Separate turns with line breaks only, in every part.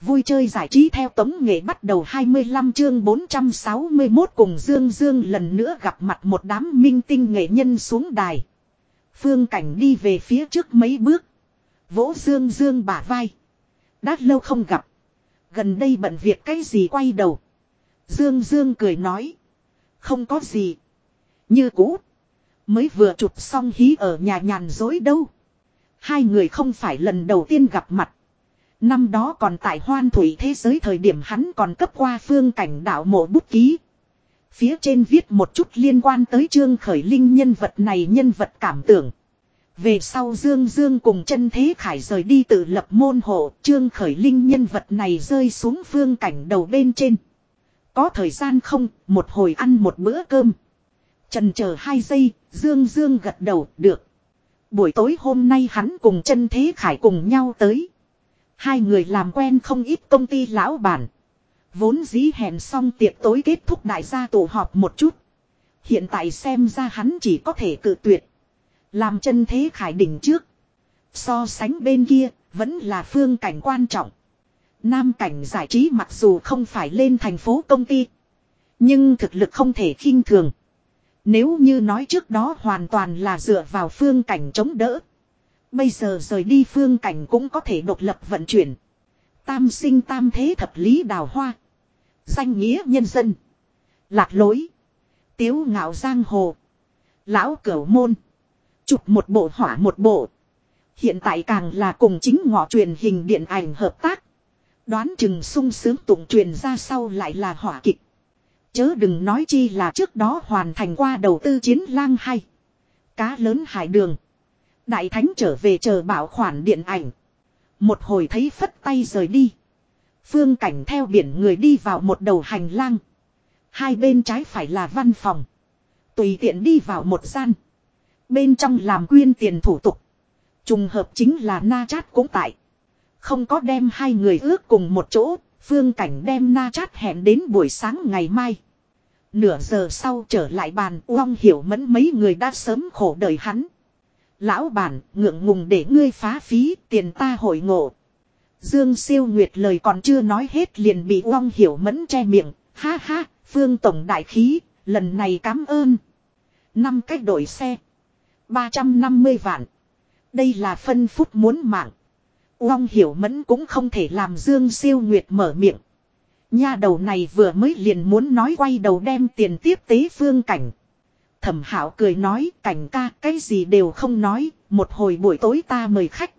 Vui chơi giải trí theo tống nghệ bắt đầu 25 chương 461 cùng Dương Dương lần nữa gặp mặt một đám minh tinh nghệ nhân xuống đài. Phương Cảnh đi về phía trước mấy bước. Vỗ Dương Dương bả vai. Đã lâu không gặp. Gần đây bận việc cái gì quay đầu. Dương Dương cười nói. Không có gì. Như cũ. Mới vừa chụp xong hí ở nhà nhàn dối đâu. Hai người không phải lần đầu tiên gặp mặt. Năm đó còn tại hoan thủy thế giới thời điểm hắn còn cấp qua phương cảnh đạo mộ bút ký. Phía trên viết một chút liên quan tới Trương Khởi Linh nhân vật này nhân vật cảm tưởng. Về sau Dương Dương cùng chân thế khải rời đi tự lập môn hộ, Trương Khởi Linh nhân vật này rơi xuống phương cảnh đầu bên trên. Có thời gian không, một hồi ăn một bữa cơm. Trần chờ hai giây, Dương Dương gật đầu, được. Buổi tối hôm nay hắn cùng chân thế khải cùng nhau tới. Hai người làm quen không ít công ty lão bản. Vốn dĩ hẹn xong tiệc tối kết thúc đại gia tụ họp một chút. Hiện tại xem ra hắn chỉ có thể cự tuyệt. Làm chân thế khải đỉnh trước. So sánh bên kia, vẫn là phương cảnh quan trọng. Nam cảnh giải trí mặc dù không phải lên thành phố công ty. Nhưng thực lực không thể khinh thường. Nếu như nói trước đó hoàn toàn là dựa vào phương cảnh chống đỡ. Bây giờ rời đi phương cảnh cũng có thể độc lập vận chuyển. Tam sinh tam thế thập lý đào hoa. Danh nghĩa nhân dân. Lạc lối. Tiếu ngạo giang hồ. Lão cửu môn. Chụp một bộ hỏa một bộ. Hiện tại càng là cùng chính ngọ truyền hình điện ảnh hợp tác. Đoán chừng sung sướng tụng truyền ra sau lại là hỏa kịch. Chớ đừng nói chi là trước đó hoàn thành qua đầu tư chiến lang hay. Cá lớn hải đường. Đại thánh trở về chờ bảo khoản điện ảnh. Một hồi thấy phất tay rời đi. Phương cảnh theo biển người đi vào một đầu hành lang. Hai bên trái phải là văn phòng. Tùy tiện đi vào một gian. Bên trong làm quyên tiền thủ tục. Trùng hợp chính là na chát cũng tại. Không có đem hai người ước cùng một chỗ. Phương cảnh đem na chát hẹn đến buổi sáng ngày mai. Nửa giờ sau trở lại bàn uong hiểu mẫn mấy người đã sớm khổ đời hắn. Lão bản ngượng ngùng để ngươi phá phí tiền ta hội ngộ. Dương siêu nguyệt lời còn chưa nói hết liền bị uong hiểu mẫn che miệng. Ha ha, phương tổng đại khí, lần này cảm ơn. Năm cách đổi xe. 350 vạn. Đây là phân phút muốn mạng. Uong hiểu mẫn cũng không thể làm Dương siêu nguyệt mở miệng. Nha đầu này vừa mới liền muốn nói quay đầu đem tiền tiếp tế phương cảnh. Thẩm hảo cười nói cảnh ca cái gì đều không nói, một hồi buổi tối ta mời khách.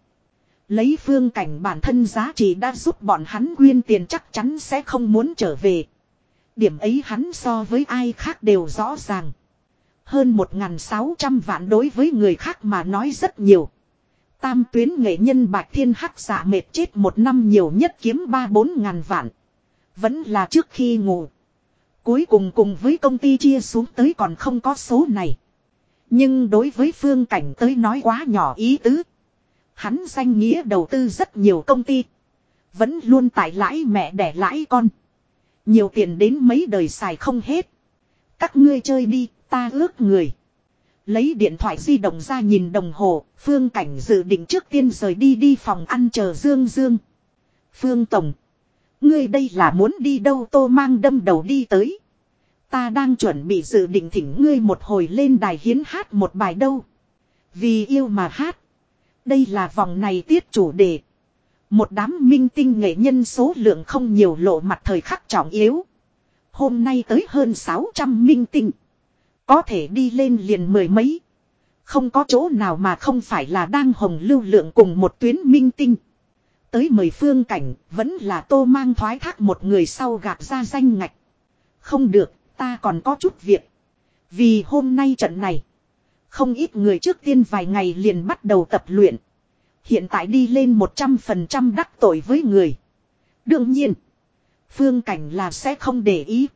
Lấy phương cảnh bản thân giá trị đã giúp bọn hắn quyên tiền chắc chắn sẽ không muốn trở về. Điểm ấy hắn so với ai khác đều rõ ràng. Hơn 1.600 vạn đối với người khác mà nói rất nhiều. Tam tuyến nghệ nhân bạch thiên hắc giả mệt chết một năm nhiều nhất kiếm 3-4 ngàn vạn. Vẫn là trước khi ngủ. Cuối cùng cùng với công ty chia xuống tới còn không có số này. Nhưng đối với phương cảnh tới nói quá nhỏ ý tứ. Hắn danh nghĩa đầu tư rất nhiều công ty. Vẫn luôn tại lãi mẹ đẻ lãi con. Nhiều tiền đến mấy đời xài không hết. Các ngươi chơi đi, ta ước người. Lấy điện thoại di động ra nhìn đồng hồ, Phương Cảnh dự định trước tiên rời đi đi phòng ăn chờ Dương Dương. Phương Tổng. Ngươi đây là muốn đi đâu tô mang đâm đầu đi tới. Ta đang chuẩn bị dự định thỉnh ngươi một hồi lên đài hiến hát một bài đâu. Vì yêu mà hát. Đây là vòng này tiết chủ đề. Một đám minh tinh nghệ nhân số lượng không nhiều lộ mặt thời khắc trọng yếu. Hôm nay tới hơn 600 minh tinh. Có thể đi lên liền mười mấy. Không có chỗ nào mà không phải là đang hồng lưu lượng cùng một tuyến minh tinh. Tới mời phương cảnh, vẫn là tô mang thoái thác một người sau gạt ra danh ngạch. Không được, ta còn có chút việc. Vì hôm nay trận này, không ít người trước tiên vài ngày liền bắt đầu tập luyện. Hiện tại đi lên 100% đắc tội với người. Đương nhiên, phương cảnh là sẽ không để ý.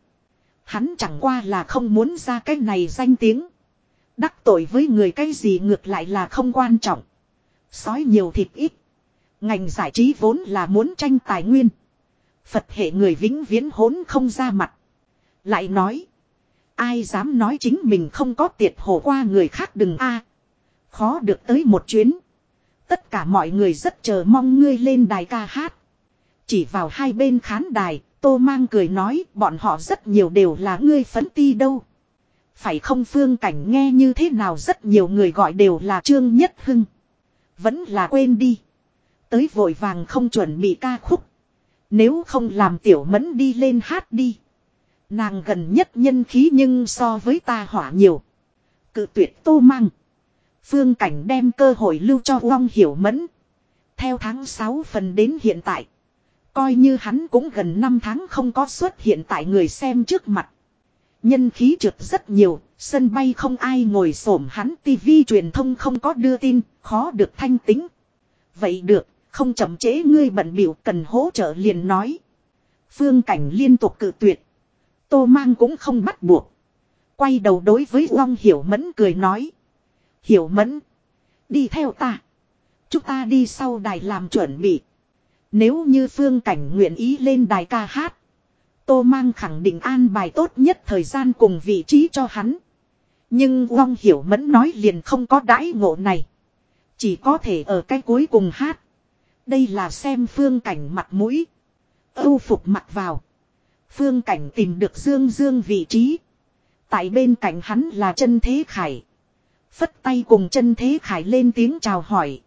Hắn chẳng qua là không muốn ra cái này danh tiếng. Đắc tội với người cái gì ngược lại là không quan trọng. Sói nhiều thịt ít. Ngành giải trí vốn là muốn tranh tài nguyên. Phật hệ người vĩnh viễn hốn không ra mặt. Lại nói. Ai dám nói chính mình không có tiệt hổ qua người khác đừng a Khó được tới một chuyến. Tất cả mọi người rất chờ mong ngươi lên đài ca hát. Chỉ vào hai bên khán đài, Tô Mang cười nói bọn họ rất nhiều đều là ngươi phấn ti đâu. Phải không phương cảnh nghe như thế nào rất nhiều người gọi đều là Trương Nhất Hưng. Vẫn là quên đi. Tới vội vàng không chuẩn bị ca khúc. Nếu không làm tiểu mẫn đi lên hát đi. Nàng gần nhất nhân khí nhưng so với ta hỏa nhiều. Cự tuyệt tô mang. Phương cảnh đem cơ hội lưu cho Long Hiểu Mẫn. Theo tháng 6 phần đến hiện tại. Coi như hắn cũng gần 5 tháng không có xuất hiện tại người xem trước mặt. Nhân khí trượt rất nhiều, sân bay không ai ngồi xổm hắn tivi truyền thông không có đưa tin, khó được thanh tính. Vậy được, không chậm chế ngươi bận biểu cần hỗ trợ liền nói. Phương cảnh liên tục cự tuyệt. Tô mang cũng không bắt buộc. Quay đầu đối với Long Hiểu Mẫn cười nói. Hiểu Mẫn. Đi theo ta. Chúng ta đi sau đài làm chuẩn bị. Nếu như phương cảnh nguyện ý lên đài ca hát. Tô mang khẳng định an bài tốt nhất thời gian cùng vị trí cho hắn. Nhưng Long Hiểu Mẫn nói liền không có đãi ngộ này. Chỉ có thể ở cái cuối cùng hát. Đây là xem phương cảnh mặt mũi. Âu phục mặt vào. Phương cảnh tìm được Dương Dương vị trí. Tại bên cạnh hắn là chân thế khải. Phất tay cùng chân thế khải lên tiếng chào hỏi.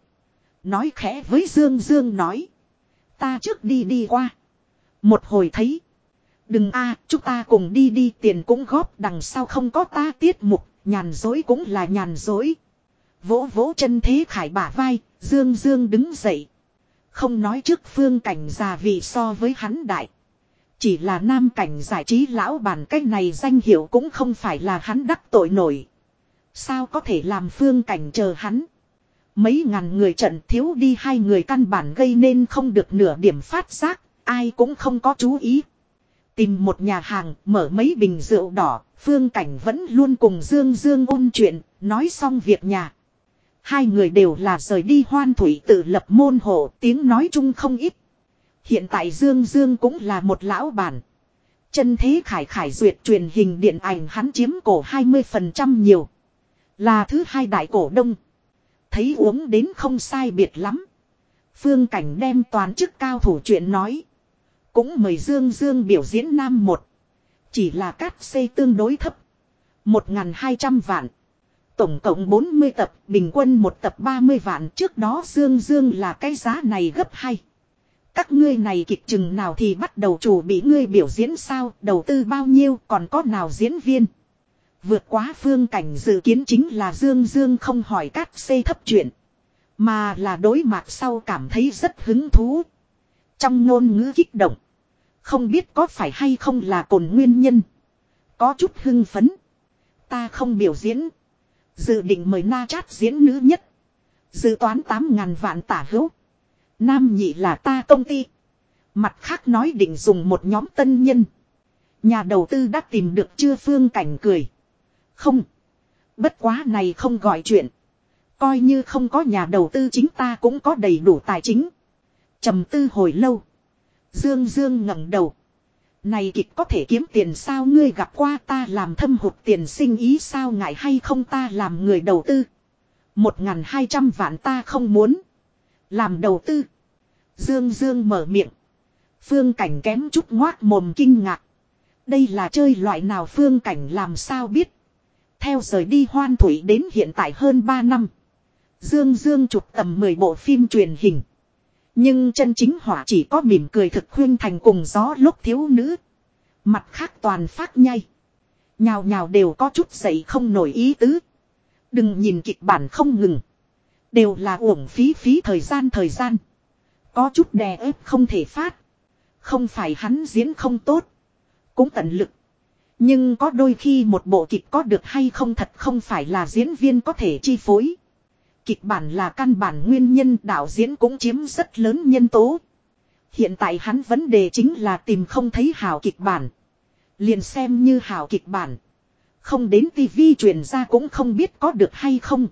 Nói khẽ với Dương Dương nói. Ta trước đi đi qua. Một hồi thấy. Đừng a, chúng ta cùng đi đi, tiền cũng góp, đằng sau không có ta tiết mục. Nhàn dối cũng là nhàn dối. Vỗ vỗ chân thế khải bả vai. Dương Dương đứng dậy. Không nói trước phương cảnh già vì so với hắn đại. Chỉ là nam cảnh giải trí lão bản cách này danh hiệu cũng không phải là hắn đắc tội nổi. Sao có thể làm phương cảnh chờ hắn. Mấy ngàn người trận thiếu đi hai người căn bản gây nên không được nửa điểm phát giác, ai cũng không có chú ý. Tìm một nhà hàng, mở mấy bình rượu đỏ, phương cảnh vẫn luôn cùng Dương Dương ôn chuyện, nói xong việc nhà. Hai người đều là rời đi hoan thủy tự lập môn hộ, tiếng nói chung không ít. Hiện tại Dương Dương cũng là một lão bản. Chân thế khải khải duyệt truyền hình điện ảnh hắn chiếm cổ 20% nhiều. Là thứ hai đại cổ đông. Thấy uống đến không sai biệt lắm. Phương Cảnh đem toàn chức cao thủ chuyện nói. Cũng mời Dương Dương biểu diễn nam một. Chỉ là cát xây tương đối thấp. 1.200 vạn. Tổng cộng 40 tập, bình quân một tập 30 vạn. Trước đó Dương Dương là cái giá này gấp hai. Các ngươi này kịch chừng nào thì bắt đầu chủ bị ngươi biểu diễn sao, đầu tư bao nhiêu, còn có nào diễn viên. Vượt quá phương cảnh dự kiến chính là Dương Dương không hỏi các xây thấp chuyện. Mà là đối mặt sau cảm thấy rất hứng thú. Trong ngôn ngữ kích động. Không biết có phải hay không là cồn nguyên nhân. Có chút hưng phấn. Ta không biểu diễn. Dự định mời na chát diễn nữ nhất. Dự toán 8.000 vạn tả hữu. Nam nhị là ta công ty. Mặt khác nói định dùng một nhóm tân nhân. Nhà đầu tư đã tìm được chưa phương cảnh cười. Không. Bất quá này không gọi chuyện. Coi như không có nhà đầu tư chính ta cũng có đầy đủ tài chính. trầm tư hồi lâu. Dương Dương ngẩng đầu. Này kịch có thể kiếm tiền sao ngươi gặp qua ta làm thâm hụt tiền sinh ý sao ngại hay không ta làm người đầu tư. Một ngàn hai trăm vạn ta không muốn. Làm đầu tư. Dương Dương mở miệng. Phương cảnh kém chút ngoác mồm kinh ngạc. Đây là chơi loại nào phương cảnh làm sao biết. Theo rời đi hoan thủy đến hiện tại hơn 3 năm. Dương Dương chụp tầm 10 bộ phim truyền hình. Nhưng chân chính hỏa chỉ có mỉm cười thực khuyên thành cùng gió lúc thiếu nữ. Mặt khác toàn phát nhây. Nhào nhào đều có chút dậy không nổi ý tứ. Đừng nhìn kịch bản không ngừng. Đều là uổng phí phí thời gian thời gian. Có chút đè ép không thể phát. Không phải hắn diễn không tốt. Cũng tận lực. Nhưng có đôi khi một bộ kịch có được hay không thật không phải là diễn viên có thể chi phối. Kịch bản là căn bản nguyên nhân đạo diễn cũng chiếm rất lớn nhân tố. Hiện tại hắn vấn đề chính là tìm không thấy hảo kịch bản. Liền xem như hảo kịch bản. Không đến tivi truyền ra cũng không biết có được hay không.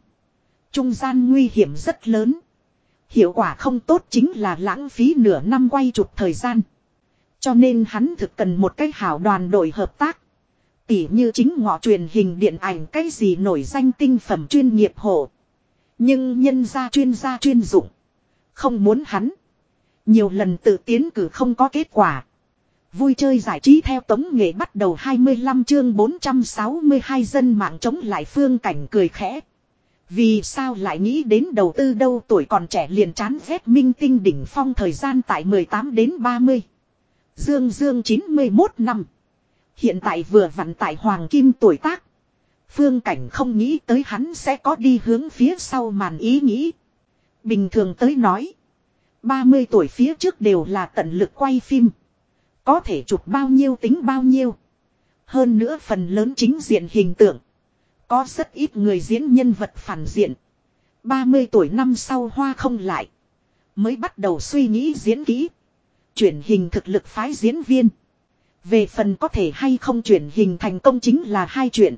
Trung gian nguy hiểm rất lớn. Hiệu quả không tốt chính là lãng phí nửa năm quay chụp thời gian. Cho nên hắn thực cần một cái hảo đoàn đội hợp tác. Tỉ như chính ngọ truyền hình điện ảnh cái gì nổi danh tinh phẩm chuyên nghiệp hộ. Nhưng nhân gia chuyên gia chuyên dụng. Không muốn hắn. Nhiều lần tự tiến cử không có kết quả. Vui chơi giải trí theo tống nghệ bắt đầu 25 chương 462 dân mạng chống lại phương cảnh cười khẽ. Vì sao lại nghĩ đến đầu tư đâu tuổi còn trẻ liền chán ghét minh tinh đỉnh phong thời gian tại 18 đến 30. Dương Dương 91 năm. Hiện tại vừa vặn tại Hoàng Kim tuổi tác. Phương Cảnh không nghĩ tới hắn sẽ có đi hướng phía sau màn ý nghĩ. Bình thường tới nói. 30 tuổi phía trước đều là tận lực quay phim. Có thể chụp bao nhiêu tính bao nhiêu. Hơn nữa phần lớn chính diện hình tượng. Có rất ít người diễn nhân vật phản diện. 30 tuổi năm sau hoa không lại. Mới bắt đầu suy nghĩ diễn kỹ. Chuyển hình thực lực phái diễn viên. Về phần có thể hay không chuyển hình thành công chính là hai chuyện.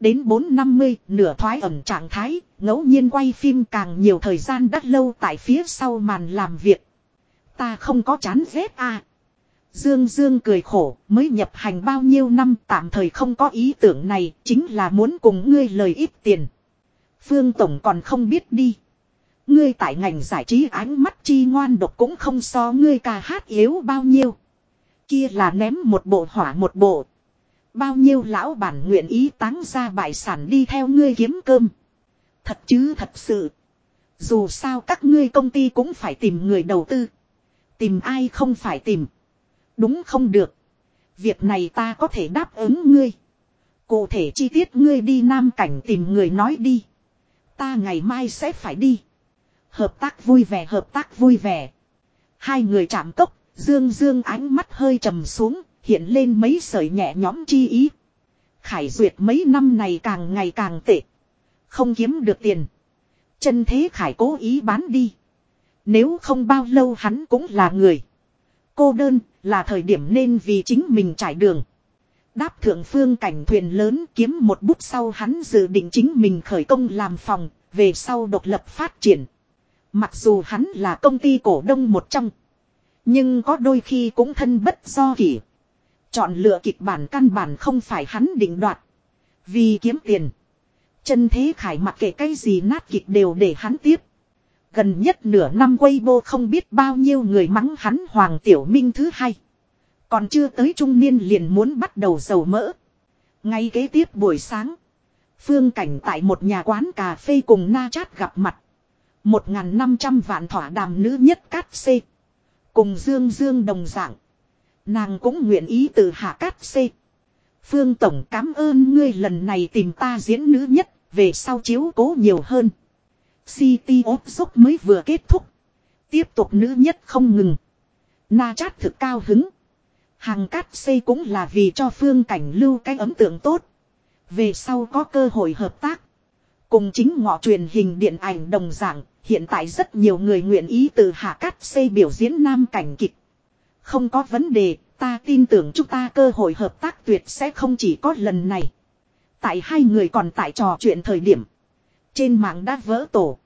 Đến 450, nửa thoái ẩm trạng thái, ngẫu nhiên quay phim càng nhiều thời gian đắt lâu tại phía sau màn làm việc. Ta không có chán ghét à. Dương Dương cười khổ, mới nhập hành bao nhiêu năm tạm thời không có ý tưởng này, chính là muốn cùng ngươi lời ít tiền. Phương Tổng còn không biết đi. Ngươi tại ngành giải trí ánh mắt chi ngoan độc cũng không so ngươi ca hát yếu bao nhiêu. Kia là ném một bộ hỏa một bộ. Bao nhiêu lão bản nguyện ý táng ra bại sản đi theo ngươi kiếm cơm. Thật chứ thật sự. Dù sao các ngươi công ty cũng phải tìm người đầu tư. Tìm ai không phải tìm. Đúng không được. Việc này ta có thể đáp ứng ngươi. Cụ thể chi tiết ngươi đi Nam Cảnh tìm người nói đi. Ta ngày mai sẽ phải đi. Hợp tác vui vẻ hợp tác vui vẻ. Hai người chạm cốc, dương dương ánh mắt hơi trầm xuống, hiện lên mấy sợi nhẹ nhõm chi ý. Khải duyệt mấy năm này càng ngày càng tệ. Không kiếm được tiền. Chân thế Khải cố ý bán đi. Nếu không bao lâu hắn cũng là người. Cô đơn là thời điểm nên vì chính mình trải đường. Đáp thượng phương cảnh thuyền lớn kiếm một bút sau hắn dự định chính mình khởi công làm phòng, về sau độc lập phát triển. Mặc dù hắn là công ty cổ đông một trong. Nhưng có đôi khi cũng thân bất do kỷ. Chọn lựa kịch bản căn bản không phải hắn định đoạt. Vì kiếm tiền. Chân thế khải mặc kệ cái gì nát kịch đều để hắn tiếp. Gần nhất nửa năm Weibo không biết bao nhiêu người mắng hắn Hoàng Tiểu Minh thứ hai. Còn chưa tới trung niên liền muốn bắt đầu dầu mỡ. Ngay kế tiếp buổi sáng. Phương cảnh tại một nhà quán cà phê cùng Na Chát gặp mặt. Một ngàn năm trăm vạn thỏa đàm nữ nhất cát xê. Cùng Dương Dương đồng dạng. Nàng cũng nguyện ý từ hạ cát xê. Phương Tổng cảm ơn ngươi lần này tìm ta diễn nữ nhất, về sau chiếu cố nhiều hơn. City of Dốc mới vừa kết thúc. Tiếp tục nữ nhất không ngừng. Na chát thực cao hứng. Hàng cát xây cũng là vì cho phương cảnh lưu cái ấn tượng tốt. Về sau có cơ hội hợp tác. Cùng chính ngọ truyền hình điện ảnh đồng dạng, hiện tại rất nhiều người nguyện ý từ hạ cát xây biểu diễn nam cảnh kịch. Không có vấn đề, ta tin tưởng chúng ta cơ hội hợp tác tuyệt sẽ không chỉ có lần này. Tại hai người còn tại trò chuyện thời điểm. Trên mạng đã vỡ tổ.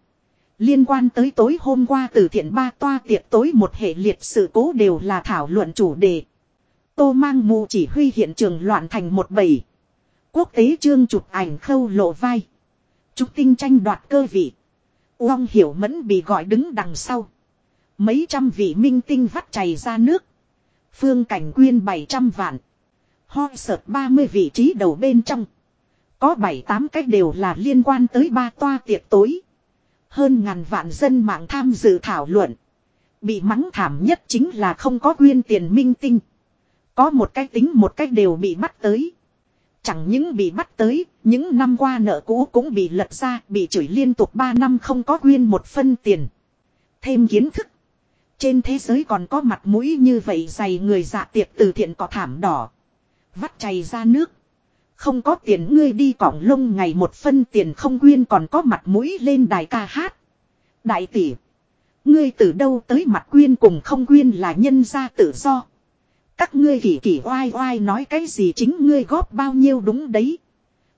Liên quan tới tối hôm qua từ thiện ba toa tiệc tối một hệ liệt sự cố đều là thảo luận chủ đề. Tô mang mù chỉ huy hiện trường loạn thành một bầy. Quốc tế trương chụp ảnh khâu lộ vai. Trúc tinh tranh đoạt cơ vị. Uông hiểu mẫn bị gọi đứng đằng sau. Mấy trăm vị minh tinh vắt chảy ra nước. Phương cảnh quyên 700 vạn. Ho sợt 30 vị trí đầu bên trong. Có 7-8 cách đều là liên quan tới ba toa tiệc tối. Hơn ngàn vạn dân mạng tham dự thảo luận. Bị mắng thảm nhất chính là không có quyên tiền minh tinh. Có một cách tính một cách đều bị bắt tới. Chẳng những bị bắt tới, những năm qua nợ cũ cũng bị lật ra, bị chửi liên tục 3 năm không có quyên một phân tiền. Thêm kiến thức. Trên thế giới còn có mặt mũi như vậy dày người dạ tiệc từ thiện có thảm đỏ. Vắt chày ra nước. Không có tiền ngươi đi cỏng lông ngày một phân tiền không quyên còn có mặt mũi lên đài ca hát. Đại tỷ. Ngươi từ đâu tới mặt quyên cùng không quyên là nhân gia tự do. Các ngươi kỳ kỳ oai oai nói cái gì chính ngươi góp bao nhiêu đúng đấy.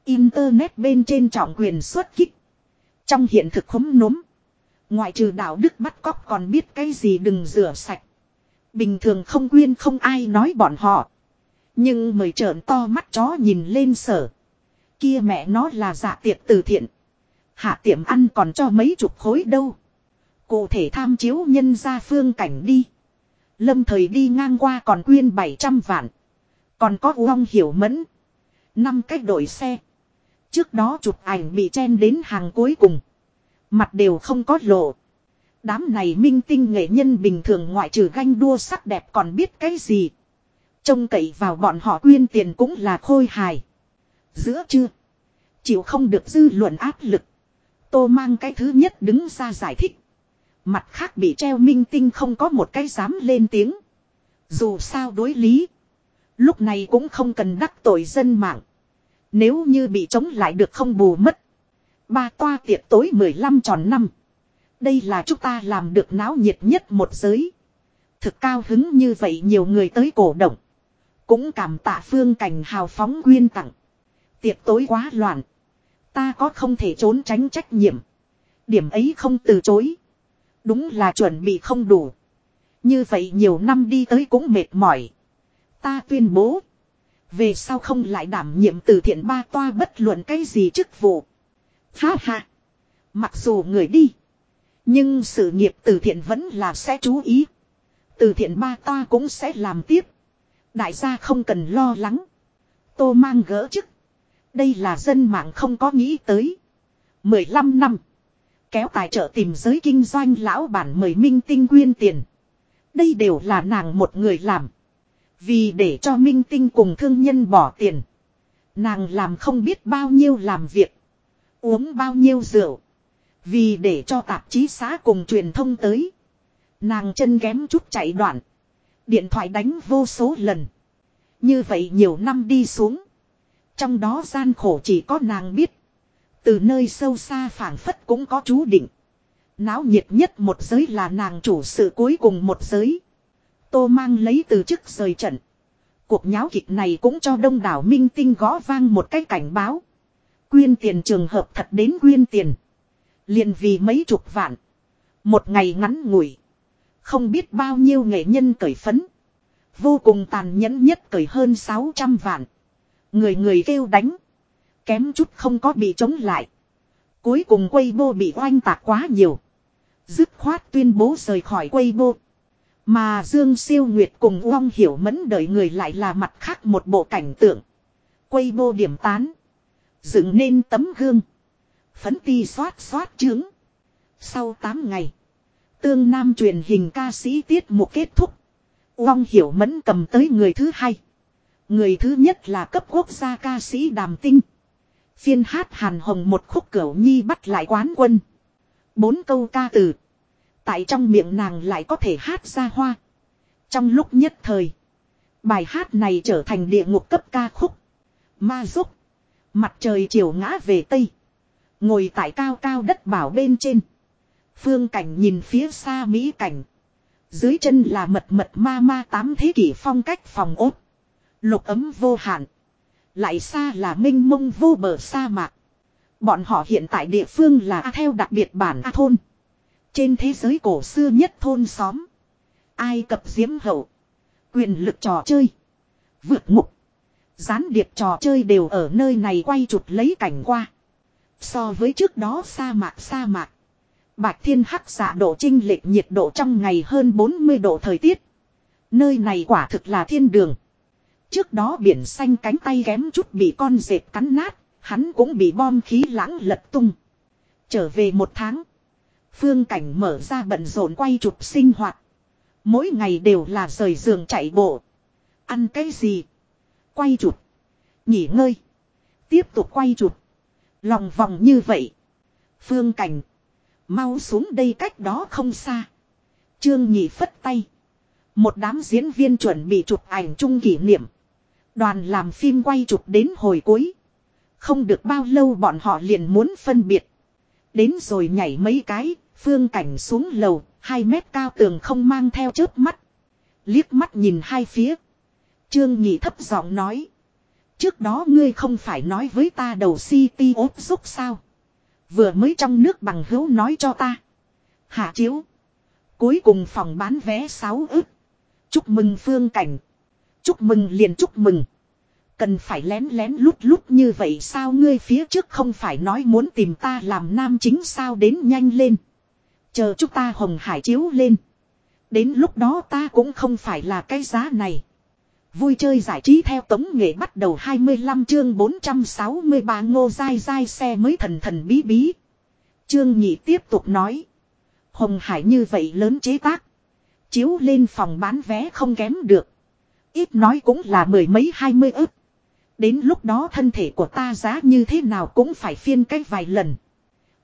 Internet bên trên trọng quyền xuất kích. Trong hiện thực khống núm. Ngoại trừ đạo đức bắt cóc còn biết cái gì đừng rửa sạch. Bình thường không quyên không ai nói bọn họ. Nhưng mời trợn to mắt chó nhìn lên sở. Kia mẹ nó là dạ tiệc từ thiện. Hạ tiệm ăn còn cho mấy chục khối đâu. Cụ thể tham chiếu nhân ra phương cảnh đi. Lâm thời đi ngang qua còn quyên 700 vạn. Còn có uong hiểu mẫn. năm cách đổi xe. Trước đó chụp ảnh bị chen đến hàng cuối cùng. Mặt đều không có lộ. Đám này minh tinh nghệ nhân bình thường ngoại trừ ganh đua sắc đẹp còn biết cái gì. Trông cậy vào bọn họ quyên tiền cũng là khôi hài. Giữa chưa. Chịu không được dư luận áp lực. Tô mang cái thứ nhất đứng ra giải thích. Mặt khác bị treo minh tinh không có một cái dám lên tiếng. Dù sao đối lý. Lúc này cũng không cần đắc tội dân mạng. Nếu như bị chống lại được không bù mất. Ba toa tiệc tối 15 tròn năm. Đây là chúng ta làm được náo nhiệt nhất một giới. Thực cao hứng như vậy nhiều người tới cổ động. Cũng cảm tạ phương cảnh hào phóng quyên tặng. Tiệc tối quá loạn. Ta có không thể trốn tránh trách nhiệm. Điểm ấy không từ chối. Đúng là chuẩn bị không đủ. Như vậy nhiều năm đi tới cũng mệt mỏi. Ta tuyên bố. Về sau không lại đảm nhiệm từ thiện ba toa bất luận cái gì chức vụ. Ha ha. Mặc dù người đi. Nhưng sự nghiệp từ thiện vẫn là sẽ chú ý. Từ thiện ba ta cũng sẽ làm tiếp. Đại gia không cần lo lắng. Tô mang gỡ chức. Đây là dân mạng không có nghĩ tới. 15 năm. Kéo tài trợ tìm giới kinh doanh lão bản mời Minh Tinh quyên tiền. Đây đều là nàng một người làm. Vì để cho Minh Tinh cùng thương nhân bỏ tiền. Nàng làm không biết bao nhiêu làm việc. Uống bao nhiêu rượu. Vì để cho tạp chí xã cùng truyền thông tới. Nàng chân kém chút chạy đoạn. Điện thoại đánh vô số lần. Như vậy nhiều năm đi xuống. Trong đó gian khổ chỉ có nàng biết. Từ nơi sâu xa phảng phất cũng có chú định. Náo nhiệt nhất một giới là nàng chủ sự cuối cùng một giới. Tô mang lấy từ chức rời trận. Cuộc nháo kịch này cũng cho đông đảo minh tinh gõ vang một cái cảnh báo. Quyên tiền, trường hợp thật đến quyên tiền. liền vì mấy chục vạn. Một ngày ngắn ngủi. Không biết bao nhiêu nghệ nhân cởi phấn. Vô cùng tàn nhẫn nhất cởi hơn 600 vạn. Người người kêu đánh. Kém chút không có bị chống lại. Cuối cùng quay bô bị oanh tạc quá nhiều. Dứt khoát tuyên bố rời khỏi quay bô. Mà Dương Siêu Nguyệt cùng Uông Hiểu Mẫn đợi người lại là mặt khác một bộ cảnh tượng. Quay bô điểm tán. Dựng nên tấm gương. Phấn ti xoát xoát trướng. Sau 8 ngày. Tương Nam truyền hình ca sĩ tiết mục kết thúc. Uông Hiểu Mẫn cầm tới người thứ hai. Người thứ nhất là cấp quốc gia ca sĩ Đàm Tinh. Phiên hát Hàn Hồng một khúc cửu nhi bắt lại quán quân. Bốn câu ca từ. Tại trong miệng nàng lại có thể hát ra hoa. Trong lúc nhất thời. Bài hát này trở thành địa ngục cấp ca khúc. Ma giúp. Mặt trời chiều ngã về Tây. Ngồi tại cao cao đất bảo bên trên. Phương cảnh nhìn phía xa Mỹ cảnh. Dưới chân là mật mật ma ma tám thế kỷ phong cách phòng ốt. Lục ấm vô hạn. Lại xa là minh mông vô bờ sa mạc. Bọn họ hiện tại địa phương là A theo đặc biệt bản A thôn. Trên thế giới cổ xưa nhất thôn xóm. Ai cập diễm hậu. Quyền lực trò chơi. Vượt ngục. Gián điệp trò chơi đều ở nơi này quay chụp lấy cảnh qua. So với trước đó sa mạc sa mạc. Bạch thiên hắc xạ độ trinh lệch nhiệt độ trong ngày hơn 40 độ thời tiết. Nơi này quả thực là thiên đường. Trước đó biển xanh cánh tay ghém chút bị con dệt cắn nát, hắn cũng bị bom khí lãng lật tung. Trở về một tháng. Phương cảnh mở ra bận rộn quay chụp sinh hoạt. Mỗi ngày đều là rời giường chạy bộ. Ăn cái gì? Quay chụp. Nghỉ ngơi. Tiếp tục quay chụp. Lòng vòng như vậy. Phương cảnh. Mau xuống đây cách đó không xa. Trương Nhị phất tay. Một đám diễn viên chuẩn bị chụp ảnh chung kỷ niệm. Đoàn làm phim quay chụp đến hồi cuối. Không được bao lâu bọn họ liền muốn phân biệt. Đến rồi nhảy mấy cái, phương cảnh xuống lầu, hai mét cao tường không mang theo chớp mắt. Liếc mắt nhìn hai phía. Trương Nhị thấp giọng nói. Trước đó ngươi không phải nói với ta đầu city ốp giúp sao. Vừa mới trong nước bằng hữu nói cho ta. Hạ chiếu. Cuối cùng phòng bán vé 6 ức. Chúc mừng phương cảnh. Chúc mừng liền chúc mừng. Cần phải lén lén lút lút như vậy sao ngươi phía trước không phải nói muốn tìm ta làm nam chính sao đến nhanh lên. Chờ chúng ta hồng hải chiếu lên. Đến lúc đó ta cũng không phải là cái giá này. Vui chơi giải trí theo tống nghệ bắt đầu 25 chương 463 ngô dai dai xe mới thần thần bí bí. Chương nhị tiếp tục nói. Hồng Hải như vậy lớn chế tác. Chiếu lên phòng bán vé không kém được. Ít nói cũng là mười mấy hai mươi ức. Đến lúc đó thân thể của ta giá như thế nào cũng phải phiên cách vài lần.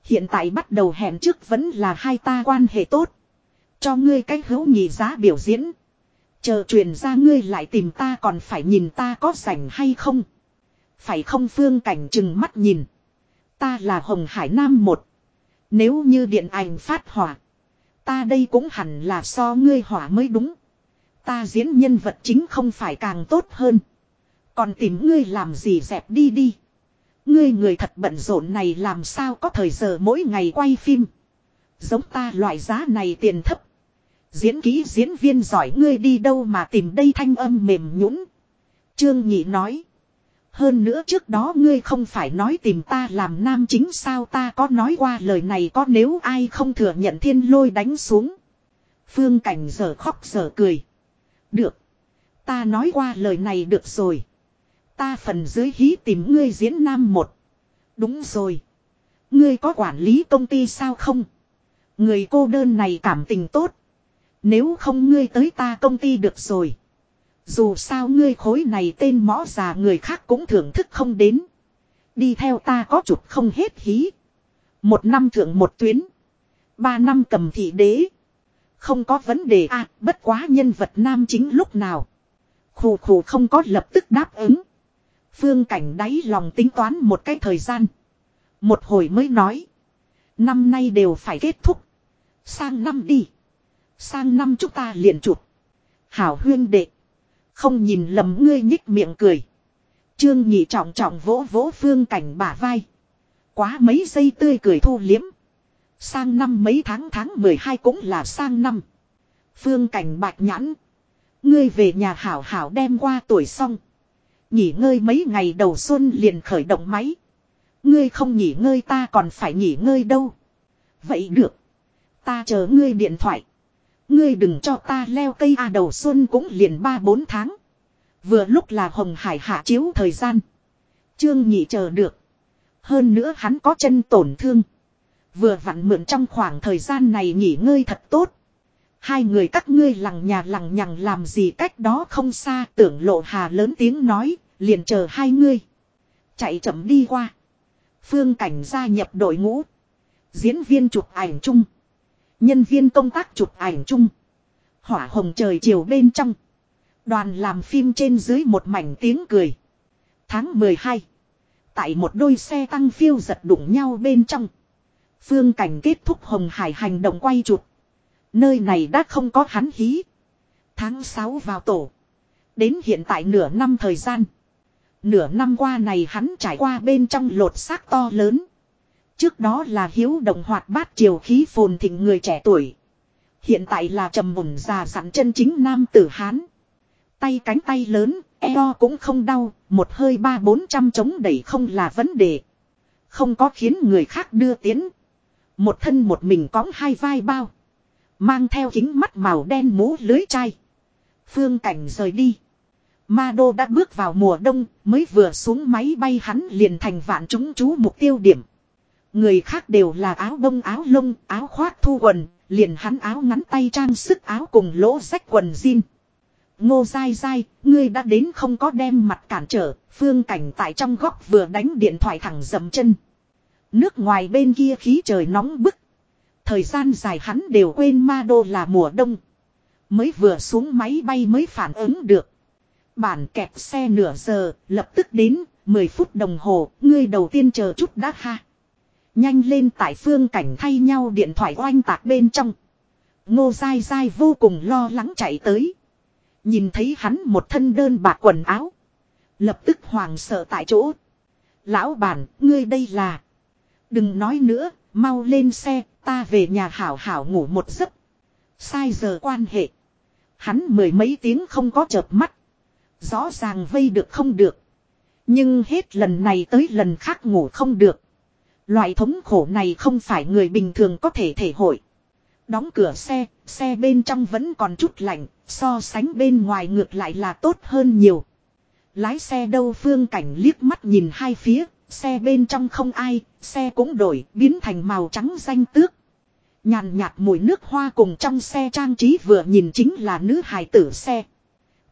Hiện tại bắt đầu hẹn trước vẫn là hai ta quan hệ tốt. Cho ngươi cách hữu nhị giá biểu diễn. Chờ truyền ra ngươi lại tìm ta còn phải nhìn ta có rảnh hay không. Phải không phương cảnh chừng mắt nhìn. Ta là Hồng Hải Nam một. Nếu như điện ảnh phát hỏa. Ta đây cũng hẳn là so ngươi hỏa mới đúng. Ta diễn nhân vật chính không phải càng tốt hơn. Còn tìm ngươi làm gì dẹp đi đi. Ngươi người thật bận rộn này làm sao có thời giờ mỗi ngày quay phim. Giống ta loại giá này tiền thấp. Diễn ký diễn viên giỏi ngươi đi đâu mà tìm đây thanh âm mềm nhũn. Trương Nhị nói. Hơn nữa trước đó ngươi không phải nói tìm ta làm nam chính sao ta có nói qua lời này có nếu ai không thừa nhận thiên lôi đánh xuống. Phương Cảnh giờ khóc giờ cười. Được. Ta nói qua lời này được rồi. Ta phần dưới hí tìm ngươi diễn nam một. Đúng rồi. Ngươi có quản lý công ty sao không? Người cô đơn này cảm tình tốt. Nếu không ngươi tới ta công ty được rồi. Dù sao ngươi khối này tên mõ già người khác cũng thưởng thức không đến. Đi theo ta có chụp không hết hí. Một năm thưởng một tuyến. Ba năm cầm thị đế. Không có vấn đề à, bất quá nhân vật nam chính lúc nào. Khủ khủ không có lập tức đáp ứng. Phương cảnh đáy lòng tính toán một cái thời gian. Một hồi mới nói. Năm nay đều phải kết thúc. Sang năm đi. Sang năm chúng ta liền chụp. Hảo huyên đệ. Không nhìn lầm ngươi nhích miệng cười. Trương nhị trọng trọng vỗ vỗ phương cảnh bả vai. Quá mấy giây tươi cười thu liếm. Sang năm mấy tháng tháng 12 cũng là sang năm. Phương cảnh bạch nhãn. Ngươi về nhà hảo hảo đem qua tuổi xong. Nghỉ ngơi mấy ngày đầu xuân liền khởi động máy. Ngươi không nghỉ ngơi ta còn phải nghỉ ngơi đâu. Vậy được. Ta chờ ngươi điện thoại. Ngươi đừng cho ta leo cây A đầu xuân cũng liền 3-4 tháng. Vừa lúc là Hồng Hải hạ chiếu thời gian. Trương nhị chờ được. Hơn nữa hắn có chân tổn thương. Vừa vặn mượn trong khoảng thời gian này nghỉ ngơi thật tốt. Hai người các ngươi lằng nhà lằng nhằng làm gì cách đó không xa tưởng lộ hà lớn tiếng nói, liền chờ hai ngươi. Chạy chậm đi qua. Phương cảnh gia nhập đội ngũ. Diễn viên chụp ảnh chung. Nhân viên công tác chụp ảnh chung. Hỏa hồng trời chiều bên trong. Đoàn làm phim trên dưới một mảnh tiếng cười. Tháng 12. Tại một đôi xe tăng phiêu giật đụng nhau bên trong. Phương cảnh kết thúc Hồng Hải hành động quay chụp. Nơi này đã không có hắn hí. Tháng 6 vào tổ. Đến hiện tại nửa năm thời gian. Nửa năm qua này hắn trải qua bên trong lột xác to lớn. Trước đó là hiếu động hoạt bát triều khí phồn thịnh người trẻ tuổi. Hiện tại là trầm mùn già sẵn chân chính nam tử Hán. Tay cánh tay lớn, eo cũng không đau, một hơi ba bốn trăm chống đẩy không là vấn đề. Không có khiến người khác đưa tiến. Một thân một mình cõng hai vai bao. Mang theo kính mắt màu đen mũ lưới chai. Phương cảnh rời đi. Ma Đô đã bước vào mùa đông, mới vừa xuống máy bay hắn liền thành vạn chúng chú mục tiêu điểm. Người khác đều là áo bông áo lông, áo khoác thu quần, liền hắn áo ngắn tay trang sức áo cùng lỗ rách quần jean. Ngô dai dai, ngươi đã đến không có đem mặt cản trở, phương cảnh tại trong góc vừa đánh điện thoại thẳng dầm chân. Nước ngoài bên kia khí trời nóng bức. Thời gian dài hắn đều quên ma đô là mùa đông. Mới vừa xuống máy bay mới phản ứng được. Bản kẹt xe nửa giờ, lập tức đến, 10 phút đồng hồ, ngươi đầu tiên chờ chút đã ha. Nhanh lên tại phương cảnh thay nhau điện thoại oanh tạc bên trong. Ngô dai dai vô cùng lo lắng chạy tới. Nhìn thấy hắn một thân đơn bạc quần áo. Lập tức hoàng sợ tại chỗ. Lão bản, ngươi đây là. Đừng nói nữa, mau lên xe, ta về nhà hảo hảo ngủ một giấc. Sai giờ quan hệ. Hắn mười mấy tiếng không có chợp mắt. Rõ ràng vây được không được. Nhưng hết lần này tới lần khác ngủ không được. Loại thống khổ này không phải người bình thường có thể thể hội. Đóng cửa xe, xe bên trong vẫn còn chút lạnh, so sánh bên ngoài ngược lại là tốt hơn nhiều. Lái xe đâu phương cảnh liếc mắt nhìn hai phía, xe bên trong không ai, xe cũng đổi, biến thành màu trắng xanh tước. Nhàn nhạt mùi nước hoa cùng trong xe trang trí vừa nhìn chính là nữ hài tử xe.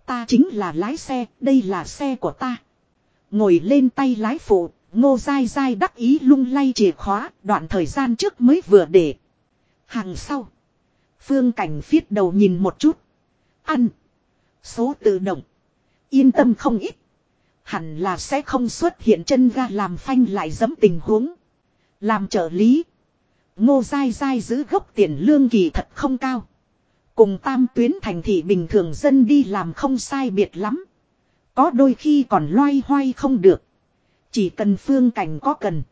Ta chính là lái xe, đây là xe của ta. Ngồi lên tay lái phụ, ngô dai dai đắc ý lung lay chìa khóa, đoạn thời gian trước mới vừa để. Hàng sau. Phương cảnh phiết đầu nhìn một chút. Ăn. Số tự động. Yên tâm không ít. Hẳn là sẽ không xuất hiện chân ga làm phanh lại dấm tình huống. Làm trợ lý. Ngô dai dai giữ gốc tiền lương kỳ thật không cao. Cùng tam tuyến thành thị bình thường dân đi làm không sai biệt lắm. Có đôi khi còn loay hoay không được. Chỉ cần phương cảnh có cần.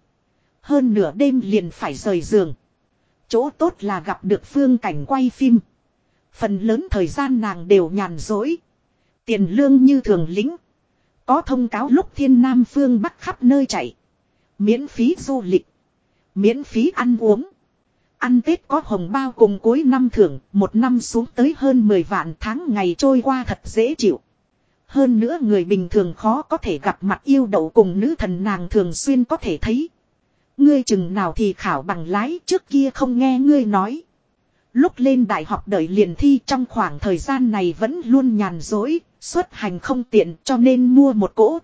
Hơn nửa đêm liền phải rời giường. Chỗ tốt là gặp được phương cảnh quay phim. Phần lớn thời gian nàng đều nhàn dối. Tiền lương như thường lính. Có thông cáo lúc thiên nam phương bắc khắp nơi chạy. Miễn phí du lịch. Miễn phí ăn uống. Ăn Tết có hồng bao cùng cuối năm thưởng, một năm xuống tới hơn 10 vạn tháng ngày trôi qua thật dễ chịu. Hơn nữa người bình thường khó có thể gặp mặt yêu đậu cùng nữ thần nàng thường xuyên có thể thấy. Ngươi chừng nào thì khảo bằng lái trước kia không nghe ngươi nói. Lúc lên đại học đợi liền thi trong khoảng thời gian này vẫn luôn nhàn dối, xuất hành không tiện cho nên mua một cỗ.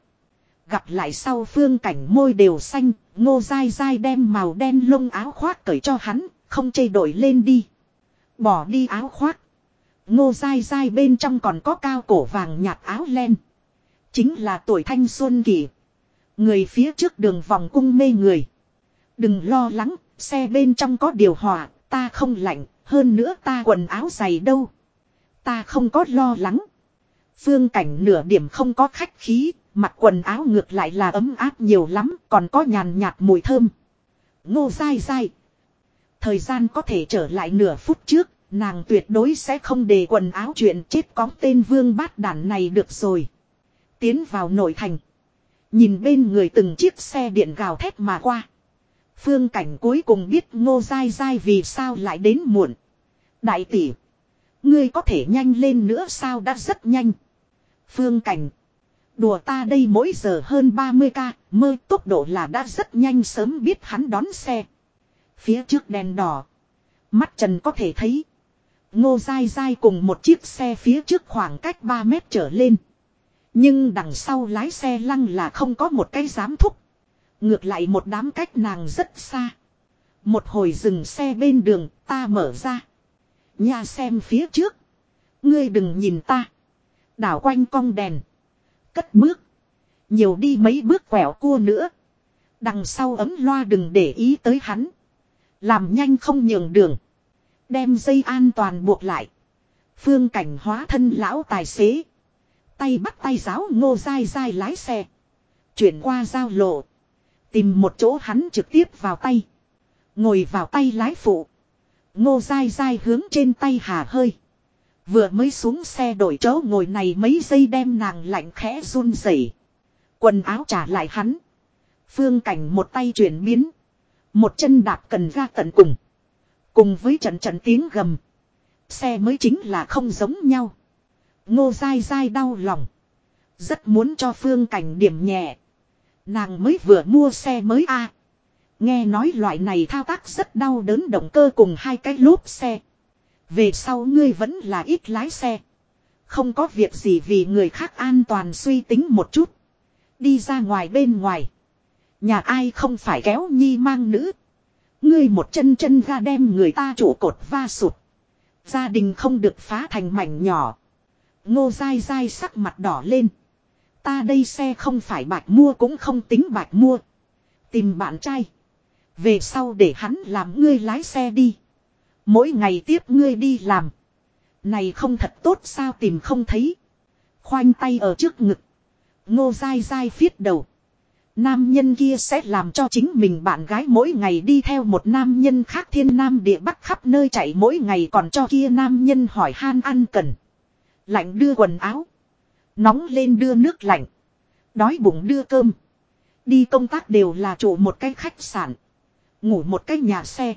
Gặp lại sau phương cảnh môi đều xanh, ngô dai dai đem màu đen lông áo khoác cởi cho hắn, không chây đổi lên đi. Bỏ đi áo khoác. Ngô dai dai bên trong còn có cao cổ vàng nhạt áo len. Chính là tuổi thanh xuân kỳ. Người phía trước đường vòng cung mê người. Đừng lo lắng, xe bên trong có điều hòa, ta không lạnh, hơn nữa ta quần áo dày đâu. Ta không có lo lắng. Phương cảnh nửa điểm không có khách khí, mặc quần áo ngược lại là ấm áp nhiều lắm, còn có nhàn nhạt mùi thơm. Ngô dai dai. Thời gian có thể trở lại nửa phút trước, nàng tuyệt đối sẽ không để quần áo chuyện chết có tên vương bát đản này được rồi. Tiến vào nội thành. Nhìn bên người từng chiếc xe điện gào thét mà qua. Phương cảnh cuối cùng biết ngô dai dai vì sao lại đến muộn. Đại tỷ. Ngươi có thể nhanh lên nữa sao đã rất nhanh. Phương cảnh. Đùa ta đây mỗi giờ hơn 30 ca, mơ tốc độ là đã rất nhanh sớm biết hắn đón xe. Phía trước đèn đỏ. Mắt trần có thể thấy. Ngô dai dai cùng một chiếc xe phía trước khoảng cách 3 mét trở lên. Nhưng đằng sau lái xe lăng là không có một cái dám thúc. Ngược lại một đám cách nàng rất xa. Một hồi dừng xe bên đường, ta mở ra. Nhà xem phía trước. Ngươi đừng nhìn ta. Đảo quanh cong đèn. Cất bước. Nhiều đi mấy bước quẹo cua nữa. Đằng sau ấm loa đừng để ý tới hắn. Làm nhanh không nhường đường. Đem dây an toàn buộc lại. Phương cảnh hóa thân lão tài xế. Tay bắt tay giáo ngô dai dai lái xe. Chuyển qua giao lộ. Tìm một chỗ hắn trực tiếp vào tay. Ngồi vào tay lái phụ. Ngô dai dai hướng trên tay hà hơi. Vừa mới xuống xe đổi chỗ ngồi này mấy giây đem nàng lạnh khẽ run rẩy. Quần áo trả lại hắn. Phương cảnh một tay chuyển biến. Một chân đạp cần ra tận cùng. Cùng với trận trận tiếng gầm. Xe mới chính là không giống nhau. Ngô dai dai đau lòng. Rất muốn cho phương cảnh điểm nhẹ. Nàng mới vừa mua xe mới a Nghe nói loại này thao tác rất đau đớn động cơ cùng hai cái lốp xe. Về sau ngươi vẫn là ít lái xe. Không có việc gì vì người khác an toàn suy tính một chút. Đi ra ngoài bên ngoài. Nhà ai không phải kéo nhi mang nữ. Ngươi một chân chân ga đem người ta trụ cột va sụt. Gia đình không được phá thành mảnh nhỏ. Ngô dai dai sắc mặt đỏ lên. Ta đây xe không phải bạch mua cũng không tính bạch mua. Tìm bạn trai. Về sau để hắn làm ngươi lái xe đi. Mỗi ngày tiếp ngươi đi làm. Này không thật tốt sao tìm không thấy. Khoanh tay ở trước ngực. Ngô dai dai phiết đầu. Nam nhân kia sẽ làm cho chính mình bạn gái mỗi ngày đi theo một nam nhân khác thiên nam địa bắc khắp nơi chạy, mỗi ngày còn cho kia nam nhân hỏi han ăn cần. Lạnh đưa quần áo. Nóng lên đưa nước lạnh. Đói bụng đưa cơm. Đi công tác đều là chủ một cái khách sạn. Ngủ một cái nhà xe.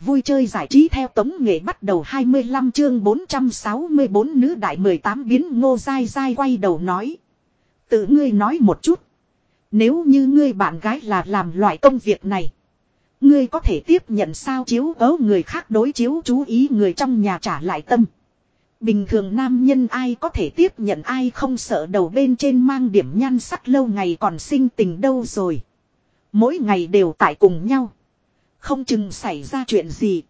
Vui chơi giải trí theo tống nghệ bắt đầu 25 chương 464 nữ đại 18 biến ngô dai dai quay đầu nói. Tự ngươi nói một chút. Nếu như ngươi bạn gái là làm loại công việc này. Ngươi có thể tiếp nhận sao chiếu ấu người khác đối chiếu chú ý người trong nhà trả lại tâm. Bình thường nam nhân ai có thể tiếp nhận, ai không sợ đầu bên trên mang điểm nhan sắc lâu ngày còn sinh tình đâu rồi. Mỗi ngày đều tại cùng nhau. Không chừng xảy ra chuyện gì.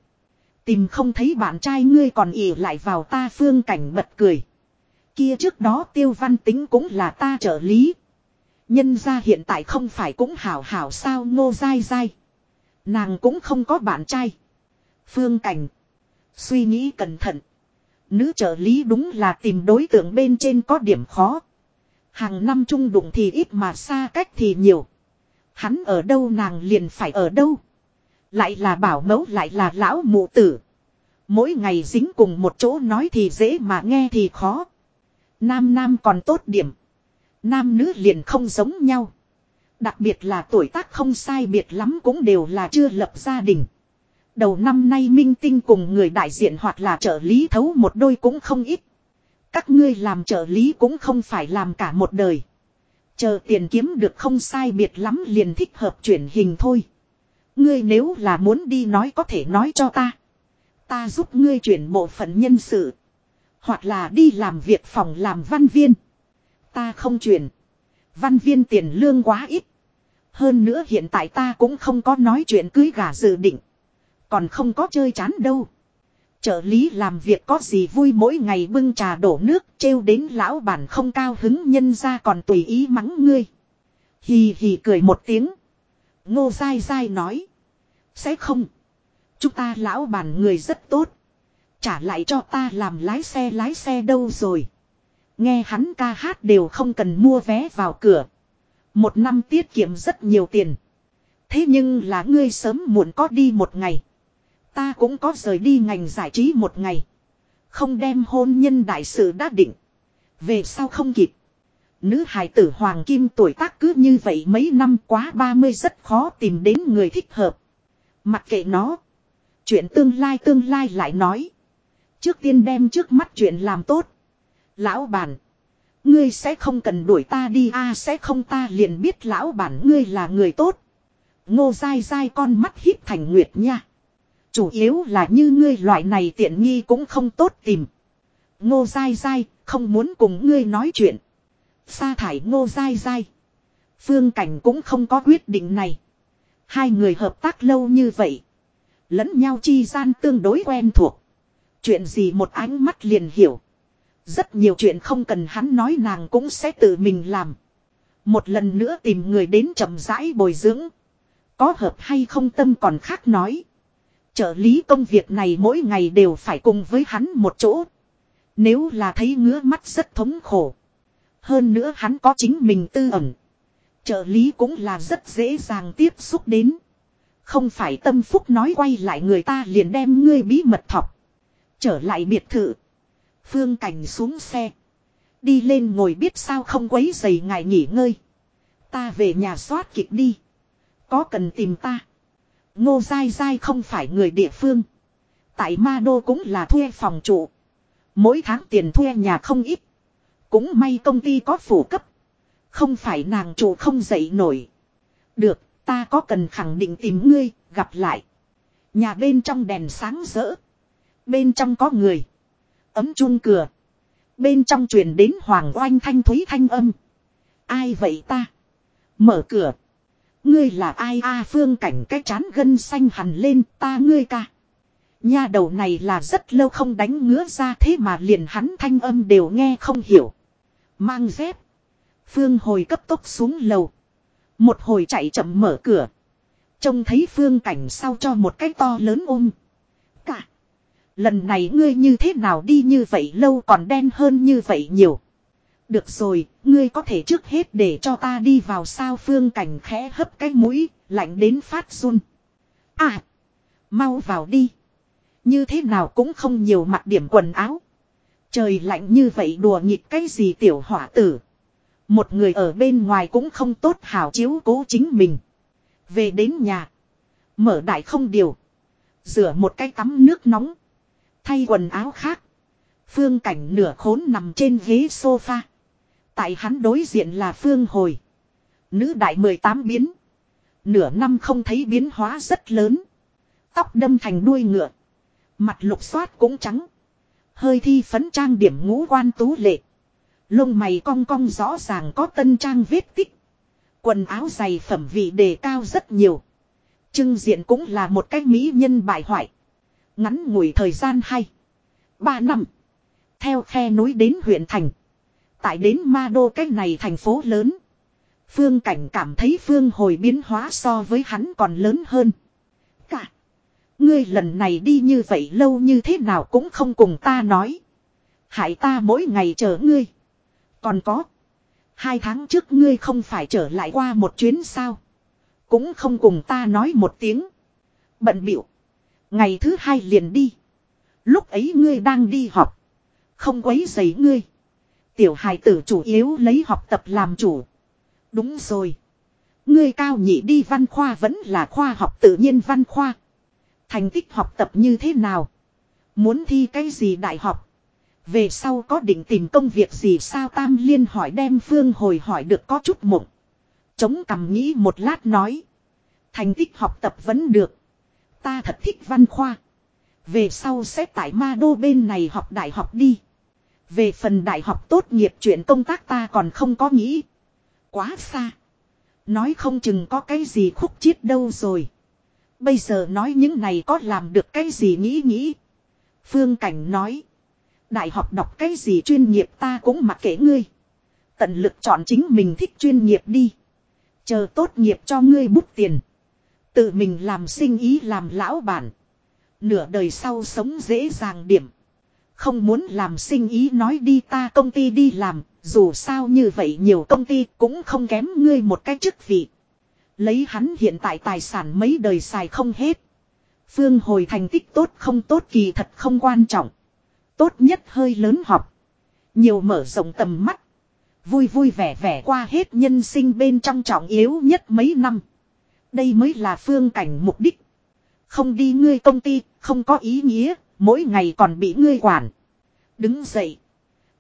Tìm không thấy bạn trai ngươi còn ỉ lại vào ta phương cảnh bật cười. Kia trước đó tiêu văn tính cũng là ta trợ lý. Nhân ra hiện tại không phải cũng hảo hảo sao ngô dai dai. Nàng cũng không có bạn trai. Phương cảnh. Suy nghĩ cẩn thận. Nữ trợ lý đúng là tìm đối tượng bên trên có điểm khó. Hàng năm trung đụng thì ít mà xa cách thì nhiều. Hắn ở đâu nàng liền phải ở đâu. Lại là bảo mẫu lại là lão mụ tử. Mỗi ngày dính cùng một chỗ nói thì dễ mà nghe thì khó. Nam nam còn tốt điểm. Nam nữ liền không giống nhau. Đặc biệt là tuổi tác không sai biệt lắm cũng đều là chưa lập gia đình. Đầu năm nay minh tinh cùng người đại diện hoặc là trợ lý thấu một đôi cũng không ít. Các ngươi làm trợ lý cũng không phải làm cả một đời. Chờ tiền kiếm được không sai biệt lắm liền thích hợp chuyển hình thôi. Ngươi nếu là muốn đi nói có thể nói cho ta. Ta giúp ngươi chuyển bộ phận nhân sự. Hoặc là đi làm việc phòng làm văn viên. Ta không chuyển. Văn viên tiền lương quá ít. Hơn nữa hiện tại ta cũng không có nói chuyện cưới gà dự định. Còn không có chơi chán đâu. Trợ lý làm việc có gì vui mỗi ngày bưng trà đổ nước, trêu đến lão bản không cao hứng nhân ra còn tùy ý mắng ngươi. Hì hì cười một tiếng. Ngô dai dai nói. Sẽ không. Chúng ta lão bản người rất tốt. Trả lại cho ta làm lái xe lái xe đâu rồi. Nghe hắn ca hát đều không cần mua vé vào cửa. Một năm tiết kiệm rất nhiều tiền. Thế nhưng là ngươi sớm muộn có đi một ngày. Ta cũng có rời đi ngành giải trí một ngày. Không đem hôn nhân đại sự đã định. Về sau không kịp. Nữ hài tử Hoàng Kim tuổi tác cứ như vậy mấy năm quá 30 rất khó tìm đến người thích hợp. Mặc kệ nó. Chuyện tương lai tương lai lại nói. Trước tiên đem trước mắt chuyện làm tốt. Lão bản. Ngươi sẽ không cần đuổi ta đi a sẽ không ta liền biết lão bản ngươi là người tốt. Ngô dai dai con mắt híp thành nguyệt nha. Chủ yếu là như ngươi loại này tiện nghi cũng không tốt tìm. Ngô dai dai, không muốn cùng ngươi nói chuyện. Sa thải ngô dai dai. Phương cảnh cũng không có quyết định này. Hai người hợp tác lâu như vậy. Lẫn nhau chi gian tương đối quen thuộc. Chuyện gì một ánh mắt liền hiểu. Rất nhiều chuyện không cần hắn nói nàng cũng sẽ tự mình làm. Một lần nữa tìm người đến chậm rãi bồi dưỡng. Có hợp hay không tâm còn khác nói. Trợ lý công việc này mỗi ngày đều phải cùng với hắn một chỗ. Nếu là thấy ngứa mắt rất thống khổ. Hơn nữa hắn có chính mình tư ẩn. Trợ lý cũng là rất dễ dàng tiếp xúc đến. Không phải tâm phúc nói quay lại người ta liền đem ngươi bí mật thọc. Trở lại biệt thự. Phương Cảnh xuống xe. Đi lên ngồi biết sao không quấy giày ngài nghỉ ngơi. Ta về nhà soát kịch đi. Có cần tìm ta. Ngô dai dai không phải người địa phương. Tại Ma Đô cũng là thuê phòng trụ. Mỗi tháng tiền thuê nhà không ít. Cũng may công ty có phủ cấp. Không phải nàng trụ không dậy nổi. Được, ta có cần khẳng định tìm ngươi, gặp lại. Nhà bên trong đèn sáng rỡ. Bên trong có người. Ấm chun cửa. Bên trong truyền đến hoàng oanh thanh thúy thanh âm. Ai vậy ta? Mở cửa. Ngươi là ai a phương cảnh cái chán gân xanh hẳn lên, ta ngươi ca. Nha đầu này là rất lâu không đánh ngứa ra thế mà liền hắn thanh âm đều nghe không hiểu. Mang dép. Phương hồi cấp tốc xuống lầu. Một hồi chạy chậm mở cửa. Trông thấy phương cảnh sau cho một cái to lớn ôm. Lần này ngươi như thế nào đi như vậy lâu còn đen hơn như vậy nhiều. Được rồi, ngươi có thể trước hết để cho ta đi vào sao phương cảnh khẽ hấp cái mũi, lạnh đến phát run. À, mau vào đi. Như thế nào cũng không nhiều mặc điểm quần áo. Trời lạnh như vậy đùa nghịch cái gì tiểu hỏa tử. Một người ở bên ngoài cũng không tốt hảo chiếu cố chính mình. Về đến nhà. Mở đại không điều. Rửa một cái tắm nước nóng. Thay quần áo khác. Phương cảnh nửa khốn nằm trên ghế sofa. Tại hắn đối diện là Phương hồi. Nữ đại 18 biến. Nửa năm không thấy biến hóa rất lớn. Tóc đâm thành đuôi ngựa. Mặt lục xoát cũng trắng. Hơi thi phấn trang điểm ngũ quan tú lệ. Lông mày cong cong rõ ràng có tân trang vết tích. Quần áo dày phẩm vị đề cao rất nhiều. Trưng diện cũng là một cái mỹ nhân bại hoại. Ngắn ngủi thời gian hay. Ba năm. Theo khe núi đến huyện thành. Tại đến ma đô cách này thành phố lớn. Phương cảnh cảm thấy phương hồi biến hóa so với hắn còn lớn hơn. Cả. Ngươi lần này đi như vậy lâu như thế nào cũng không cùng ta nói. Hại ta mỗi ngày chờ ngươi. Còn có. Hai tháng trước ngươi không phải trở lại qua một chuyến sao. Cũng không cùng ta nói một tiếng. Bận biểu. Ngày thứ hai liền đi. Lúc ấy ngươi đang đi học. Không quấy giấy ngươi. Tiểu hài tử chủ yếu lấy học tập làm chủ. Đúng rồi. Ngươi cao nhị đi văn khoa vẫn là khoa học tự nhiên văn khoa. Thành tích học tập như thế nào? Muốn thi cái gì đại học? Về sau có định tìm công việc gì sao Tam Liên hỏi đem Phương hồi hỏi được có chút mộng. Chống cằm nghĩ một lát nói. Thành tích học tập vẫn được. Ta thật thích văn khoa. Về sau sẽ tại ma đô bên này học đại học đi. Về phần đại học tốt nghiệp chuyện công tác ta còn không có nghĩ. Quá xa. Nói không chừng có cái gì khúc chiết đâu rồi. Bây giờ nói những này có làm được cái gì nghĩ nghĩ. Phương Cảnh nói. Đại học đọc cái gì chuyên nghiệp ta cũng mặc kệ ngươi. Tận lực chọn chính mình thích chuyên nghiệp đi. Chờ tốt nghiệp cho ngươi bút tiền. Tự mình làm sinh ý làm lão bản. Nửa đời sau sống dễ dàng điểm. Không muốn làm sinh ý nói đi ta công ty đi làm, dù sao như vậy nhiều công ty cũng không kém ngươi một cái chức vị. Lấy hắn hiện tại tài sản mấy đời xài không hết. Phương hồi thành tích tốt không tốt kỳ thật không quan trọng. Tốt nhất hơi lớn học. Nhiều mở rộng tầm mắt. Vui vui vẻ vẻ qua hết nhân sinh bên trong trọng yếu nhất mấy năm. Đây mới là phương cảnh mục đích. Không đi ngươi công ty, không có ý nghĩa, mỗi ngày còn bị ngươi quản. Đứng dậy.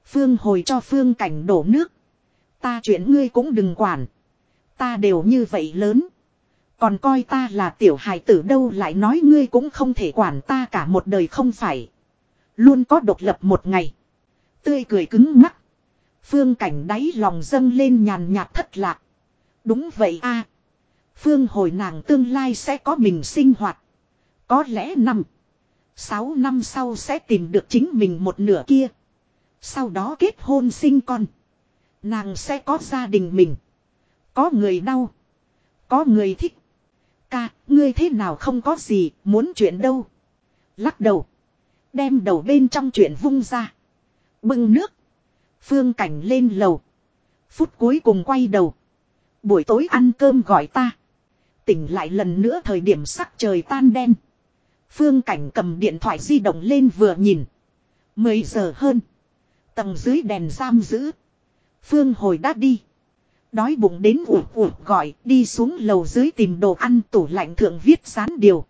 Phương hồi cho phương cảnh đổ nước. Ta chuyện ngươi cũng đừng quản. Ta đều như vậy lớn. Còn coi ta là tiểu hài tử đâu lại nói ngươi cũng không thể quản ta cả một đời không phải. Luôn có độc lập một ngày. Tươi cười cứng mắt. Phương cảnh đáy lòng dâng lên nhàn nhạt thất lạc. Đúng vậy a Phương hồi nàng tương lai sẽ có mình sinh hoạt. Có lẽ năm. Sáu năm sau sẽ tìm được chính mình một nửa kia. Sau đó kết hôn sinh con. Nàng sẽ có gia đình mình. Có người đau. Có người thích. Ca, ngươi thế nào không có gì, muốn chuyện đâu. Lắc đầu. Đem đầu bên trong chuyện vung ra. Bưng nước. Phương cảnh lên lầu. Phút cuối cùng quay đầu. Buổi tối ăn cơm gọi ta. Tỉnh lại lần nữa thời điểm sắc trời tan đen. Phương cảnh cầm điện thoại di động lên vừa nhìn. Mười giờ hơn. Tầng dưới đèn giam giữ. Phương hồi đã đi. Đói bụng đến ủ ủ gọi đi xuống lầu dưới tìm đồ ăn tủ lạnh thượng viết sán điều.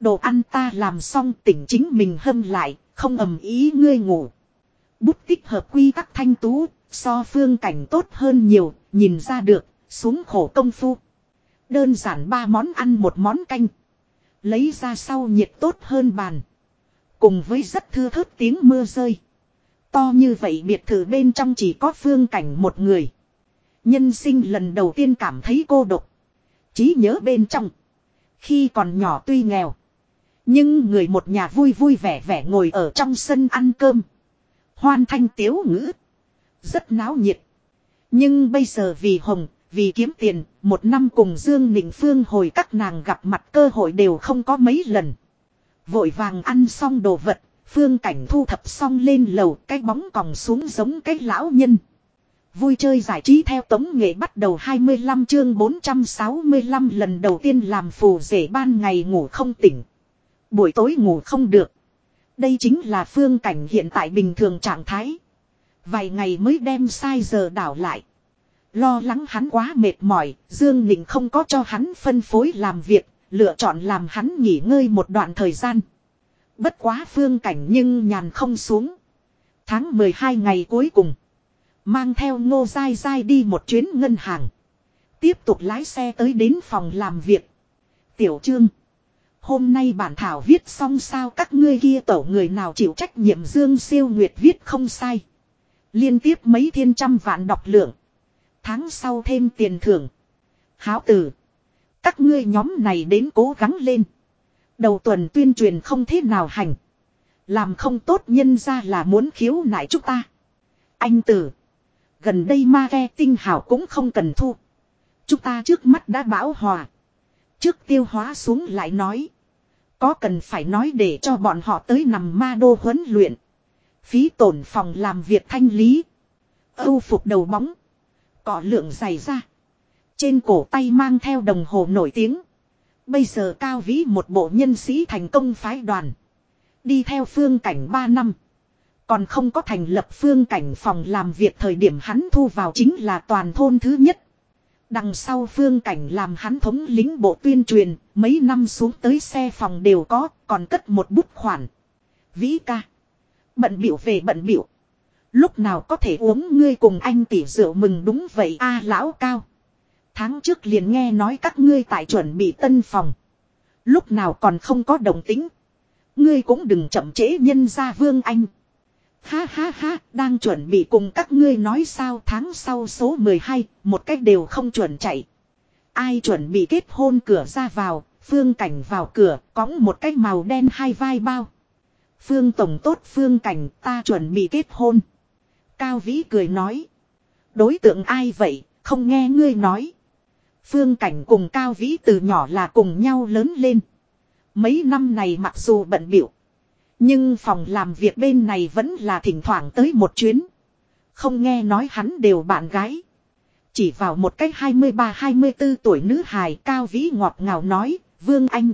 Đồ ăn ta làm xong tỉnh chính mình hâm lại, không ầm ý ngươi ngủ. Bút tích hợp quy tắc thanh tú, so phương cảnh tốt hơn nhiều, nhìn ra được, xuống khổ công phu. Đơn giản ba món ăn một món canh. Lấy ra sau nhiệt tốt hơn bàn. Cùng với rất thưa thớt tiếng mưa rơi. To như vậy biệt thự bên trong chỉ có phương cảnh một người. Nhân sinh lần đầu tiên cảm thấy cô độc. Chí nhớ bên trong. Khi còn nhỏ tuy nghèo. Nhưng người một nhà vui vui vẻ vẻ ngồi ở trong sân ăn cơm. Hoan thanh tiếu ngữ. Rất náo nhiệt. Nhưng bây giờ vì Hồng, vì kiếm tiền, một năm cùng Dương Nịnh Phương hồi các nàng gặp mặt cơ hội đều không có mấy lần. Vội vàng ăn xong đồ vật, Phương cảnh thu thập xong lên lầu cái bóng còng xuống giống cái lão nhân. Vui chơi giải trí theo tống nghệ bắt đầu 25 chương 465 lần đầu tiên làm phù rể ban ngày ngủ không tỉnh. Buổi tối ngủ không được. Đây chính là phương cảnh hiện tại bình thường trạng thái. Vài ngày mới đem sai giờ đảo lại. Lo lắng hắn quá mệt mỏi, Dương Nịnh không có cho hắn phân phối làm việc, Lựa chọn làm hắn nghỉ ngơi một đoạn thời gian. Bất quá phương cảnh nhưng nhàn không xuống. Tháng 12 ngày cuối cùng. Mang theo ngô dai dai đi một chuyến ngân hàng. Tiếp tục lái xe tới đến phòng làm việc. Tiểu trương. Hôm nay bản thảo viết xong sao các ngươi kia tổ người nào chịu trách nhiệm Dương Siêu Nguyệt viết không sai. Liên tiếp mấy thiên trăm vạn đọc lượng. Tháng sau thêm tiền thưởng. Háo tử. Các ngươi nhóm này đến cố gắng lên. Đầu tuần tuyên truyền không thế nào hành. Làm không tốt nhân ra là muốn khiếu nại chúng ta. Anh tử. Gần đây ma ghe tinh hảo cũng không cần thu. Chúng ta trước mắt đã bão hòa. Trước tiêu hóa xuống lại nói. Có cần phải nói để cho bọn họ tới nằm ma đô huấn luyện. Phí tổn phòng làm việc thanh lý. Âu phục đầu bóng cọ lượng dày ra. Trên cổ tay mang theo đồng hồ nổi tiếng. Bây giờ cao vĩ một bộ nhân sĩ thành công phái đoàn. Đi theo phương cảnh 3 năm. Còn không có thành lập phương cảnh phòng làm việc thời điểm hắn thu vào chính là toàn thôn thứ nhất. Đằng sau phương cảnh làm hắn thống lính bộ tuyên truyền, mấy năm xuống tới xe phòng đều có, còn cất một bút khoản. Vĩ ca. Bận biểu về bận biểu. Lúc nào có thể uống ngươi cùng anh tỷ rượu mừng đúng vậy a à, lão cao. Tháng trước liền nghe nói các ngươi tại chuẩn bị tân phòng. Lúc nào còn không có đồng tính. Ngươi cũng đừng chậm trễ nhân ra vương anh. Ha ha ha, đang chuẩn bị cùng các ngươi nói sao tháng sau số 12, một cách đều không chuẩn chạy. Ai chuẩn bị kết hôn cửa ra vào, phương cảnh vào cửa, cõng một cái màu đen hai vai bao. Phương tổng tốt phương cảnh ta chuẩn bị kết hôn. Cao Vĩ cười nói. Đối tượng ai vậy, không nghe ngươi nói. Phương cảnh cùng Cao Vĩ từ nhỏ là cùng nhau lớn lên. Mấy năm này mặc dù bận biểu. Nhưng phòng làm việc bên này vẫn là thỉnh thoảng tới một chuyến. Không nghe nói hắn đều bạn gái. Chỉ vào một cách 23-24 tuổi nữ hài cao vĩ ngọt ngào nói, Vương Anh.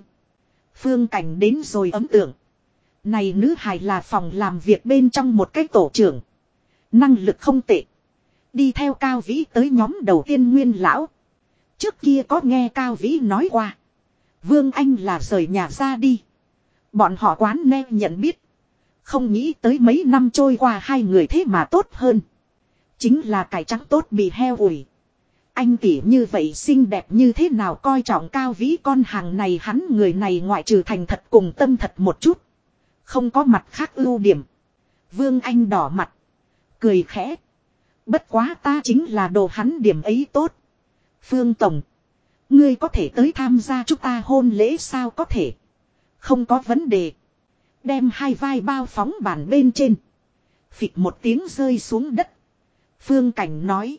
Phương Cảnh đến rồi ấm tượng. Này nữ hài là phòng làm việc bên trong một cái tổ trưởng. Năng lực không tệ. Đi theo Cao Vĩ tới nhóm đầu tiên nguyên lão. Trước kia có nghe Cao Vĩ nói qua. Vương Anh là rời nhà ra đi. Bọn họ quán ne nhận biết. Không nghĩ tới mấy năm trôi qua hai người thế mà tốt hơn. Chính là cải trắng tốt bị heo ủi. Anh tỉ như vậy xinh đẹp như thế nào coi trọng cao vĩ con hàng này hắn người này ngoại trừ thành thật cùng tâm thật một chút. Không có mặt khác ưu điểm. Vương Anh đỏ mặt. Cười khẽ. Bất quá ta chính là đồ hắn điểm ấy tốt. Phương Tổng. Ngươi có thể tới tham gia chúng ta hôn lễ sao có thể. Không có vấn đề. Đem hai vai bao phóng bàn bên trên. Phịch một tiếng rơi xuống đất. Phương Cảnh nói.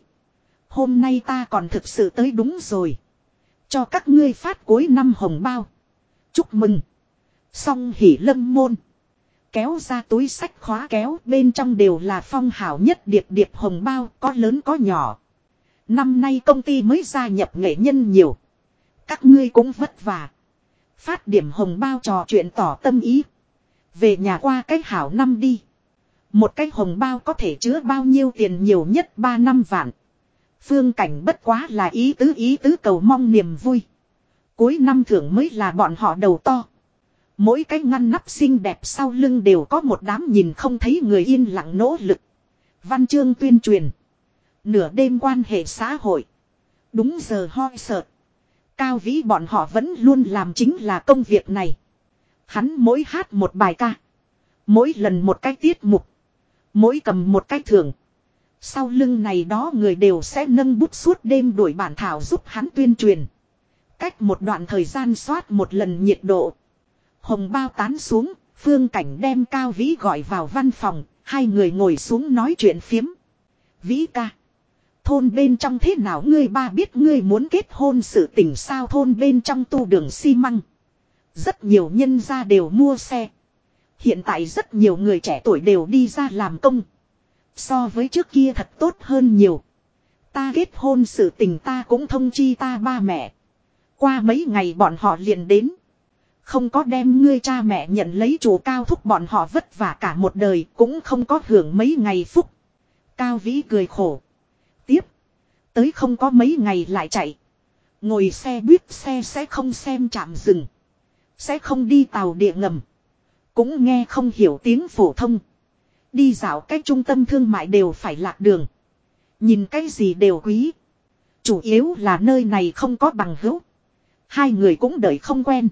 Hôm nay ta còn thực sự tới đúng rồi. Cho các ngươi phát cuối năm hồng bao. Chúc mừng. Song hỉ lâm môn. Kéo ra túi sách khóa kéo, bên trong đều là phong hảo nhất điệp điệp hồng bao, có lớn có nhỏ. Năm nay công ty mới gia nhập nghệ nhân nhiều. Các ngươi cũng vất vả. Phát điểm hồng bao trò chuyện tỏ tâm ý. Về nhà qua cách hảo năm đi. Một cái hồng bao có thể chứa bao nhiêu tiền nhiều nhất 3 năm vạn. Phương cảnh bất quá là ý tứ ý tứ cầu mong niềm vui. Cuối năm thưởng mới là bọn họ đầu to. Mỗi cái ngăn nắp xinh đẹp sau lưng đều có một đám nhìn không thấy người yên lặng nỗ lực. Văn chương tuyên truyền. Nửa đêm quan hệ xã hội. Đúng giờ hoi sợt. Cao vĩ bọn họ vẫn luôn làm chính là công việc này. Hắn mỗi hát một bài ca. Mỗi lần một cái tiết mục. Mỗi cầm một cái thưởng. Sau lưng này đó người đều sẽ nâng bút suốt đêm đuổi bản thảo giúp hắn tuyên truyền. Cách một đoạn thời gian soát một lần nhiệt độ. Hồng bao tán xuống, phương cảnh đem Cao Vĩ gọi vào văn phòng, hai người ngồi xuống nói chuyện phiếm. Vĩ ca thôn bên trong thế nào ngươi ba biết ngươi muốn kết hôn sự tình sao thôn bên trong tu đường xi măng. Rất nhiều nhân gia đều mua xe. Hiện tại rất nhiều người trẻ tuổi đều đi ra làm công. So với trước kia thật tốt hơn nhiều. Ta kết hôn sự tình ta cũng thông chi ta ba mẹ. Qua mấy ngày bọn họ liền đến. Không có đem ngươi cha mẹ nhận lấy chủ cao thúc bọn họ vất vả cả một đời, cũng không có hưởng mấy ngày phúc. Cao Vĩ cười khổ. tiếp Tới không có mấy ngày lại chạy. Ngồi xe buýt xe sẽ không xem chạm dừng. Sẽ không đi tàu địa ngầm. Cũng nghe không hiểu tiếng phổ thông. Đi dạo cách trung tâm thương mại đều phải lạc đường. Nhìn cái gì đều quý. Chủ yếu là nơi này không có bằng hữu. Hai người cũng đợi không quen.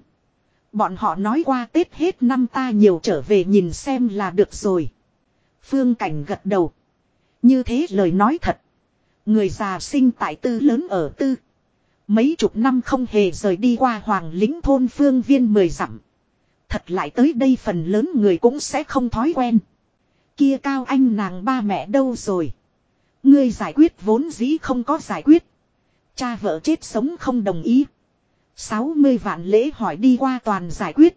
Bọn họ nói qua Tết hết năm ta nhiều trở về nhìn xem là được rồi. Phương Cảnh gật đầu. Như thế lời nói thật. Người già sinh tại tư lớn ở tư. Mấy chục năm không hề rời đi qua hoàng lính thôn phương viên mười dặm. Thật lại tới đây phần lớn người cũng sẽ không thói quen. Kia cao anh nàng ba mẹ đâu rồi. Ngươi giải quyết vốn dĩ không có giải quyết. Cha vợ chết sống không đồng ý. 60 vạn lễ hỏi đi qua toàn giải quyết.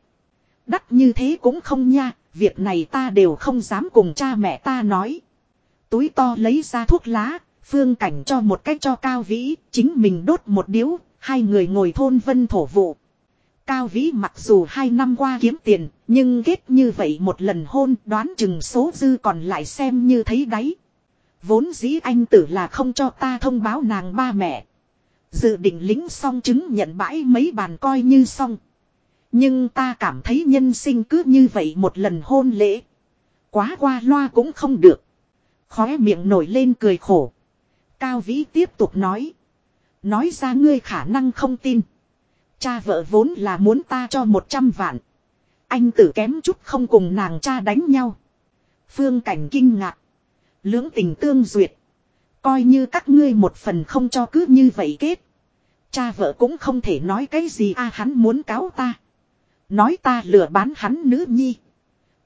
Đắt như thế cũng không nha, việc này ta đều không dám cùng cha mẹ ta nói. Túi to lấy ra thuốc lá, phương cảnh cho một cách cho cao vĩ, chính mình đốt một điếu, hai người ngồi thôn vân thổ vụ. Cao vĩ mặc dù hai năm qua kiếm tiền, nhưng kết như vậy một lần hôn đoán chừng số dư còn lại xem như thấy đáy. Vốn dĩ anh tử là không cho ta thông báo nàng ba mẹ. Dự định lính xong chứng nhận bãi mấy bàn coi như xong. Nhưng ta cảm thấy nhân sinh cứ như vậy một lần hôn lễ. Quá qua loa cũng không được. Khóe miệng nổi lên cười khổ. Cao Vĩ tiếp tục nói. Nói ra ngươi khả năng không tin. Cha vợ vốn là muốn ta cho một trăm vạn. Anh tử kém chút không cùng nàng cha đánh nhau. Phương cảnh kinh ngạc. Lưỡng tình tương duyệt. Coi như các ngươi một phần không cho cứ như vậy kết. Cha vợ cũng không thể nói cái gì a, hắn muốn cáo ta. Nói ta lừa bán hắn nữ nhi.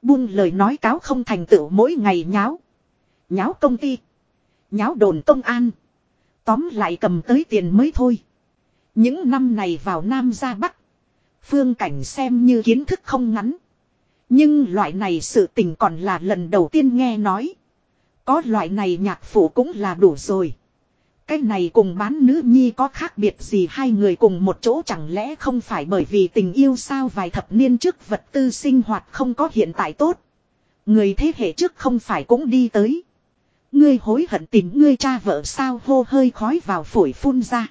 Buông lời nói cáo không thành tựu mỗi ngày nháo. Nháo công ty. Nháo đồn công an. Tóm lại cầm tới tiền mới thôi. Những năm này vào Nam ra Bắc. Phương cảnh xem như kiến thức không ngắn. Nhưng loại này sự tình còn là lần đầu tiên nghe nói. Có loại này nhạc phủ cũng là đủ rồi. Cái này cùng bán nữ nhi có khác biệt gì hai người cùng một chỗ chẳng lẽ không phải bởi vì tình yêu sao vài thập niên trước vật tư sinh hoạt không có hiện tại tốt. Người thế hệ trước không phải cũng đi tới. Ngươi hối hận tìm ngươi cha vợ sao hô hơi khói vào phổi phun ra.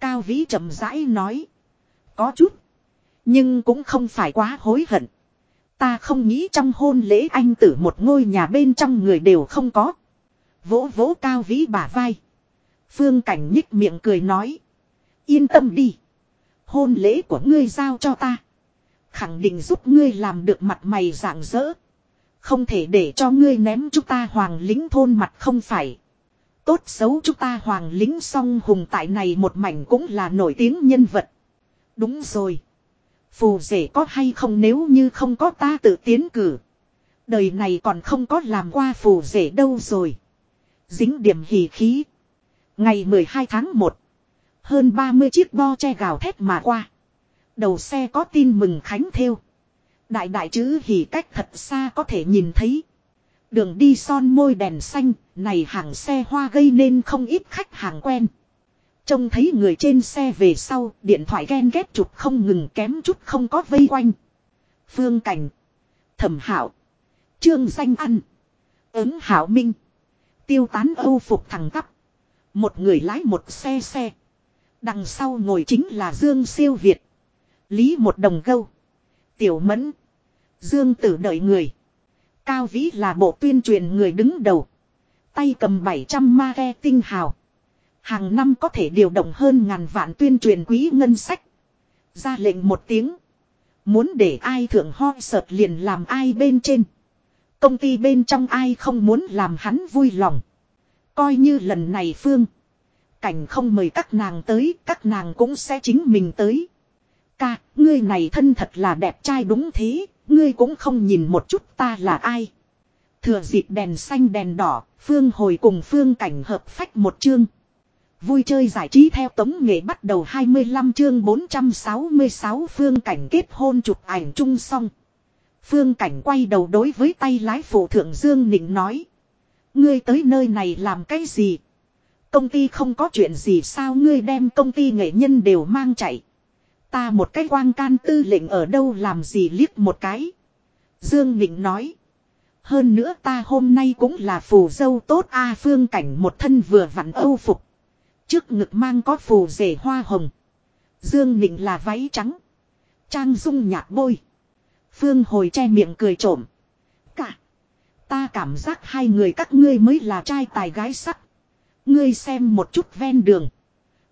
Cao Vĩ chậm rãi nói. Có chút. Nhưng cũng không phải quá hối hận. Ta không nghĩ trong hôn lễ anh tử một ngôi nhà bên trong người đều không có. Vỗ vỗ Cao Vĩ bả vai. Phương Cảnh nhích miệng cười nói. Yên tâm đi. Hôn lễ của ngươi giao cho ta. Khẳng định giúp ngươi làm được mặt mày rạng rỡ. Không thể để cho ngươi ném chúng ta hoàng lính thôn mặt không phải. Tốt xấu chúng ta hoàng lính song hùng tại này một mảnh cũng là nổi tiếng nhân vật. Đúng rồi. Phù rể có hay không nếu như không có ta tự tiến cử. Đời này còn không có làm qua phù rể đâu rồi. Dính điểm hỉ khí. Ngày 12 tháng 1. Hơn 30 chiếc bo che gào thét mà qua. Đầu xe có tin mừng khánh theo. Đại đại chữ hỉ cách thật xa có thể nhìn thấy. Đường đi son môi đèn xanh, này hàng xe hoa gây nên không ít khách hàng quen. Trông thấy người trên xe về sau, điện thoại ghen ghét chụp không ngừng kém chút không có vây quanh. Phương Cảnh, Thẩm Hạo, Trương Danh Ăn, Ứng Hảo Minh, tiêu tán âu phục thẳng tắp. Một người lái một xe xe. Đằng sau ngồi chính là Dương Siêu Việt. Lý một đồng gâu. Tiểu Mẫn. Dương Tử đợi người. Cao Vĩ là bộ tuyên truyền người đứng đầu. Tay cầm 700 ma ghe tinh hào. Hàng năm có thể điều động hơn ngàn vạn tuyên truyền quỹ ngân sách. Ra lệnh một tiếng. Muốn để ai thượng ho sợt liền làm ai bên trên. Công ty bên trong ai không muốn làm hắn vui lòng. Coi như lần này Phương. Cảnh không mời các nàng tới, các nàng cũng sẽ chính mình tới. Ca, ngươi này thân thật là đẹp trai đúng thế, ngươi cũng không nhìn một chút ta là ai. Thừa dịp đèn xanh đèn đỏ, Phương hồi cùng Phương cảnh hợp phách một chương. Vui chơi giải trí theo tống nghệ bắt đầu 25 chương 466 Phương cảnh kết hôn chụp ảnh chung xong. Phương cảnh quay đầu đối với tay lái phụ thượng Dương Nịnh nói. Ngươi tới nơi này làm cái gì? Công ty không có chuyện gì sao ngươi đem công ty nghệ nhân đều mang chạy. Ta một cái quang can tư lệnh ở đâu làm gì liếc một cái. Dương Nịnh nói. Hơn nữa ta hôm nay cũng là phù dâu tốt A, phương cảnh một thân vừa vặn âu phục. Trước ngực mang có phù rể hoa hồng. Dương Nịnh là váy trắng. Trang dung nhạt bôi. Phương hồi che miệng cười trộm. Cả. Ta cảm giác hai người các ngươi mới là trai tài gái sắc. Ngươi xem một chút ven đường.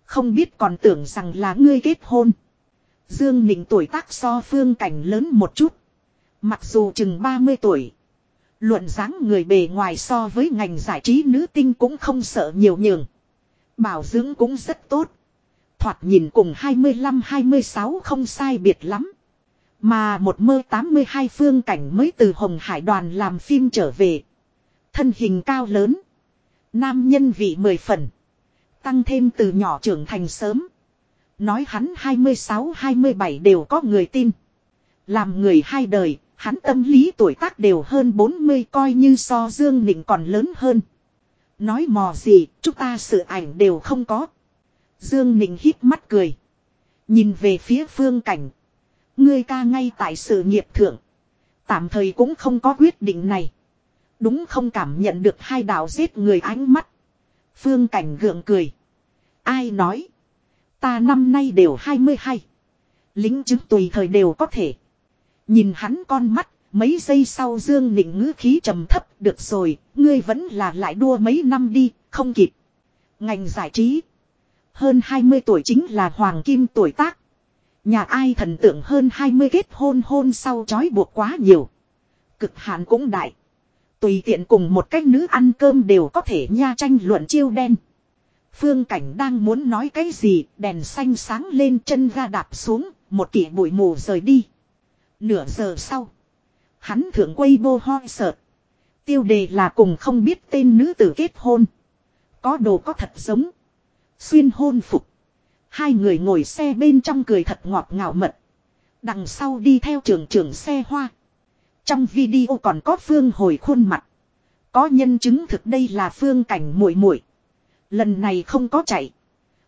Không biết còn tưởng rằng là ngươi kết hôn. Dương Nịnh tuổi tác so phương cảnh lớn một chút. Mặc dù chừng 30 tuổi. Luận dáng người bề ngoài so với ngành giải trí nữ tinh cũng không sợ nhiều nhường. Bảo dưỡng cũng rất tốt. Thoạt nhìn cùng 25-26 không sai biệt lắm. Mà một mơ 82 phương cảnh mới từ Hồng Hải đoàn làm phim trở về. Thân hình cao lớn. Nam nhân vị mười phần. Tăng thêm từ nhỏ trưởng thành sớm. Nói hắn 26-27 đều có người tin. Làm người hai đời, hắn tâm lý tuổi tác đều hơn 40 coi như so Dương Nịnh còn lớn hơn. Nói mò gì, chúng ta sự ảnh đều không có. Dương Ninh hít mắt cười. Nhìn về phía phương cảnh. Ngươi ca ngay tại sự nghiệp thượng. Tạm thời cũng không có quyết định này. Đúng không cảm nhận được hai đạo giết người ánh mắt. Phương cảnh gượng cười. Ai nói. Ta năm nay đều 22. Lính chứng tùy thời đều có thể. Nhìn hắn con mắt, mấy giây sau Dương Nịnh ngữ khí trầm thấp, được rồi, ngươi vẫn là lại đua mấy năm đi, không kịp. Ngành giải trí. Hơn 20 tuổi chính là hoàng kim tuổi tác. Nhà ai thần tượng hơn 20 kết hôn hôn sau trói buộc quá nhiều. Cực hạn cũng đại. Tùy tiện cùng một cách nữ ăn cơm đều có thể nha tranh luận chiêu đen. Phương Cảnh đang muốn nói cái gì, đèn xanh sáng lên chân ga đạp xuống, một kỷ bụi mù rời đi. Nửa giờ sau, hắn thượng quay bô ho sợ. Tiêu đề là cùng không biết tên nữ tử kết hôn. Có đồ có thật giống. Xuyên hôn phục. Hai người ngồi xe bên trong cười thật ngọt ngào mật. Đằng sau đi theo trường trường xe hoa. Trong video còn có phương hồi khuôn mặt. Có nhân chứng thực đây là phương cảnh muội muội. Lần này không có chạy.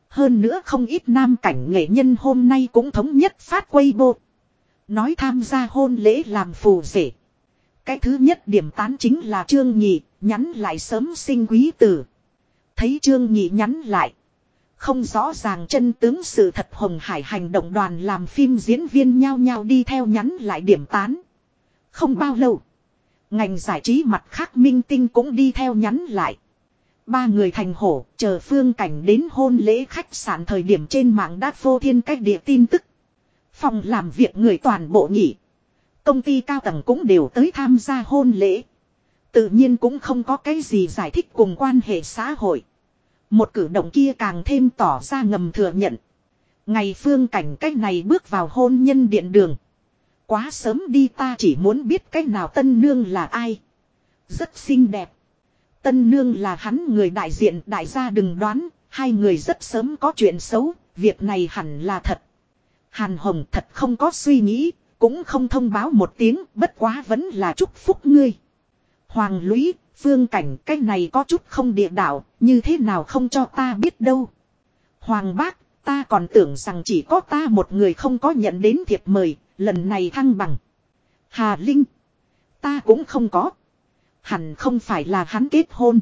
Hơn nữa không ít nam cảnh nghệ nhân hôm nay cũng thống nhất phát quay bộ. Nói tham gia hôn lễ làm phù rể. Cái thứ nhất điểm tán chính là Trương Nhị, nhắn lại sớm sinh quý tử. Thấy Trương Nhị nhắn lại. Không rõ ràng chân tướng sự thật Hồng Hải hành động đoàn làm phim diễn viên nhau nhau đi theo nhắn lại điểm tán. Không bao lâu. Ngành giải trí mặt khác minh tinh cũng đi theo nhắn lại. Ba người thành hổ chờ phương cảnh đến hôn lễ khách sạn thời điểm trên mạng đã vô thiên cách địa tin tức. Phòng làm việc người toàn bộ nghỉ. Công ty cao tầng cũng đều tới tham gia hôn lễ. Tự nhiên cũng không có cái gì giải thích cùng quan hệ xã hội. Một cử động kia càng thêm tỏ ra ngầm thừa nhận. Ngày phương cảnh cách này bước vào hôn nhân điện đường. Quá sớm đi ta chỉ muốn biết cách nào tân nương là ai. Rất xinh đẹp. Tân nương là hắn người đại diện đại gia đừng đoán, hai người rất sớm có chuyện xấu, việc này hẳn là thật. Hàn Hồng thật không có suy nghĩ, cũng không thông báo một tiếng, bất quá vẫn là chúc phúc ngươi. Hoàng lũy, phương cảnh cái này có chút không địa đạo, như thế nào không cho ta biết đâu. Hoàng bác, ta còn tưởng rằng chỉ có ta một người không có nhận đến thiệp mời, lần này thăng bằng. Hà Linh, ta cũng không có. Hẳn không phải là hắn kết hôn.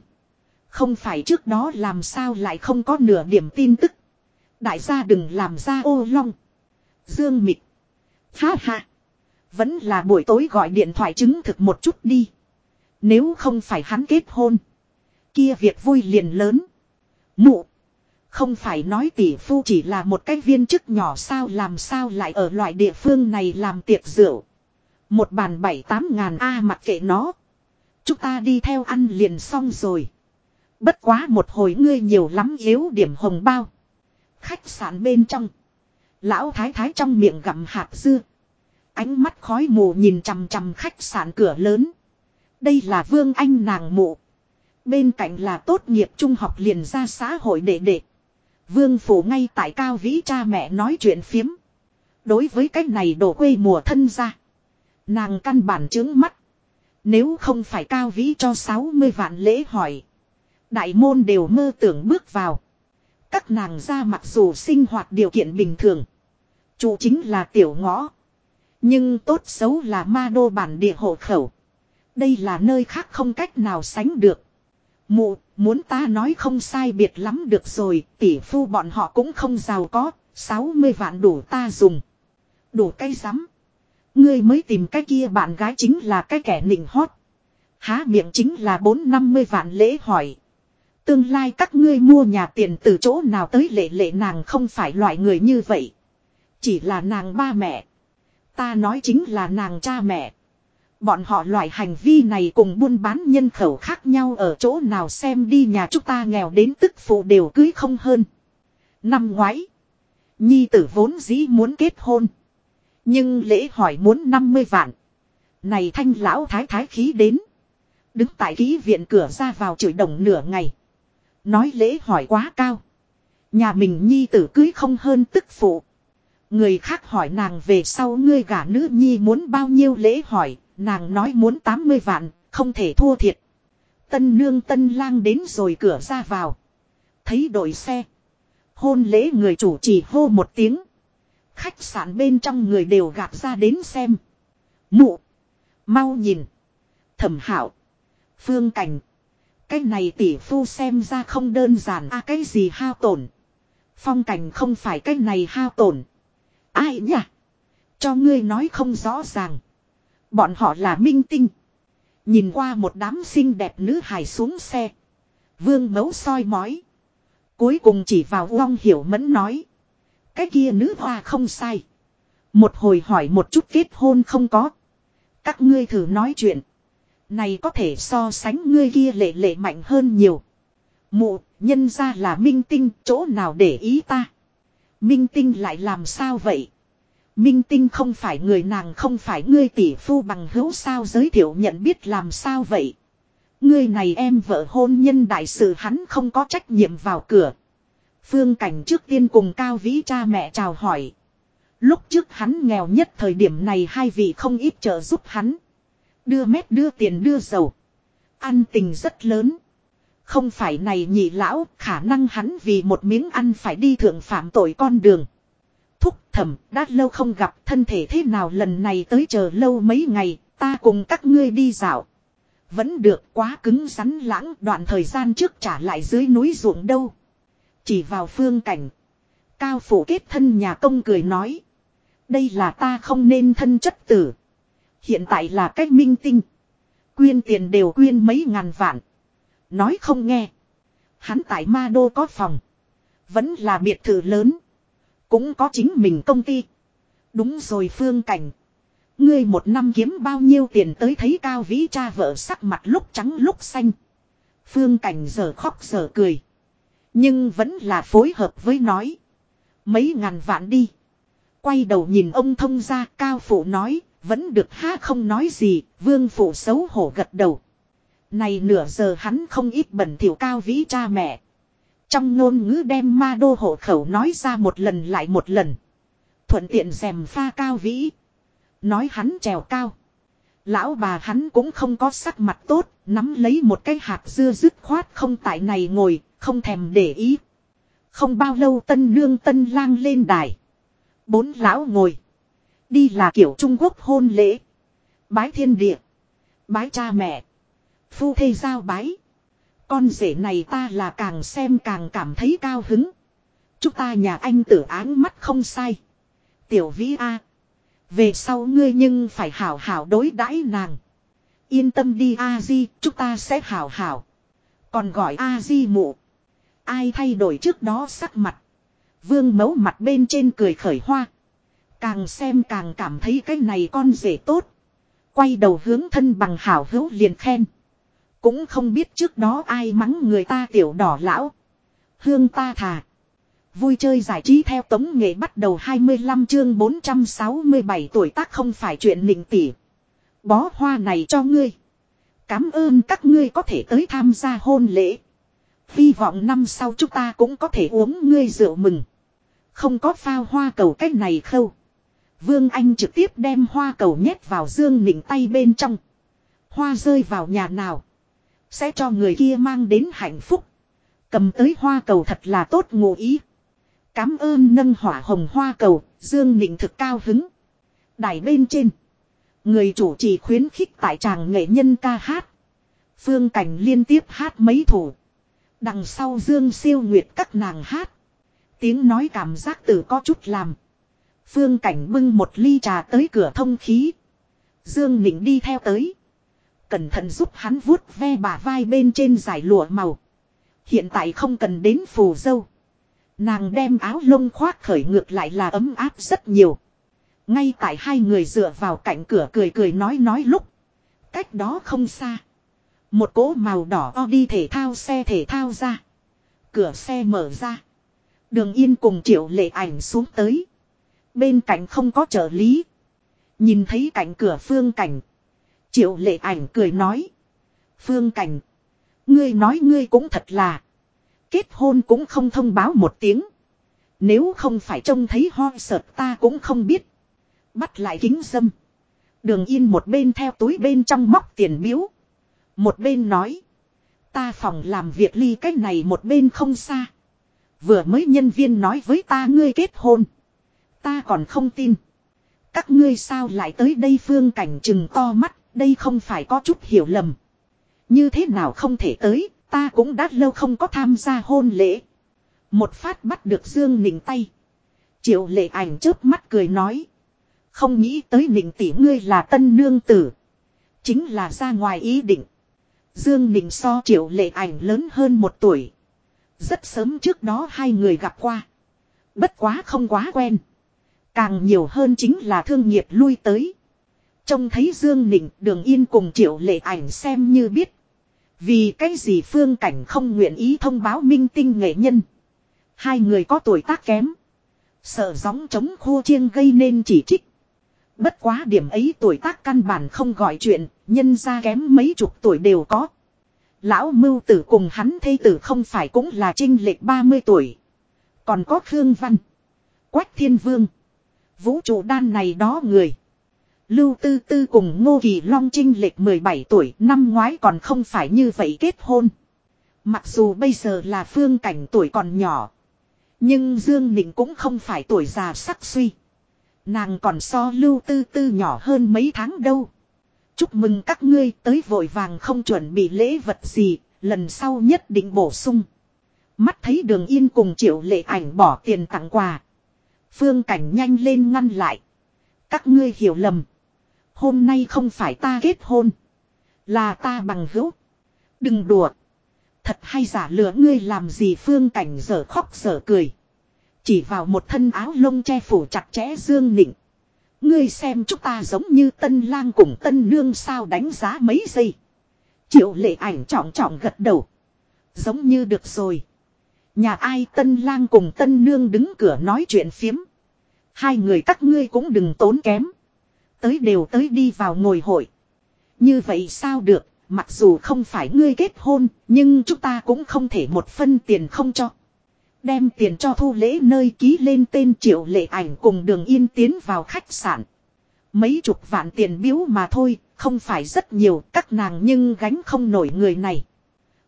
Không phải trước đó làm sao lại không có nửa điểm tin tức. Đại gia đừng làm ra ô long. Dương mịt. Ha ha. Vẫn là buổi tối gọi điện thoại chứng thực một chút đi. Nếu không phải hắn kết hôn. Kia việc vui liền lớn. Mụ. Không phải nói tỷ phu chỉ là một cái viên chức nhỏ sao, làm sao lại ở loại địa phương này làm tiệc rượu. Một bàn bảy tám ngàn A, mặc kệ nó. Chúng ta đi theo ăn liền xong rồi. Bất quá một hồi ngươi nhiều lắm yếu điểm hồng bao. Khách sạn bên trong. Lão thái thái trong miệng gặm hạt dưa. Ánh mắt khói mù nhìn chằm chằm khách sạn cửa lớn. Đây là vương anh nàng mụ. Bên cạnh là tốt nghiệp trung học liền ra xã hội đệ đệ. Vương phủ ngay tại cao vĩ cha mẹ nói chuyện phiếm. Đối với cái này đổ quê mùa thân ra. Nàng căn bản trướng mắt. Nếu không phải cao vĩ cho 60 vạn lễ hỏi. Đại môn đều mơ tưởng bước vào. Các nàng ra mặc dù sinh hoạt điều kiện bình thường. Chủ chính là tiểu ngõ. Nhưng tốt xấu là ma đô bản địa hộ khẩu. Đây là nơi khác không cách nào sánh được. Mụ, muốn ta nói không sai biệt lắm được rồi, tỷ phu bọn họ cũng không giàu có, 60 vạn đủ ta dùng. Đủ cây rắm. Ngươi mới tìm cái kia bạn gái chính là cái kẻ nịnh hót. Há miệng chính là 450 vạn lễ hỏi. Tương lai các ngươi mua nhà tiền từ chỗ nào tới lệ lệ nàng không phải loại người như vậy. Chỉ là nàng ba mẹ. Ta nói chính là nàng cha mẹ. Bọn họ loại hành vi này cùng buôn bán nhân khẩu khác nhau ở chỗ nào xem đi nhà chúng ta nghèo đến tức phụ đều cưới không hơn. Năm ngoái. Nhi tử vốn dĩ muốn kết hôn. Nhưng lễ hỏi muốn 50 vạn. Này thanh lão thái thái khí đến. Đứng tại ký viện cửa ra vào chửi đồng nửa ngày. Nói lễ hỏi quá cao. Nhà mình nhi tử cưới không hơn tức phụ. Người khác hỏi nàng về sau ngươi gả nữ nhi muốn bao nhiêu lễ hỏi. Nàng nói muốn 80 vạn, không thể thua thiệt. Tân nương tân lang đến rồi cửa ra vào. Thấy đội xe. Hôn lễ người chủ chỉ hô một tiếng. Khách sạn bên trong người đều gạt ra đến xem. Mụ. Mau nhìn. Thẩm hảo. Phương cảnh. Cái này tỷ phu xem ra không đơn giản à cái gì hao tổn. Phong cảnh không phải cái này hao tổn. Ai nhỉ? Cho ngươi nói không rõ ràng. Bọn họ là minh tinh. Nhìn qua một đám xinh đẹp nữ hài xuống xe. Vương mấu soi mói. Cuối cùng chỉ vào Uông Hiểu Mẫn nói. Cái kia nữ hoa không sai. Một hồi hỏi một chút kết hôn không có. Các ngươi thử nói chuyện. Này có thể so sánh ngươi kia lệ lệ mạnh hơn nhiều. Mụ, nhân ra là minh tinh, chỗ nào để ý ta. Minh tinh lại làm sao vậy? Minh tinh không phải người nàng không phải ngươi tỷ phu bằng hữu sao giới thiệu nhận biết làm sao vậy. Ngươi này em vợ hôn nhân đại sự hắn không có trách nhiệm vào cửa. Phương cảnh trước tiên cùng cao vĩ cha mẹ chào hỏi. Lúc trước hắn nghèo nhất thời điểm này hai vị không ít trợ giúp hắn. Đưa mét đưa tiền đưa dầu. Ăn tình rất lớn. Không phải này nhị lão, khả năng hắn vì một miếng ăn phải đi thượng phạm tội con đường. Thúc thầm, đã lâu không gặp thân thể thế nào lần này tới chờ lâu mấy ngày, ta cùng các ngươi đi dạo. Vẫn được quá cứng rắn lãng đoạn thời gian trước trả lại dưới núi ruộng đâu. Chỉ vào phương cảnh. Cao phủ kết thân nhà công cười nói. Đây là ta không nên thân chất tử. Hiện tại là cách minh tinh. Quyên tiền đều quyên mấy ngàn vạn. Nói không nghe. Hắn tại ma đô có phòng. Vẫn là biệt thự lớn. Cũng có chính mình công ty. Đúng rồi phương cảnh. Ngươi một năm kiếm bao nhiêu tiền tới thấy cao vĩ cha vợ sắc mặt lúc trắng lúc xanh. Phương cảnh giờ khóc giờ cười. Nhưng vẫn là phối hợp với nói. Mấy ngàn vạn đi. Quay đầu nhìn ông thông ra cao phụ nói. Vẫn được ha không nói gì. Vương phụ xấu hổ gật đầu. Này nửa giờ hắn không ít bẩn thiểu cao vĩ cha mẹ. Trong ngôn ngữ đem ma đô hộ khẩu nói ra một lần lại một lần. Thuận tiện dèm pha cao vĩ. Nói hắn trèo cao. Lão bà hắn cũng không có sắc mặt tốt, nắm lấy một cái hạt dưa dứt khoát không tại này ngồi, không thèm để ý. Không bao lâu tân nương tân lang lên đài. Bốn lão ngồi. Đi là kiểu Trung Quốc hôn lễ. Bái thiên địa. Bái cha mẹ. Phu thê giao bái. Con rể này ta là càng xem càng cảm thấy cao hứng. Chúng ta nhà anh tử áng mắt không sai. Tiểu vĩ A. Về sau ngươi nhưng phải hảo hảo đối đãi nàng. Yên tâm đi A Di, chúng ta sẽ hảo hảo. Còn gọi A Di mụ. Ai thay đổi trước đó sắc mặt. Vương mấu mặt bên trên cười khởi hoa. Càng xem càng cảm thấy cái này con rể tốt. Quay đầu hướng thân bằng hảo hữu liền khen. Cũng không biết trước đó ai mắng người ta tiểu đỏ lão. Hương ta thà. Vui chơi giải trí theo tống nghệ bắt đầu 25 chương 467 tuổi tác không phải chuyện nịnh tỉ. Bó hoa này cho ngươi. Cám ơn các ngươi có thể tới tham gia hôn lễ. Hy vọng năm sau chúng ta cũng có thể uống ngươi rượu mừng. Không có phao hoa cầu cách này khâu. Vương Anh trực tiếp đem hoa cầu nhét vào dương nịnh tay bên trong. Hoa rơi vào nhà nào. Sẽ cho người kia mang đến hạnh phúc. Cầm tới hoa cầu thật là tốt ngụ ý. Cám ơn nâng hỏa hồng hoa cầu, Dương Nịnh thực cao hứng. Đài bên trên. Người chủ trì khuyến khích tại tràng nghệ nhân ca hát. Phương Cảnh liên tiếp hát mấy thủ. Đằng sau Dương siêu nguyệt các nàng hát. Tiếng nói cảm giác từ có chút làm. Phương Cảnh bưng một ly trà tới cửa thông khí. Dương Nịnh đi theo tới. Cẩn thận giúp hắn vuốt ve bả vai bên trên giải lụa màu. Hiện tại không cần đến phù dâu. Nàng đem áo lông khoác khởi ngược lại là ấm áp rất nhiều. Ngay tại hai người dựa vào cạnh cửa cười cười nói nói lúc. Cách đó không xa. Một cỗ màu đỏ o đi thể thao xe thể thao ra. Cửa xe mở ra. Đường yên cùng triệu lệ ảnh xuống tới. Bên cạnh không có trợ lý. Nhìn thấy cạnh cửa phương cảnh. Triệu lệ ảnh cười nói. Phương cảnh. Ngươi nói ngươi cũng thật là. Kết hôn cũng không thông báo một tiếng. Nếu không phải trông thấy ho sợt ta cũng không biết. Bắt lại kính dâm. Đường yên một bên theo túi bên trong móc tiền biếu. Một bên nói. Ta phòng làm việc ly cách này một bên không xa. Vừa mới nhân viên nói với ta ngươi kết hôn. Ta còn không tin. Các ngươi sao lại tới đây phương cảnh chừng to mắt. Đây không phải có chút hiểu lầm. Như thế nào không thể tới. Ta cũng đã lâu không có tham gia hôn lễ. Một phát bắt được Dương Nịnh tay. Triệu lệ ảnh chớp mắt cười nói. Không nghĩ tới Nịnh tỷ ngươi là tân nương tử. Chính là ra ngoài ý định. Dương Nịnh so triệu lệ ảnh lớn hơn một tuổi. Rất sớm trước đó hai người gặp qua. Bất quá không quá quen. Càng nhiều hơn chính là thương nghiệp lui tới. Trông thấy Dương Nịnh đường yên cùng triệu lệ ảnh xem như biết. Vì cái gì phương cảnh không nguyện ý thông báo minh tinh nghệ nhân. Hai người có tuổi tác kém. Sợ gióng chống khô chiêng gây nên chỉ trích. Bất quá điểm ấy tuổi tác căn bản không gọi chuyện, nhân ra kém mấy chục tuổi đều có. Lão mưu tử cùng hắn thây tử không phải cũng là trinh lệch 30 tuổi. Còn có Khương Văn. Quách Thiên Vương. Vũ trụ đan này đó người. Lưu Tư Tư cùng Ngô Kỳ Long trinh lệch 17 tuổi năm ngoái còn không phải như vậy kết hôn. Mặc dù bây giờ là phương cảnh tuổi còn nhỏ. Nhưng Dương Nịnh cũng không phải tuổi già sắc suy. Nàng còn so Lưu Tư Tư nhỏ hơn mấy tháng đâu. Chúc mừng các ngươi tới vội vàng không chuẩn bị lễ vật gì, lần sau nhất định bổ sung. Mắt thấy đường yên cùng triệu lệ ảnh bỏ tiền tặng quà. Phương cảnh nhanh lên ngăn lại. Các ngươi hiểu lầm. Hôm nay không phải ta kết hôn. Là ta bằng hữu. Đừng đùa. Thật hay giả lừa ngươi làm gì phương cảnh giờ khóc giờ cười. Chỉ vào một thân áo lông che phủ chặt chẽ dương nịnh. Ngươi xem chúng ta giống như tân lang cùng tân nương sao đánh giá mấy giây. Triệu lệ ảnh trọng trọng gật đầu. Giống như được rồi. Nhà ai tân lang cùng tân nương đứng cửa nói chuyện phiếm. Hai người các ngươi cũng đừng tốn kém. Tới đều tới đi vào ngồi hội. Như vậy sao được, mặc dù không phải ngươi kết hôn, nhưng chúng ta cũng không thể một phân tiền không cho. Đem tiền cho thu lễ nơi ký lên tên triệu lệ ảnh cùng đường yên tiến vào khách sạn. Mấy chục vạn tiền biếu mà thôi, không phải rất nhiều, các nàng nhưng gánh không nổi người này.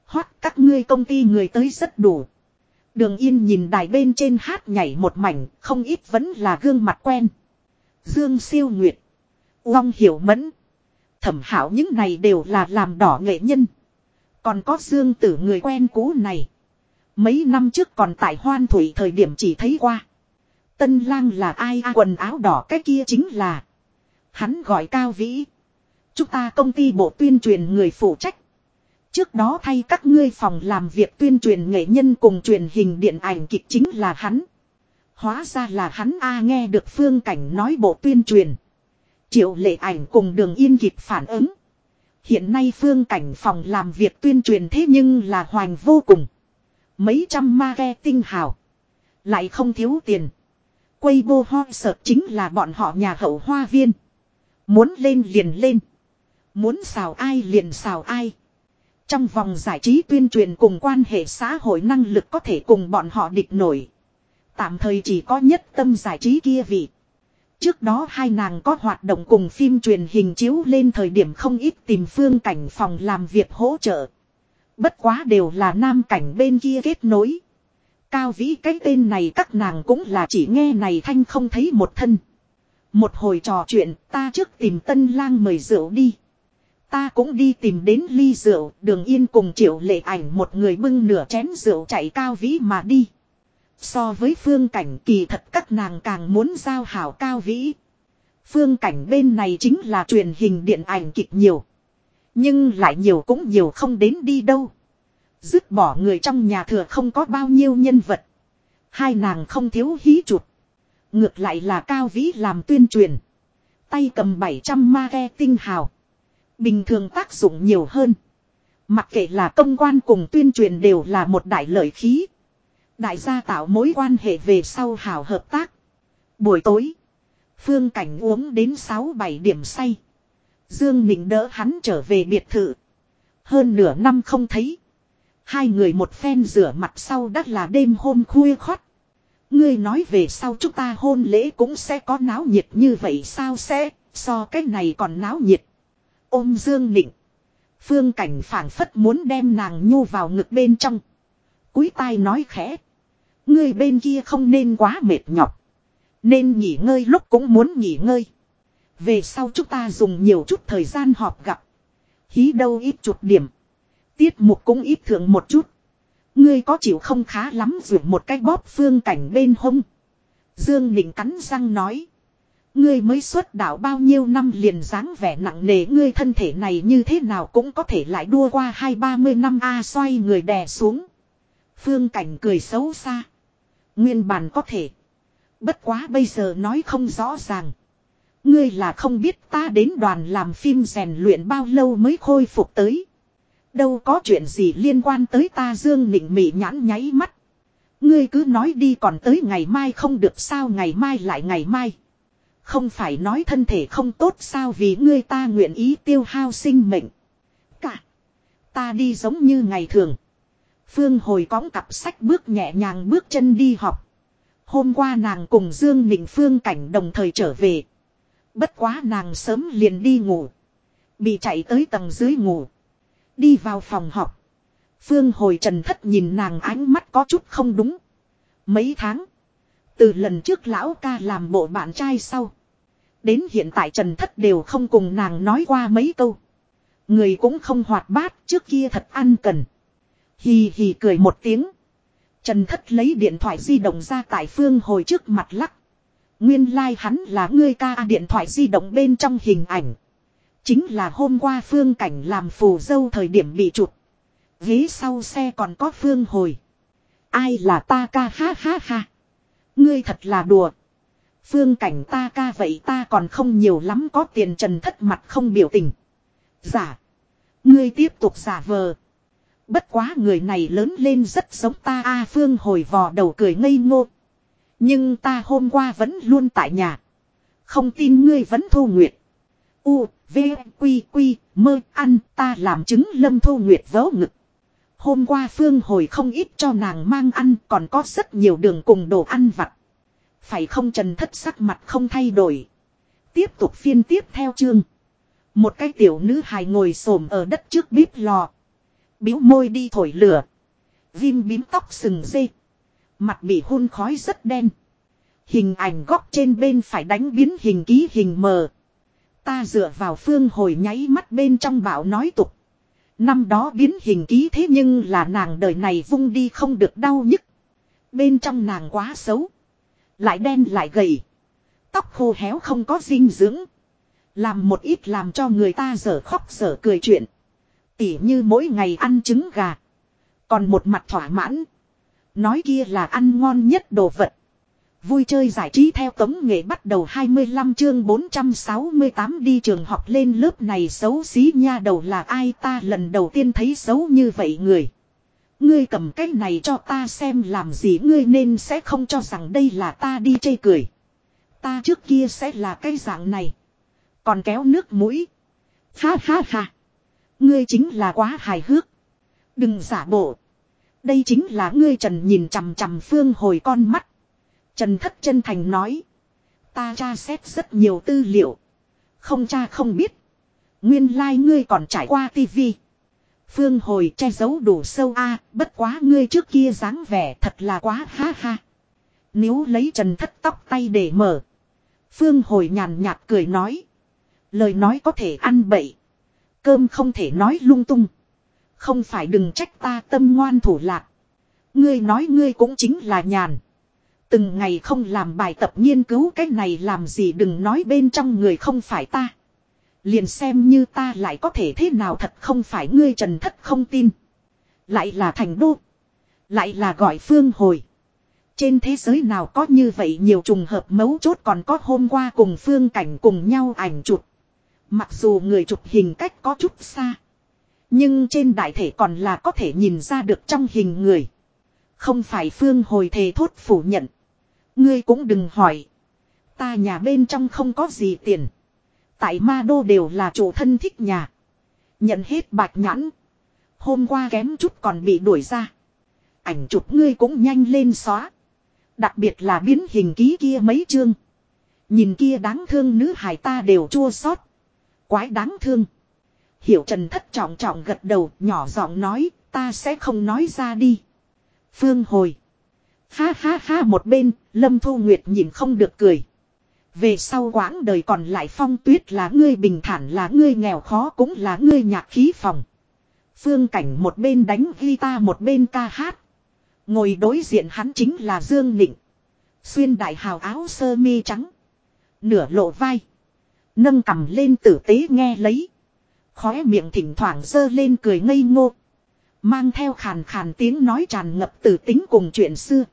Hoặc các ngươi công ty người tới rất đủ. Đường yên nhìn đài bên trên hát nhảy một mảnh, không ít vẫn là gương mặt quen. Dương siêu nguyệt. Uông hiểu mẫn. Thẩm hảo những này đều là làm đỏ nghệ nhân. Còn có dương tử người quen cũ này. Mấy năm trước còn tại hoan thủy thời điểm chỉ thấy qua. Tân lang là ai à, quần áo đỏ cái kia chính là. Hắn gọi cao vĩ. Chúng ta công ty bộ tuyên truyền người phụ trách. Trước đó thay các ngươi phòng làm việc tuyên truyền nghệ nhân cùng truyền hình điện ảnh kịch chính là hắn. Hóa ra là hắn A nghe được phương cảnh nói bộ tuyên truyền. Triệu lệ ảnh cùng đường yên kịp phản ứng. Hiện nay phương cảnh phòng làm việc tuyên truyền thế nhưng là hoành vô cùng. Mấy trăm ma ghe tinh hào. Lại không thiếu tiền. Quay bô ho sợ chính là bọn họ nhà hậu hoa viên. Muốn lên liền lên. Muốn xào ai liền xào ai. Trong vòng giải trí tuyên truyền cùng quan hệ xã hội năng lực có thể cùng bọn họ địch nổi. Tạm thời chỉ có nhất tâm giải trí kia vị. Trước đó hai nàng có hoạt động cùng phim truyền hình chiếu lên thời điểm không ít tìm phương cảnh phòng làm việc hỗ trợ. Bất quá đều là nam cảnh bên kia kết nối. Cao vĩ cái tên này các nàng cũng là chỉ nghe này thanh không thấy một thân. Một hồi trò chuyện, ta trước tìm tân lang mời rượu đi. Ta cũng đi tìm đến ly rượu, đường yên cùng triệu lệ ảnh một người bưng nửa chén rượu chạy cao vĩ mà đi. So với phương cảnh kỳ thật các nàng càng muốn giao hảo cao vĩ. Phương cảnh bên này chính là truyền hình điện ảnh kịch nhiều. Nhưng lại nhiều cũng nhiều không đến đi đâu. Dứt bỏ người trong nhà thừa không có bao nhiêu nhân vật. Hai nàng không thiếu hí chuột. Ngược lại là cao vĩ làm tuyên truyền. Tay cầm 700 ma ghe tinh hào. Bình thường tác dụng nhiều hơn. Mặc kệ là công quan cùng tuyên truyền đều là một đại lợi khí. Đại gia tạo mối quan hệ về sau hào hợp tác. Buổi tối. Phương cảnh uống đến 6-7 điểm say. Dương Nịnh đỡ hắn trở về biệt thự. Hơn nửa năm không thấy. Hai người một phen rửa mặt sau đắt là đêm hôm khuya khót. Ngươi nói về sau chúng ta hôn lễ cũng sẽ có náo nhiệt như vậy sao sẽ, so cái này còn náo nhiệt. Ôm Dương Nịnh. Phương cảnh phảng phất muốn đem nàng nhu vào ngực bên trong. Cúi tai nói khẽ. Ngươi bên kia không nên quá mệt nhọc. Nên nghỉ ngơi lúc cũng muốn nghỉ ngơi. Về sau chúng ta dùng nhiều chút thời gian họp gặp. Hí đâu ít chút điểm. Tiết mục cũng ít thượng một chút. Ngươi có chịu không khá lắm dù một cái bóp phương cảnh bên hông. Dương Nịnh cắn răng nói. Ngươi mới xuất đạo bao nhiêu năm liền dáng vẻ nặng nề ngươi thân thể này như thế nào cũng có thể lại đua qua hai ba mươi năm a xoay người đè xuống. Phương cảnh cười xấu xa. Nguyên bản có thể. Bất quá bây giờ nói không rõ ràng. Ngươi là không biết ta đến đoàn làm phim rèn luyện bao lâu mới khôi phục tới. Đâu có chuyện gì liên quan tới ta Dương Nịnh Mị nhãn nháy mắt. Ngươi cứ nói đi còn tới ngày mai không được sao ngày mai lại ngày mai. Không phải nói thân thể không tốt sao vì ngươi ta nguyện ý tiêu hao sinh mệnh. Cả. Ta đi giống như ngày thường. Phương hồi cõng cặp sách bước nhẹ nhàng bước chân đi học. Hôm qua nàng cùng Dương Nịnh Phương cảnh đồng thời trở về. Bất quá nàng sớm liền đi ngủ. Bị chạy tới tầng dưới ngủ. Đi vào phòng học. Phương hồi trần thất nhìn nàng ánh mắt có chút không đúng. Mấy tháng. Từ lần trước lão ca làm bộ bạn trai sau. Đến hiện tại trần thất đều không cùng nàng nói qua mấy câu. Người cũng không hoạt bát trước kia thật ăn cần. Hì hì cười một tiếng. Trần thất lấy điện thoại di động ra tại phương hồi trước mặt lắc. Nguyên lai like hắn là ngươi ca à, điện thoại di động bên trong hình ảnh. Chính là hôm qua phương cảnh làm phù dâu thời điểm bị chụp. Ghế sau xe còn có phương hồi. Ai là ta ca ha ha ha. Ngươi thật là đùa. Phương cảnh ta ca vậy ta còn không nhiều lắm có tiền trần thất mặt không biểu tình. Giả. Ngươi tiếp tục giả vờ. Bất quá người này lớn lên rất giống ta a phương hồi vò đầu cười ngây ngô. Nhưng ta hôm qua vẫn luôn tại nhà. Không tin ngươi vẫn thu nguyệt. U, V, Quy, Quy, mơ, ăn, ta làm chứng lâm thu nguyệt vớ ngực. Hôm qua Phương hồi không ít cho nàng mang ăn còn có rất nhiều đường cùng đồ ăn vặt. Phải không trần thất sắc mặt không thay đổi. Tiếp tục phiên tiếp theo chương. Một cái tiểu nữ hài ngồi xổm ở đất trước bếp lò. Biếu môi đi thổi lửa. Vim bím tóc sừng dê. Mặt bị hun khói rất đen. Hình ảnh góc trên bên phải đánh biến hình ký hình mờ. Ta dựa vào phương hồi nháy mắt bên trong bảo nói tục. Năm đó biến hình ký thế nhưng là nàng đời này vung đi không được đau nhức. Bên trong nàng quá xấu. Lại đen lại gầy. Tóc khô héo không có dinh dưỡng. Làm một ít làm cho người ta dở khóc dở cười chuyện. Tỉ như mỗi ngày ăn trứng gà. Còn một mặt thỏa mãn. Nói kia là ăn ngon nhất đồ vật. Vui chơi giải trí theo tống nghệ bắt đầu 25 chương 468 đi trường học lên lớp này xấu xí nha đầu là ai ta lần đầu tiên thấy xấu như vậy người. Ngươi cầm cái này cho ta xem làm gì, ngươi nên sẽ không cho rằng đây là ta đi chê cười. Ta trước kia sẽ là cái dạng này. Còn kéo nước mũi. Ha ha ha. Ngươi chính là quá hài hước. Đừng giả bộ. Đây chính là ngươi trần nhìn chằm chằm phương hồi con mắt. Trần thất chân thành nói. Ta tra xét rất nhiều tư liệu. Không cha không biết. Nguyên lai like ngươi còn trải qua tivi. Phương hồi che giấu đủ sâu a, bất quá ngươi trước kia dáng vẻ thật là quá ha ha. Nếu lấy trần thất tóc tay để mở. Phương hồi nhàn nhạt cười nói. Lời nói có thể ăn bậy. Cơm không thể nói lung tung. Không phải đừng trách ta tâm ngoan thủ lạc. Ngươi nói ngươi cũng chính là nhàn. Từng ngày không làm bài tập nghiên cứu cái này làm gì đừng nói bên trong người không phải ta. Liền xem như ta lại có thể thế nào thật không phải ngươi trần thất không tin. Lại là thành đô. Lại là gọi phương hồi. Trên thế giới nào có như vậy nhiều trùng hợp mấu chốt còn có hôm qua cùng phương cảnh cùng nhau ảnh chụp. Mặc dù người chụp hình cách có chút xa. Nhưng trên đại thể còn là có thể nhìn ra được trong hình người. Không phải phương hồi thề thốt phủ nhận. Ngươi cũng đừng hỏi. Ta nhà bên trong không có gì tiền. Tại ma đô đều là chủ thân thích nhà. Nhận hết bạch nhãn. Hôm qua kém chút còn bị đuổi ra. Ảnh chụp ngươi cũng nhanh lên xóa. Đặc biệt là biến hình ký kia mấy chương. Nhìn kia đáng thương nữ hải ta đều chua xót. Quái đáng thương. Hiểu Trần thất trọng trọng gật đầu nhỏ giọng nói ta sẽ không nói ra đi. Phương hồi. Ha ha ha một bên, Lâm Thu Nguyệt nhìn không được cười. Về sau quãng đời còn lại phong tuyết là ngươi bình thản, là ngươi nghèo khó cũng là ngươi nhạc khí phòng. Phương cảnh một bên đánh guitar, một bên ca hát. Ngồi đối diện hắn chính là Dương Nịnh. Xuyên đại hào áo sơ mi trắng. Nửa lộ vai. Nâng cầm lên tử tế nghe lấy. Khóe miệng thỉnh thoảng dơ lên cười ngây ngô. Mang theo khàn khàn tiếng nói tràn ngập tử tính cùng chuyện xưa.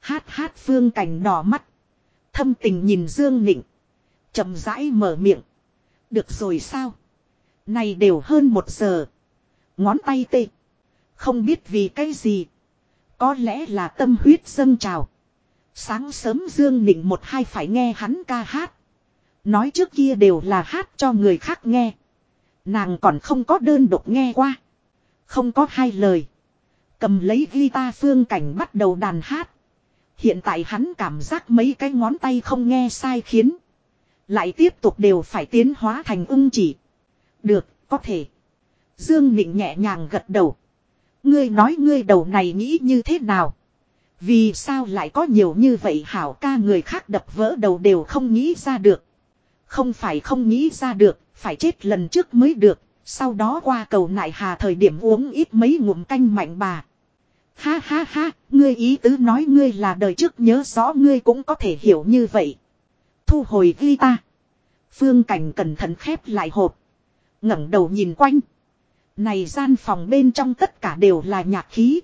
Hát hát phương cảnh đỏ mắt. Thâm tình nhìn Dương Nịnh. chậm rãi mở miệng. Được rồi sao? Này đều hơn một giờ. Ngón tay tê. Không biết vì cái gì. Có lẽ là tâm huyết dâng trào. Sáng sớm Dương Nịnh một hai phải nghe hắn ca hát. Nói trước kia đều là hát cho người khác nghe. Nàng còn không có đơn độc nghe qua. Không có hai lời. Cầm lấy guitar phương cảnh bắt đầu đàn hát. Hiện tại hắn cảm giác mấy cái ngón tay không nghe sai khiến. Lại tiếp tục đều phải tiến hóa thành ung chỉ. Được, có thể. Dương Nịnh nhẹ nhàng gật đầu. Ngươi nói ngươi đầu này nghĩ như thế nào? Vì sao lại có nhiều như vậy hảo ca người khác đập vỡ đầu đều không nghĩ ra được. Không phải không nghĩ ra được, phải chết lần trước mới được, sau đó qua cầu nại hà thời điểm uống ít mấy ngụm canh mạnh bà. Ha ha ha, ngươi ý tứ nói ngươi là đời trước nhớ rõ ngươi cũng có thể hiểu như vậy. Thu hồi ghi ta. Phương cảnh cẩn thận khép lại hộp. ngẩng đầu nhìn quanh. Này gian phòng bên trong tất cả đều là nhạc khí.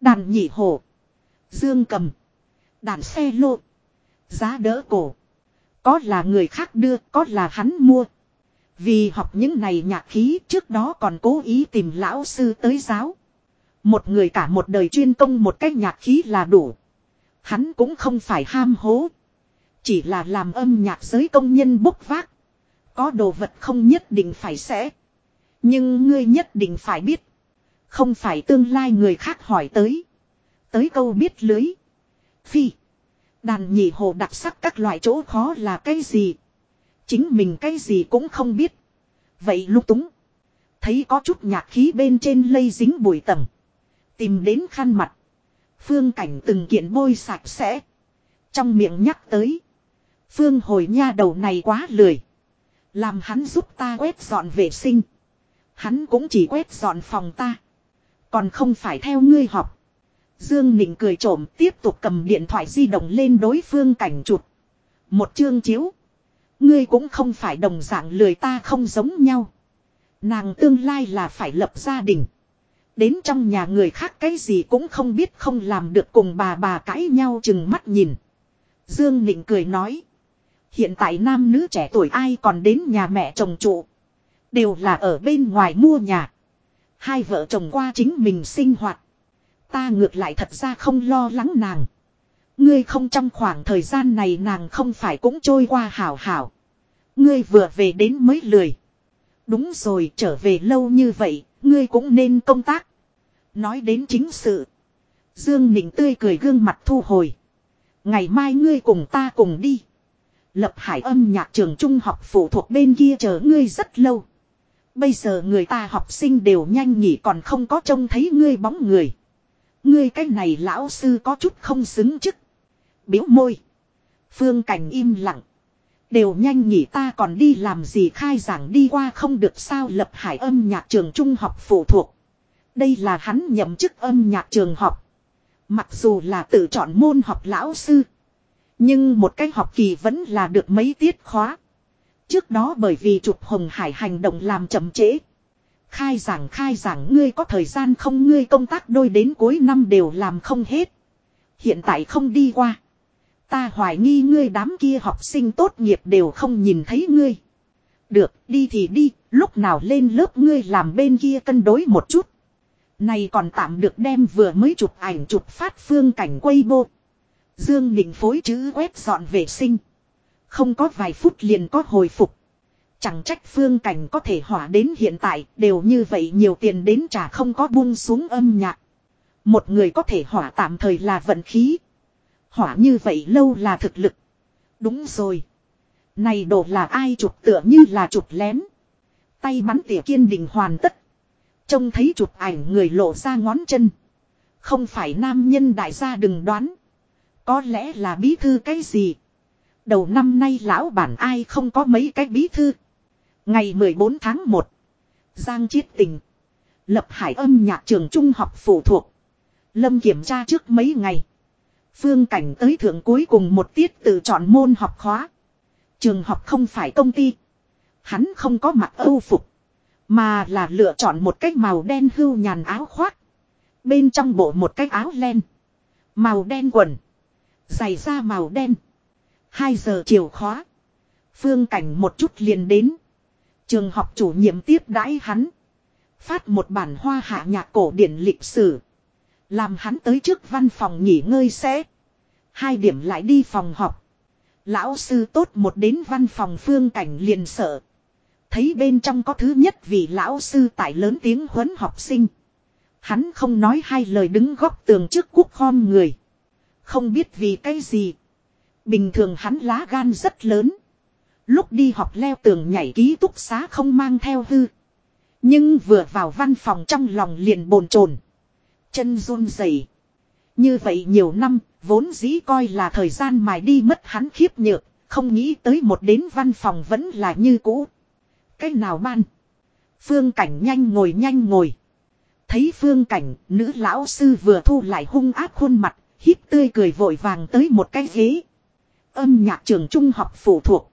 Đàn nhị hổ. Dương cầm. Đàn xe lô. Giá đỡ cổ. Có là người khác đưa, có là hắn mua. Vì học những này nhạc khí trước đó còn cố ý tìm lão sư tới giáo. Một người cả một đời chuyên công một cách nhạc khí là đủ. Hắn cũng không phải ham hố. Chỉ là làm âm nhạc giới công nhân bốc vác. Có đồ vật không nhất định phải sẽ. Nhưng ngươi nhất định phải biết. Không phải tương lai người khác hỏi tới. Tới câu biết lưới. Phi. Đàn nhị hồ đặc sắc các loại chỗ khó là cái gì. Chính mình cái gì cũng không biết. Vậy lúc túng. Thấy có chút nhạc khí bên trên lây dính bụi tầng. Tìm đến khăn mặt. Phương cảnh từng kiện bôi sạch sẽ. Trong miệng nhắc tới. Phương hồi nha đầu này quá lười. Làm hắn giúp ta quét dọn vệ sinh. Hắn cũng chỉ quét dọn phòng ta. Còn không phải theo ngươi học. Dương Nịnh cười trộm tiếp tục cầm điện thoại di động lên đối phương cảnh chụp. Một chương chiếu. Ngươi cũng không phải đồng dạng lười ta không giống nhau. Nàng tương lai là phải lập gia đình. Đến trong nhà người khác cái gì cũng không biết không làm được cùng bà bà cãi nhau chừng mắt nhìn. Dương Nịnh cười nói. Hiện tại nam nữ trẻ tuổi ai còn đến nhà mẹ chồng trụ. Đều là ở bên ngoài mua nhà. Hai vợ chồng qua chính mình sinh hoạt. Ta ngược lại thật ra không lo lắng nàng. Ngươi không trong khoảng thời gian này nàng không phải cũng trôi qua hảo hảo. Ngươi vừa về đến mới lười. Đúng rồi trở về lâu như vậy, ngươi cũng nên công tác. Nói đến chính sự. Dương Nịnh tươi cười gương mặt thu hồi. Ngày mai ngươi cùng ta cùng đi. Lập hải âm nhạc trường trung học phụ thuộc bên kia chờ ngươi rất lâu. Bây giờ người ta học sinh đều nhanh nhỉ còn không có trông thấy ngươi bóng người. Ngươi cái này lão sư có chút không xứng chức. Biếu môi. Phương Cảnh im lặng. Đều nhanh nghỉ ta còn đi làm gì khai giảng đi qua không được sao lập hải âm nhạc trường trung học phụ thuộc. Đây là hắn nhậm chức âm nhạc trường học. Mặc dù là tự chọn môn học lão sư. Nhưng một cái học kỳ vẫn là được mấy tiết khóa. Trước đó bởi vì chụp hồng hải hành động làm chậm trễ. Khai giảng khai giảng, ngươi có thời gian không ngươi công tác đôi đến cuối năm đều làm không hết. Hiện tại không đi qua. Ta hoài nghi ngươi đám kia học sinh tốt nghiệp đều không nhìn thấy ngươi. Được, đi thì đi, lúc nào lên lớp ngươi làm bên kia cân đối một chút. Này còn tạm được đem vừa mới chụp ảnh chụp phát phương cảnh quay bộ. Dương đình phối chữ quét dọn vệ sinh. Không có vài phút liền có hồi phục. Chẳng trách phương cảnh có thể hỏa đến hiện tại đều như vậy nhiều tiền đến trả không có buông xuống âm nhạc. Một người có thể hỏa tạm thời là vận khí. Hỏa như vậy lâu là thực lực. Đúng rồi. Này đồ là ai chụp tựa như là chụp lén. Tay bắn tỉa kiên định hoàn tất. Trông thấy chụp ảnh người lộ ra ngón chân. Không phải nam nhân đại gia đừng đoán. Có lẽ là bí thư cái gì. Đầu năm nay lão bản ai không có mấy cái bí thư. Ngày 14 tháng 1. Giang Chiết Tình. Lập hải âm nhạc trường trung học phụ thuộc. Lâm kiểm tra trước mấy ngày. Phương cảnh tới thượng cuối cùng một tiết tự chọn môn học khóa. Trường học không phải công ty. Hắn không có mặc âu phục. Mà là lựa chọn một cái màu đen hưu nhàn áo khoác. Bên trong bộ một cái áo len. Màu đen quần. Giày da màu đen. 2 giờ chiều khóa. Phương cảnh một chút liền đến. Trường học chủ nhiệm tiếp đãi hắn. Phát một bản hoa hạ nhạc cổ điển lịch sử. Làm hắn tới trước văn phòng nghỉ ngơi sẽ. Hai điểm lại đi phòng họp. Lão sư tốt một đến văn phòng phương cảnh liền sợ. Thấy bên trong có thứ nhất vì lão sư tại lớn tiếng huấn học sinh. Hắn không nói hai lời đứng góc tường trước quốc khom người. Không biết vì cái gì. Bình thường hắn lá gan rất lớn. Lúc đi học leo tường nhảy ký túc xá không mang theo hư. Nhưng vừa vào văn phòng trong lòng liền bồn chồn Chân run rẩy Như vậy nhiều năm, vốn dĩ coi là thời gian mài đi mất hắn khiếp nhược, không nghĩ tới một đến văn phòng vẫn là như cũ. Cái nào ban? Phương cảnh nhanh ngồi nhanh ngồi. Thấy phương cảnh, nữ lão sư vừa thu lại hung ác khuôn mặt, hít tươi cười vội vàng tới một cái ghế. Âm nhạc trường trung học phụ thuộc.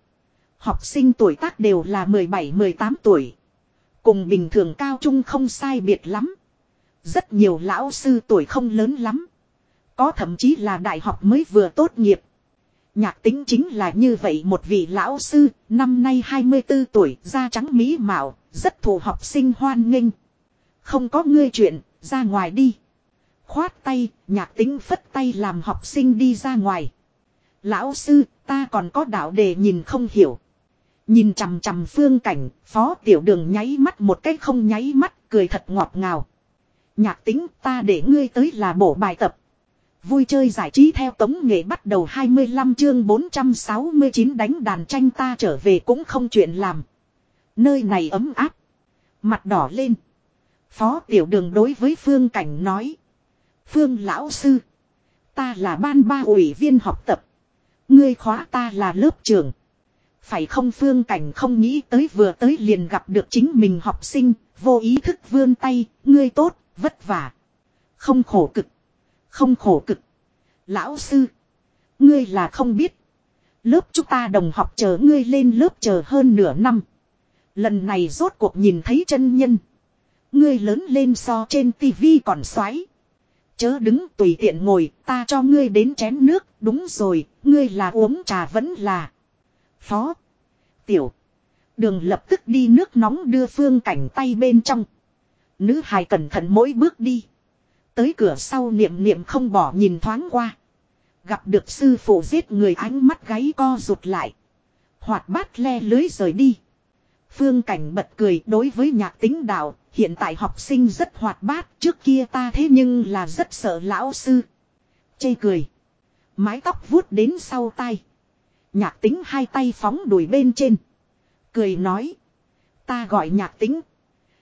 Học sinh tuổi tác đều là 17-18 tuổi. Cùng bình thường cao trung không sai biệt lắm. Rất nhiều lão sư tuổi không lớn lắm. Có thậm chí là đại học mới vừa tốt nghiệp. Nhạc tính chính là như vậy một vị lão sư, năm nay 24 tuổi, da trắng mỹ mạo, rất thù học sinh hoan nghênh. Không có ngươi chuyện, ra ngoài đi. Khoát tay, nhạc tính phất tay làm học sinh đi ra ngoài. Lão sư, ta còn có đạo đề nhìn không hiểu. Nhìn chằm chằm phương cảnh, phó tiểu đường nháy mắt một cái không nháy mắt, cười thật ngọt ngào. Nhạc tính ta để ngươi tới là bổ bài tập. Vui chơi giải trí theo tống nghệ bắt đầu 25 chương 469 đánh đàn tranh ta trở về cũng không chuyện làm. Nơi này ấm áp. Mặt đỏ lên. Phó tiểu đường đối với Phương Cảnh nói. Phương lão sư. Ta là ban ba ủy viên học tập. Ngươi khóa ta là lớp trưởng. Phải không Phương Cảnh không nghĩ tới vừa tới liền gặp được chính mình học sinh. Vô ý thức vươn tay. Ngươi tốt, vất vả. Không khổ cực. Không khổ cực. Lão sư. Ngươi là không biết. Lớp chúng ta đồng học chờ ngươi lên lớp chờ hơn nửa năm. Lần này rốt cuộc nhìn thấy chân nhân. Ngươi lớn lên so trên tivi còn xoáy. Chớ đứng tùy tiện ngồi, ta cho ngươi đến chén nước, đúng rồi, ngươi là uống trà vẫn là. Phó. Tiểu. Đường lập tức đi nước nóng đưa phương cảnh tay bên trong. Nữ hài cẩn thận mỗi bước đi. Tới cửa sau niệm niệm không bỏ nhìn thoáng qua. Gặp được sư phụ giết người ánh mắt gáy co rụt lại. Hoạt bát le lưới rời đi. Phương cảnh bật cười đối với nhạc tính đạo. Hiện tại học sinh rất hoạt bát. Trước kia ta thế nhưng là rất sợ lão sư. Chê cười. Mái tóc vuốt đến sau tay. Nhạc tính hai tay phóng đuổi bên trên. Cười nói. Ta gọi nhạc tính.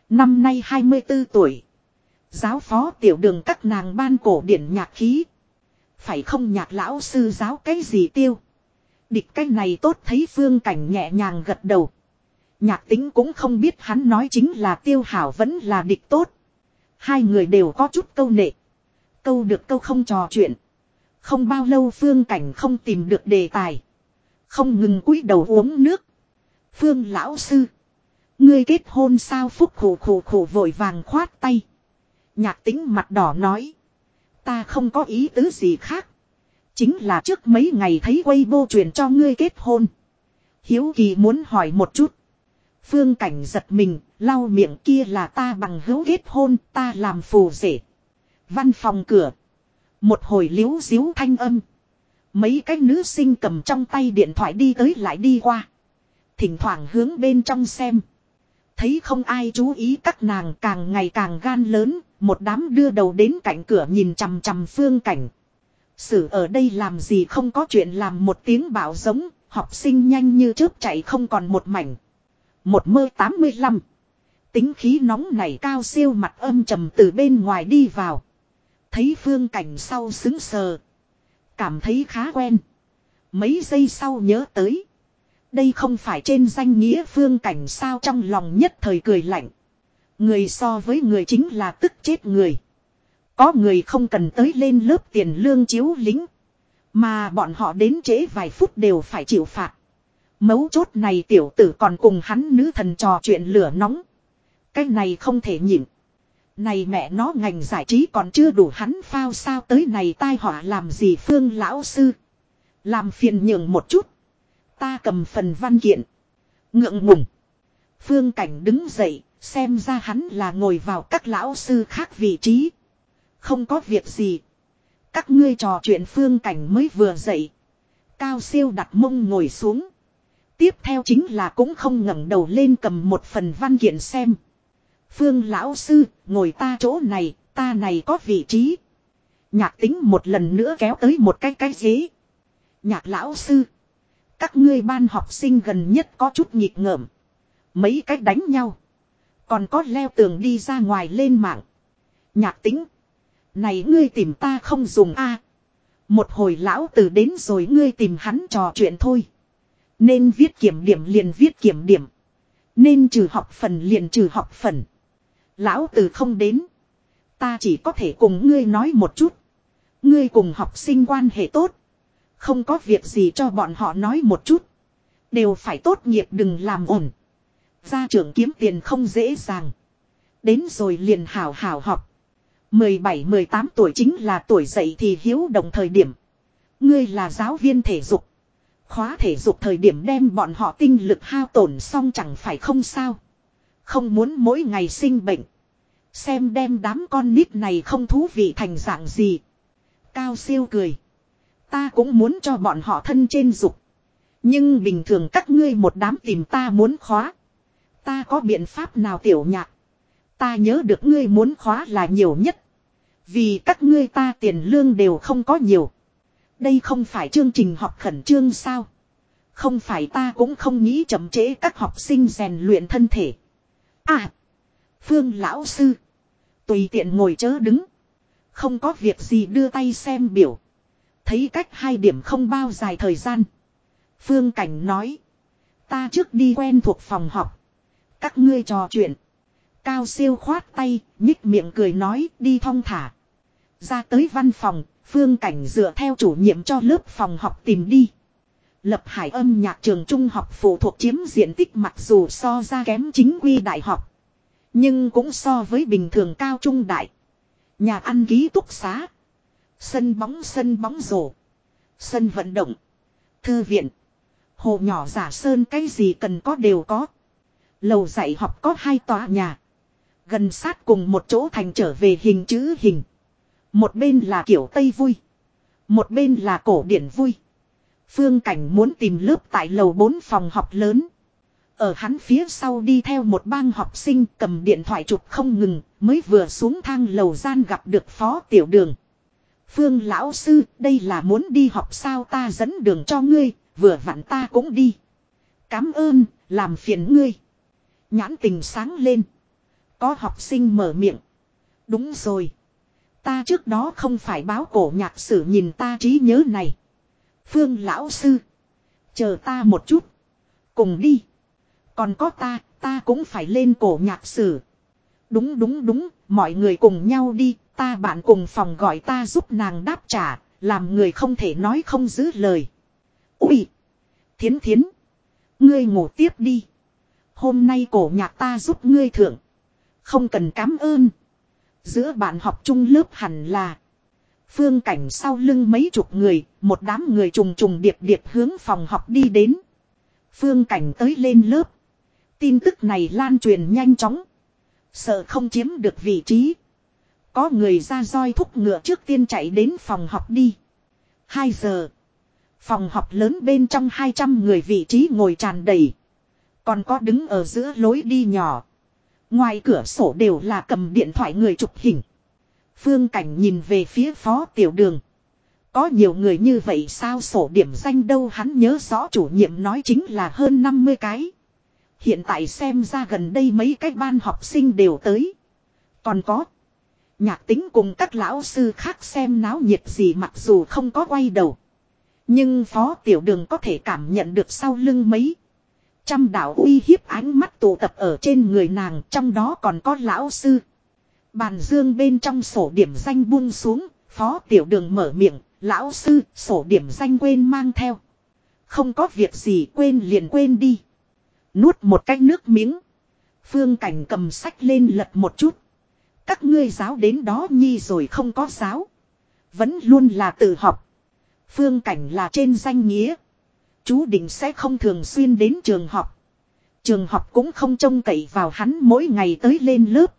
Năm nay 24 tuổi. Giáo phó tiểu đường các nàng ban cổ điển nhạc khí. Phải không nhạc lão sư giáo cái gì tiêu. Địch cái này tốt thấy phương cảnh nhẹ nhàng gật đầu. Nhạc tính cũng không biết hắn nói chính là tiêu hảo vẫn là địch tốt. Hai người đều có chút câu nệ. Câu được câu không trò chuyện. Không bao lâu phương cảnh không tìm được đề tài. Không ngừng cúi đầu uống nước. Phương lão sư. Ngươi kết hôn sao phúc khổ khổ khổ vội vàng khoát tay. Nhạc tính mặt đỏ nói. Ta không có ý tứ gì khác. Chính là trước mấy ngày thấy quay vô truyền cho ngươi kết hôn. Hiếu kỳ muốn hỏi một chút. Phương cảnh giật mình, lau miệng kia là ta bằng hữu kết hôn, ta làm phù rể. Văn phòng cửa. Một hồi liếu diếu thanh âm. Mấy cái nữ sinh cầm trong tay điện thoại đi tới lại đi qua. Thỉnh thoảng hướng bên trong xem. Thấy không ai chú ý các nàng càng ngày càng gan lớn, một đám đưa đầu đến cạnh cửa nhìn chằm chằm phương cảnh. Sử ở đây làm gì không có chuyện làm một tiếng bảo giống, học sinh nhanh như chớp chạy không còn một mảnh. Một mơ 85. Tính khí nóng này cao siêu mặt âm trầm từ bên ngoài đi vào. Thấy phương cảnh sau xứng sờ. Cảm thấy khá quen. Mấy giây sau nhớ tới. Đây không phải trên danh nghĩa phương cảnh sao trong lòng nhất thời cười lạnh. Người so với người chính là tức chết người. Có người không cần tới lên lớp tiền lương chiếu lính. Mà bọn họ đến trễ vài phút đều phải chịu phạt. Mấu chốt này tiểu tử còn cùng hắn nữ thần trò chuyện lửa nóng. Cái này không thể nhịn. Này mẹ nó ngành giải trí còn chưa đủ hắn phao sao tới này tai họa làm gì phương lão sư. Làm phiền nhường một chút. Ta cầm phần văn kiện. Ngượng ngùng. Phương cảnh đứng dậy, xem ra hắn là ngồi vào các lão sư khác vị trí. Không có việc gì. Các ngươi trò chuyện phương cảnh mới vừa dậy. Cao siêu đặt mông ngồi xuống. Tiếp theo chính là cũng không ngẩng đầu lên cầm một phần văn kiện xem. Phương lão sư, ngồi ta chỗ này, ta này có vị trí. Nhạc tính một lần nữa kéo tới một cái cái ghế. Nhạc lão sư. Các ngươi ban học sinh gần nhất có chút nhịp ngợm. Mấy cách đánh nhau. Còn có leo tường đi ra ngoài lên mạng. Nhạc tính. Này ngươi tìm ta không dùng a Một hồi lão tử đến rồi ngươi tìm hắn trò chuyện thôi. Nên viết kiểm điểm liền viết kiểm điểm. Nên trừ học phần liền trừ học phần. Lão tử không đến. Ta chỉ có thể cùng ngươi nói một chút. Ngươi cùng học sinh quan hệ tốt. Không có việc gì cho bọn họ nói một chút. Đều phải tốt nghiệp đừng làm ổn. Gia trưởng kiếm tiền không dễ dàng. Đến rồi liền hào hào học. 17-18 tuổi chính là tuổi dậy thì hiếu đồng thời điểm. Ngươi là giáo viên thể dục. Khóa thể dục thời điểm đem bọn họ tinh lực hao tổn xong chẳng phải không sao. Không muốn mỗi ngày sinh bệnh. Xem đem đám con nít này không thú vị thành dạng gì. Cao siêu cười. Ta cũng muốn cho bọn họ thân trên dục. Nhưng bình thường các ngươi một đám tìm ta muốn khóa. Ta có biện pháp nào tiểu nhạc. Ta nhớ được ngươi muốn khóa là nhiều nhất. Vì các ngươi ta tiền lương đều không có nhiều. Đây không phải chương trình học khẩn trương sao. Không phải ta cũng không nghĩ chậm trễ các học sinh rèn luyện thân thể. À. Phương lão sư. Tùy tiện ngồi chớ đứng. Không có việc gì đưa tay xem biểu. Thấy cách hai điểm không bao dài thời gian. Phương Cảnh nói. Ta trước đi quen thuộc phòng học. Các ngươi trò chuyện. Cao siêu khoát tay, nhích miệng cười nói đi thong thả. Ra tới văn phòng, Phương Cảnh dựa theo chủ nhiệm cho lớp phòng học tìm đi. Lập hải âm nhạc trường trung học phụ thuộc chiếm diện tích mặc dù so ra kém chính quy đại học. Nhưng cũng so với bình thường cao trung đại. Nhà ăn ký túc xá. Sân bóng sân bóng rổ. Sân vận động. Thư viện. Hồ nhỏ giả sơn cái gì cần có đều có. Lầu dạy học có hai tòa nhà. Gần sát cùng một chỗ thành trở về hình chữ hình. Một bên là kiểu Tây vui. Một bên là cổ điển vui. Phương Cảnh muốn tìm lớp tại lầu 4 phòng học lớn. Ở hắn phía sau đi theo một bang học sinh cầm điện thoại chụp không ngừng, mới vừa xuống thang lầu gian gặp được phó tiểu đường. Phương lão sư, đây là muốn đi học sao ta dẫn đường cho ngươi, vừa vặn ta cũng đi. Cám ơn, làm phiền ngươi. Nhãn tình sáng lên. Có học sinh mở miệng. Đúng rồi. Ta trước đó không phải báo cổ nhạc sử nhìn ta trí nhớ này. Phương lão sư. Chờ ta một chút. Cùng đi. Còn có ta, ta cũng phải lên cổ nhạc sử. Đúng đúng đúng, mọi người cùng nhau đi, ta bạn cùng phòng gọi ta giúp nàng đáp trả, làm người không thể nói không giữ lời. Úi! Thiến thiến! Ngươi ngủ tiếp đi. Hôm nay cổ nhạc ta giúp ngươi thượng. Không cần cảm ơn. Giữa bạn học chung lớp hẳn là. Phương cảnh sau lưng mấy chục người, một đám người trùng trùng điệp điệp hướng phòng học đi đến. Phương cảnh tới lên lớp. Tin tức này lan truyền nhanh chóng. Sợ không chiếm được vị trí. Có người ra roi thúc ngựa trước tiên chạy đến phòng học đi. 2 giờ. Phòng học lớn bên trong 200 người vị trí ngồi tràn đầy. Còn có đứng ở giữa lối đi nhỏ. Ngoài cửa sổ đều là cầm điện thoại người chụp hình. Phương Cảnh nhìn về phía phó tiểu đường. Có nhiều người như vậy sao sổ điểm danh đâu hắn nhớ rõ chủ nhiệm nói chính là hơn 50 cái. Hiện tại xem ra gần đây mấy cái ban học sinh đều tới. Còn có. Nhạc tính cùng các lão sư khác xem náo nhiệt gì mặc dù không có quay đầu. Nhưng phó tiểu đường có thể cảm nhận được sau lưng mấy. Trăm đạo uy hiếp ánh mắt tụ tập ở trên người nàng trong đó còn có lão sư. Bàn dương bên trong sổ điểm danh buông xuống, phó tiểu đường mở miệng, lão sư, sổ điểm danh quên mang theo. Không có việc gì quên liền quên đi. Nuốt một cái nước miếng. Phương cảnh cầm sách lên lật một chút. Các ngươi giáo đến đó nhi rồi không có giáo. Vẫn luôn là tự học. Phương cảnh là trên danh nghĩa. Chú định sẽ không thường xuyên đến trường học. Trường học cũng không trông cậy vào hắn mỗi ngày tới lên lớp.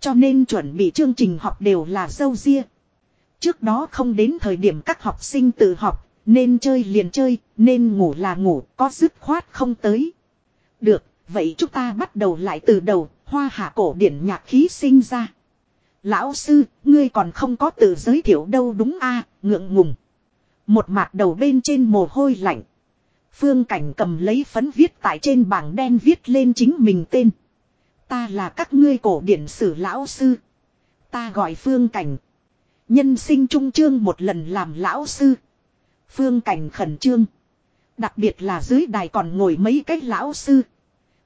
Cho nên chuẩn bị chương trình học đều là dâu ria. Trước đó không đến thời điểm các học sinh tự học, nên chơi liền chơi, nên ngủ là ngủ, có dứt khoát không tới. Được, vậy chúng ta bắt đầu lại từ đầu, hoa hạ cổ điển nhạc khí sinh ra. Lão sư, ngươi còn không có tự giới thiệu đâu đúng a ngượng ngùng. Một mặt đầu bên trên mồ hôi lạnh. Phương Cảnh cầm lấy phấn viết tại trên bảng đen viết lên chính mình tên. Ta là các ngươi cổ điển sử lão sư. Ta gọi Phương Cảnh. Nhân sinh trung trương một lần làm lão sư. Phương Cảnh khẩn trương. Đặc biệt là dưới đài còn ngồi mấy cái lão sư.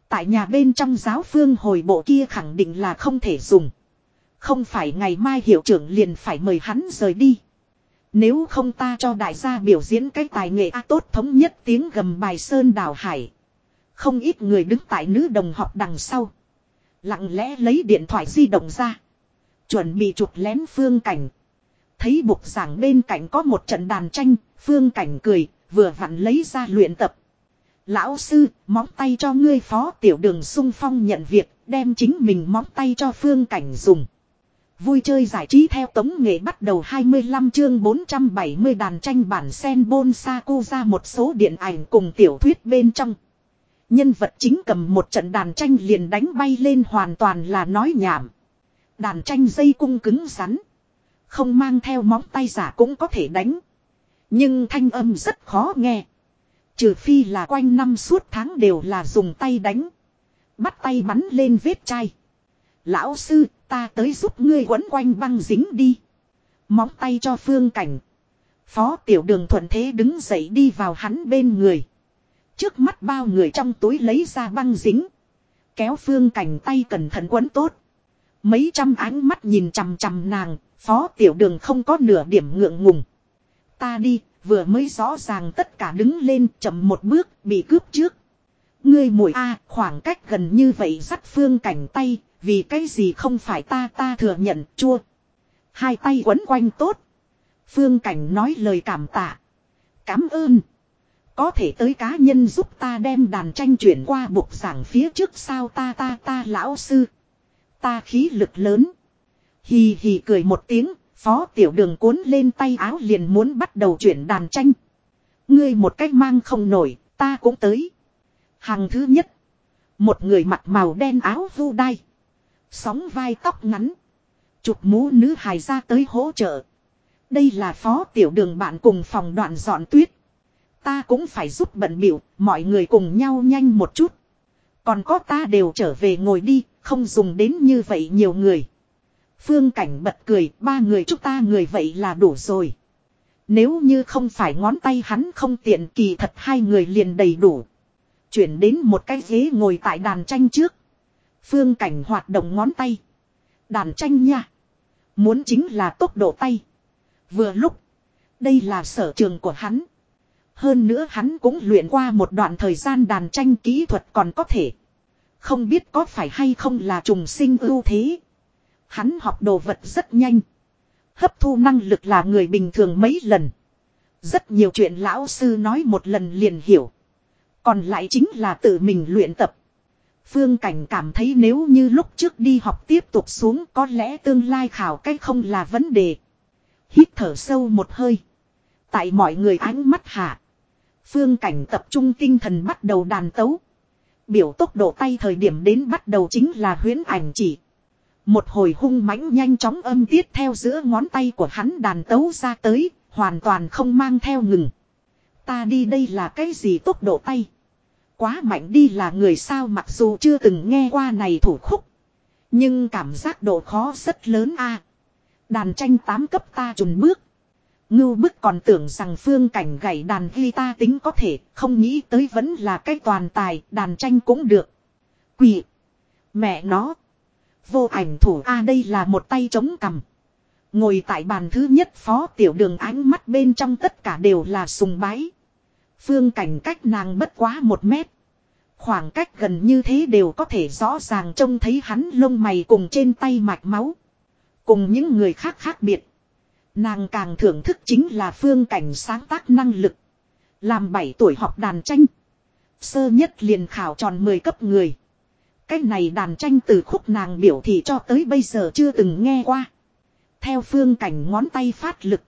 Tại nhà bên trong giáo phương hồi bộ kia khẳng định là không thể dùng. Không phải ngày mai hiệu trưởng liền phải mời hắn rời đi. Nếu không ta cho đại gia biểu diễn cái tài nghệ A tốt thống nhất tiếng gầm bài sơn đào hải. Không ít người đứng tại nữ đồng học đằng sau. Lặng lẽ lấy điện thoại di động ra. Chuẩn bị chụp lén phương cảnh. Thấy bục giảng bên cạnh có một trận đàn tranh, phương cảnh cười, vừa vặn lấy ra luyện tập. Lão sư, móng tay cho ngươi phó tiểu đường sung phong nhận việc, đem chính mình móng tay cho phương cảnh dùng. Vui chơi giải trí theo tống nghệ bắt đầu 25 chương 470 đàn tranh bản sen bôn sa cô ra một số điện ảnh cùng tiểu thuyết bên trong. Nhân vật chính cầm một trận đàn tranh liền đánh bay lên hoàn toàn là nói nhảm. Đàn tranh dây cung cứng rắn. Không mang theo móng tay giả cũng có thể đánh. Nhưng thanh âm rất khó nghe. Trừ phi là quanh năm suốt tháng đều là dùng tay đánh. Bắt tay bắn lên vết chai. Lão sư, ta tới giúp ngươi quấn quanh băng dính đi. Móng tay cho phương cảnh. Phó tiểu đường thuận thế đứng dậy đi vào hắn bên người. Trước mắt bao người trong túi lấy ra băng dính. Kéo phương cảnh tay cẩn thận quấn tốt. Mấy trăm ánh mắt nhìn chằm chằm nàng, phó tiểu đường không có nửa điểm ngượng ngùng. Ta đi, vừa mới rõ ràng tất cả đứng lên chậm một bước, bị cướp trước. Ngươi mũi A, khoảng cách gần như vậy dắt phương cảnh tay, vì cái gì không phải ta ta thừa nhận chua. Hai tay quấn quanh tốt. Phương cảnh nói lời cảm tạ. Cảm ơn. Có thể tới cá nhân giúp ta đem đàn tranh chuyển qua bục giảng phía trước sao ta ta ta lão sư. Ta khí lực lớn. Hì hì cười một tiếng, phó tiểu đường cuốn lên tay áo liền muốn bắt đầu chuyển đàn tranh. Ngươi một cách mang không nổi, ta cũng tới. Hàng thứ nhất. Một người mặc màu đen áo vu đai. Sóng vai tóc ngắn. Chụp mũ nữ hài ra tới hỗ trợ. Đây là phó tiểu đường bạn cùng phòng đoạn dọn tuyết. Ta cũng phải giúp bận biểu, mọi người cùng nhau nhanh một chút. Còn có ta đều trở về ngồi đi, không dùng đến như vậy nhiều người. Phương cảnh bật cười, ba người chúng ta người vậy là đủ rồi. Nếu như không phải ngón tay hắn không tiện kỳ thật hai người liền đầy đủ. Chuyển đến một cái ghế ngồi tại đàn tranh trước. Phương cảnh hoạt động ngón tay. Đàn tranh nha. Muốn chính là tốc độ tay. Vừa lúc. Đây là sở trường của hắn. Hơn nữa hắn cũng luyện qua một đoạn thời gian đàn tranh kỹ thuật còn có thể. Không biết có phải hay không là trùng sinh ưu thế. Hắn học đồ vật rất nhanh. Hấp thu năng lực là người bình thường mấy lần. Rất nhiều chuyện lão sư nói một lần liền hiểu. Còn lại chính là tự mình luyện tập. Phương Cảnh cảm thấy nếu như lúc trước đi học tiếp tục xuống có lẽ tương lai khảo cách không là vấn đề. Hít thở sâu một hơi. Tại mọi người ánh mắt hạ. Phương Cảnh tập trung tinh thần bắt đầu đàn tấu. Biểu tốc độ tay thời điểm đến bắt đầu chính là huyến ảnh chỉ. Một hồi hung mãnh nhanh chóng âm tiết theo giữa ngón tay của hắn đàn tấu ra tới, hoàn toàn không mang theo ngừng. Ta đi đây là cái gì tốc độ tay? Quá mạnh đi là người sao mặc dù chưa từng nghe qua này thủ khúc. Nhưng cảm giác độ khó rất lớn a. Đàn tranh tám cấp ta trùn bước. Ngưu bức còn tưởng rằng phương cảnh gảy đàn ta tính có thể, không nghĩ tới vẫn là cái toàn tài, đàn tranh cũng được. Quỷ! Mẹ nó! Vô ảnh thủ A đây là một tay chống cầm. Ngồi tại bàn thứ nhất phó tiểu đường ánh mắt bên trong tất cả đều là sùng bái. Phương cảnh cách nàng bất quá một mét. Khoảng cách gần như thế đều có thể rõ ràng trông thấy hắn lông mày cùng trên tay mạch máu. Cùng những người khác khác biệt. Nàng càng thưởng thức chính là phương cảnh sáng tác năng lực. Làm 7 tuổi học đàn tranh. Sơ nhất liền khảo tròn 10 cấp người. Cái này đàn tranh từ khúc nàng biểu thị cho tới bây giờ chưa từng nghe qua. Theo phương cảnh ngón tay phát lực.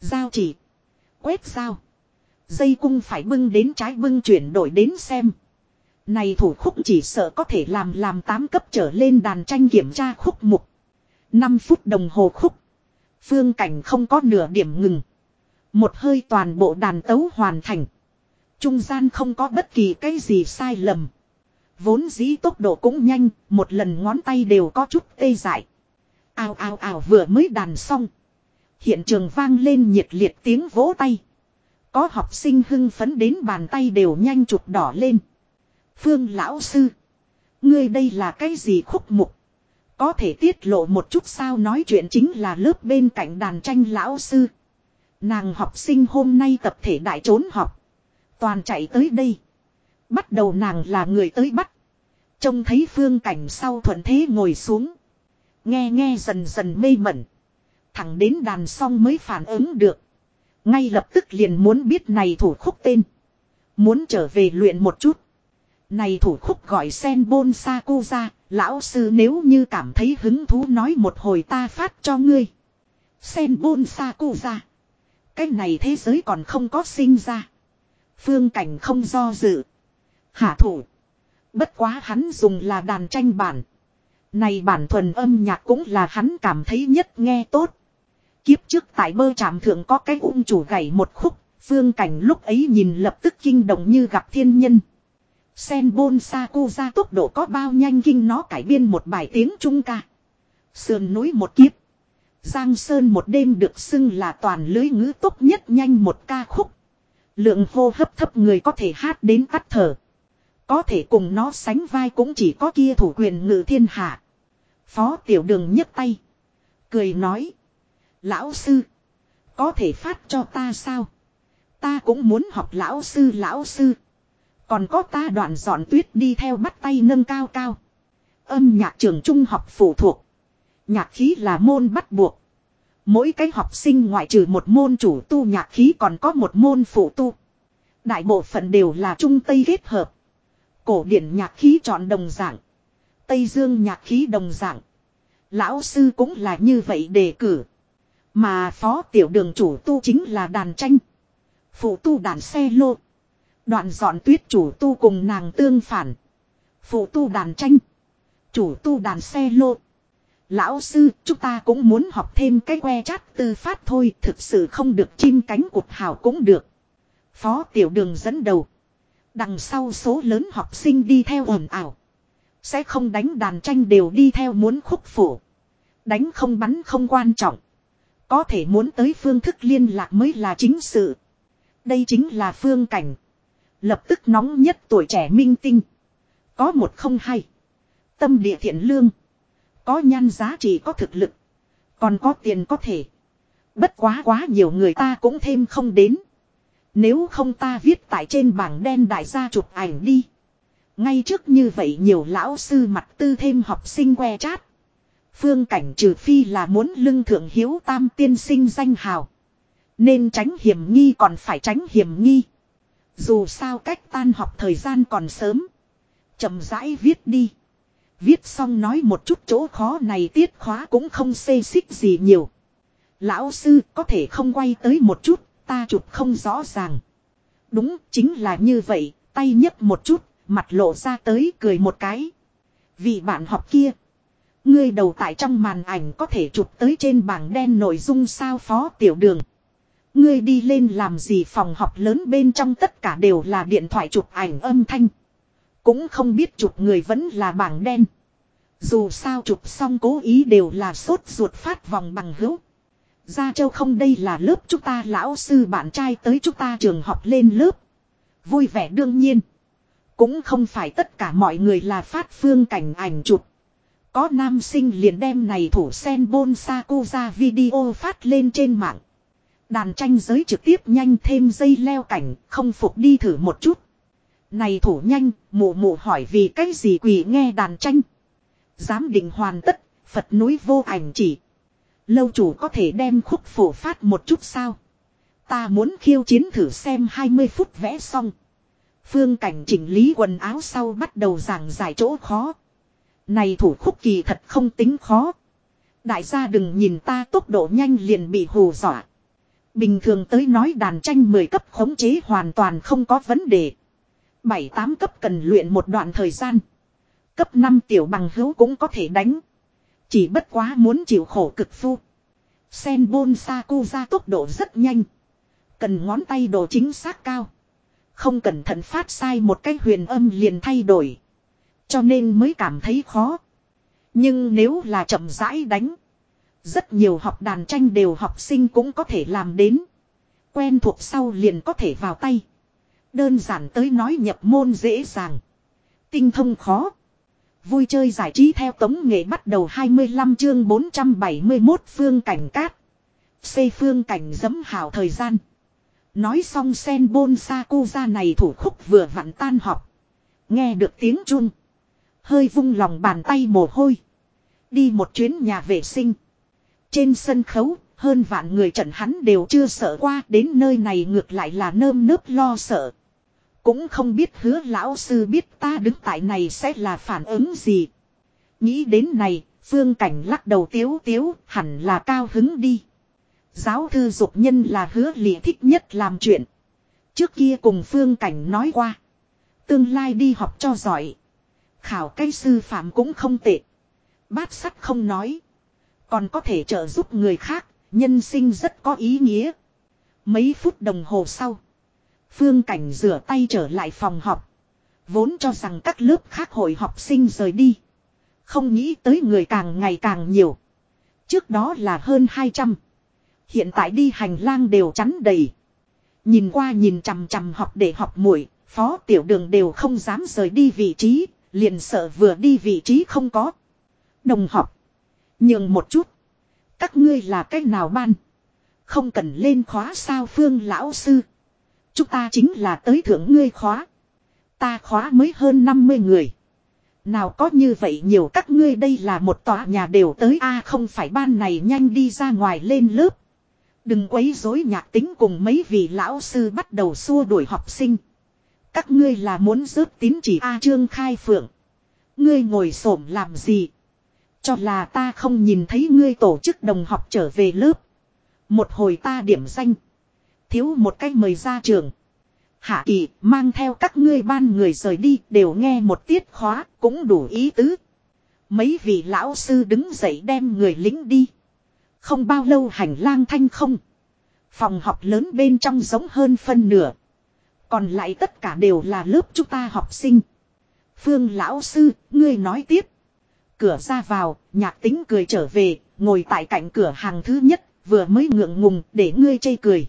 Giao chỉ. Quét sao. Dây cung phải bưng đến trái bưng chuyển đổi đến xem. Này thủ khúc chỉ sợ có thể làm làm 8 cấp trở lên đàn tranh kiểm tra khúc mục. 5 phút đồng hồ khúc. Phương cảnh không có nửa điểm ngừng. Một hơi toàn bộ đàn tấu hoàn thành. Trung gian không có bất kỳ cái gì sai lầm. Vốn dĩ tốc độ cũng nhanh, một lần ngón tay đều có chút tê dại. ao ao ao vừa mới đàn xong. Hiện trường vang lên nhiệt liệt tiếng vỗ tay. Có học sinh hưng phấn đến bàn tay đều nhanh chụp đỏ lên. Phương lão sư. Ngươi đây là cái gì khúc mục? Có thể tiết lộ một chút sao nói chuyện chính là lớp bên cạnh đàn tranh lão sư. Nàng học sinh hôm nay tập thể đại trốn học. Toàn chạy tới đây. Bắt đầu nàng là người tới bắt. Trông thấy phương cảnh sau thuận thế ngồi xuống. Nghe nghe dần dần mê mẩn. Thẳng đến đàn xong mới phản ứng được. Ngay lập tức liền muốn biết này thủ khúc tên. Muốn trở về luyện một chút. Này thủ khúc gọi sen bôn sa cô ra. Lão sư nếu như cảm thấy hứng thú nói một hồi ta phát cho ngươi. Sen bôn sa cô ra. Cái này thế giới còn không có sinh ra. Phương cảnh không do dự. Hạ thủ. Bất quá hắn dùng là đàn tranh bản. Này bản thuần âm nhạc cũng là hắn cảm thấy nhất nghe tốt. Kiếp trước tại bơ trạm thượng có cái ung chủ gảy một khúc. Phương cảnh lúc ấy nhìn lập tức kinh động như gặp thiên nhân. Sen bôn sa cô ra tốc độ có bao nhanh kinh nó cải biên một bài tiếng trung ca. Sườn núi một kiếp. Giang Sơn một đêm được xưng là toàn lưới ngữ tốt nhất nhanh một ca khúc. Lượng hô hấp thấp người có thể hát đến tắt thở. Có thể cùng nó sánh vai cũng chỉ có kia thủ quyền ngự thiên hạ. Phó tiểu đường nhấc tay. Cười nói. Lão sư. Có thể phát cho ta sao? Ta cũng muốn học lão sư lão sư. Còn có ta đoạn dọn tuyết đi theo bắt tay nâng cao cao. Âm nhạc trường trung học phụ thuộc. Nhạc khí là môn bắt buộc. Mỗi cái học sinh ngoại trừ một môn chủ tu nhạc khí còn có một môn phụ tu. Đại bộ phận đều là trung tây kết hợp. Cổ điển nhạc khí chọn đồng dạng. Tây dương nhạc khí đồng dạng. Lão sư cũng là như vậy đề cử. Mà phó tiểu đường chủ tu chính là đàn tranh. Phụ tu đàn xe lô. Đoạn dọn tuyết chủ tu cùng nàng tương phản. Phụ tu đàn tranh. Chủ tu đàn xe lô. Lão sư, chúng ta cũng muốn học thêm cái que chát tư phát thôi, thực sự không được chim cánh cụt hào cũng được. Phó tiểu đường dẫn đầu. Đằng sau số lớn học sinh đi theo ồn ảo Sẽ không đánh đàn tranh đều đi theo muốn khúc phủ. Đánh không bắn không quan trọng. Có thể muốn tới phương thức liên lạc mới là chính sự. Đây chính là phương cảnh. Lập tức nóng nhất tuổi trẻ minh tinh. Có một không hay. Tâm địa thiện lương. Có nhan giá trị, có thực lực. Còn có tiền có thể. Bất quá quá nhiều người ta cũng thêm không đến. Nếu không ta viết tại trên bảng đen đại gia chụp ảnh đi. Ngay trước như vậy nhiều lão sư mặt tư thêm học sinh que chát. Phương cảnh trừ phi là muốn lưng thượng hiếu tam tiên sinh danh hào. Nên tránh hiểm nghi còn phải tránh hiểm nghi. Dù sao cách tan học thời gian còn sớm. chậm rãi viết đi. Viết xong nói một chút chỗ khó này tiết khóa cũng không xê xích gì nhiều. Lão sư có thể không quay tới một chút, ta chụp không rõ ràng. Đúng, chính là như vậy, tay nhấp một chút, mặt lộ ra tới cười một cái. vì bạn học kia. Ngươi đầu tại trong màn ảnh có thể chụp tới trên bảng đen nội dung sao phó tiểu đường. Ngươi đi lên làm gì phòng học lớn bên trong tất cả đều là điện thoại chụp ảnh âm thanh. Cũng không biết chụp người vẫn là bảng đen. Dù sao chụp xong cố ý đều là sốt ruột phát vòng bằng hữu. Gia Châu không đây là lớp chúng ta lão sư bạn trai tới chúng ta trường học lên lớp. Vui vẻ đương nhiên. Cũng không phải tất cả mọi người là phát phương cảnh ảnh chụp. Có nam sinh liền đem này thủ sen bôn cô ra video phát lên trên mạng. Đàn tranh giới trực tiếp nhanh thêm dây leo cảnh, không phục đi thử một chút. Này thủ nhanh, mụ mụ hỏi vì cái gì quỷ nghe đàn tranh. Giám định hoàn tất, Phật núi vô ảnh chỉ. Lâu chủ có thể đem khúc phổ phát một chút sao. Ta muốn khiêu chiến thử xem 20 phút vẽ xong. Phương cảnh chỉnh lý quần áo sau bắt đầu giảng giải chỗ khó. Này thủ khúc kỳ thật không tính khó. Đại gia đừng nhìn ta tốc độ nhanh liền bị hù dọa. Bình thường tới nói đàn tranh 10 cấp khống chế hoàn toàn không có vấn đề. 7-8 cấp cần luyện một đoạn thời gian. Cấp 5 tiểu bằng hữu cũng có thể đánh. Chỉ bất quá muốn chịu khổ cực phu. Sen bôn saku ra tốc độ rất nhanh. Cần ngón tay độ chính xác cao. Không cẩn thận phát sai một cái huyền âm liền thay đổi. Cho nên mới cảm thấy khó. Nhưng nếu là chậm rãi đánh. Rất nhiều học đàn tranh đều học sinh cũng có thể làm đến. Quen thuộc sau liền có thể vào tay. Đơn giản tới nói nhập môn dễ dàng. Tinh thông khó. Vui chơi giải trí theo tống nghệ bắt đầu 25 chương 471 phương cảnh cát. Xây phương cảnh dấm hào thời gian. Nói xong sen bôn ra này thủ khúc vừa vặn tan họp Nghe được tiếng chung. Hơi vung lòng bàn tay mồ hôi. Đi một chuyến nhà vệ sinh. Trên sân khấu, hơn vạn người trận hắn đều chưa sợ qua đến nơi này ngược lại là nơm nớp lo sợ. Cũng không biết hứa lão sư biết ta đứng tại này sẽ là phản ứng gì. Nghĩ đến này, phương cảnh lắc đầu tiếu tiếu, hẳn là cao hứng đi. Giáo thư dục nhân là hứa lịa thích nhất làm chuyện. Trước kia cùng phương cảnh nói qua. Tương lai đi học cho giỏi. Khảo cái sư phạm cũng không tệ. Bát sắt không nói. Còn có thể trợ giúp người khác, nhân sinh rất có ý nghĩa. Mấy phút đồng hồ sau. Phương Cảnh rửa tay trở lại phòng học. Vốn cho rằng các lớp khác hội học sinh rời đi. Không nghĩ tới người càng ngày càng nhiều. Trước đó là hơn 200. Hiện tại đi hành lang đều chắn đầy. Nhìn qua nhìn chằm chằm học để học muội phó tiểu đường đều không dám rời đi vị trí, liền sợ vừa đi vị trí không có. Đồng học. Nhường một chút. Các ngươi là cách nào ban? Không cần lên khóa sao phương lão sư. Chúng ta chính là tới thưởng ngươi khóa. Ta khóa mới hơn 50 người. Nào có như vậy nhiều các ngươi đây là một tòa nhà đều tới a, không phải ban này nhanh đi ra ngoài lên lớp. Đừng quấy rối nhạc tính cùng mấy vị lão sư bắt đầu xua đuổi học sinh. Các ngươi là muốn rớt tín chỉ A Trương Khai Phượng. Ngươi ngồi xổm làm gì? Cho là ta không nhìn thấy ngươi tổ chức đồng học trở về lớp. Một hồi ta điểm danh. Thiếu một cách mời ra trường. Hạ kỳ mang theo các ngươi ban người rời đi đều nghe một tiết khóa cũng đủ ý tứ. Mấy vị lão sư đứng dậy đem người lính đi. Không bao lâu hành lang thanh không. Phòng học lớn bên trong giống hơn phân nửa. Còn lại tất cả đều là lớp chúng ta học sinh. Phương lão sư, ngươi nói tiếp. Cửa ra vào, nhạc tính cười trở về, ngồi tại cạnh cửa hàng thứ nhất, vừa mới ngượng ngùng để ngươi chây cười.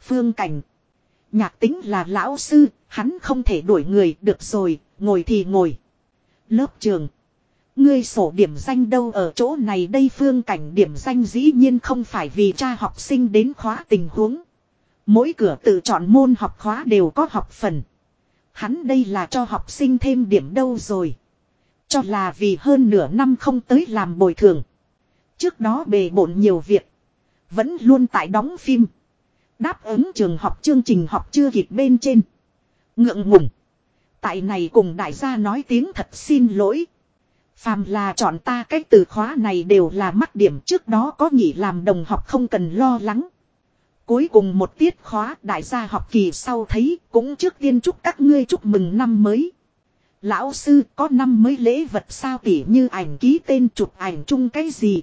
Phương Cảnh. Nhạc tính là lão sư, hắn không thể đuổi người, được rồi, ngồi thì ngồi. Lớp trường. Ngươi sổ điểm danh đâu ở chỗ này đây phương cảnh điểm danh dĩ nhiên không phải vì cha học sinh đến khóa tình huống. Mỗi cửa tự chọn môn học khóa đều có học phần. Hắn đây là cho học sinh thêm điểm đâu rồi. Cho là vì hơn nửa năm không tới làm bồi thường. Trước đó bề bộn nhiều việc. Vẫn luôn tại đóng phim. Đáp ứng trường học chương trình học chưa kịp bên trên. Ngượng ngùng. Tại này cùng đại gia nói tiếng thật xin lỗi. Phàm là chọn ta cách từ khóa này đều là mắc điểm trước đó có nghỉ làm đồng học không cần lo lắng. Cuối cùng một tiết khóa đại gia học kỳ sau thấy cũng trước tiên chúc các ngươi chúc mừng năm mới. Lão sư có năm mới lễ vật sao tỉ như ảnh ký tên chụp ảnh chung cái gì.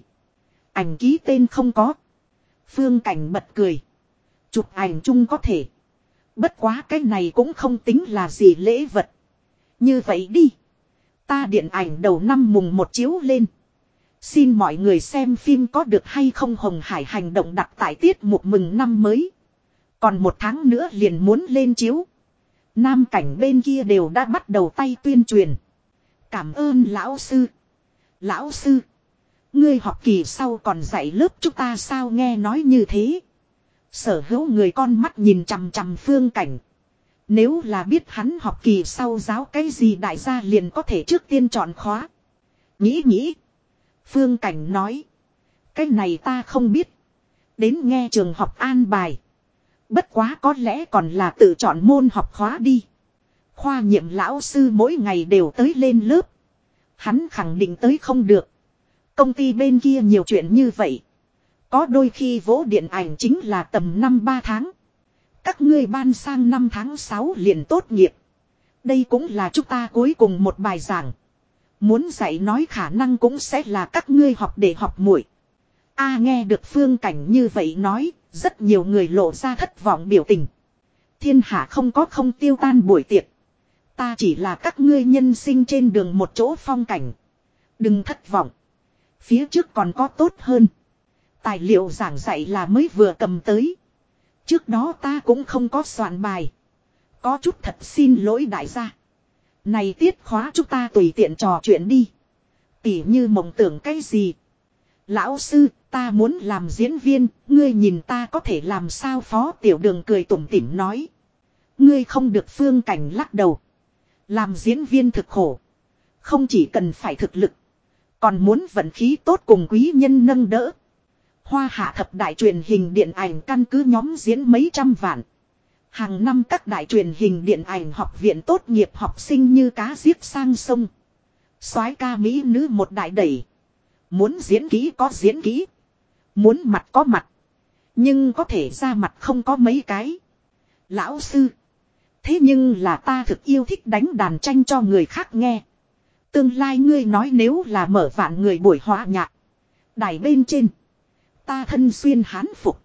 Ảnh ký tên không có. Phương Cảnh bật cười. Chụp ảnh chung có thể. Bất quá cái này cũng không tính là gì lễ vật. Như vậy đi. Ta điện ảnh đầu năm mùng một chiếu lên. Xin mọi người xem phim có được hay không Hồng Hải hành động đặt tại tiết mục mừng năm mới. Còn một tháng nữa liền muốn lên chiếu. Nam cảnh bên kia đều đã bắt đầu tay tuyên truyền. Cảm ơn lão sư. Lão sư. Ngươi học kỳ sau còn dạy lớp chúng ta sao nghe nói như thế. Sở hữu người con mắt nhìn chằm chằm phương cảnh. Nếu là biết hắn học kỳ sau giáo cái gì đại gia liền có thể trước tiên chọn khóa. Nghĩ nghĩ. Phương Cảnh nói. Cái này ta không biết. Đến nghe trường học an bài. Bất quá có lẽ còn là tự chọn môn học khóa đi. Khoa nhiệm lão sư mỗi ngày đều tới lên lớp. Hắn khẳng định tới không được. Công ty bên kia nhiều chuyện như vậy. Có đôi khi vỗ điện ảnh chính là tầm năm ba tháng. Các ngươi ban sang năm tháng 6 liền tốt nghiệp. Đây cũng là chúng ta cuối cùng một bài giảng. Muốn dạy nói khả năng cũng sẽ là các ngươi học để học muội. A nghe được phương cảnh như vậy nói, rất nhiều người lộ ra thất vọng biểu tình. Thiên hạ không có không tiêu tan buổi tiệc. Ta chỉ là các ngươi nhân sinh trên đường một chỗ phong cảnh. Đừng thất vọng. Phía trước còn có tốt hơn. Tài liệu giảng dạy là mới vừa cầm tới. Trước đó ta cũng không có soạn bài. Có chút thật xin lỗi đại gia. Này tiết khóa chúng ta tùy tiện trò chuyện đi. Tỉ như mộng tưởng cái gì. Lão sư, ta muốn làm diễn viên, ngươi nhìn ta có thể làm sao phó tiểu đường cười tủm tỉm nói. Ngươi không được phương cảnh lắc đầu. Làm diễn viên thực khổ. Không chỉ cần phải thực lực. Còn muốn vận khí tốt cùng quý nhân nâng đỡ. Hoa hạ thập đại truyền hình điện ảnh căn cứ nhóm diễn mấy trăm vạn. Hàng năm các đại truyền hình điện ảnh học viện tốt nghiệp học sinh như cá giết sang sông. soái ca Mỹ nữ một đại đẩy. Muốn diễn kỹ có diễn kỹ. Muốn mặt có mặt. Nhưng có thể ra mặt không có mấy cái. Lão sư. Thế nhưng là ta thực yêu thích đánh đàn tranh cho người khác nghe. Tương lai ngươi nói nếu là mở vạn người buổi hóa nhạc. Đài bên trên. Ta thân xuyên hán phục.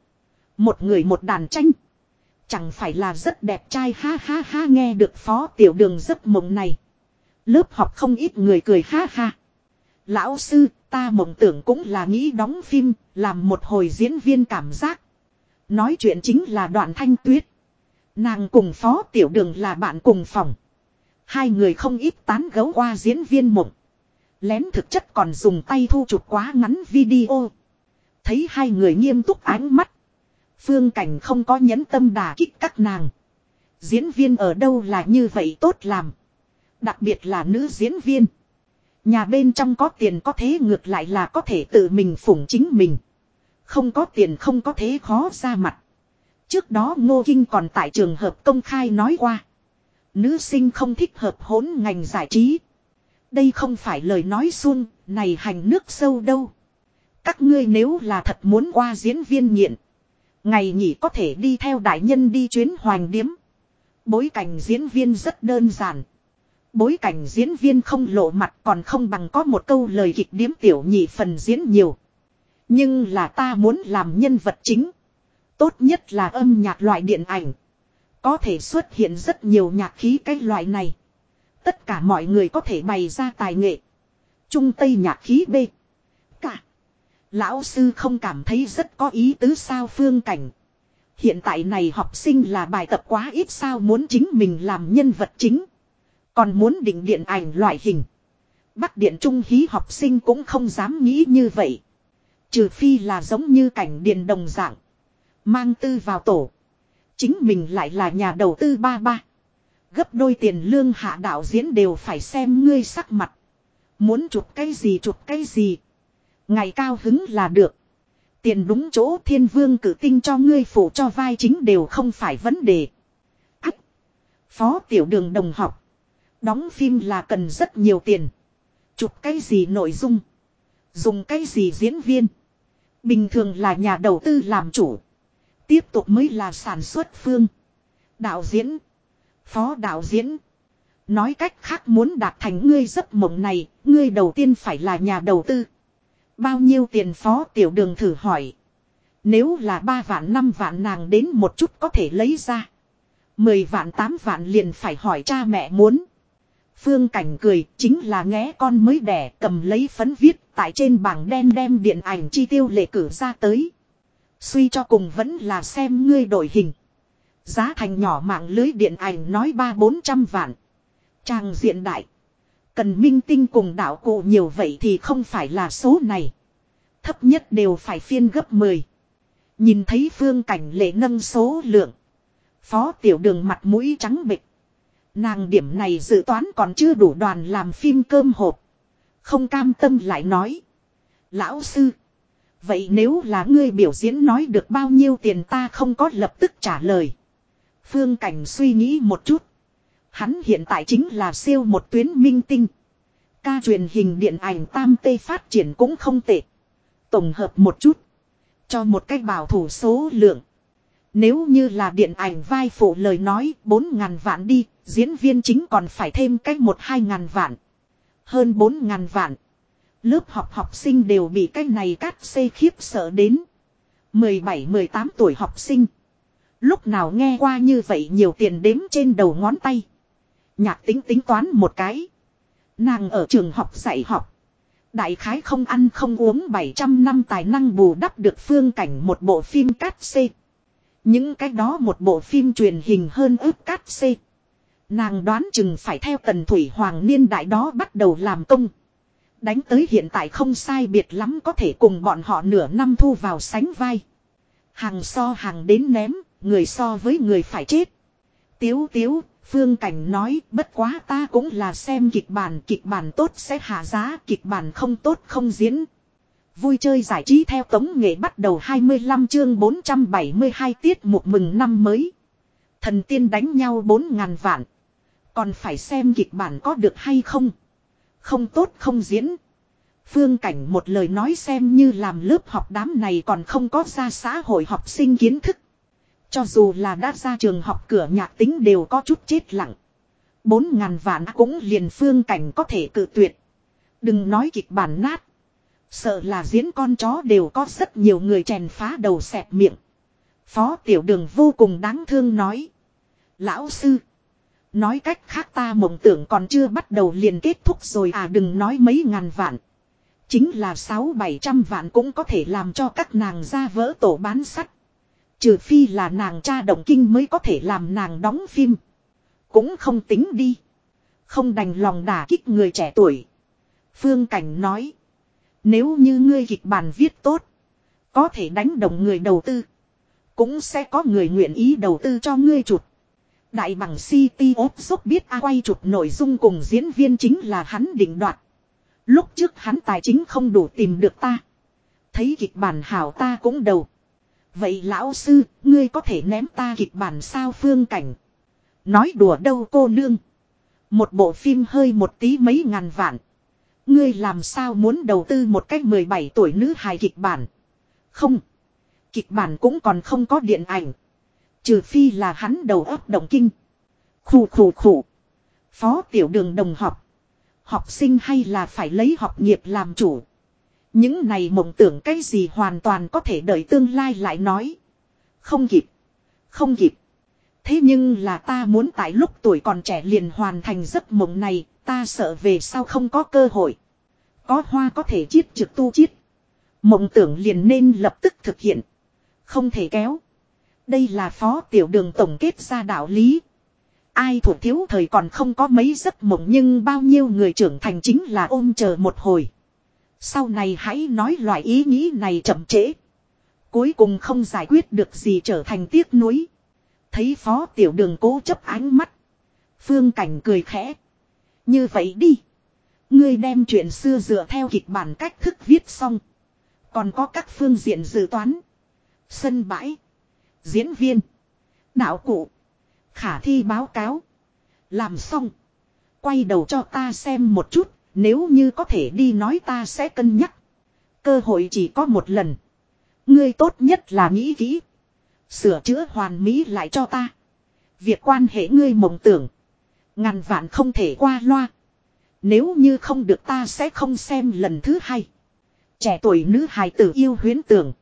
Một người một đàn tranh. Chẳng phải là rất đẹp trai ha ha ha nghe được phó tiểu đường giấc mộng này. Lớp học không ít người cười ha ha. Lão sư, ta mộng tưởng cũng là nghĩ đóng phim, làm một hồi diễn viên cảm giác. Nói chuyện chính là đoạn thanh tuyết. Nàng cùng phó tiểu đường là bạn cùng phòng. Hai người không ít tán gấu qua diễn viên mộng. Lén thực chất còn dùng tay thu chụp quá ngắn video. Thấy hai người nghiêm túc ánh mắt. Phương Cảnh không có nhấn tâm đà kích các nàng. Diễn viên ở đâu là như vậy tốt làm. Đặc biệt là nữ diễn viên. Nhà bên trong có tiền có thế ngược lại là có thể tự mình phủng chính mình. Không có tiền không có thế khó ra mặt. Trước đó Ngô Kinh còn tại trường hợp công khai nói qua. Nữ sinh không thích hợp hỗn ngành giải trí. Đây không phải lời nói xuông, này hành nước sâu đâu. Các ngươi nếu là thật muốn qua diễn viên nghiện. Ngày nhỉ có thể đi theo đại nhân đi chuyến hoành điếm. Bối cảnh diễn viên rất đơn giản. Bối cảnh diễn viên không lộ mặt còn không bằng có một câu lời kịch điếm tiểu nhị phần diễn nhiều. Nhưng là ta muốn làm nhân vật chính. Tốt nhất là âm nhạc loại điện ảnh. Có thể xuất hiện rất nhiều nhạc khí cái loại này. Tất cả mọi người có thể bày ra tài nghệ. Trung Tây nhạc khí B. Cả. Lão sư không cảm thấy rất có ý tứ sao phương cảnh. Hiện tại này học sinh là bài tập quá ít sao muốn chính mình làm nhân vật chính. Còn muốn định điện ảnh loại hình. Bắc điện trung hí học sinh cũng không dám nghĩ như vậy. Trừ phi là giống như cảnh điện đồng dạng. Mang tư vào tổ. Chính mình lại là nhà đầu tư ba ba. Gấp đôi tiền lương hạ đạo diễn đều phải xem ngươi sắc mặt. Muốn chụp cái gì chụp cái gì. Ngày cao hứng là được. Tiền đúng chỗ thiên vương cử tinh cho ngươi phụ cho vai chính đều không phải vấn đề. Ách. Phó tiểu đường đồng học. Đóng phim là cần rất nhiều tiền. Chụp cái gì nội dung. Dùng cái gì diễn viên. Bình thường là nhà đầu tư làm chủ. Tiếp tục mới là sản xuất phương. Đạo diễn. Phó đạo diễn. Nói cách khác muốn đạt thành ngươi giấc mộng này, ngươi đầu tiên phải là nhà đầu tư. Bao nhiêu tiền phó tiểu đường thử hỏi. Nếu là ba vạn, năm vạn nàng đến một chút có thể lấy ra. Mười vạn, tám vạn liền phải hỏi cha mẹ muốn. Phương Cảnh cười, chính là nghe con mới đẻ, cầm lấy phấn viết, tại trên bảng đen đem điện ảnh chi tiêu lệ cử ra tới. Suy cho cùng vẫn là xem ngươi đổi hình. Giá thành nhỏ mạng lưới điện ảnh nói ba bốn trăm vạn. Trang diện đại. Cần minh tinh cùng đạo cụ nhiều vậy thì không phải là số này. Thấp nhất đều phải phiên gấp 10. Nhìn thấy phương cảnh lệ nâng số lượng. Phó tiểu đường mặt mũi trắng bịch. Nàng điểm này dự toán còn chưa đủ đoàn làm phim cơm hộp. Không cam tâm lại nói. Lão sư. Vậy nếu là ngươi biểu diễn nói được bao nhiêu tiền ta không có lập tức trả lời. Phương Cảnh suy nghĩ một chút. Hắn hiện tại chính là siêu một tuyến minh tinh. Ca truyền hình điện ảnh tam tê phát triển cũng không tệ. Tổng hợp một chút. Cho một cách bảo thủ số lượng. Nếu như là điện ảnh vai phụ lời nói 4.000 vạn đi, diễn viên chính còn phải thêm cách 1-2.000 vạn. Hơn 4.000 vạn. Lớp học học sinh đều bị cái này cắt xê khiếp sợ đến. 17-18 tuổi học sinh. Lúc nào nghe qua như vậy nhiều tiền đếm trên đầu ngón tay. Nhạc tính tính toán một cái. Nàng ở trường học dạy học. Đại khái không ăn không uống 700 năm tài năng bù đắp được phương cảnh một bộ phim cắt xê. Những cái đó một bộ phim truyền hình hơn ước cắt xê. Nàng đoán chừng phải theo tần thủy hoàng niên đại đó bắt đầu làm công. Đánh tới hiện tại không sai biệt lắm có thể cùng bọn họ nửa năm thu vào sánh vai. Hàng so hàng đến ném, người so với người phải chết. Tiếu tiếu, Phương Cảnh nói bất quá ta cũng là xem kịch bản, kịch bản tốt sẽ hạ giá, kịch bản không tốt không diễn. Vui chơi giải trí theo tống nghệ bắt đầu 25 chương 472 tiết một mừng năm mới. Thần tiên đánh nhau 4.000 vạn. Còn phải xem kịch bản có được hay không. Không tốt không diễn. Phương Cảnh một lời nói xem như làm lớp học đám này còn không có ra xã hội học sinh kiến thức. Cho dù là đã ra trường học cửa nhạc tính đều có chút chết lặng. Bốn ngàn vạn cũng liền phương cảnh có thể cự tuyệt. Đừng nói kịch bản nát. Sợ là diễn con chó đều có rất nhiều người chèn phá đầu xẹp miệng. Phó tiểu đường vô cùng đáng thương nói. Lão sư. Nói cách khác ta mộng tưởng còn chưa bắt đầu liền kết thúc rồi à đừng nói mấy ngàn vạn. Chính là sáu bảy trăm vạn cũng có thể làm cho các nàng ra vỡ tổ bán sắt. Trừ phi là nàng cha động kinh mới có thể làm nàng đóng phim. Cũng không tính đi. Không đành lòng đả kích người trẻ tuổi. Phương Cảnh nói. Nếu như ngươi kịch bản viết tốt. Có thể đánh động người đầu tư. Cũng sẽ có người nguyện ý đầu tư cho ngươi chụp. Đại bằng City of giúp biết a quay chụp nội dung cùng diễn viên chính là hắn định đoạt. Lúc trước hắn tài chính không đủ tìm được ta. Thấy kịch bản hảo ta cũng đầu. Vậy lão sư, ngươi có thể ném ta kịch bản sao phương cảnh. Nói đùa đâu cô nương. Một bộ phim hơi một tí mấy ngàn vạn. Ngươi làm sao muốn đầu tư một cách 17 tuổi nữ hài kịch bản. Không. Kịch bản cũng còn không có điện ảnh. Trừ phi là hắn đầu óc động kinh. Khủ khủ khủ. Phó tiểu đường đồng học. Học sinh hay là phải lấy học nghiệp làm chủ. Những này mộng tưởng cái gì hoàn toàn có thể đợi tương lai lại nói. Không kịp. Không kịp. Thế nhưng là ta muốn tại lúc tuổi còn trẻ liền hoàn thành giấc mộng này, ta sợ về sau không có cơ hội. Có hoa có thể chiết trực tu chiết. Mộng tưởng liền nên lập tức thực hiện. Không thể kéo. Đây là phó tiểu đường tổng kết ra đạo lý. Ai thuộc thiếu thời còn không có mấy giấc mộng nhưng bao nhiêu người trưởng thành chính là ôm chờ một hồi. Sau này hãy nói loại ý nghĩ này chậm trễ. Cuối cùng không giải quyết được gì trở thành tiếc nuối. Thấy phó tiểu đường cố chấp ánh mắt. Phương Cảnh cười khẽ. Như vậy đi. Ngươi đem chuyện xưa dựa theo kịch bản cách thức viết xong. Còn có các phương diện dự toán. Sân bãi. Diễn viên. Đạo cụ. Khả thi báo cáo. Làm xong. Quay đầu cho ta xem một chút. Nếu như có thể đi nói ta sẽ cân nhắc. Cơ hội chỉ có một lần. Ngươi tốt nhất là nghĩ kỹ. Sửa chữa hoàn mỹ lại cho ta. Việc quan hệ ngươi mộng tưởng. Ngàn vạn không thể qua loa. Nếu như không được ta sẽ không xem lần thứ hai. Trẻ tuổi nữ hài tử yêu huyến tưởng.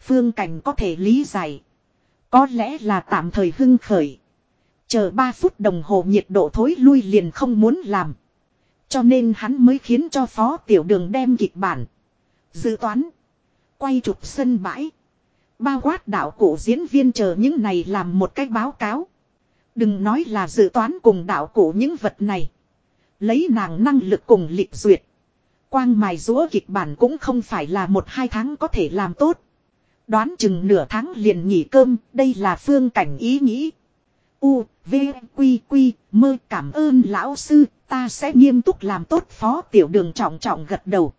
Phương cảnh có thể lý giải. Có lẽ là tạm thời hưng khởi. Chờ 3 phút đồng hồ nhiệt độ thối lui liền không muốn làm. Cho nên hắn mới khiến cho phó tiểu đường đem kịch bản. Dự toán. Quay chụp sân bãi. Bao quát đạo cổ diễn viên chờ những này làm một cách báo cáo. Đừng nói là dự toán cùng đạo cổ những vật này. Lấy nàng năng lực cùng lịch duyệt. Quang mài rúa kịch bản cũng không phải là một hai tháng có thể làm tốt. Đoán chừng nửa tháng liền nghỉ cơm, đây là phương cảnh ý nghĩ. U, V, Quy, Quy, mơ cảm ơn lão sư, ta sẽ nghiêm túc làm tốt phó tiểu đường trọng trọng gật đầu.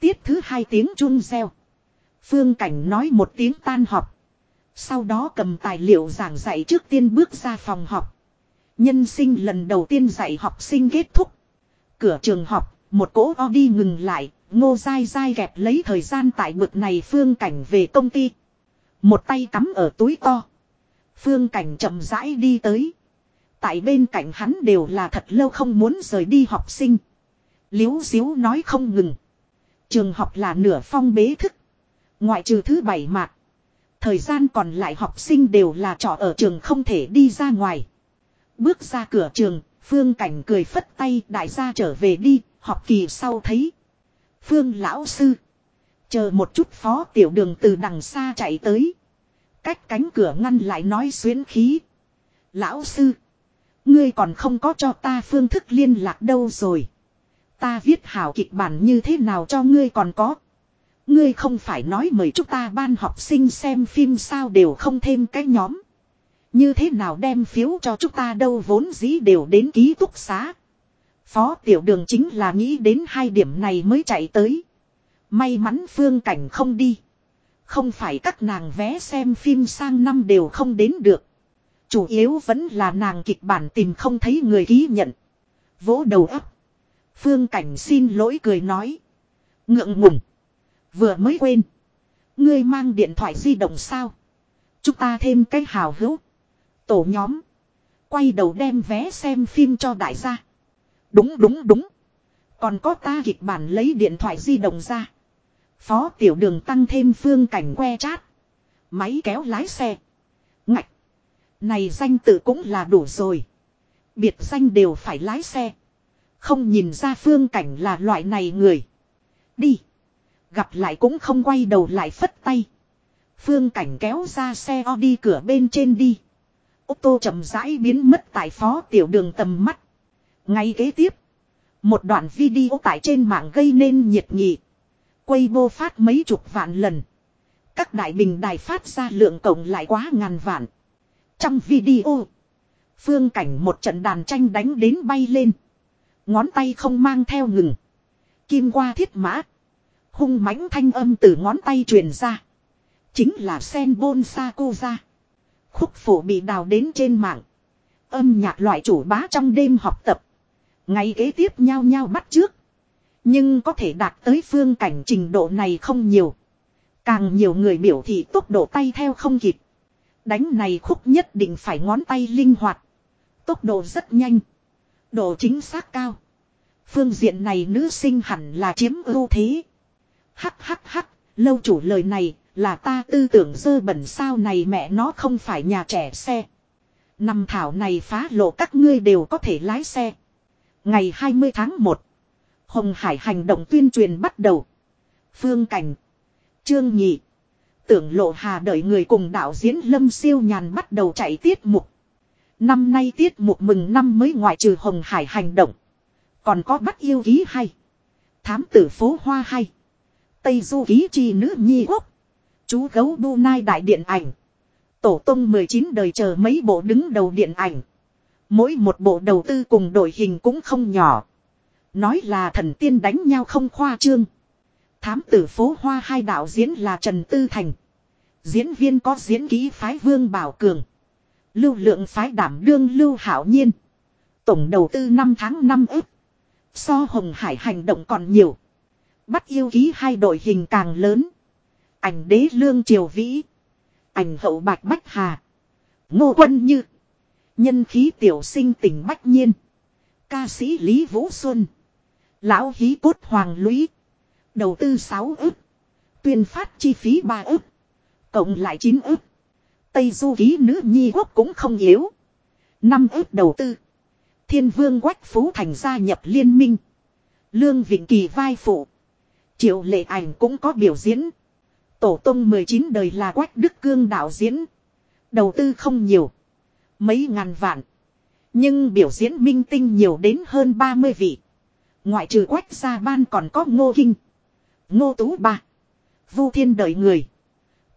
Tiết thứ hai tiếng chung reo. Phương Cảnh nói một tiếng tan học. Sau đó cầm tài liệu giảng dạy trước tiên bước ra phòng học. Nhân sinh lần đầu tiên dạy học sinh kết thúc. Cửa trường học, một cỗ o đi ngừng lại, ngô dai dai gẹp lấy thời gian tại bực này Phương Cảnh về công ty. Một tay cắm ở túi to. Phương Cảnh chậm rãi đi tới. Tại bên cạnh hắn đều là thật lâu không muốn rời đi học sinh. Liếu xíu nói không ngừng. Trường học là nửa phong bế thức. Ngoại trừ thứ bảy mạc. Thời gian còn lại học sinh đều là trọ ở trường không thể đi ra ngoài. Bước ra cửa trường, Phương Cảnh cười phất tay đại gia trở về đi, học kỳ sau thấy. Phương lão sư. Chờ một chút phó tiểu đường từ đằng xa chạy tới. Cách cánh cửa ngăn lại nói xuyến khí. Lão sư. Ngươi còn không có cho ta phương thức liên lạc đâu rồi. Ta viết hảo kịch bản như thế nào cho ngươi còn có. Ngươi không phải nói mời chúng ta ban học sinh xem phim sao đều không thêm cái nhóm. Như thế nào đem phiếu cho chúng ta đâu vốn dĩ đều đến ký túc xá. Phó tiểu đường chính là nghĩ đến hai điểm này mới chạy tới. May mắn phương cảnh không đi. Không phải các nàng vé xem phim sang năm đều không đến được. Chủ yếu vẫn là nàng kịch bản tìm không thấy người ký nhận. Vỗ đầu ấp. Phương cảnh xin lỗi cười nói. Ngượng ngùng. Vừa mới quên. Ngươi mang điện thoại di động sao? Chúng ta thêm cái hào hữu. Tổ nhóm. Quay đầu đem vé xem phim cho đại gia. Đúng đúng đúng. Còn có ta kịch bản lấy điện thoại di động ra. Phó tiểu đường tăng thêm phương cảnh que chát. Máy kéo lái xe. Ngạch. Này danh tự cũng là đủ rồi. Biệt danh đều phải lái xe. Không nhìn ra phương cảnh là loại này người. Đi. Gặp lại cũng không quay đầu lại phất tay. Phương cảnh kéo ra xe o đi cửa bên trên đi. Ô tô chậm rãi biến mất tại phó tiểu đường tầm mắt. Ngay kế tiếp. Một đoạn video tại trên mạng gây nên nhiệt nghị. Quay vô phát mấy chục vạn lần. Các đại bình đài phát ra lượng cộng lại quá ngàn vạn. Trong video. Phương cảnh một trận đàn tranh đánh đến bay lên. Ngón tay không mang theo ngừng. Kim qua thiết mã. Hung mãnh thanh âm từ ngón tay truyền ra. Chính là sen bôn sa cô ra. Khúc phổ bị đào đến trên mạng. Âm nhạc loại chủ bá trong đêm học tập. Ngày kế tiếp nhau nhau bắt trước. Nhưng có thể đạt tới phương cảnh trình độ này không nhiều. Càng nhiều người biểu thị tốc độ tay theo không kịp. Đánh này khúc nhất định phải ngón tay linh hoạt. Tốc độ rất nhanh. Độ chính xác cao. Phương diện này nữ sinh hẳn là chiếm ưu thế. Hắc hắc hắc, lâu chủ lời này là ta tư tưởng dơ bẩn sao này mẹ nó không phải nhà trẻ xe. Năm thảo này phá lộ các ngươi đều có thể lái xe. Ngày 20 tháng 1, Hồng Hải hành động tuyên truyền bắt đầu. Phương Cảnh, Trương Nhị. Tưởng lộ hà đợi người cùng đạo diễn Lâm Siêu Nhàn bắt đầu chạy tiết mục. Năm nay tiết mục mừng năm mới ngoại trừ Hồng Hải hành động. Còn có bắt yêu ký hay. Thám tử phố hoa hay. Tây du ký chi nữ nhi quốc. Chú gấu bu nai đại điện ảnh. Tổ tông 19 đời chờ mấy bộ đứng đầu điện ảnh. Mỗi một bộ đầu tư cùng đội hình cũng không nhỏ. Nói là thần tiên đánh nhau không khoa trương. Thám tử phố hoa hai đạo diễn là Trần Tư Thành. Diễn viên có diễn ký phái Vương Bảo Cường. Lưu lượng phái đảm đương Lưu Hảo Nhiên. Tổng đầu tư 5 tháng 5 ức. So Hồng Hải hành động còn nhiều. Bắt yêu ký hai đội hình càng lớn. Ảnh đế lương triều vĩ. Ảnh hậu bạch bách hà. Ngô quân như. Nhân khí tiểu sinh tỉnh Bách Nhiên. Ca sĩ Lý Vũ Xuân. Lão hí cốt Hoàng Lũy. Đầu tư 6 ức. Tuyên phát chi phí 3 ức. Cộng lại 9 ức. Tây du ký nữ nhi quốc cũng không yếu. 5 ức đầu tư. Thiên vương quách phú thành gia nhập liên minh. Lương Vịnh Kỳ vai phụ. Triệu lệ ảnh cũng có biểu diễn. Tổ tông 19 đời là quách đức cương đạo diễn. Đầu tư không nhiều. Mấy ngàn vạn. Nhưng biểu diễn minh tinh nhiều đến hơn 30 vị. Ngoại trừ quách gia ban còn có ngô kinh. Ngô tú ba. Vu thiên đợi người.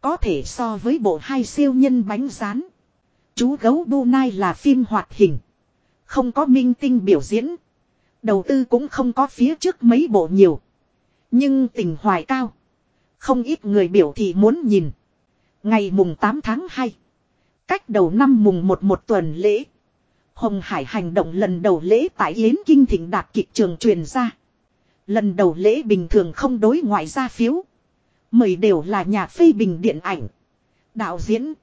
Có thể so với bộ hai siêu nhân bánh rán. Chú gấu bu nai là phim hoạt hình. Không có minh tinh biểu diễn. Đầu tư cũng không có phía trước mấy bộ nhiều. Nhưng tình hoài cao. Không ít người biểu thị muốn nhìn. Ngày mùng 8 tháng 2. Cách đầu năm mùng một một tuần lễ. Hồng Hải hành động lần đầu lễ tại Yến Kinh Thịnh Đạt kịch trường truyền ra. Lần đầu lễ bình thường không đối ngoại ra phiếu. Mời đều là nhà phê bình điện ảnh. Đạo diễn.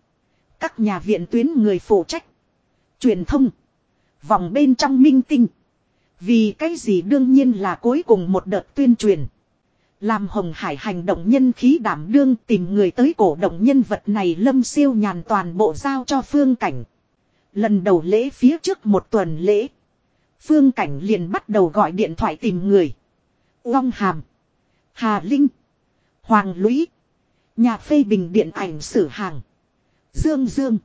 Các nhà viện tuyến người phụ trách. Truyền thông. Vòng bên trong minh tinh. Vì cái gì đương nhiên là cuối cùng một đợt tuyên truyền. Làm Hồng Hải hành động nhân khí đảm đương tìm người tới cổ động nhân vật này lâm siêu nhàn toàn bộ giao cho phương cảnh. Lần đầu lễ phía trước một tuần lễ. Phương cảnh liền bắt đầu gọi điện thoại tìm người. Long Hàm. Hà Linh. Hoàng Lũy. Nhà phê bình điện ảnh sử hàng. Dương Dương.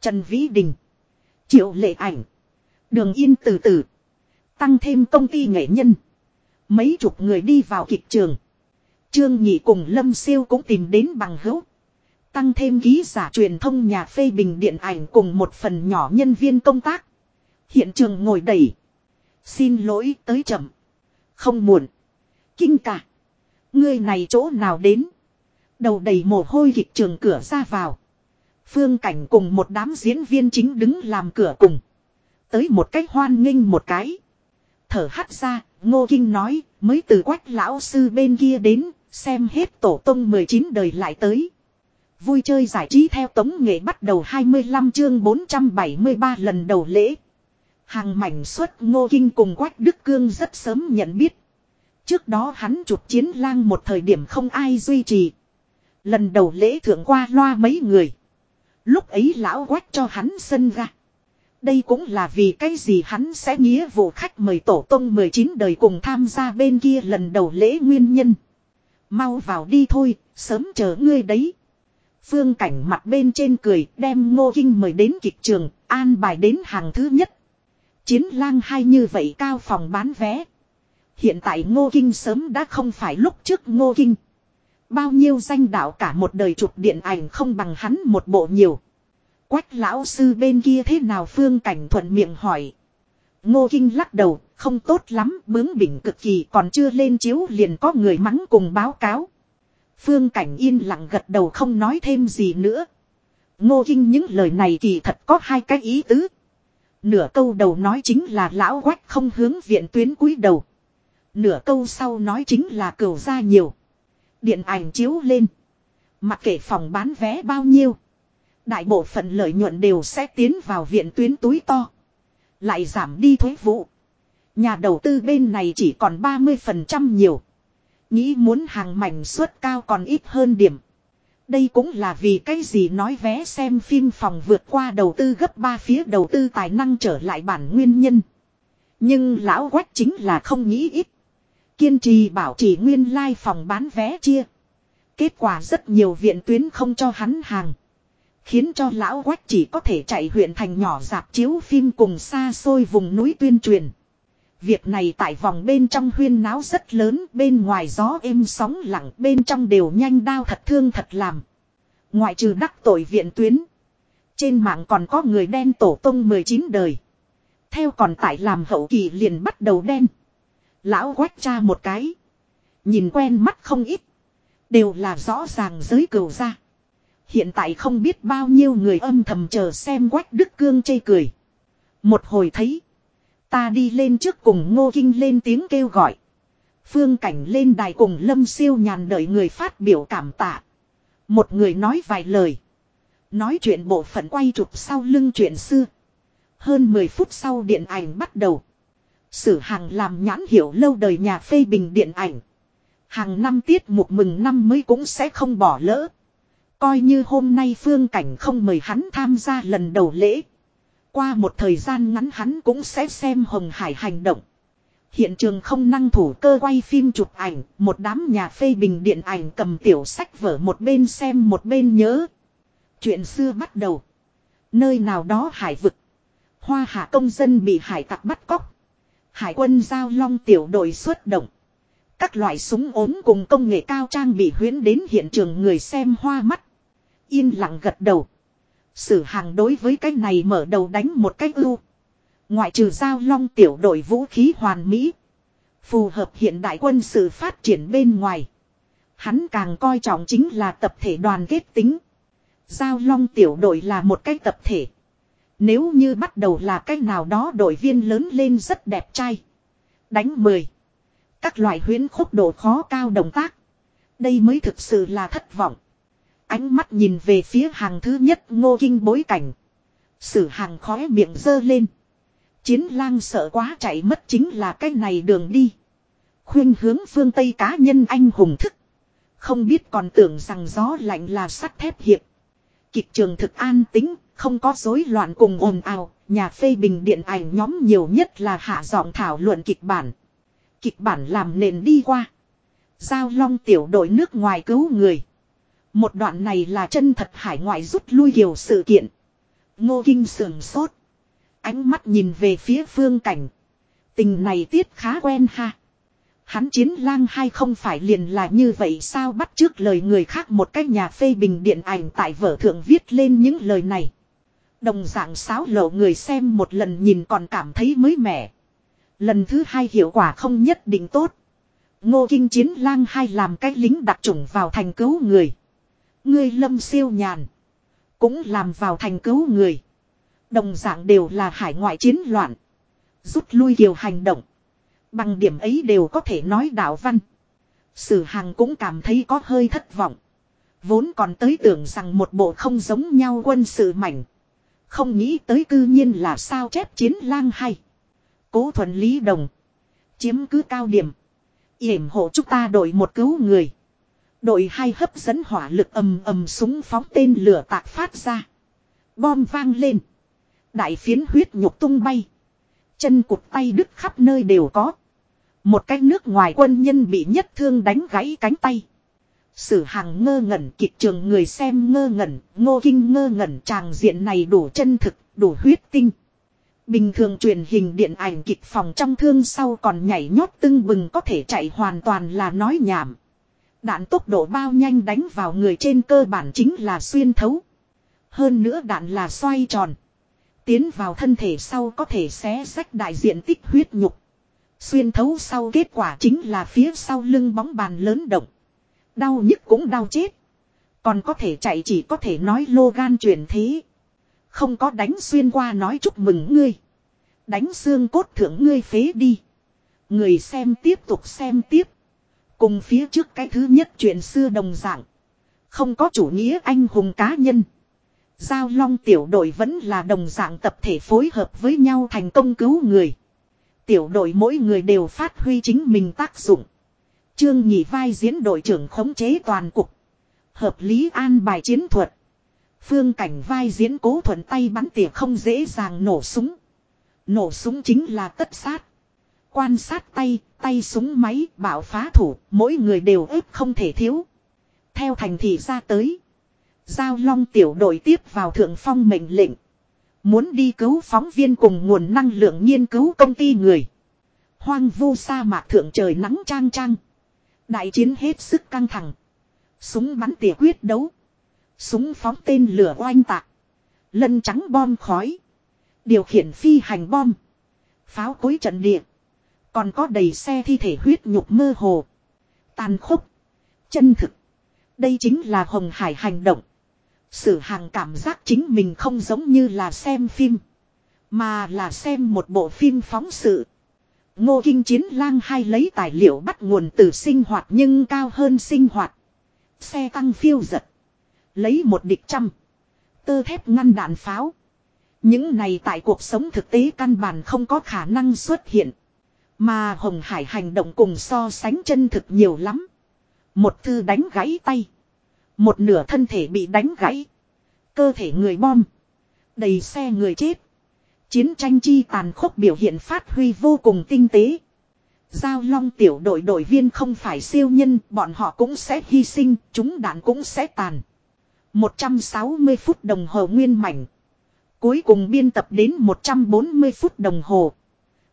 Trần Vĩ Đình. Triệu Lệ Ảnh. Đường Yên từ từ. Tăng thêm công ty nghệ nhân. Mấy chục người đi vào kịch trường. Trương Nhị cùng Lâm Siêu cũng tìm đến bằng hữu. Tăng thêm ký giả truyền thông nhà phê bình điện ảnh cùng một phần nhỏ nhân viên công tác. Hiện trường ngồi đầy. Xin lỗi tới chậm. Không muộn. Kinh cả. Người này chỗ nào đến. Đầu đầy mồ hôi kịch trường cửa ra vào. Phương cảnh cùng một đám diễn viên chính đứng làm cửa cùng. Tới một cách hoan nghênh một cái. Thở hắt ra, Ngô Kinh nói, mới từ quách lão sư bên kia đến, xem hết tổ tông 19 đời lại tới. Vui chơi giải trí theo tống nghệ bắt đầu 25 chương 473 lần đầu lễ. Hàng mảnh xuất Ngô Kinh cùng Quách Đức Cương rất sớm nhận biết. Trước đó hắn chụp chiến lang một thời điểm không ai duy trì. Lần đầu lễ thượng qua loa mấy người. Lúc ấy lão quách cho hắn sân ra. Đây cũng là vì cái gì hắn sẽ nghĩa vụ khách mời tổ tông 19 đời cùng tham gia bên kia lần đầu lễ nguyên nhân. Mau vào đi thôi, sớm chờ ngươi đấy. Phương cảnh mặt bên trên cười đem ngô kinh mời đến kịch trường, an bài đến hàng thứ nhất. Chiến lang hay như vậy cao phòng bán vé. Hiện tại ngô kinh sớm đã không phải lúc trước ngô kinh. Bao nhiêu danh đạo cả một đời chụp điện ảnh không bằng hắn một bộ nhiều. Quách lão sư bên kia thế nào phương cảnh thuận miệng hỏi. Ngô Kinh lắc đầu, không tốt lắm, bướng bỉnh cực kỳ còn chưa lên chiếu liền có người mắng cùng báo cáo. Phương cảnh yên lặng gật đầu không nói thêm gì nữa. Ngô Kinh những lời này kỳ thật có hai cái ý tứ. Nửa câu đầu nói chính là lão quách không hướng viện tuyến cúi đầu. Nửa câu sau nói chính là cửu ra nhiều. Điện ảnh chiếu lên. Mặc kệ phòng bán vé bao nhiêu. Đại bộ phận lợi nhuận đều sẽ tiến vào viện tuyến túi to. Lại giảm đi thuế vụ. Nhà đầu tư bên này chỉ còn 30% nhiều. Nghĩ muốn hàng mảnh suất cao còn ít hơn điểm. Đây cũng là vì cái gì nói vé xem phim phòng vượt qua đầu tư gấp 3 phía đầu tư tài năng trở lại bản nguyên nhân. Nhưng lão quách chính là không nghĩ ít. Kiên trì bảo trì nguyên lai like phòng bán vé chia. Kết quả rất nhiều viện tuyến không cho hắn hàng. Khiến cho lão quách chỉ có thể chạy huyện thành nhỏ dạp chiếu phim cùng xa xôi vùng núi tuyên truyền. Việc này tại vòng bên trong huyên náo rất lớn, bên ngoài gió êm sóng lặng, bên trong đều nhanh đao thật thương thật làm. Ngoại trừ đắc tội viện tuyến. Trên mạng còn có người đen tổ tông 19 đời. Theo còn tại làm hậu kỳ liền bắt đầu đen. Lão quách cha một cái. Nhìn quen mắt không ít. Đều là rõ ràng giới cửu ra. Hiện tại không biết bao nhiêu người âm thầm chờ xem quách đức cương chê cười. Một hồi thấy. Ta đi lên trước cùng ngô kinh lên tiếng kêu gọi. Phương cảnh lên đài cùng lâm siêu nhàn đợi người phát biểu cảm tạ. Một người nói vài lời. Nói chuyện bộ phận quay chụp sau lưng chuyện xưa. Hơn 10 phút sau điện ảnh bắt đầu. Sử hàng làm nhãn hiệu lâu đời nhà phê bình điện ảnh. Hàng năm tiết mục mừng năm mới cũng sẽ không bỏ lỡ. Coi như hôm nay phương cảnh không mời hắn tham gia lần đầu lễ. Qua một thời gian ngắn hắn cũng sẽ xem Hồng Hải hành động. Hiện trường không năng thủ cơ quay phim chụp ảnh, một đám nhà phê bình điện ảnh cầm tiểu sách vở một bên xem một bên nhớ. Chuyện xưa bắt đầu. Nơi nào đó hải vực. Hoa hạ công dân bị hải tặc bắt cóc. Hải quân giao long tiểu đội xuất động. Các loại súng ốm cùng công nghệ cao trang bị huyến đến hiện trường người xem hoa mắt. Yên lặng gật đầu. Sử hàng đối với cái này mở đầu đánh một cách ưu. Ngoại trừ giao long tiểu đội vũ khí hoàn mỹ. Phù hợp hiện đại quân sự phát triển bên ngoài. Hắn càng coi trọng chính là tập thể đoàn kết tính. Giao long tiểu đội là một cái tập thể. Nếu như bắt đầu là cái nào đó đội viên lớn lên rất đẹp trai. Đánh 10. Các loại huyến khúc độ khó cao động tác. Đây mới thực sự là thất vọng. Ánh mắt nhìn về phía hàng thứ nhất ngô kinh bối cảnh. Sử hàng khói miệng dơ lên. Chiến lang sợ quá chạy mất chính là cái này đường đi. Khuyên hướng phương Tây cá nhân anh hùng thức. Không biết còn tưởng rằng gió lạnh là sắt thép hiệp. Kịch trường thực an tính, không có rối loạn cùng ồn ào, nhà phê bình điện ảnh nhóm nhiều nhất là hạ giọng thảo luận kịch bản. Kịch bản làm nền đi qua. Giao long tiểu đội nước ngoài cứu người. Một đoạn này là chân thật hải ngoại rút lui hiểu sự kiện. Ngô Kinh sườn sốt. Ánh mắt nhìn về phía phương cảnh. Tình này tiết khá quen ha. Hắn chiến lang hay không phải liền là như vậy sao bắt trước lời người khác một cách nhà phê bình điện ảnh tại vở thượng viết lên những lời này. Đồng dạng sáo lộ người xem một lần nhìn còn cảm thấy mới mẻ. Lần thứ hai hiệu quả không nhất định tốt. Ngô Kinh Chiến lang hay làm cái lính đặc trùng vào thành cứu người. Ngươi lâm siêu nhàn. Cũng làm vào thành cứu người. Đồng dạng đều là hải ngoại chiến loạn. Rút lui kiều hành động. Bằng điểm ấy đều có thể nói đạo văn. Sử hàng cũng cảm thấy có hơi thất vọng. Vốn còn tới tưởng rằng một bộ không giống nhau quân sự mảnh. Không nghĩ tới cư nhiên là sao chép chiến lang hay. Cố thuần lý đồng. Chiếm cứ cao điểm. yểm hộ chúng ta đổi một cứu người. Đội hai hấp dẫn hỏa lực ầm ầm súng phóng tên lửa tạc phát ra. Bom vang lên. Đại phiến huyết nhục tung bay. Chân cụt tay đứt khắp nơi đều có. Một cái nước ngoài quân nhân bị nhất thương đánh gãy cánh tay. Sử hàng ngơ ngẩn kịch trường người xem ngơ ngẩn, ngô kinh ngơ ngẩn tràng diện này đủ chân thực, đủ huyết tinh. Bình thường truyền hình điện ảnh kịch phòng trong thương sau còn nhảy nhót tưng bừng có thể chạy hoàn toàn là nói nhảm. Đạn tốc độ bao nhanh đánh vào người trên cơ bản chính là xuyên thấu. Hơn nữa đạn là xoay tròn. Tiến vào thân thể sau có thể xé sách đại diện tích huyết nhục. Xuyên thấu sau kết quả chính là phía sau lưng bóng bàn lớn động. Đau nhức cũng đau chết. Còn có thể chạy chỉ có thể nói lô gan chuyển thế. Không có đánh xuyên qua nói chúc mừng ngươi. Đánh xương cốt thượng ngươi phế đi. Người xem tiếp tục xem tiếp. Cùng phía trước cái thứ nhất chuyện xưa đồng dạng. Không có chủ nghĩa anh hùng cá nhân. Giao long tiểu đội vẫn là đồng dạng tập thể phối hợp với nhau thành công cứu người. Tiểu đội mỗi người đều phát huy chính mình tác dụng. Trương nhị vai diễn đội trưởng khống chế toàn cục. Hợp lý an bài chiến thuật. Phương cảnh vai diễn cố thuận tay bắn tỉa không dễ dàng nổ súng. Nổ súng chính là tất sát. Quan sát tay, tay súng máy, bảo phá thủ, mỗi người đều ép không thể thiếu. theo thành thị ra tới. Giao long tiểu đội tiếp vào thượng phong mệnh lệnh. Muốn đi cứu phóng viên cùng nguồn năng lượng nghiên cứu công ty người. Hoang vu sa mạc thượng trời nắng trang trang. Đại chiến hết sức căng thẳng. Súng bắn tỉa quyết đấu. Súng phóng tên lửa oanh tạc. Lân trắng bom khói. Điều khiển phi hành bom. Pháo cối trận địa. Còn có đầy xe thi thể huyết nhục mơ hồ. Tàn khốc. Chân thực. Đây chính là Hồng Hải hành động. Sử hàng cảm giác chính mình không giống như là xem phim. Mà là xem một bộ phim phóng sự. Ngô Kinh Chiến lang hay lấy tài liệu bắt nguồn từ sinh hoạt nhưng cao hơn sinh hoạt. Xe tăng phiêu giật. Lấy một địch trăm. Tơ thép ngăn đạn pháo. Những này tại cuộc sống thực tế căn bản không có khả năng xuất hiện. Mà Hồng Hải hành động cùng so sánh chân thực nhiều lắm. Một thư đánh gãy tay. Một nửa thân thể bị đánh gãy. Cơ thể người bom. Đầy xe người chết. Chiến tranh chi tàn khốc biểu hiện phát huy vô cùng tinh tế. Giao long tiểu đội đội viên không phải siêu nhân, bọn họ cũng sẽ hy sinh, chúng đạn cũng sẽ tàn. 160 phút đồng hồ nguyên mảnh. Cuối cùng biên tập đến 140 phút đồng hồ.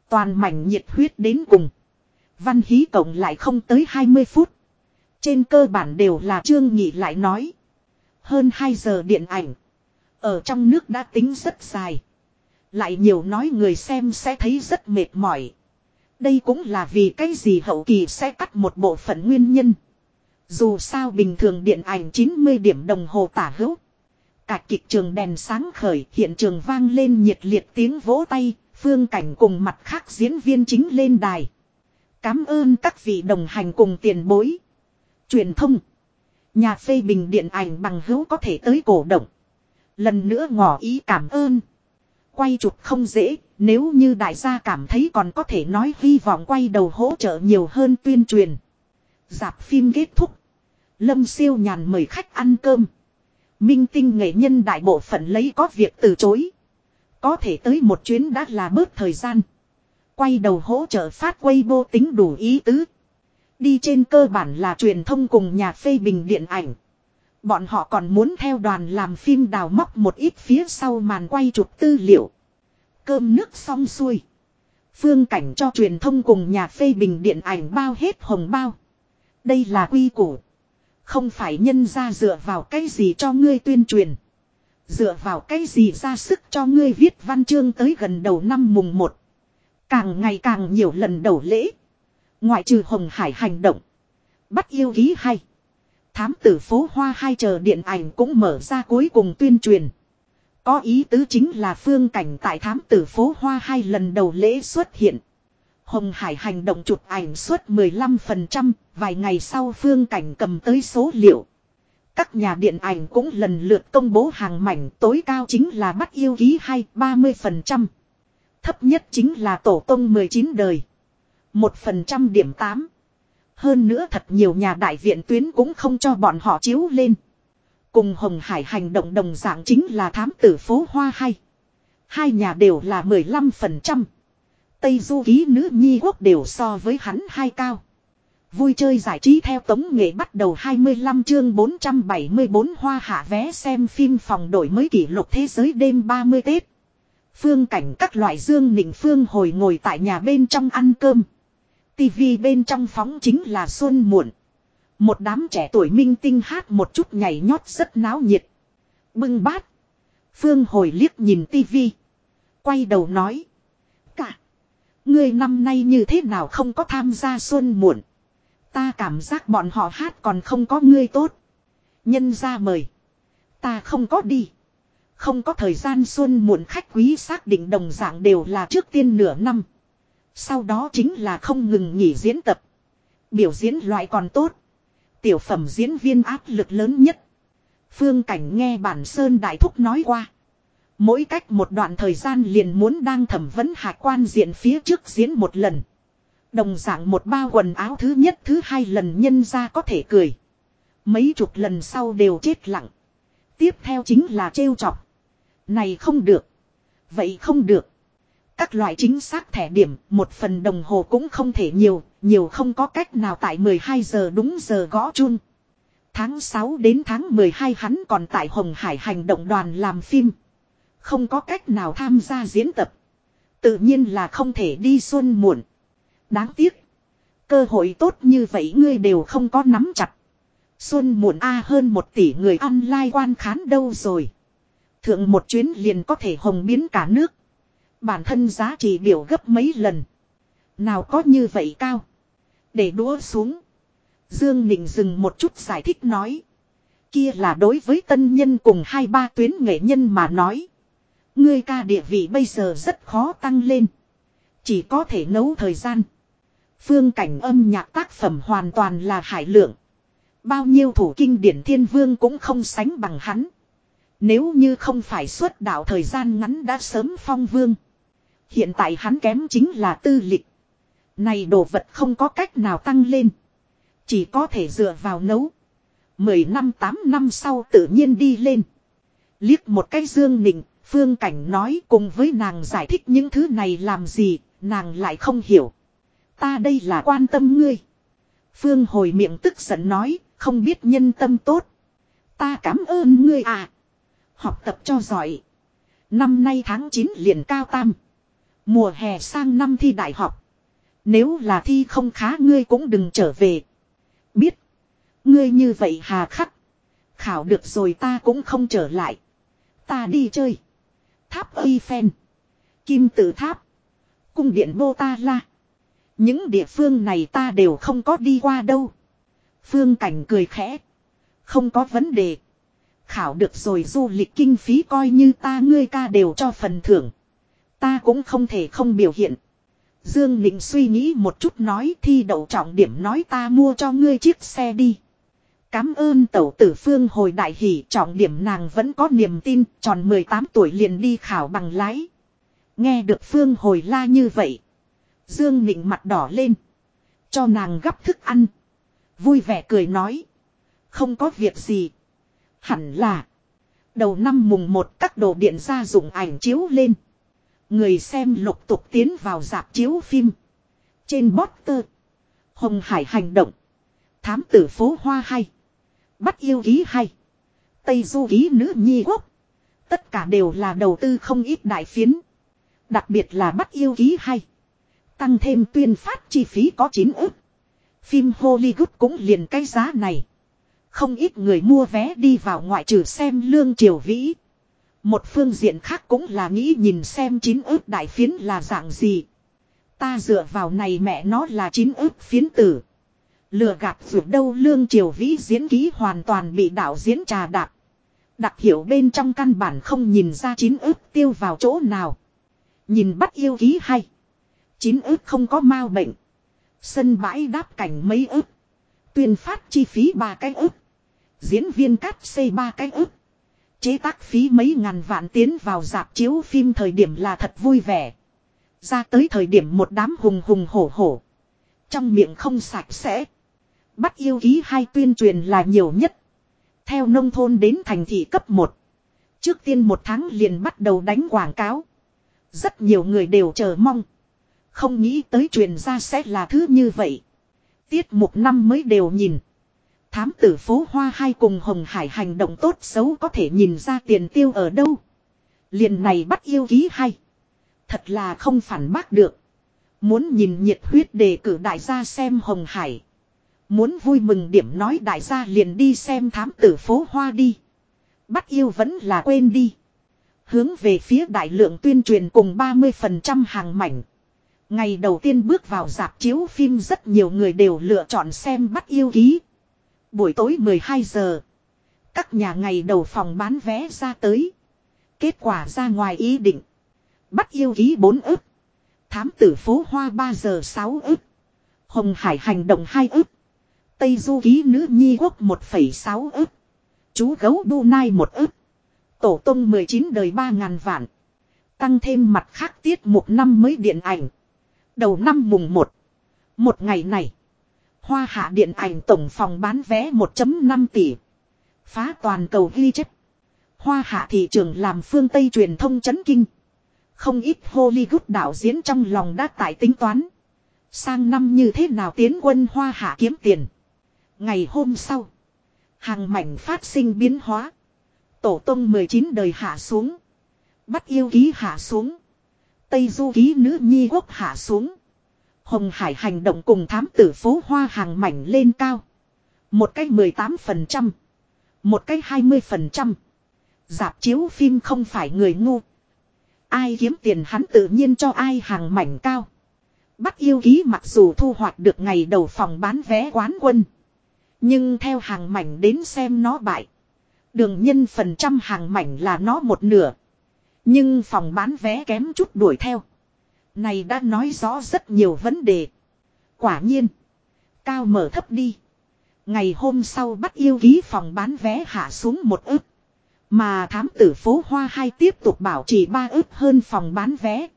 Toàn mảnh nhiệt huyết đến cùng. Văn hí cộng lại không tới 20 phút. Trên cơ bản đều là Trương Nhị lại nói. Hơn 2 giờ điện ảnh. Ở trong nước đã tính rất dài. Lại nhiều nói người xem sẽ thấy rất mệt mỏi. Đây cũng là vì cái gì hậu kỳ sẽ cắt một bộ phận nguyên nhân. Dù sao bình thường điện ảnh 90 điểm đồng hồ tả hữu. Cả kịch trường đèn sáng khởi hiện trường vang lên nhiệt liệt tiếng vỗ tay, phương cảnh cùng mặt khác diễn viên chính lên đài. Cám ơn các vị đồng hành cùng tiền bối. Truyền thông. Nhà phê bình điện ảnh bằng hữu có thể tới cổ động. Lần nữa ngỏ ý cảm ơn. Quay chụp không dễ, nếu như đại gia cảm thấy còn có thể nói hy vọng quay đầu hỗ trợ nhiều hơn tuyên truyền. Dạp phim kết thúc. Lâm siêu nhàn mời khách ăn cơm. Minh tinh nghệ nhân đại bộ phận lấy có việc từ chối. Có thể tới một chuyến đã là bớt thời gian. Quay đầu hỗ trợ phát quay vô tính đủ ý tứ. Đi trên cơ bản là truyền thông cùng nhà phê bình điện ảnh. Bọn họ còn muốn theo đoàn làm phim đào móc một ít phía sau màn quay chụp tư liệu. Cơm nước xong xuôi. Phương cảnh cho truyền thông cùng nhà phê bình điện ảnh bao hết hồng bao. Đây là quy củ. Không phải nhân ra dựa vào cái gì cho ngươi tuyên truyền. Dựa vào cái gì ra sức cho ngươi viết văn chương tới gần đầu năm mùng một, Càng ngày càng nhiều lần đầu lễ. Ngoại trừ Hồng Hải hành động. Bắt yêu ký hay. Thám tử phố hoa hai chờ điện ảnh cũng mở ra cuối cùng tuyên truyền. Có ý tứ chính là phương cảnh tại thám tử phố hoa hai lần đầu lễ xuất hiện. Hồng Hải hành động chụp ảnh suốt 15%, vài ngày sau phương cảnh cầm tới số liệu. Các nhà điện ảnh cũng lần lượt công bố hàng mảnh tối cao chính là bắt yêu ký hay 30%. Thấp nhất chính là tổ tông 19 đời. 1% điểm 8. Hơn nữa thật nhiều nhà đại viện tuyến cũng không cho bọn họ chiếu lên. Cùng Hồng Hải hành động đồng dạng chính là thám tử phố Hoa hay. Hai nhà đều là 15%. Tây du ký nữ nhi quốc đều so với hắn hai cao. Vui chơi giải trí theo tống nghệ bắt đầu 25 chương 474 hoa hạ vé xem phim phòng đổi mới kỷ lục thế giới đêm 30 Tết. Phương cảnh các loại dương nịnh phương hồi ngồi tại nhà bên trong ăn cơm. Tivi bên trong phóng chính là xuân muộn. Một đám trẻ tuổi minh tinh hát một chút nhảy nhót rất náo nhiệt. Bưng bát. Phương hồi liếc nhìn tivi. Quay đầu nói. Cả. Người năm nay như thế nào không có tham gia xuân muộn. Ta cảm giác bọn họ hát còn không có ngươi tốt. Nhân ra mời. Ta không có đi. Không có thời gian xuân muộn khách quý xác định đồng dạng đều là trước tiên nửa năm. Sau đó chính là không ngừng nghỉ diễn tập. Biểu diễn loại còn tốt. Tiểu phẩm diễn viên áp lực lớn nhất. Phương Cảnh nghe bản Sơn Đại Thúc nói qua. Mỗi cách một đoạn thời gian liền muốn đang thẩm vấn hạ quan diện phía trước diễn một lần. Đồng dạng một bao quần áo thứ nhất thứ hai lần nhân ra có thể cười. Mấy chục lần sau đều chết lặng. Tiếp theo chính là trêu chọc. Này không được. Vậy không được. Các loại chính xác thẻ điểm, một phần đồng hồ cũng không thể nhiều, nhiều không có cách nào tại 12 giờ đúng giờ gõ chun. tháng 6 đến tháng 12 hắn còn tại Hồng Hải hành động đoàn làm phim. Không có cách nào tham gia diễn tập. Tự nhiên là không thể đi xuân muộn. Đáng tiếc. Cơ hội tốt như vậy ngươi đều không có nắm chặt. Xuân muộn A hơn một tỷ người online quan khán đâu rồi. Thượng một chuyến liền có thể hồng biến cả nước. Bản thân giá trị biểu gấp mấy lần. Nào có như vậy cao. Để đũa xuống. Dương Nịnh dừng một chút giải thích nói. Kia là đối với tân nhân cùng hai ba tuyến nghệ nhân mà nói. Ngươi ca địa vị bây giờ rất khó tăng lên. Chỉ có thể nấu thời gian. Phương cảnh âm nhạc tác phẩm hoàn toàn là hải lượng. Bao nhiêu thủ kinh điển thiên vương cũng không sánh bằng hắn. Nếu như không phải xuất đạo thời gian ngắn đã sớm phong vương. Hiện tại hắn kém chính là tư lịch. Này đồ vật không có cách nào tăng lên. Chỉ có thể dựa vào nấu. Mười năm tám năm sau tự nhiên đi lên. Liếc một cái dương nịnh, phương cảnh nói cùng với nàng giải thích những thứ này làm gì, nàng lại không hiểu. Ta đây là quan tâm ngươi. Phương hồi miệng tức giận nói, không biết nhân tâm tốt. Ta cảm ơn ngươi à. Học tập cho giỏi. Năm nay tháng 9 liền cao tam. Mùa hè sang năm thi đại học. Nếu là thi không khá ngươi cũng đừng trở về. Biết. Ngươi như vậy hà khắc. Khảo được rồi ta cũng không trở lại. Ta đi chơi. Tháp Eiffel. Kim tự tháp. Cung điện Bô Ta La. Những địa phương này ta đều không có đi qua đâu. Phương Cảnh cười khẽ. Không có vấn đề. Khảo được rồi du lịch kinh phí coi như ta ngươi ca đều cho phần thưởng. Ta cũng không thể không biểu hiện. Dương Nịnh suy nghĩ một chút nói thi đậu trọng điểm nói ta mua cho ngươi chiếc xe đi. Cám ơn tẩu tử phương hồi đại hỷ trọng điểm nàng vẫn có niềm tin, tròn 18 tuổi liền đi khảo bằng lái. Nghe được phương hồi la như vậy. Dương Nịnh mặt đỏ lên. Cho nàng gấp thức ăn. Vui vẻ cười nói. Không có việc gì. Hẳn là. Đầu năm mùng một các đồ điện gia dụng ảnh chiếu lên. Người xem lục tục tiến vào dạp chiếu phim. Trên poster. Hồng Hải hành động. Thám tử phố hoa hay. Bắt yêu ký hay. Tây du ký nữ nhi quốc. Tất cả đều là đầu tư không ít đại phiến. Đặc biệt là bắt yêu ký hay. Tăng thêm tuyên phát chi phí có 9 ức. Phim Hollywood cũng liền cái giá này. Không ít người mua vé đi vào ngoại trừ xem lương triều vĩ. Một phương diện khác cũng là nghĩ nhìn xem chín ước đại phiến là dạng gì. Ta dựa vào này mẹ nó là chín ước phiến tử. Lừa gạt vượt đâu lương triều vĩ diễn ký hoàn toàn bị đạo diễn trà đạp. Đặc hiểu bên trong căn bản không nhìn ra chín ước tiêu vào chỗ nào. Nhìn bắt yêu ký hay. Chín ước không có mau bệnh. Sân bãi đáp cảnh mấy ước. Tuyên phát chi phí ba cái ước. Diễn viên cắt xây ba cái ước. Chế tác phí mấy ngàn vạn tiến vào dạp chiếu phim thời điểm là thật vui vẻ. Ra tới thời điểm một đám hùng hùng hổ hổ. Trong miệng không sạch sẽ. Bắt yêu ký hai tuyên truyền là nhiều nhất. Theo nông thôn đến thành thị cấp 1. Trước tiên một tháng liền bắt đầu đánh quảng cáo. Rất nhiều người đều chờ mong. Không nghĩ tới truyền ra sẽ là thứ như vậy. Tiết mục năm mới đều nhìn. Thám tử phố hoa hai cùng Hồng Hải hành động tốt xấu có thể nhìn ra tiền tiêu ở đâu. Liền này bắt yêu ký hay. Thật là không phản bác được. Muốn nhìn nhiệt huyết đề cử đại gia xem Hồng Hải. Muốn vui mừng điểm nói đại gia liền đi xem thám tử phố hoa đi. Bắt yêu vẫn là quên đi. Hướng về phía đại lượng tuyên truyền cùng 30% hàng mảnh. Ngày đầu tiên bước vào dạp chiếu phim rất nhiều người đều lựa chọn xem bắt yêu ký. Buổi tối 12 giờ. Các nhà ngày đầu phòng bán vé ra tới. Kết quả ra ngoài ý định. Bắt yêu ký 4 ức. Thám tử phố hoa 3 giờ 6 ức. Hồng Hải hành động 2 ức. Tây du ký nữ nhi quốc 1,6 ức. Chú gấu đu nai 1 ức. Tổ tông 19 đời 3 ngàn vạn. Tăng thêm mặt khác tiết một năm mới điện ảnh. Đầu năm mùng 1. Một ngày này. Hoa hạ điện ảnh tổng phòng bán vé 1.5 tỷ. Phá toàn cầu ghi chép. Hoa hạ thị trường làm phương Tây truyền thông chấn kinh. Không ít Hollywood đạo diễn trong lòng đã tại tính toán. Sang năm như thế nào tiến quân hoa hạ kiếm tiền. Ngày hôm sau. Hàng mảnh phát sinh biến hóa. Tổ tông 19 đời hạ xuống. Bắt yêu ký hạ xuống. Tây du ký nữ nhi quốc hạ xuống. Hồng Hải hành động cùng thám tử phố hoa hàng mảnh lên cao. Một cái 18%. Một cái 20%. Dạp chiếu phim không phải người ngu. Ai kiếm tiền hắn tự nhiên cho ai hàng mảnh cao. Bắt yêu ký mặc dù thu hoạch được ngày đầu phòng bán vé quán quân. Nhưng theo hàng mảnh đến xem nó bại. Đường nhân phần trăm hàng mảnh là nó một nửa. Nhưng phòng bán vé kém chút đuổi theo. Này đã nói rõ rất nhiều vấn đề. Quả nhiên. Cao mở thấp đi. Ngày hôm sau bắt yêu ký phòng bán vé hạ xuống một ức. Mà thám tử phố Hoa hai tiếp tục bảo trì ba ức hơn phòng bán vé.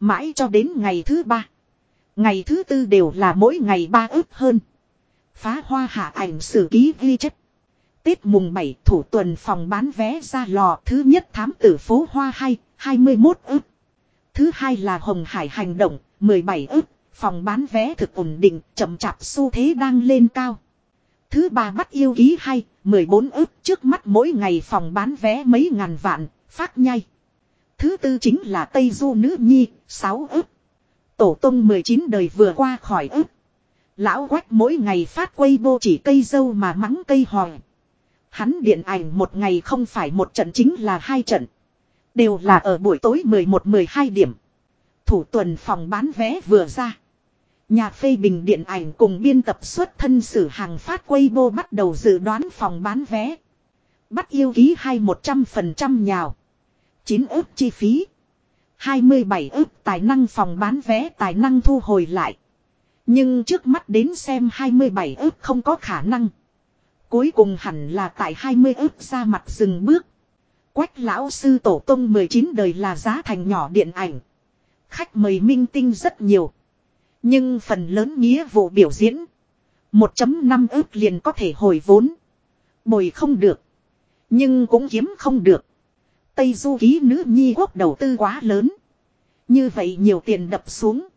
Mãi cho đến ngày thứ ba. Ngày thứ tư đều là mỗi ngày ba ức hơn. Phá hoa hạ ảnh sử ký ghi chép. Tết mùng 7 thủ tuần phòng bán vé ra lò thứ nhất thám tử phố Hoa 2, 21 ức. Thứ hai là Hồng Hải hành động, 17 ức, phòng bán vé thực ổn định, chậm chạp xu thế đang lên cao. Thứ ba bắt yêu ký 2, 14 ức, trước mắt mỗi ngày phòng bán vé mấy ngàn vạn, phát nhai. Thứ tư chính là Tây Du Nữ Nhi, 6 ức. Tổ tông 19 đời vừa qua khỏi ức. Lão quách mỗi ngày phát quay vô chỉ cây dâu mà mắng cây hòi. Hắn điện ảnh một ngày không phải một trận chính là hai trận. Đều là ở buổi tối 11-12 điểm. Thủ tuần phòng bán vé vừa ra. Nhà phê bình điện ảnh cùng biên tập xuất thân sử hàng phát quay vô bắt đầu dự đoán phòng bán vé. Bắt yêu ký hay 100% nhào. 9 ước chi phí. 27 ước tài năng phòng bán vé tài năng thu hồi lại. Nhưng trước mắt đến xem 27 ước không có khả năng. Cuối cùng hẳn là tại 20 ước ra mặt dừng bước. Quách lão sư tổ tông 19 đời là giá thành nhỏ điện ảnh. Khách mời minh tinh rất nhiều. Nhưng phần lớn nghĩa vụ biểu diễn. 1.5 ước liền có thể hồi vốn. Bồi không được. Nhưng cũng kiếm không được. Tây du ký nữ nhi quốc đầu tư quá lớn. Như vậy nhiều tiền đập xuống.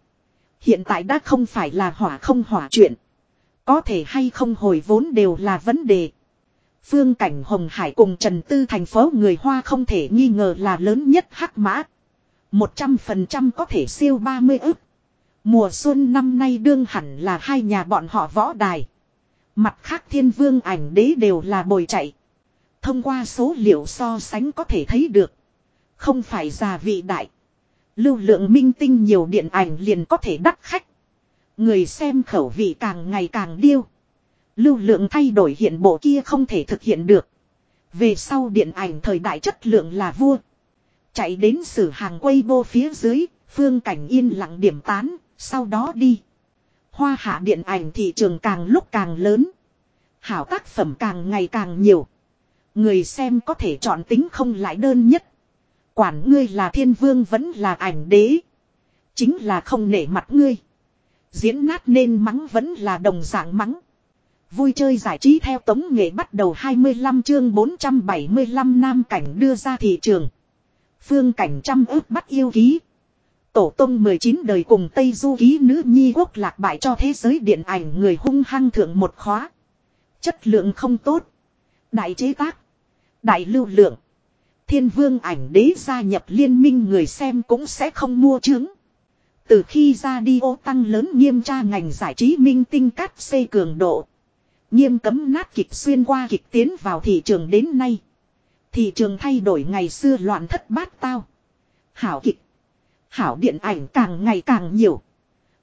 Hiện tại đã không phải là hỏa không hỏa chuyện. Có thể hay không hồi vốn đều là vấn đề. Phương cảnh Hồng Hải cùng Trần Tư thành phố người Hoa không thể nghi ngờ là lớn nhất hắc mã. 100% có thể siêu 30 ức. Mùa xuân năm nay đương hẳn là hai nhà bọn họ võ đài. Mặt khác thiên vương ảnh đế đều là bồi chạy. Thông qua số liệu so sánh có thể thấy được. Không phải già vị đại. Lưu lượng minh tinh nhiều điện ảnh liền có thể đắt khách. Người xem khẩu vị càng ngày càng điêu. Lưu lượng thay đổi hiện bộ kia không thể thực hiện được. Về sau điện ảnh thời đại chất lượng là vua. Chạy đến sử hàng quay vô phía dưới, phương cảnh yên lặng điểm tán, sau đó đi. Hoa hạ điện ảnh thị trường càng lúc càng lớn. Hảo tác phẩm càng ngày càng nhiều. Người xem có thể chọn tính không lại đơn nhất. Quản ngươi là thiên vương vẫn là ảnh đế. Chính là không nể mặt ngươi. Diễn nát nên mắng vẫn là đồng dạng mắng. Vui chơi giải trí theo tống nghệ bắt đầu 25 chương 475 nam cảnh đưa ra thị trường. Phương cảnh trăm ước bắt yêu ký. Tổ tông 19 đời cùng Tây Du ký nữ nhi quốc lạc bại cho thế giới điện ảnh người hung hăng thượng một khóa. Chất lượng không tốt. Đại chế tác. Đại lưu lượng. Thiên vương ảnh đế gia nhập liên minh người xem cũng sẽ không mua chứng. Từ khi ra đi ô tăng lớn nghiêm tra ngành giải trí minh tinh cắt xây cường độ. Nghiêm cấm nát kịch xuyên qua kịch tiến vào thị trường đến nay. Thị trường thay đổi ngày xưa loạn thất bát tao. Hảo kịch. Hảo điện ảnh càng ngày càng nhiều.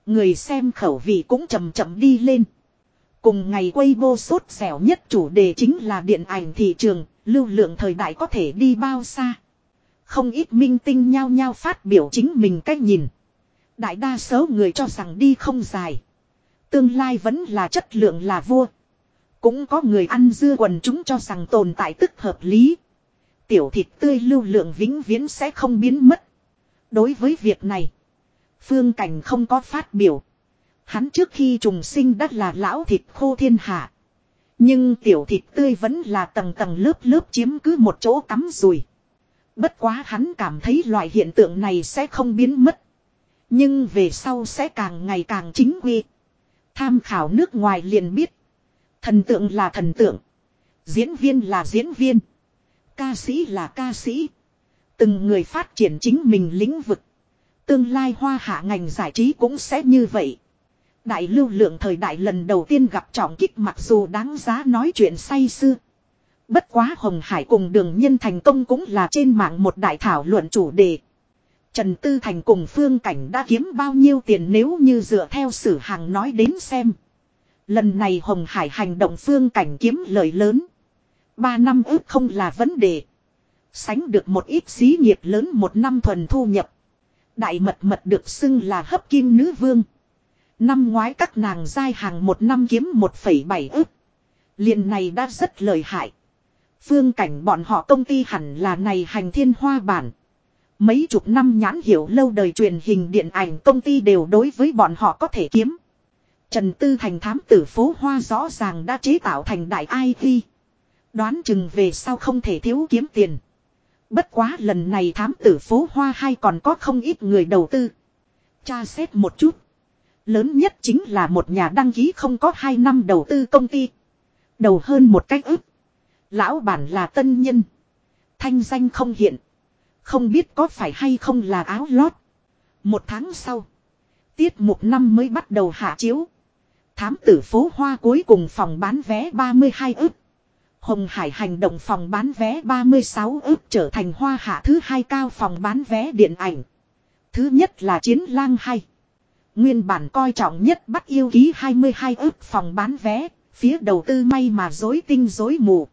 Người xem khẩu vị cũng chậm chậm đi lên. Cùng ngày quay vô sốt xẻo nhất chủ đề chính là điện ảnh thị trường, lưu lượng thời đại có thể đi bao xa. Không ít minh tinh nhao nhao phát biểu chính mình cách nhìn. Đại đa số người cho rằng đi không dài. Tương lai vẫn là chất lượng là vua. Cũng có người ăn dưa quần chúng cho rằng tồn tại tức hợp lý. Tiểu thịt tươi lưu lượng vĩnh viễn sẽ không biến mất. Đối với việc này, Phương Cảnh không có phát biểu. Hắn trước khi trùng sinh đất là lão thịt khô thiên hạ. Nhưng tiểu thịt tươi vẫn là tầng tầng lớp lớp chiếm cứ một chỗ cắm rùi. Bất quá hắn cảm thấy loại hiện tượng này sẽ không biến mất. Nhưng về sau sẽ càng ngày càng chính quy. Tham khảo nước ngoài liền biết. Thần tượng là thần tượng. Diễn viên là diễn viên. Ca sĩ là ca sĩ. Từng người phát triển chính mình lĩnh vực. Tương lai hoa hạ ngành giải trí cũng sẽ như vậy. Đại lưu lượng thời đại lần đầu tiên gặp trọng kích mặc dù đáng giá nói chuyện say xưa. Bất quá Hồng Hải cùng đường nhân thành công cũng là trên mạng một đại thảo luận chủ đề. Trần Tư Thành cùng Phương Cảnh đã kiếm bao nhiêu tiền nếu như dựa theo sử hàng nói đến xem. Lần này Hồng Hải hành động Phương Cảnh kiếm lợi lớn. Ba năm ước không là vấn đề. Sánh được một ít xí nghiệp lớn một năm thuần thu nhập. Đại mật mật được xưng là hấp kim nữ vương. Năm ngoái các nàng giai hàng một năm kiếm 1,7 ức. liền này đã rất lợi hại. Phương cảnh bọn họ công ty hẳn là này hành thiên hoa bản. Mấy chục năm nhãn hiểu lâu đời truyền hình điện ảnh công ty đều đối với bọn họ có thể kiếm. Trần Tư Thành thám tử phố hoa rõ ràng đã chế tạo thành đại IT. Đoán chừng về sau không thể thiếu kiếm tiền. Bất quá lần này thám tử phố hoa hay còn có không ít người đầu tư. Cha xét một chút. Lớn nhất chính là một nhà đăng ký không có 2 năm đầu tư công ty. Đầu hơn một cách ức. Lão bản là tân nhân. Thanh danh không hiện. Không biết có phải hay không là áo lót. Một tháng sau. Tiết mục năm mới bắt đầu hạ chiếu. Thám tử phố hoa cuối cùng phòng bán vé 32 ức. Hồng Hải hành động phòng bán vé 36 ức trở thành hoa hạ thứ hai cao phòng bán vé điện ảnh. Thứ nhất là Chiến lang hay. Nguyên bản coi trọng nhất bắt yêu ký 22 ức phòng bán vé, phía đầu tư may mà dối tinh dối mù.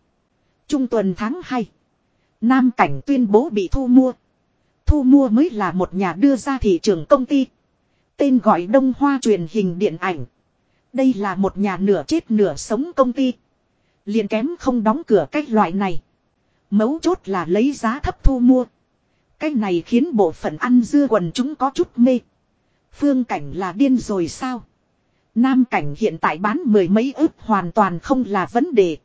Trung tuần tháng 2. Nam Cảnh tuyên bố bị thu mua. Thu mua mới là một nhà đưa ra thị trường công ty. Tên gọi Đông Hoa truyền hình điện ảnh. Đây là một nhà nửa chết nửa sống công ty. liền kém không đóng cửa cách loại này. Mấu chốt là lấy giá thấp thu mua. Cái này khiến bộ phận ăn dưa quần chúng có chút mê. Phương cảnh là điên rồi sao? Nam cảnh hiện tại bán mười mấy ức hoàn toàn không là vấn đề.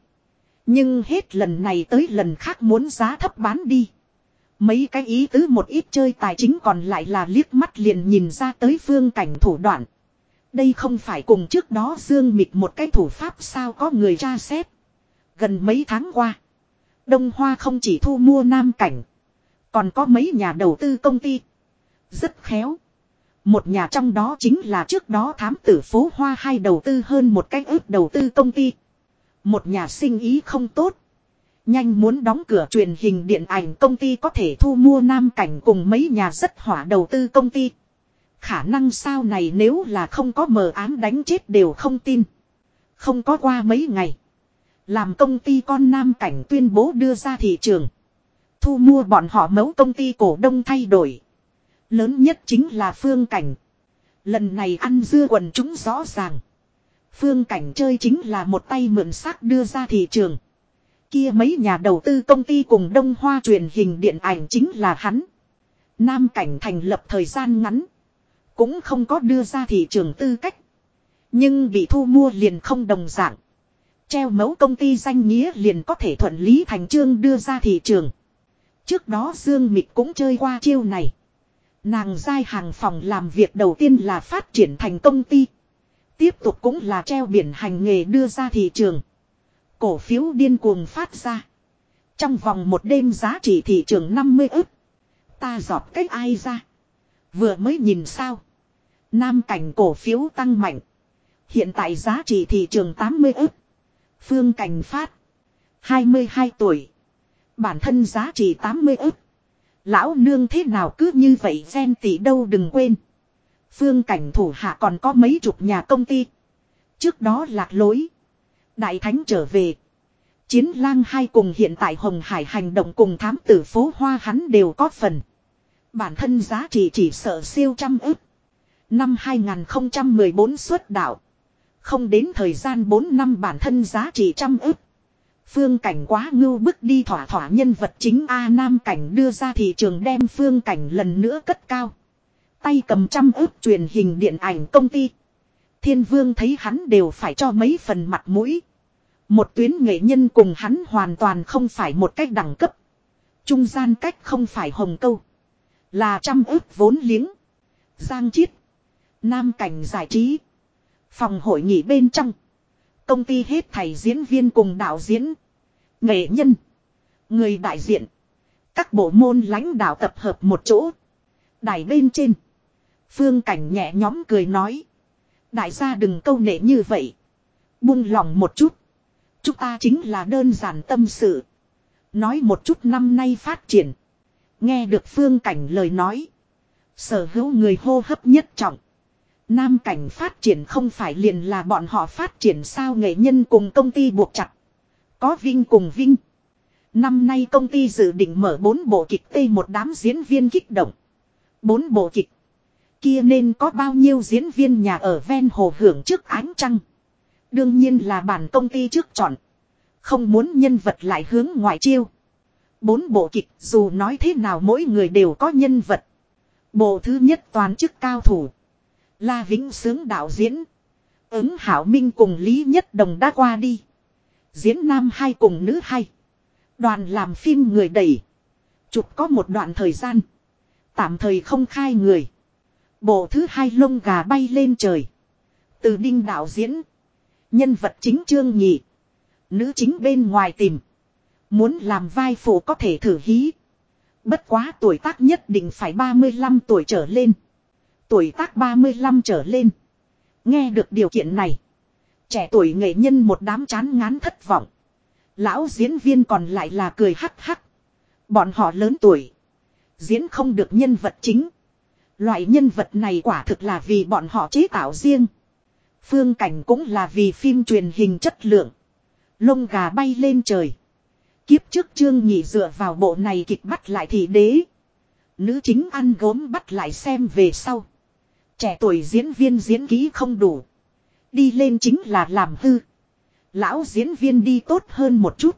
Nhưng hết lần này tới lần khác muốn giá thấp bán đi. Mấy cái ý tứ một ít chơi tài chính còn lại là liếc mắt liền nhìn ra tới phương cảnh thủ đoạn. Đây không phải cùng trước đó Dương Mịch một cái thủ pháp sao có người tra xét. Gần mấy tháng qua. Đông Hoa không chỉ thu mua nam cảnh. Còn có mấy nhà đầu tư công ty. Rất khéo. Một nhà trong đó chính là trước đó thám tử phố Hoa hai đầu tư hơn một cái ước đầu tư công ty. Một nhà sinh ý không tốt. Nhanh muốn đóng cửa truyền hình điện ảnh công ty có thể thu mua nam cảnh cùng mấy nhà rất hỏa đầu tư công ty. Khả năng sao này nếu là không có mờ ám đánh chết đều không tin. Không có qua mấy ngày. Làm công ty con nam cảnh tuyên bố đưa ra thị trường. Thu mua bọn họ mẫu công ty cổ đông thay đổi. Lớn nhất chính là phương cảnh. Lần này ăn dưa quần chúng rõ ràng. Phương cảnh chơi chính là một tay mượn xác đưa ra thị trường. Kia mấy nhà đầu tư công ty cùng Đông Hoa truyền hình điện ảnh chính là hắn. Nam cảnh thành lập thời gian ngắn. Cũng không có đưa ra thị trường tư cách. Nhưng bị thu mua liền không đồng dạng. Treo mẫu công ty danh nghĩa liền có thể thuận lý thành trương đưa ra thị trường. Trước đó Dương Mịch cũng chơi qua chiêu này. Nàng giai hàng phòng làm việc đầu tiên là phát triển thành công ty. Tiếp tục cũng là treo biển hành nghề đưa ra thị trường. Cổ phiếu điên cuồng phát ra. Trong vòng một đêm giá trị thị trường 50 ức. Ta giọt cách ai ra. Vừa mới nhìn sao. Nam cảnh cổ phiếu tăng mạnh. Hiện tại giá trị thị trường 80 ức. Phương cảnh phát. 22 tuổi. Bản thân giá trị 80 ức. Lão nương thế nào cứ như vậy, gen tỷ đâu đừng quên. Phương cảnh thủ hạ còn có mấy chục nhà công ty. Trước đó lạc lối. Đại thánh trở về. Chiến lang hai cùng hiện tại Hồng Hải hành động cùng thám tử phố Hoa hắn đều có phần. Bản thân giá trị chỉ sợ siêu trăm ức. Năm 2014 xuất đạo. Không đến thời gian 4 năm bản thân giá trị trăm ức. Phương cảnh quá ngưu bức đi thỏa thỏa nhân vật chính A Nam cảnh đưa ra thị trường đem phương cảnh lần nữa cất cao. Tay cầm trăm ước truyền hình điện ảnh công ty. Thiên vương thấy hắn đều phải cho mấy phần mặt mũi. Một tuyến nghệ nhân cùng hắn hoàn toàn không phải một cách đẳng cấp. Trung gian cách không phải hồng câu. Là trăm ước vốn liếng. Giang chiết. Nam cảnh giải trí. Phòng hội nghị bên trong. Công ty hết thầy diễn viên cùng đạo diễn. Nghệ nhân. Người đại diện. Các bộ môn lãnh đạo tập hợp một chỗ. Đài bên trên. Phương cảnh nhẹ nhóm cười nói. Đại gia đừng câu nệ như vậy. Buông lòng một chút. Chúng ta chính là đơn giản tâm sự. Nói một chút năm nay phát triển. Nghe được phương cảnh lời nói. Sở hữu người hô hấp nhất trọng. Nam cảnh phát triển không phải liền là bọn họ phát triển sao nghệ nhân cùng công ty buộc chặt. Có Vinh cùng Vinh. Năm nay công ty dự định mở bốn bộ kịch Tây một đám diễn viên kích động. Bốn bộ kịch. Kia nên có bao nhiêu diễn viên nhà ở ven hồ hưởng trước ánh trăng. Đương nhiên là bản công ty trước chọn. Không muốn nhân vật lại hướng ngoại chiêu. Bốn bộ kịch, dù nói thế nào mỗi người đều có nhân vật. Bộ thứ nhất toàn chức cao thủ. La Vĩnh Sướng đạo diễn. Ứng Hảo Minh cùng Lý Nhất Đồng đã qua đi. Diễn nam hai cùng nữ hai. Đoàn làm phim người đẩy. Chụp có một đoạn thời gian. Tạm thời không khai người. Bộ thứ hai lông gà bay lên trời. Từ đinh đạo diễn. Nhân vật chính trương nhị. Nữ chính bên ngoài tìm. Muốn làm vai phụ có thể thử hí. Bất quá tuổi tác nhất định phải 35 tuổi trở lên. Tuổi tác 35 trở lên. Nghe được điều kiện này. Trẻ tuổi nghệ nhân một đám chán ngán thất vọng. Lão diễn viên còn lại là cười hắc hắc. Bọn họ lớn tuổi. Diễn không được nhân vật chính. Loại nhân vật này quả thực là vì bọn họ chế tạo riêng. Phương cảnh cũng là vì phim truyền hình chất lượng. Lông gà bay lên trời. Kiếp trước trương nhị dựa vào bộ này kịch bắt lại thị đế. Nữ chính ăn gốm bắt lại xem về sau. Trẻ tuổi diễn viên diễn ký không đủ. Đi lên chính là làm hư. Lão diễn viên đi tốt hơn một chút.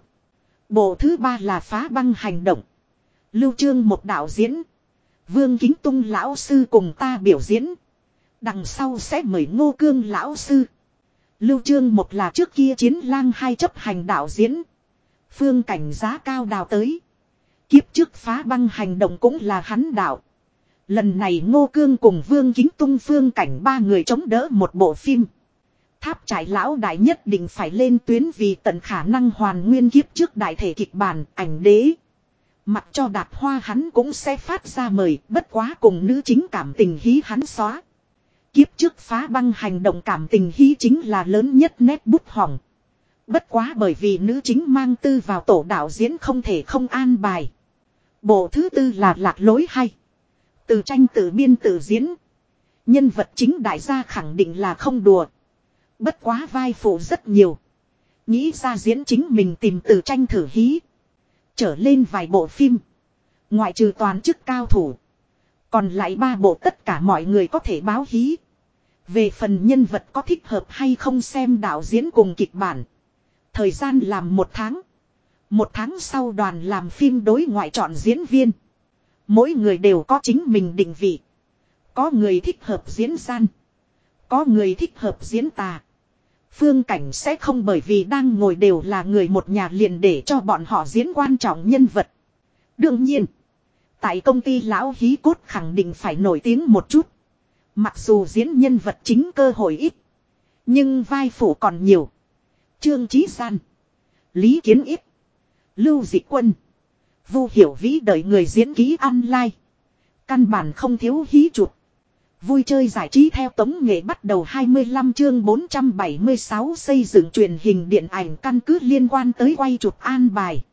Bộ thứ ba là phá băng hành động. Lưu Trương một đạo diễn. Vương Kính Tung lão sư cùng ta biểu diễn. Đằng sau sẽ mời Ngô Cương lão sư. Lưu Trương một là trước kia chiến lang hai chấp hành đạo diễn. Phương cảnh giá cao đào tới. Kiếp trước phá băng hành động cũng là hắn đạo. Lần này Ngô Cương cùng Vương Kính Tung phương cảnh ba người chống đỡ một bộ phim. Tháp trải lão đại nhất định phải lên tuyến vì tận khả năng hoàn nguyên kiếp trước đại thể kịch bản, ảnh đế. Mặc cho đạp hoa hắn cũng sẽ phát ra mời, bất quá cùng nữ chính cảm tình hí hắn xóa. Kiếp trước phá băng hành động cảm tình hí chính là lớn nhất nét bút hỏng. Bất quá bởi vì nữ chính mang tư vào tổ đạo diễn không thể không an bài. Bộ thứ tư là lạc lối hay. Từ tranh tự biên tự diễn. Nhân vật chính đại gia khẳng định là không đùa. Bất quá vai phụ rất nhiều. Nghĩ ra diễn chính mình tìm từ tranh thử hí. Trở lên vài bộ phim. Ngoại trừ toàn chức cao thủ. Còn lại ba bộ tất cả mọi người có thể báo hí. Về phần nhân vật có thích hợp hay không xem đạo diễn cùng kịch bản. Thời gian làm một tháng. Một tháng sau đoàn làm phim đối ngoại chọn diễn viên. Mỗi người đều có chính mình định vị. Có người thích hợp diễn gian. Có người thích hợp diễn tà. Phương cảnh sẽ không bởi vì đang ngồi đều là người một nhà liền để cho bọn họ diễn quan trọng nhân vật. Đương nhiên. Tại công ty lão hí cốt khẳng định phải nổi tiếng một chút. Mặc dù diễn nhân vật chính cơ hội ít. Nhưng vai phụ còn nhiều. Trương Chí San. Lý Kiến ít. Lưu Dị Quân. Vu Hiểu Vĩ đợi người diễn ký online. Căn bản không thiếu hí chuột. Vui chơi giải trí theo tống nghệ bắt đầu 25 chương 476 xây dựng truyền hình điện ảnh căn cứ liên quan tới quay chụp an bài.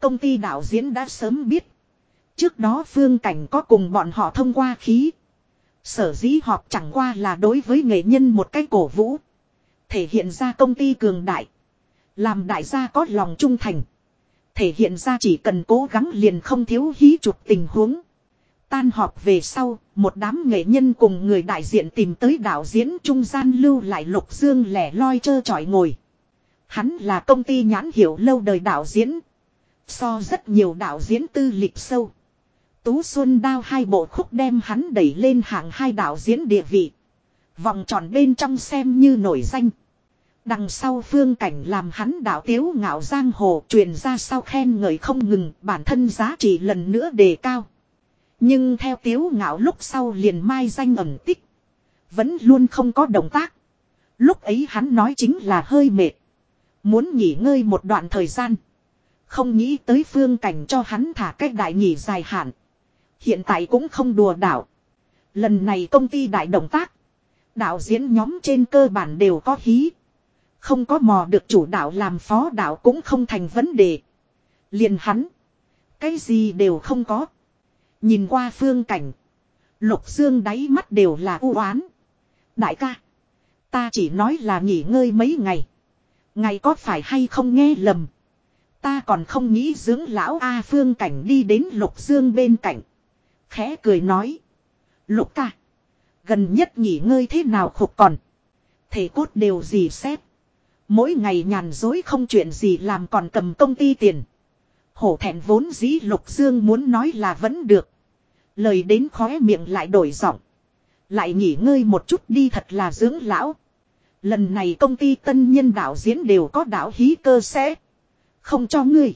Công ty đạo diễn đã sớm biết. Trước đó phương cảnh có cùng bọn họ thông qua khí. Sở dĩ họp chẳng qua là đối với nghệ nhân một cách cổ vũ. Thể hiện ra công ty cường đại. Làm đại gia có lòng trung thành. Thể hiện ra chỉ cần cố gắng liền không thiếu hí chụp tình huống. Tan họp về sau, một đám nghệ nhân cùng người đại diện tìm tới đạo diễn trung gian lưu lại lục dương lẻ loi trơ trọi ngồi. Hắn là công ty nhãn hiệu lâu đời đạo diễn. So rất nhiều đạo diễn tư lịch sâu. Tú Xuân đao hai bộ khúc đem hắn đẩy lên hạng hai đạo diễn địa vị. Vòng tròn bên trong xem như nổi danh. Đằng sau phương cảnh làm hắn đạo tiếu ngạo giang hồ truyền ra sau khen ngợi không ngừng bản thân giá trị lần nữa đề cao. Nhưng theo tiếu ngạo lúc sau liền mai danh ẩn tích. Vẫn luôn không có động tác. Lúc ấy hắn nói chính là hơi mệt. Muốn nghỉ ngơi một đoạn thời gian. Không nghĩ tới phương cảnh cho hắn thả cách đại nghỉ dài hạn. Hiện tại cũng không đùa đảo. Lần này công ty đại động tác. Đạo diễn nhóm trên cơ bản đều có hí. Không có mò được chủ đạo làm phó đạo cũng không thành vấn đề. Liền hắn. Cái gì đều không có. Nhìn qua phương cảnh. Lục dương đáy mắt đều là u oán. Đại ca. Ta chỉ nói là nghỉ ngơi mấy ngày. Ngày có phải hay không nghe lầm. Ta còn không nghĩ dưỡng lão A phương cảnh đi đến lục dương bên cạnh. Khẽ cười nói. Lục ca. Gần nhất nghỉ ngơi thế nào khục còn. Thể cốt đều gì xét. Mỗi ngày nhàn dối không chuyện gì làm còn cầm công ty tiền. Hổ thẹn vốn dĩ lục dương muốn nói là vẫn được. Lời đến khóe miệng lại đổi giọng. Lại nghỉ ngơi một chút đi thật là dưỡng lão. Lần này công ty tân nhân đạo diễn đều có đạo hí cơ sẽ. Không cho ngươi.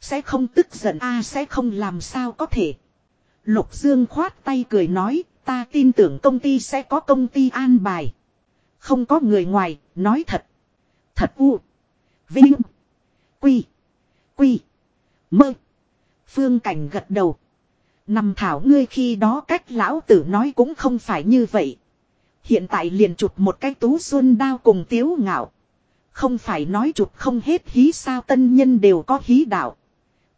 Sẽ không tức giận a sẽ không làm sao có thể. Lục Dương khoát tay cười nói, ta tin tưởng công ty sẽ có công ty an bài. Không có người ngoài, nói thật. Thật u. Vinh. Quy. Quy. Mơ. Phương Cảnh gật đầu. Nằm thảo ngươi khi đó cách lão tử nói cũng không phải như vậy. Hiện tại liền chụp một cái tú xuân đao cùng tiếu ngạo. Không phải nói chụp không hết hí sao tân nhân đều có hí đạo.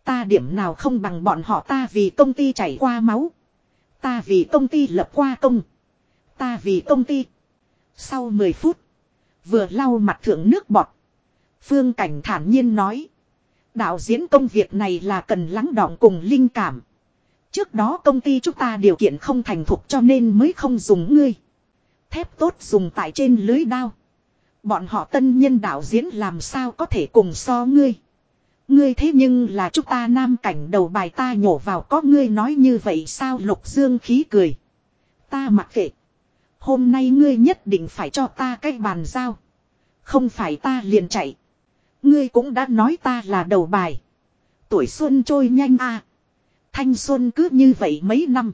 Ta điểm nào không bằng bọn họ ta vì công ty chảy qua máu. Ta vì công ty lập qua công. Ta vì công ty. Sau 10 phút. Vừa lau mặt thượng nước bọt. Phương Cảnh thản nhiên nói. Đạo diễn công việc này là cần lắng đọng cùng linh cảm. Trước đó công ty chúng ta điều kiện không thành thục cho nên mới không dùng ngươi. Thép tốt dùng tại trên lưới đao. Bọn họ tân nhân đạo diễn làm sao có thể cùng so ngươi. Ngươi thế nhưng là chúng ta nam cảnh đầu bài ta nhổ vào có ngươi nói như vậy sao lục dương khí cười. Ta mặc kệ. Hôm nay ngươi nhất định phải cho ta cái bàn giao. Không phải ta liền chạy. Ngươi cũng đã nói ta là đầu bài. Tuổi xuân trôi nhanh à. Thanh xuân cứ như vậy mấy năm.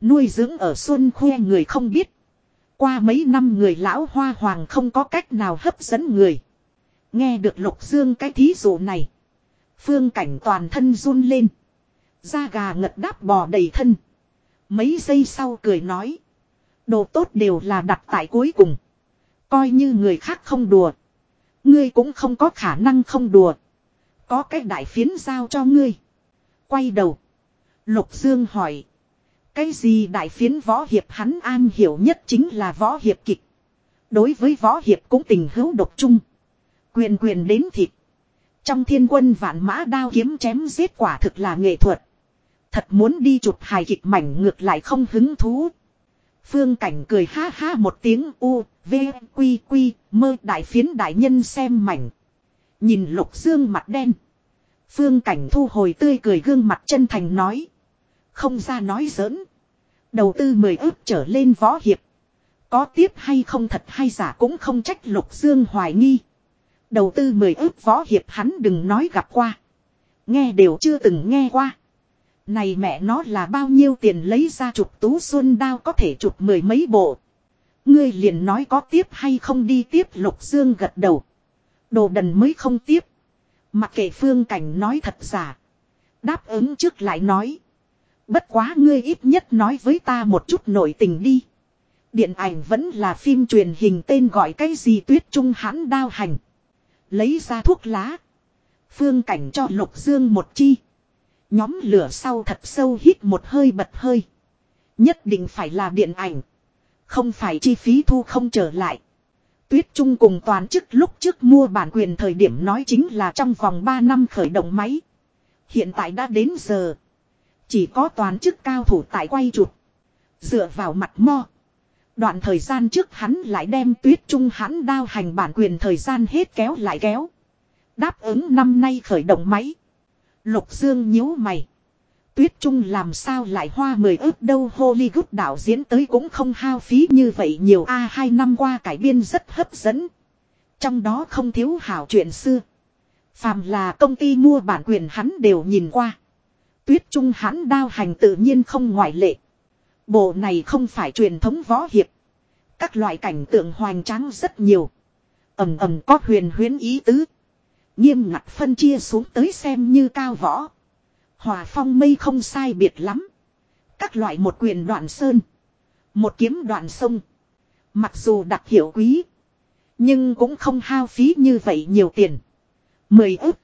Nuôi dưỡng ở xuân khoe người không biết. Qua mấy năm người lão hoa hoàng không có cách nào hấp dẫn người. Nghe được lục dương cái thí dụ này. Phương cảnh toàn thân run lên. Da gà ngật đáp bò đầy thân. Mấy giây sau cười nói. Đồ tốt đều là đặt tại cuối cùng. Coi như người khác không đùa. Ngươi cũng không có khả năng không đùa. Có cái đại phiến giao cho ngươi. Quay đầu. Lục Dương hỏi. Cái gì đại phiến võ hiệp hắn an hiểu nhất chính là võ hiệp kịch. Đối với võ hiệp cũng tình hữu độc chung. Quyền quyền đến thịt. Trong thiên quân vạn mã đao kiếm chém giết quả thực là nghệ thuật. Thật muốn đi chụp hài kịch mảnh ngược lại không hứng thú. Phương cảnh cười ha ha một tiếng u, v, quy quy, mơ đại phiến đại nhân xem mảnh. Nhìn lục dương mặt đen. Phương cảnh thu hồi tươi cười gương mặt chân thành nói. Không ra nói giỡn. Đầu tư mười ước trở lên võ hiệp. Có tiếp hay không thật hay giả cũng không trách lục dương hoài nghi. Đầu tư mười ước võ hiệp hắn đừng nói gặp qua. Nghe đều chưa từng nghe qua. Này mẹ nó là bao nhiêu tiền lấy ra chụp tú xuân đao có thể chụp mười mấy bộ. Ngươi liền nói có tiếp hay không đi tiếp, lục dương gật đầu. Đồ đần mới không tiếp. Mặc kệ phương cảnh nói thật giả. Đáp ứng trước lại nói. Bất quá ngươi ít nhất nói với ta một chút nội tình đi. Điện ảnh vẫn là phim truyền hình tên gọi cái gì tuyết trung hãn đao hành. Lấy ra thuốc lá. Phương cảnh cho lục dương một chi. Nhóm lửa sau thật sâu hít một hơi bật hơi. Nhất định phải là điện ảnh. Không phải chi phí thu không trở lại. Tuyết Trung cùng toàn chức lúc trước mua bản quyền thời điểm nói chính là trong vòng 3 năm khởi động máy. Hiện tại đã đến giờ. Chỉ có toàn chức cao thủ tại quay chụp. Dựa vào mặt mo. Đoạn thời gian trước hắn lại đem tuyết trung hắn đao hành bản quyền thời gian hết kéo lại kéo. Đáp ứng năm nay khởi động máy. Lục Dương nhíu mày. Tuyết Trung làm sao lại hoa mười ước đâu Hollywood đạo diễn tới cũng không hao phí như vậy nhiều a, hai năm qua cải biên rất hấp dẫn. Trong đó không thiếu hảo chuyện xưa. Phàm là công ty mua bản quyền hắn đều nhìn qua. Tuyết Trung hắn đao hành tự nhiên không ngoại lệ. Bộ này không phải truyền thống võ hiệp. Các loại cảnh tượng hoành tráng rất nhiều. ầm ầm có huyền huyến ý tứ. Nghiêm ngặt phân chia xuống tới xem như cao võ. Hòa phong mây không sai biệt lắm. Các loại một quyền đoạn sơn. Một kiếm đoạn sông. Mặc dù đặc hiệu quý. Nhưng cũng không hao phí như vậy nhiều tiền. Mười ức.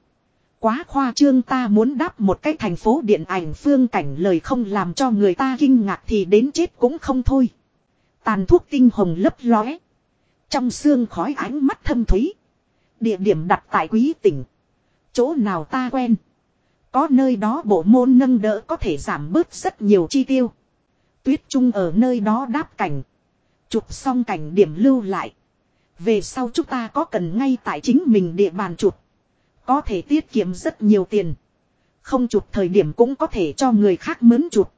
Quá khoa trương ta muốn đáp một cái thành phố điện ảnh phương cảnh lời không làm cho người ta kinh ngạc thì đến chết cũng không thôi. Tàn thuốc tinh hồng lấp lóe. Trong xương khói ánh mắt thâm thúy. Địa điểm đặt tại quý tỉnh. Chỗ nào ta quen. Có nơi đó bộ môn nâng đỡ có thể giảm bớt rất nhiều chi tiêu. Tuyết Trung ở nơi đó đáp cảnh. Chụp xong cảnh điểm lưu lại. Về sau chúng ta có cần ngay tại chính mình địa bàn chụp. Có thể tiết kiệm rất nhiều tiền. Không chụp thời điểm cũng có thể cho người khác mướn chụp.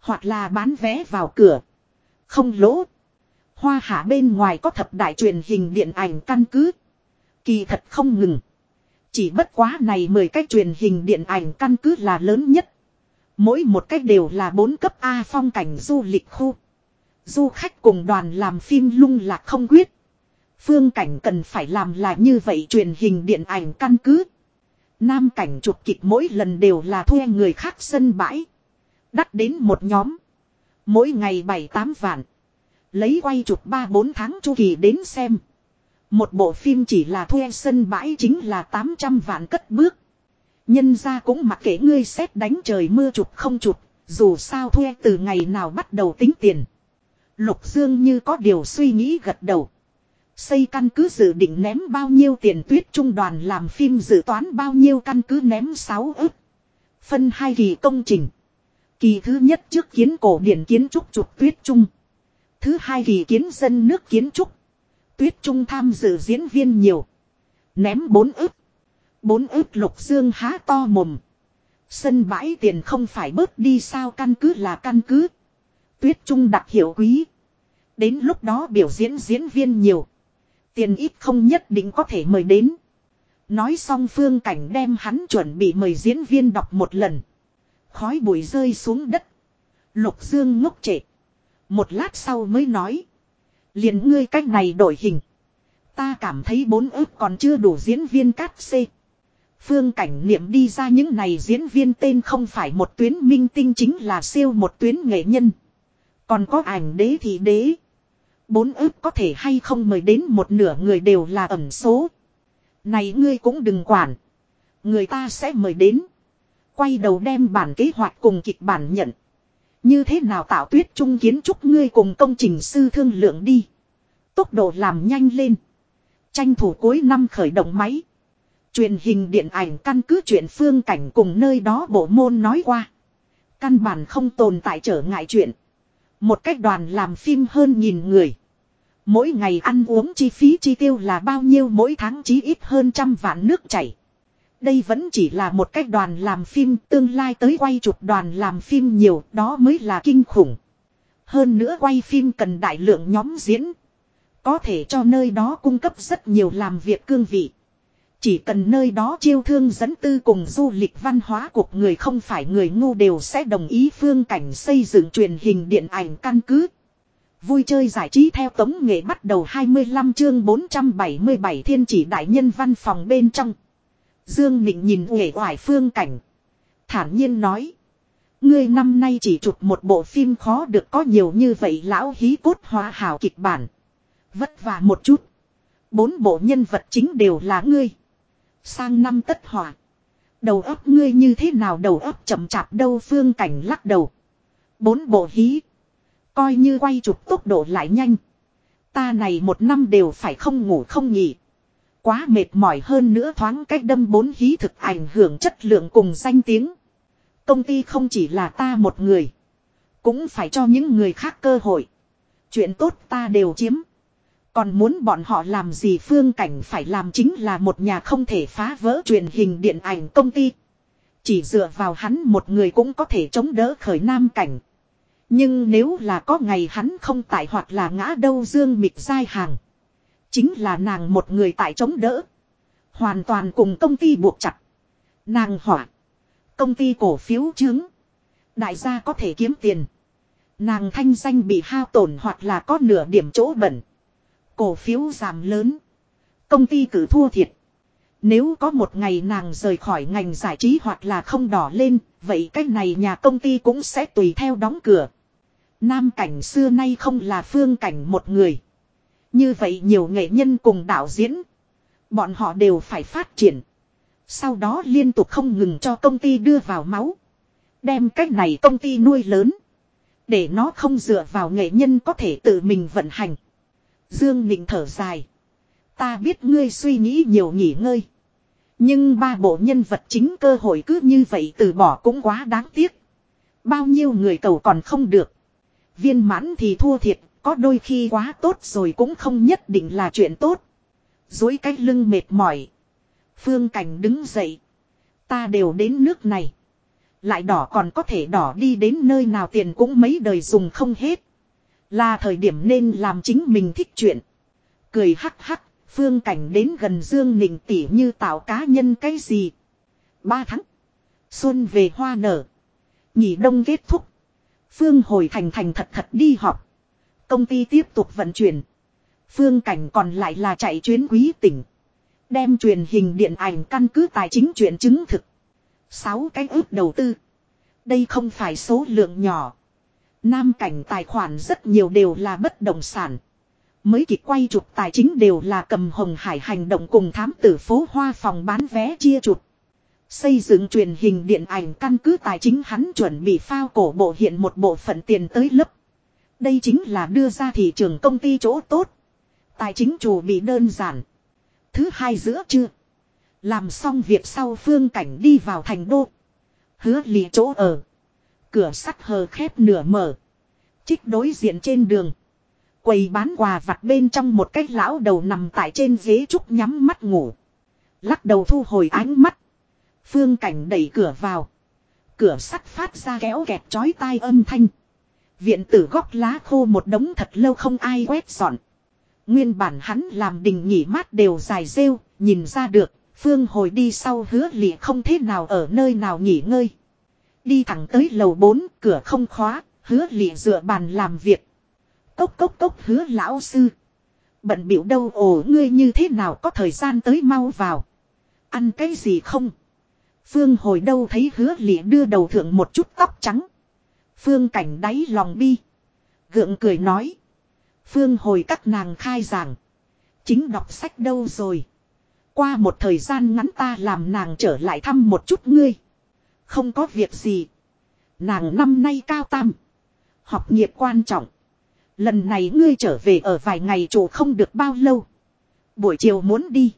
Hoặc là bán vé vào cửa. Không lỗ. Hoa hạ bên ngoài có thập đại truyền hình điện ảnh căn cứ. Kỳ thật không ngừng. Chỉ bất quá này 10 cách truyền hình điện ảnh căn cứ là lớn nhất. Mỗi một cách đều là bốn cấp A phong cảnh du lịch khu. Du khách cùng đoàn làm phim lung lạc không quyết. Phương cảnh cần phải làm là như vậy truyền hình điện ảnh căn cứ. Nam cảnh chụp kịch mỗi lần đều là thuê người khác sân bãi. Đắt đến một nhóm. Mỗi ngày 7-8 vạn. Lấy quay chụp 3-4 tháng chu kỳ đến xem. Một bộ phim chỉ là thuê sân bãi chính là 800 vạn cất bước. Nhân ra cũng mặc kệ ngươi xét đánh trời mưa chụp không chụp, dù sao thuê từ ngày nào bắt đầu tính tiền. Lục Dương như có điều suy nghĩ gật đầu. Xây căn cứ dự định ném bao nhiêu tiền tuyết trung đoàn làm phim dự toán bao nhiêu căn cứ ném 6 ức. Phân hai kỳ công trình. Kỳ thứ nhất trước kiến cổ điển kiến trúc trục tuyết trung. Thứ hai kỳ kiến dân nước kiến trúc. Tuyết trung tham dự diễn viên nhiều. Ném bốn ức. bốn ức lục dương há to mồm. Sân bãi tiền không phải bớt đi sao căn cứ là căn cứ. Tuyết trung đặc hiệu quý. Đến lúc đó biểu diễn diễn viên nhiều. Tiền ít không nhất định có thể mời đến. Nói xong phương cảnh đem hắn chuẩn bị mời diễn viên đọc một lần. Khói bụi rơi xuống đất. Lục dương ngốc trệ. Một lát sau mới nói liền ngươi cách này đổi hình. Ta cảm thấy bốn ước còn chưa đủ diễn viên cát xê. Phương cảnh niệm đi ra những này diễn viên tên không phải một tuyến minh tinh chính là siêu một tuyến nghệ nhân. Còn có ảnh đế thì đế. Bốn ước có thể hay không mời đến một nửa người đều là ẩn số. Này ngươi cũng đừng quản. Người ta sẽ mời đến. Quay đầu đem bản kế hoạch cùng kịch bản nhận. Như thế nào tạo tuyết trung kiến trúc ngươi cùng công trình sư thương lượng đi. Tốc độ làm nhanh lên. Tranh thủ cuối năm khởi động máy. Truyền hình điện ảnh căn cứ chuyện phương cảnh cùng nơi đó bộ môn nói qua. Căn bản không tồn tại trở ngại chuyện. Một cách đoàn làm phim hơn nghìn người. Mỗi ngày ăn uống chi phí chi tiêu là bao nhiêu, mỗi tháng chí ít hơn trăm vạn nước chảy. Đây vẫn chỉ là một cách đoàn làm phim, tương lai tới quay chụp đoàn làm phim nhiều, đó mới là kinh khủng. Hơn nữa quay phim cần đại lượng nhóm diễn. Có thể cho nơi đó cung cấp rất nhiều làm việc cương vị. Chỉ cần nơi đó chiêu thương dẫn tư cùng du lịch văn hóa cuộc người không phải người ngu đều sẽ đồng ý phương cảnh xây dựng truyền hình điện ảnh căn cứ. Vui chơi giải trí theo tống nghệ bắt đầu 25 chương 477 thiên chỉ đại nhân văn phòng bên trong. Dương Nịnh nhìn uể oải phương cảnh. Thản nhiên nói. Ngươi năm nay chỉ chụp một bộ phim khó được có nhiều như vậy lão hí cốt hóa hảo kịch bản. Vất vả một chút. Bốn bộ nhân vật chính đều là ngươi. Sang năm tất hỏa. Đầu óc ngươi như thế nào đầu óc chậm chạp đâu phương cảnh lắc đầu. Bốn bộ hí. Coi như quay chụp tốc độ lại nhanh. Ta này một năm đều phải không ngủ không nghỉ. Quá mệt mỏi hơn nữa thoáng cách đâm bốn hí thực ảnh hưởng chất lượng cùng danh tiếng. Công ty không chỉ là ta một người. Cũng phải cho những người khác cơ hội. Chuyện tốt ta đều chiếm. Còn muốn bọn họ làm gì phương cảnh phải làm chính là một nhà không thể phá vỡ truyền hình điện ảnh công ty. Chỉ dựa vào hắn một người cũng có thể chống đỡ khởi nam cảnh. Nhưng nếu là có ngày hắn không tại hoặc là ngã đâu dương mịt dai hàng. Chính là nàng một người tại chống đỡ. Hoàn toàn cùng công ty buộc chặt. Nàng hỏa. Công ty cổ phiếu chứng. Đại gia có thể kiếm tiền. Nàng thanh danh bị hao tổn hoặc là có nửa điểm chỗ bẩn. Cổ phiếu giảm lớn. Công ty cử thua thiệt. Nếu có một ngày nàng rời khỏi ngành giải trí hoặc là không đỏ lên, vậy cái này nhà công ty cũng sẽ tùy theo đóng cửa. Nam cảnh xưa nay không là phương cảnh một người. Như vậy nhiều nghệ nhân cùng đạo diễn. Bọn họ đều phải phát triển. Sau đó liên tục không ngừng cho công ty đưa vào máu. Đem cách này công ty nuôi lớn. Để nó không dựa vào nghệ nhân có thể tự mình vận hành. Dương Nịnh thở dài. Ta biết ngươi suy nghĩ nhiều nghỉ ngơi. Nhưng ba bộ nhân vật chính cơ hội cứ như vậy từ bỏ cũng quá đáng tiếc. Bao nhiêu người cầu còn không được. Viên mãn thì thua thiệt, có đôi khi quá tốt rồi cũng không nhất định là chuyện tốt. Dối cách lưng mệt mỏi. Phương Cảnh đứng dậy. Ta đều đến nước này. Lại đỏ còn có thể đỏ đi đến nơi nào tiền cũng mấy đời dùng không hết. Là thời điểm nên làm chính mình thích chuyện. Cười hắc hắc, phương cảnh đến gần Dương Nịnh tỉ như tạo cá nhân cái gì. Ba tháng. Xuân về hoa nở. Nhị đông kết thúc. Phương hồi thành thành thật thật đi học. Công ty tiếp tục vận chuyển. Phương cảnh còn lại là chạy chuyến quý tỉnh. Đem truyền hình điện ảnh căn cứ tài chính chuyện chứng thực. Sáu cái ước đầu tư. Đây không phải số lượng nhỏ. Nam cảnh tài khoản rất nhiều đều là bất động sản. Mới kịch quay chụp tài chính đều là cầm hồng hải hành động cùng thám tử phố hoa phòng bán vé chia chụp. Xây dựng truyền hình điện ảnh căn cứ tài chính hắn chuẩn bị phao cổ bộ hiện một bộ phận tiền tới lớp. Đây chính là đưa ra thị trường công ty chỗ tốt. Tài chính chủ bị đơn giản. Thứ hai giữa chưa. Làm xong việc sau phương cảnh đi vào thành đô. Hứa lì chỗ ở. Cửa sắt hờ khép nửa mở. Trích đối diện trên đường. Quầy bán quà vặt bên trong một cái lão đầu nằm tại trên ghế trúc nhắm mắt ngủ. Lắc đầu thu hồi ánh mắt. Phương cảnh đẩy cửa vào. Cửa sắt phát ra kéo kẹt chói tai âm thanh. Viện tử góc lá khô một đống thật lâu không ai quét dọn. Nguyên bản hắn làm đình nghỉ mát đều dài rêu, nhìn ra được, phương hồi đi sau hứa lị không thế nào ở nơi nào nghỉ ngơi. Đi thẳng tới lầu 4, cửa không khóa, hứa lị dựa bàn làm việc. Cốc cốc cốc hứa lão sư. Bận biểu đâu ồ ngươi như thế nào có thời gian tới mau vào. Ăn cái gì không? Phương hồi đâu thấy hứa lị đưa đầu thượng một chút tóc trắng. Phương cảnh đáy lòng bi. Gượng cười nói. Phương hồi các nàng khai giảng. Chính đọc sách đâu rồi. Qua một thời gian ngắn ta làm nàng trở lại thăm một chút ngươi. Không có việc gì. Nàng năm nay cao tam. Học nghiệp quan trọng. Lần này ngươi trở về ở vài ngày chủ không được bao lâu. Buổi chiều muốn đi.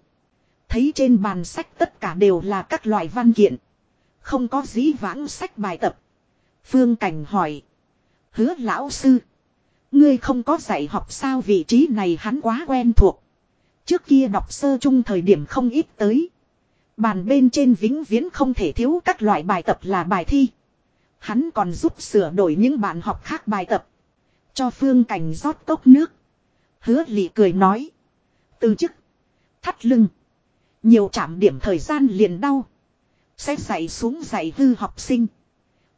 Thấy trên bàn sách tất cả đều là các loại văn kiện. Không có dĩ vãng sách bài tập. Phương Cảnh hỏi. Hứa lão sư. Ngươi không có dạy học sao vị trí này hắn quá quen thuộc. Trước kia đọc sơ chung thời điểm không ít tới. Bàn bên trên vĩnh viễn không thể thiếu các loại bài tập là bài thi. Hắn còn giúp sửa đổi những bạn học khác bài tập. Cho phương cảnh rót cốc nước. Hứa lị cười nói. Từ chức. Thắt lưng. Nhiều chạm điểm thời gian liền đau. Sẽ dạy xuống dạy hư học sinh.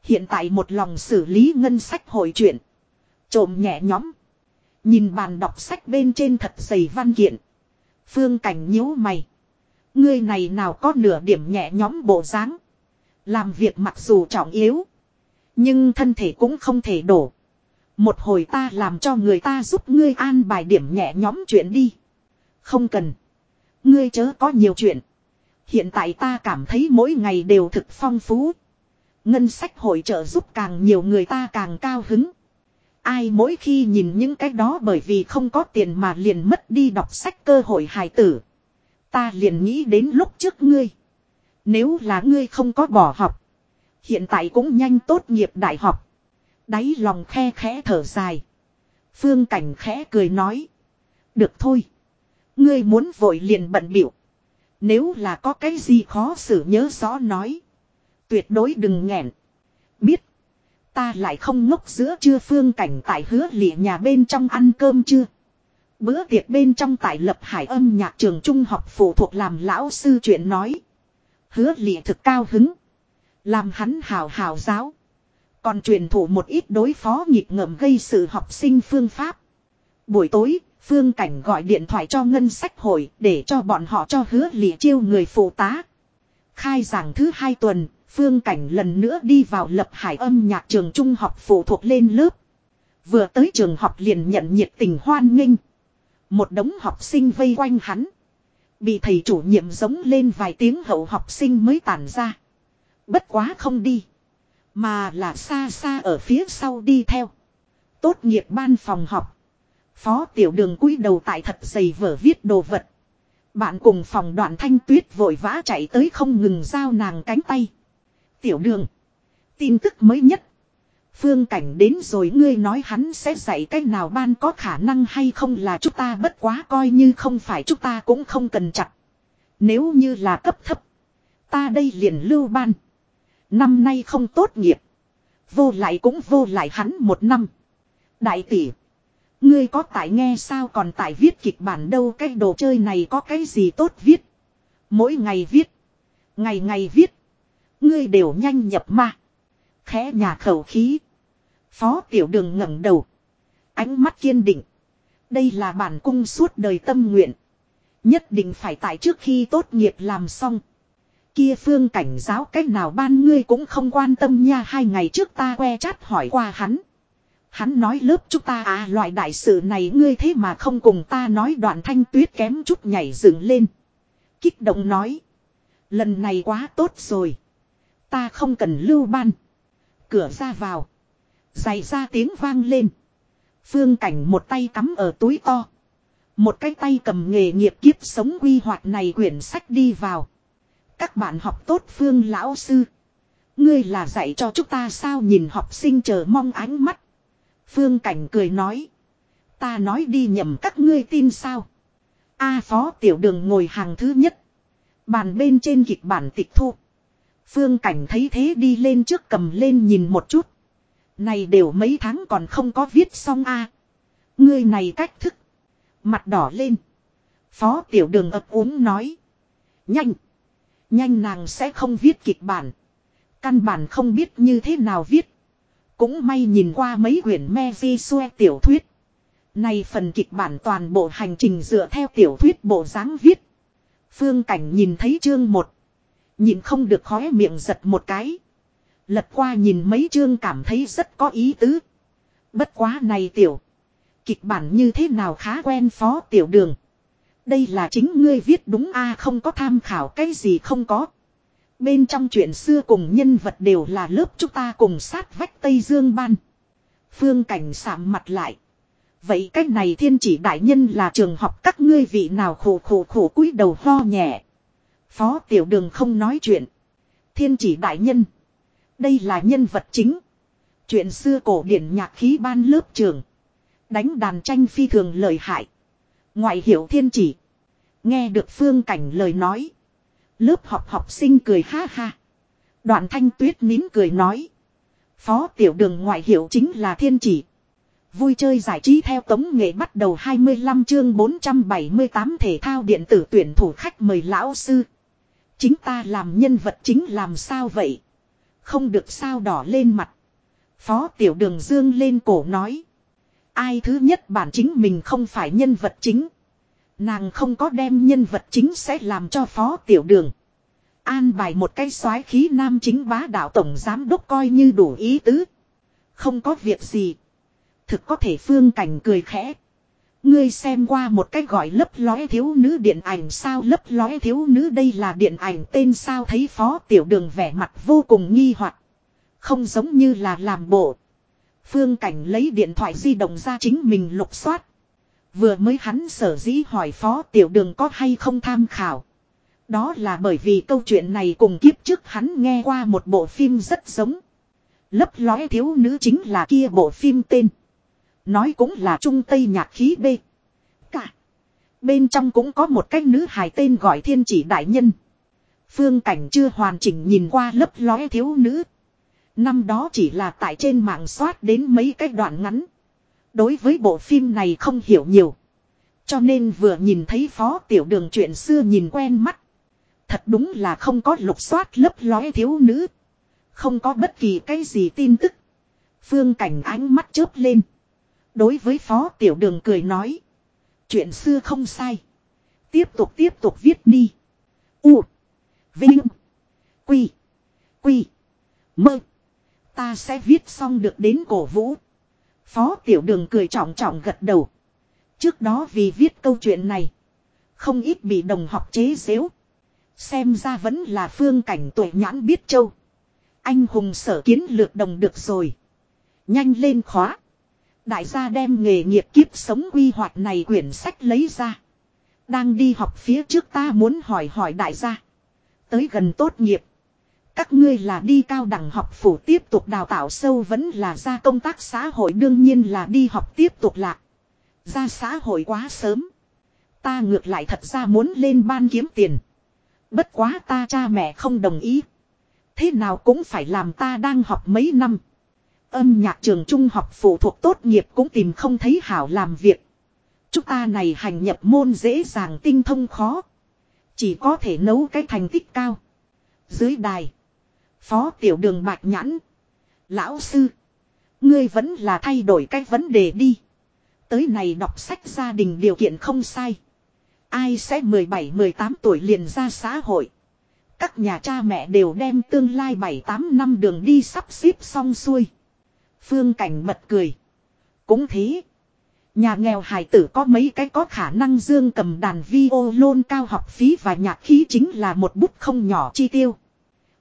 Hiện tại một lòng xử lý ngân sách hội chuyện. Trộm nhẹ nhóm. Nhìn bàn đọc sách bên trên thật dày văn kiện. Phương cảnh nhíu mày. Ngươi này nào có nửa điểm nhẹ nhóm bộ dáng. Làm việc mặc dù trọng yếu. Nhưng thân thể cũng không thể đổ. Một hồi ta làm cho người ta giúp ngươi an bài điểm nhẹ nhóm chuyện đi. Không cần. Ngươi chớ có nhiều chuyện. Hiện tại ta cảm thấy mỗi ngày đều thực phong phú. Ngân sách hội trợ giúp càng nhiều người ta càng cao hứng. Ai mỗi khi nhìn những cái đó bởi vì không có tiền mà liền mất đi đọc sách cơ hội hài tử. Ta liền nghĩ đến lúc trước ngươi. Nếu là ngươi không có bỏ học. Hiện tại cũng nhanh tốt nghiệp đại học. Đáy lòng khe khẽ thở dài. Phương cảnh khẽ cười nói. Được thôi. Ngươi muốn vội liền bận biểu. Nếu là có cái gì khó xử nhớ rõ nói. Tuyệt đối đừng nghẹn. Biết. Ta lại không ngốc giữa chưa phương cảnh tại hứa lịa nhà bên trong ăn cơm chưa. Bữa tiệc bên trong tại lập hải âm nhạc trường trung học phụ thuộc làm lão sư chuyện nói. Hứa lịa thực cao hứng. Làm hắn hào hào giáo. Còn truyền thụ một ít đối phó nhịp ngợm gây sự học sinh phương pháp. Buổi tối, Phương Cảnh gọi điện thoại cho ngân sách hội để cho bọn họ cho hứa lịa chiêu người phụ tá. Khai giảng thứ hai tuần, Phương Cảnh lần nữa đi vào lập hải âm nhạc trường trung học phụ thuộc lên lớp. Vừa tới trường học liền nhận nhiệt tình hoan nghênh. Một đống học sinh vây quanh hắn. Bị thầy chủ nhiệm giống lên vài tiếng hậu học sinh mới tản ra. Bất quá không đi. Mà là xa xa ở phía sau đi theo. Tốt nghiệp ban phòng học. Phó tiểu đường cúi đầu tại thật dày vở viết đồ vật. Bạn cùng phòng đoạn thanh tuyết vội vã chạy tới không ngừng giao nàng cánh tay. Tiểu đường. Tin tức mới nhất. Phương cảnh đến rồi ngươi nói hắn sẽ dạy cách nào ban có khả năng hay không là chúng ta bất quá coi như không phải chúng ta cũng không cần chặt. Nếu như là cấp thấp. Ta đây liền lưu ban. Năm nay không tốt nghiệp. Vô lại cũng vô lại hắn một năm. Đại tỷ. Ngươi có tại nghe sao còn tại viết kịch bản đâu, cái đồ chơi này có cái gì tốt viết. Mỗi ngày viết. Ngày ngày viết. Ngươi đều nhanh nhập ma. Khẽ nhà khẩu khí. Phó tiểu đường ngẩng đầu. Ánh mắt kiên định. Đây là bản cung suốt đời tâm nguyện. Nhất định phải tại trước khi tốt nghiệp làm xong. Kia phương cảnh giáo cách nào ban ngươi cũng không quan tâm nha hai ngày trước ta que chát hỏi qua hắn. Hắn nói lớp chúng ta à loại đại sự này ngươi thế mà không cùng ta nói đoạn thanh tuyết kém chút nhảy dựng lên. Kích động nói. Lần này quá tốt rồi. Ta không cần lưu ban. Cửa ra vào. Giày ra tiếng vang lên. Phương cảnh một tay cắm ở túi to. Một cái tay cầm nghề nghiệp kiếp sống quy hoạch này quyển sách đi vào. Các bạn học tốt phương lão sư. Ngươi là dạy cho chúng ta sao nhìn học sinh chờ mong ánh mắt. Phương cảnh cười nói. Ta nói đi nhầm các ngươi tin sao. A phó tiểu đường ngồi hàng thứ nhất. Bàn bên trên kịch bản tịch thu. Phương cảnh thấy thế đi lên trước cầm lên nhìn một chút. Này đều mấy tháng còn không có viết xong a. Ngươi này cách thức. Mặt đỏ lên. Phó tiểu đường ấp úng nói. Nhanh. Nhanh nàng sẽ không viết kịch bản. Căn bản không biết như thế nào viết. Cũng may nhìn qua mấy quyển me vi xue tiểu thuyết. Này phần kịch bản toàn bộ hành trình dựa theo tiểu thuyết bộ dáng viết. Phương cảnh nhìn thấy chương một. Nhìn không được khóe miệng giật một cái. Lật qua nhìn mấy chương cảm thấy rất có ý tứ. Bất quá này tiểu. Kịch bản như thế nào khá quen phó tiểu đường. Đây là chính ngươi viết đúng a, không có tham khảo cái gì không có. Bên trong chuyện xưa cùng nhân vật đều là lớp chúng ta cùng sát vách Tây Dương Ban. Phương cảnh sạm mặt lại. Vậy cách này thiên chỉ đại nhân là trường học các ngươi vị nào khổ khổ khổ cúi đầu ho nhẹ. Phó tiểu đường không nói chuyện. Thiên chỉ đại nhân. Đây là nhân vật chính. Chuyện xưa cổ điển nhạc khí ban lớp trường. Đánh đàn tranh phi thường lời hại. Ngoại hiểu thiên chỉ. Nghe được phương cảnh lời nói. Lớp học học sinh cười ha ha. Đoạn thanh tuyết nín cười nói. Phó tiểu đường ngoại hiệu chính là thiên chỉ. Vui chơi giải trí theo tống nghệ bắt đầu 25 chương 478 thể thao điện tử tuyển thủ khách mời lão sư. Chính ta làm nhân vật chính làm sao vậy? Không được sao đỏ lên mặt. Phó tiểu đường dương lên cổ nói. Ai thứ nhất bản chính mình không phải nhân vật chính. Nàng không có đem nhân vật chính sẽ làm cho phó tiểu đường. An bài một cái soái khí nam chính bá đạo tổng giám đốc coi như đủ ý tứ. Không có việc gì. Thực có thể phương cảnh cười khẽ. Ngươi xem qua một cách gọi lấp lóe thiếu nữ điện ảnh sao lấp lóe thiếu nữ đây là điện ảnh tên sao thấy phó tiểu đường vẻ mặt vô cùng nghi hoặc Không giống như là làm bộ. Phương cảnh lấy điện thoại di động ra chính mình lục soát. Vừa mới hắn sở dĩ hỏi phó tiểu đường có hay không tham khảo. Đó là bởi vì câu chuyện này cùng kiếp trước hắn nghe qua một bộ phim rất giống. Lấp lóe thiếu nữ chính là kia bộ phim tên. Nói cũng là trung tây nhạc khí B. Cả. Bên trong cũng có một cái nữ hài tên gọi thiên chỉ đại nhân. Phương cảnh chưa hoàn chỉnh nhìn qua lấp lóe thiếu nữ. Năm đó chỉ là tại trên mạng soát đến mấy cái đoạn ngắn. Đối với bộ phim này không hiểu nhiều. Cho nên vừa nhìn thấy phó tiểu đường chuyện xưa nhìn quen mắt. Thật đúng là không có lục soát lấp lóe thiếu nữ. Không có bất kỳ cái gì tin tức. Phương cảnh ánh mắt chớp lên. Đối với phó tiểu đường cười nói. Chuyện xưa không sai. Tiếp tục tiếp tục viết đi. U. Vinh. Quy. Quy. Mơ. Ta sẽ viết xong được đến cổ vũ. Phó tiểu đường cười trọng trọng gật đầu. Trước đó vì viết câu chuyện này. Không ít bị đồng học chế xếu. Xem ra vẫn là phương cảnh tuổi nhãn biết châu. Anh hùng sở kiến lược đồng được rồi. Nhanh lên khóa. Đại gia đem nghề nghiệp kiếp sống quy hoạch này quyển sách lấy ra. Đang đi học phía trước ta muốn hỏi hỏi đại gia. Tới gần tốt nghiệp. Các ngươi là đi cao đẳng học phủ tiếp tục đào tạo sâu vẫn là ra công tác xã hội đương nhiên là đi học tiếp tục lạc. Ra xã hội quá sớm. Ta ngược lại thật ra muốn lên ban kiếm tiền. Bất quá ta cha mẹ không đồng ý. Thế nào cũng phải làm ta đang học mấy năm. Âm nhạc trường trung học phụ thuộc tốt nghiệp cũng tìm không thấy hảo làm việc. Chúng ta này hành nhập môn dễ dàng tinh thông khó. Chỉ có thể nấu cái thành tích cao. Dưới đài. Phó tiểu đường bạch nhãn. Lão sư. Ngươi vẫn là thay đổi cái vấn đề đi. Tới này đọc sách gia đình điều kiện không sai. Ai sẽ 17-18 tuổi liền ra xã hội. Các nhà cha mẹ đều đem tương lai 7-8 năm đường đi sắp xếp xong xuôi. Phương Cảnh bật cười. Cũng thế. Nhà nghèo hài tử có mấy cái có khả năng dương cầm đàn vi ô lôn cao học phí và nhạc khí chính là một bút không nhỏ chi tiêu.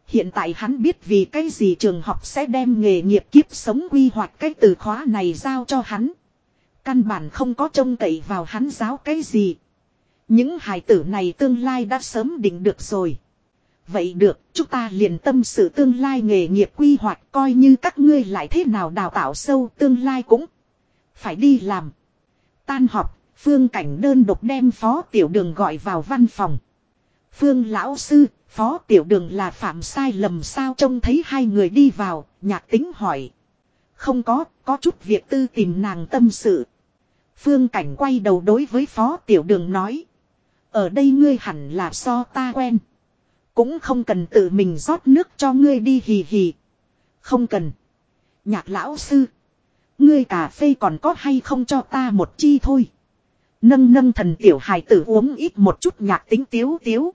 Hiện tại hắn biết vì cái gì trường học sẽ đem nghề nghiệp kiếp sống quy hoạch cái từ khóa này giao cho hắn. Căn bản không có trông cậy vào hắn giáo cái gì. Những hài tử này tương lai đã sớm định được rồi. Vậy được, chúng ta liền tâm sự tương lai nghề nghiệp quy hoạch coi như các ngươi lại thế nào đào tạo sâu tương lai cũng phải đi làm. Tan họp, Phương Cảnh đơn độc đem Phó Tiểu Đường gọi vào văn phòng. Phương Lão Sư, Phó Tiểu Đường là phạm sai lầm sao trông thấy hai người đi vào, nhạc tính hỏi. Không có, có chút việc tư tìm nàng tâm sự. Phương Cảnh quay đầu đối với Phó Tiểu Đường nói. Ở đây ngươi hẳn là so ta quen. Cũng không cần tự mình rót nước cho ngươi đi hì hì. Không cần. Nhạc lão sư. Ngươi cà phê còn có hay không cho ta một chi thôi. Nâng nâng thần tiểu hài tử uống ít một chút nhạc tính tiếu tiếu.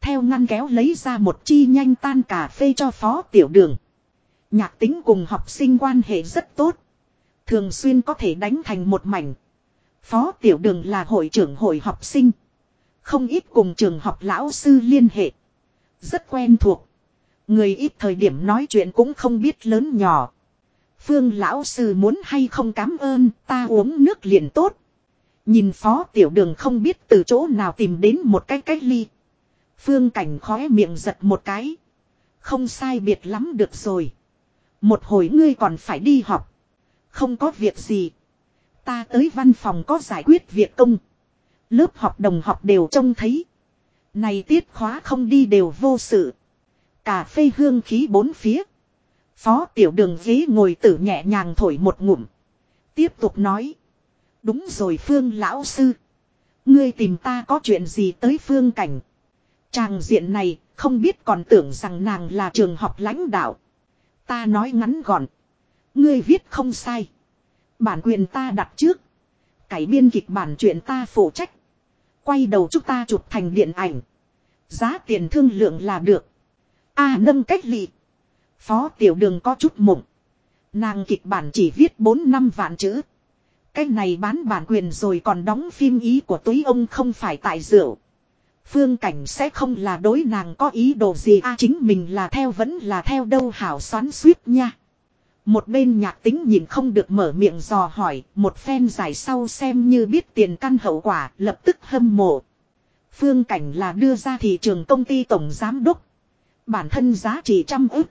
Theo ngăn kéo lấy ra một chi nhanh tan cà phê cho phó tiểu đường. Nhạc tính cùng học sinh quan hệ rất tốt. Thường xuyên có thể đánh thành một mảnh. Phó tiểu đường là hội trưởng hội học sinh. Không ít cùng trường học lão sư liên hệ. Rất quen thuộc. Người ít thời điểm nói chuyện cũng không biết lớn nhỏ. Phương lão sư muốn hay không cảm ơn, ta uống nước liền tốt. Nhìn phó tiểu đường không biết từ chỗ nào tìm đến một cái cách ly. Phương cảnh khóe miệng giật một cái. Không sai biệt lắm được rồi. Một hồi ngươi còn phải đi học. Không có việc gì. Ta tới văn phòng có giải quyết việc công. Lớp học đồng học đều trông thấy. Này tiết khóa không đi đều vô sự. Cà phê hương khí bốn phía. Phó tiểu đường ghế ngồi tử nhẹ nhàng thổi một ngụm. Tiếp tục nói. Đúng rồi Phương lão sư. Ngươi tìm ta có chuyện gì tới phương cảnh. Chàng diện này, không biết còn tưởng rằng nàng là trường học lãnh đạo. Ta nói ngắn gọn. Ngươi viết không sai. Bản quyền ta đặt trước. Cải biên kịch bản chuyện ta phụ trách. Quay đầu chúng ta chụp thành điện ảnh. Giá tiền thương lượng là được. A nâng cách lị. Phó tiểu đường có chút mộng. Nàng kịch bản chỉ viết 4 năm vạn chữ. Cái này bán bản quyền rồi còn đóng phim ý của túy ông không phải tại rượu. Phương cảnh sẽ không là đối nàng có ý đồ gì, a chính mình là theo vẫn là theo đâu hảo xoắn suýt nha. Một bên nhạc tính nhìn không được mở miệng dò hỏi, một phen giải sau xem như biết tiền căn hậu quả, lập tức hâm mộ. Phương cảnh là đưa ra thị trường công ty tổng giám đốc. Bản thân giá trị trăm ức.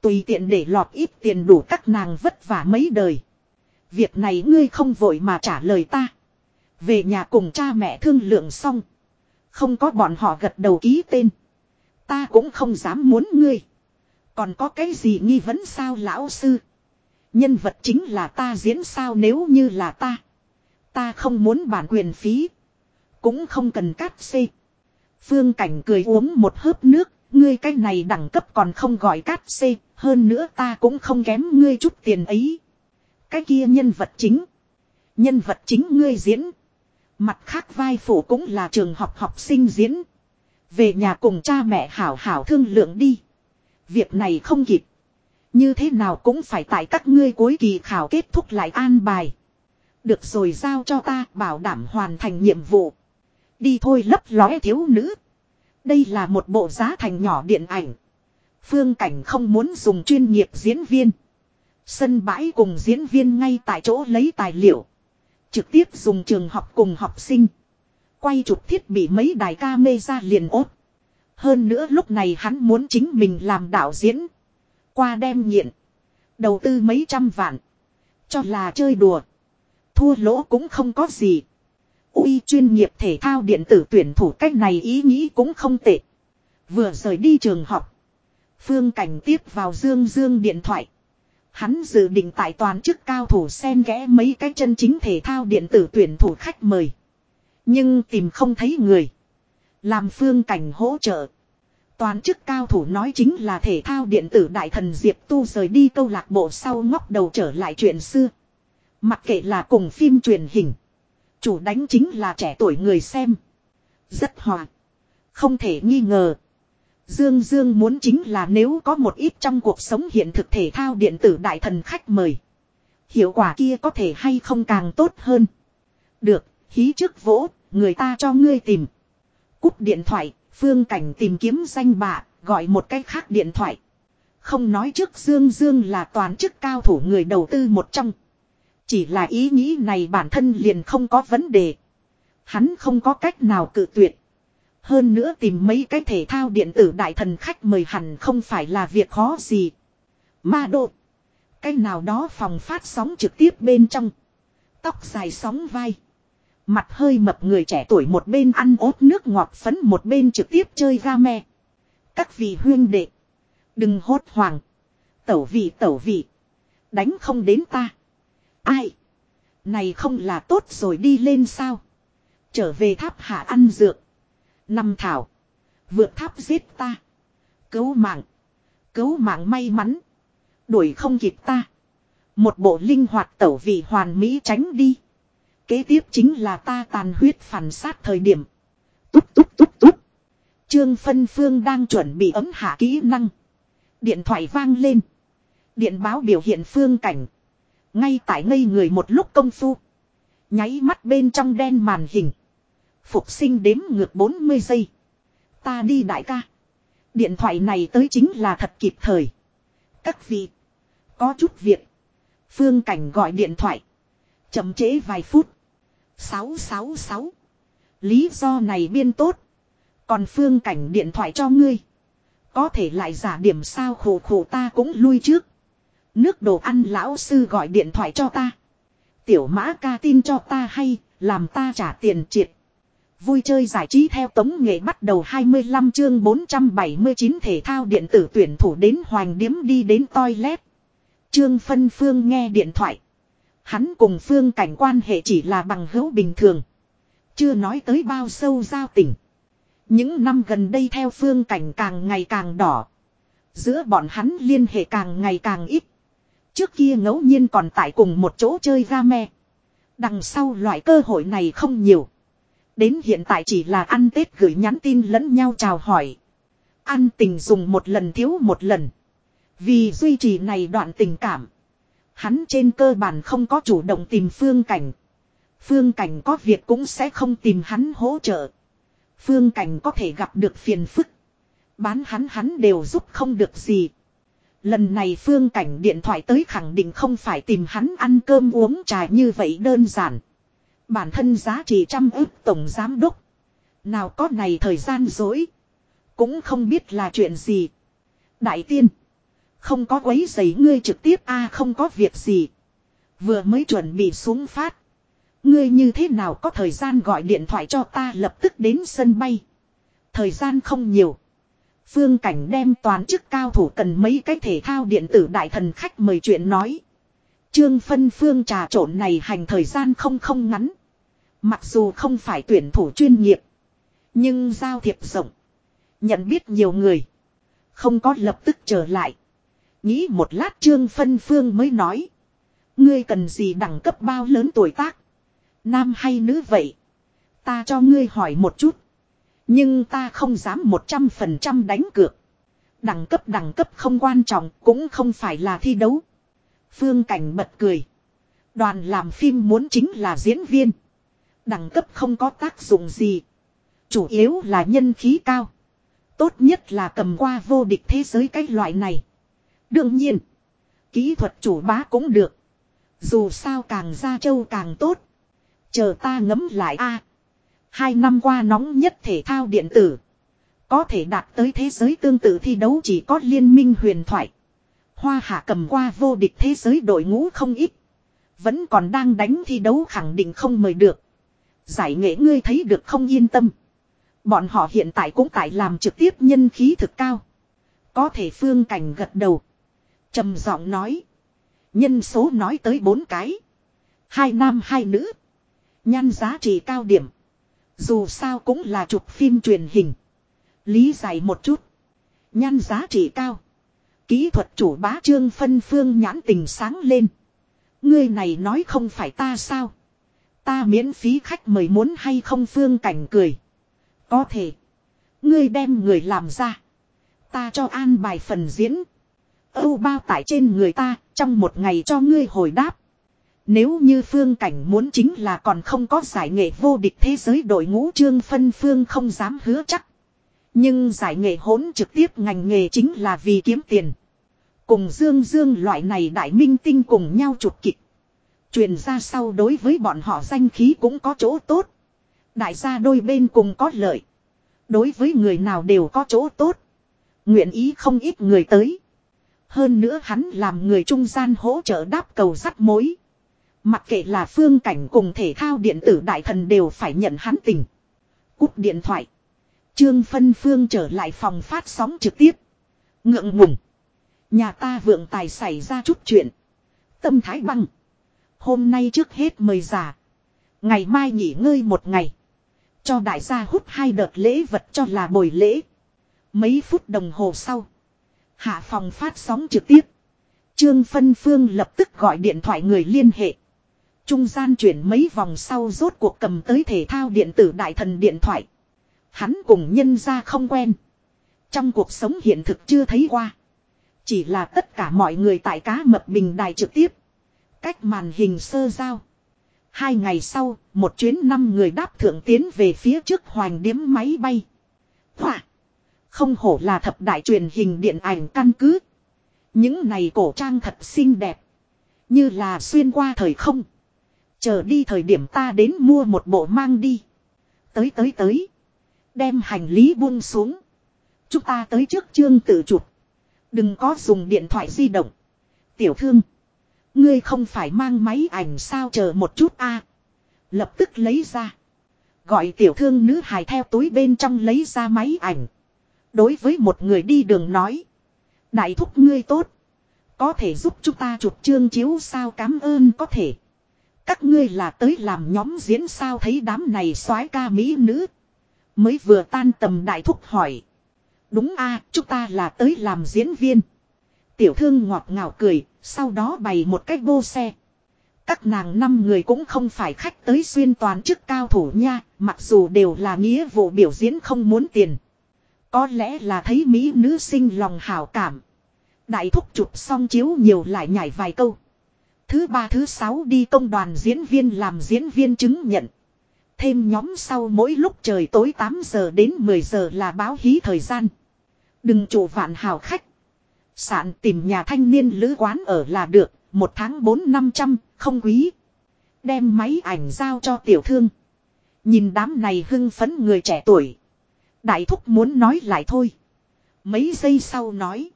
Tùy tiện để lọt ít tiền đủ các nàng vất vả mấy đời. Việc này ngươi không vội mà trả lời ta. Về nhà cùng cha mẹ thương lượng xong. Không có bọn họ gật đầu ký tên. Ta cũng không dám muốn ngươi. Còn có cái gì nghi vấn sao lão sư? Nhân vật chính là ta diễn sao nếu như là ta. Ta không muốn bản quyền phí. Cũng không cần cắt xê. Phương Cảnh cười uống một hớp nước. Ngươi cái này đẳng cấp còn không gọi cắt xê. Hơn nữa ta cũng không kém ngươi chút tiền ấy. Cái kia nhân vật chính. Nhân vật chính ngươi diễn. Mặt khác vai phụ cũng là trường học học sinh diễn. Về nhà cùng cha mẹ hảo hảo thương lượng đi. Việc này không kịp. Như thế nào cũng phải tại các ngươi cuối kỳ khảo kết thúc lại an bài. Được rồi giao cho ta, bảo đảm hoàn thành nhiệm vụ. Đi thôi lấp lóe thiếu nữ. Đây là một bộ giá thành nhỏ điện ảnh. Phương Cảnh không muốn dùng chuyên nghiệp diễn viên. Sân bãi cùng diễn viên ngay tại chỗ lấy tài liệu. Trực tiếp dùng trường học cùng học sinh. Quay chụp thiết bị mấy đài ca mê ra liền ốt. Hơn nữa lúc này hắn muốn chính mình làm đạo diễn. Qua đem nghiện. Đầu tư mấy trăm vạn. Cho là chơi đùa. Thua lỗ cũng không có gì. Ui chuyên nghiệp thể thao điện tử tuyển thủ cách này ý nghĩ cũng không tệ. Vừa rời đi trường học. Phương Cảnh tiếp vào Dương Dương điện thoại. Hắn dự định tại toàn chức cao thủ xen ghẽ mấy cái chân chính thể thao điện tử tuyển thủ khách mời. Nhưng tìm không thấy người. Làm phương cảnh hỗ trợ. Toàn chức cao thủ nói chính là thể thao điện tử đại thần Diệp Tu rời đi câu lạc bộ sau ngóc đầu trở lại chuyện xưa. Mặc kệ là cùng phim truyền hình. Chủ đánh chính là trẻ tuổi người xem. Rất hòa. Không thể nghi ngờ. Dương Dương muốn chính là nếu có một ít trong cuộc sống hiện thực thể thao điện tử đại thần khách mời. Hiệu quả kia có thể hay không càng tốt hơn. Được, hí trước vỗ, người ta cho ngươi tìm. Cúp điện thoại, phương cảnh tìm kiếm danh bạ, gọi một cách khác điện thoại. Không nói trước Dương Dương là toàn chức cao thủ người đầu tư một trong. Chỉ là ý nghĩ này bản thân liền không có vấn đề. Hắn không có cách nào cự tuyệt. Hơn nữa tìm mấy cái thể thao điện tử đại thần khách mời hẳn không phải là việc khó gì. Ma độ. Cái nào đó phòng phát sóng trực tiếp bên trong. Tóc dài sóng vai. Mặt hơi mập người trẻ tuổi một bên ăn ốt nước ngọt phấn một bên trực tiếp chơi ga me. Các vị huyên đệ. Đừng hốt hoảng. Tẩu vị tẩu vị. Đánh không đến ta. Ai? Này không là tốt rồi đi lên sao? Trở về tháp hạ ăn dược. Năm thảo. Vượt tháp giết ta. Cứu mạng. Cứu mạng may mắn. Đuổi không kịp ta. Một bộ linh hoạt tẩu vị hoàn mỹ tránh đi. Kế tiếp chính là ta tàn huyết phản sát thời điểm. Túc túc túc túc. Trương Phân Phương đang chuẩn bị ấm hạ kỹ năng. Điện thoại vang lên. Điện báo biểu hiện phương cảnh. Ngay tại ngây người một lúc công phu. Nháy mắt bên trong đen màn hình. Phục sinh đếm ngược 40 giây. Ta đi đại ca. Điện thoại này tới chính là thật kịp thời. Các vị. Có chút việc. Phương Cảnh gọi điện thoại. Chậm chế vài phút. 666. Lý do này biên tốt. Còn Phương Cảnh điện thoại cho ngươi. Có thể lại giả điểm sao khổ khổ ta cũng lui trước. Nước đồ ăn lão sư gọi điện thoại cho ta. Tiểu mã ca tin cho ta hay, làm ta trả tiền triệt. Vui chơi giải trí theo tống nghệ bắt đầu 25 chương 479 thể thao điện tử tuyển thủ đến hoàng Điếm đi đến toilet. Trương Phân Phương nghe điện thoại. Hắn cùng Phương cảnh quan hệ chỉ là bằng hữu bình thường. Chưa nói tới bao sâu giao tình. Những năm gần đây theo Phương cảnh càng ngày càng đỏ. Giữa bọn hắn liên hệ càng ngày càng ít. Trước kia ngẫu nhiên còn tại cùng một chỗ chơi ra me. Đằng sau loại cơ hội này không nhiều. Đến hiện tại chỉ là ăn Tết gửi nhắn tin lẫn nhau chào hỏi. Ăn tình dùng một lần thiếu một lần. Vì duy trì này đoạn tình cảm. Hắn trên cơ bản không có chủ động tìm phương cảnh. Phương cảnh có việc cũng sẽ không tìm hắn hỗ trợ. Phương cảnh có thể gặp được phiền phức. Bán hắn hắn đều giúp không được gì. Lần này phương cảnh điện thoại tới khẳng định không phải tìm hắn ăn cơm uống trà như vậy đơn giản. Bản thân giá trị trăm ức tổng giám đốc. Nào có này thời gian dối. Cũng không biết là chuyện gì. Đại tiên. Không có quấy giấy ngươi trực tiếp, a, không có việc gì. Vừa mới chuẩn bị xuống phát. Ngươi như thế nào có thời gian gọi điện thoại cho ta lập tức đến sân bay. Thời gian không nhiều. Phương Cảnh đem toàn chức cao thủ cần mấy cái thể thao điện tử đại thần khách mời chuyện nói. Trương phân phương trà trộn này hành thời gian không không ngắn. Mặc dù không phải tuyển thủ chuyên nghiệp. Nhưng giao thiệp rộng. Nhận biết nhiều người. Không có lập tức trở lại. Nghĩ một lát trương phân phương mới nói. Ngươi cần gì đẳng cấp bao lớn tuổi tác. Nam hay nữ vậy. Ta cho ngươi hỏi một chút. Nhưng ta không dám một trăm phần trăm đánh cược. Đẳng cấp đẳng cấp không quan trọng, cũng không phải là thi đấu. Phương Cảnh bật cười. Đoàn làm phim muốn chính là diễn viên. Đẳng cấp không có tác dụng gì. Chủ yếu là nhân khí cao. Tốt nhất là cầm qua vô địch thế giới cái loại này. Đương nhiên. Kỹ thuật chủ bá cũng được. Dù sao càng ra châu càng tốt. Chờ ta ngấm lại a Hai năm qua nóng nhất thể thao điện tử. Có thể đạt tới thế giới tương tự thi đấu chỉ có liên minh huyền thoại. Hoa hạ cầm qua vô địch thế giới đội ngũ không ít. Vẫn còn đang đánh thi đấu khẳng định không mời được. Giải nghệ ngươi thấy được không yên tâm. Bọn họ hiện tại cũng tại làm trực tiếp nhân khí thực cao. Có thể phương cảnh gật đầu trầm giọng nói. Nhân số nói tới bốn cái. Hai nam hai nữ. Nhan giá trị cao điểm. Dù sao cũng là chụp phim truyền hình. Lý giải một chút. Nhan giá trị cao. Kỹ thuật chủ bá trương phân phương nhãn tình sáng lên. Ngươi này nói không phải ta sao. Ta miễn phí khách mời muốn hay không phương cảnh cười. Có thể. Ngươi đem người làm ra. Ta cho an bài phần diễn. Âu bao tải trên người ta, trong một ngày cho ngươi hồi đáp. Nếu như phương cảnh muốn chính là còn không có giải nghệ vô địch thế giới đội ngũ trương phân phương không dám hứa chắc. Nhưng giải nghệ hỗn trực tiếp ngành nghề chính là vì kiếm tiền. Cùng Dương Dương loại này đại minh tinh cùng nhau chụp kịch. Truyền ra sau đối với bọn họ danh khí cũng có chỗ tốt. Đại gia đôi bên cùng có lợi. Đối với người nào đều có chỗ tốt. Nguyện ý không ít người tới. Hơn nữa hắn làm người trung gian hỗ trợ đáp cầu sắt mối. Mặc kệ là phương cảnh cùng thể thao điện tử đại thần đều phải nhận hắn tình. Cúp điện thoại. Trương Phân Phương trở lại phòng phát sóng trực tiếp. Ngượng ngùng. Nhà ta vượng tài xảy ra chút chuyện. Tâm thái băng. Hôm nay trước hết mời giả. Ngày mai nghỉ ngơi một ngày. Cho đại gia hút hai đợt lễ vật cho là bồi lễ. Mấy phút đồng hồ sau. Hạ phòng phát sóng trực tiếp. Trương Phân Phương lập tức gọi điện thoại người liên hệ. Trung gian chuyển mấy vòng sau rốt cuộc cầm tới thể thao điện tử đại thần điện thoại. Hắn cùng nhân ra không quen. Trong cuộc sống hiện thực chưa thấy qua. Chỉ là tất cả mọi người tại cá mập bình đài trực tiếp. Cách màn hình sơ giao. Hai ngày sau, một chuyến năm người đáp thượng tiến về phía trước hoành điếm máy bay. Hoạ! Không hổ là thập đại truyền hình điện ảnh căn cứ. Những này cổ trang thật xinh đẹp. Như là xuyên qua thời không. Chờ đi thời điểm ta đến mua một bộ mang đi. Tới tới tới. Đem hành lý buông xuống. Chúng ta tới trước chương tự chụp. Đừng có dùng điện thoại di động. Tiểu thương. Ngươi không phải mang máy ảnh sao chờ một chút a Lập tức lấy ra. Gọi tiểu thương nữ hài theo túi bên trong lấy ra máy ảnh. Đối với một người đi đường nói. Đại thúc ngươi tốt. Có thể giúp chúng ta chụp chương chiếu sao cảm ơn có thể. Các ngươi là tới làm nhóm diễn sao thấy đám này soái ca mỹ nữ. Mới vừa tan tầm đại thúc hỏi. Đúng a chúng ta là tới làm diễn viên. Tiểu thương ngọt ngào cười, sau đó bày một cách vô xe. Các nàng năm người cũng không phải khách tới xuyên toàn chức cao thủ nha, mặc dù đều là nghĩa vụ biểu diễn không muốn tiền. Có lẽ là thấy Mỹ nữ sinh lòng hảo cảm. Đại thúc chụp xong chiếu nhiều lại nhảy vài câu. Thứ ba thứ sáu đi công đoàn diễn viên làm diễn viên chứng nhận. Thêm nhóm sau mỗi lúc trời tối 8 giờ đến 10 giờ là báo hí thời gian. Đừng chủ vạn hào khách. Sạn tìm nhà thanh niên lữ quán ở là được, một tháng bốn năm trăm, không quý. Đem máy ảnh giao cho tiểu thương. Nhìn đám này hưng phấn người trẻ tuổi. Đại thúc muốn nói lại thôi. Mấy giây sau nói.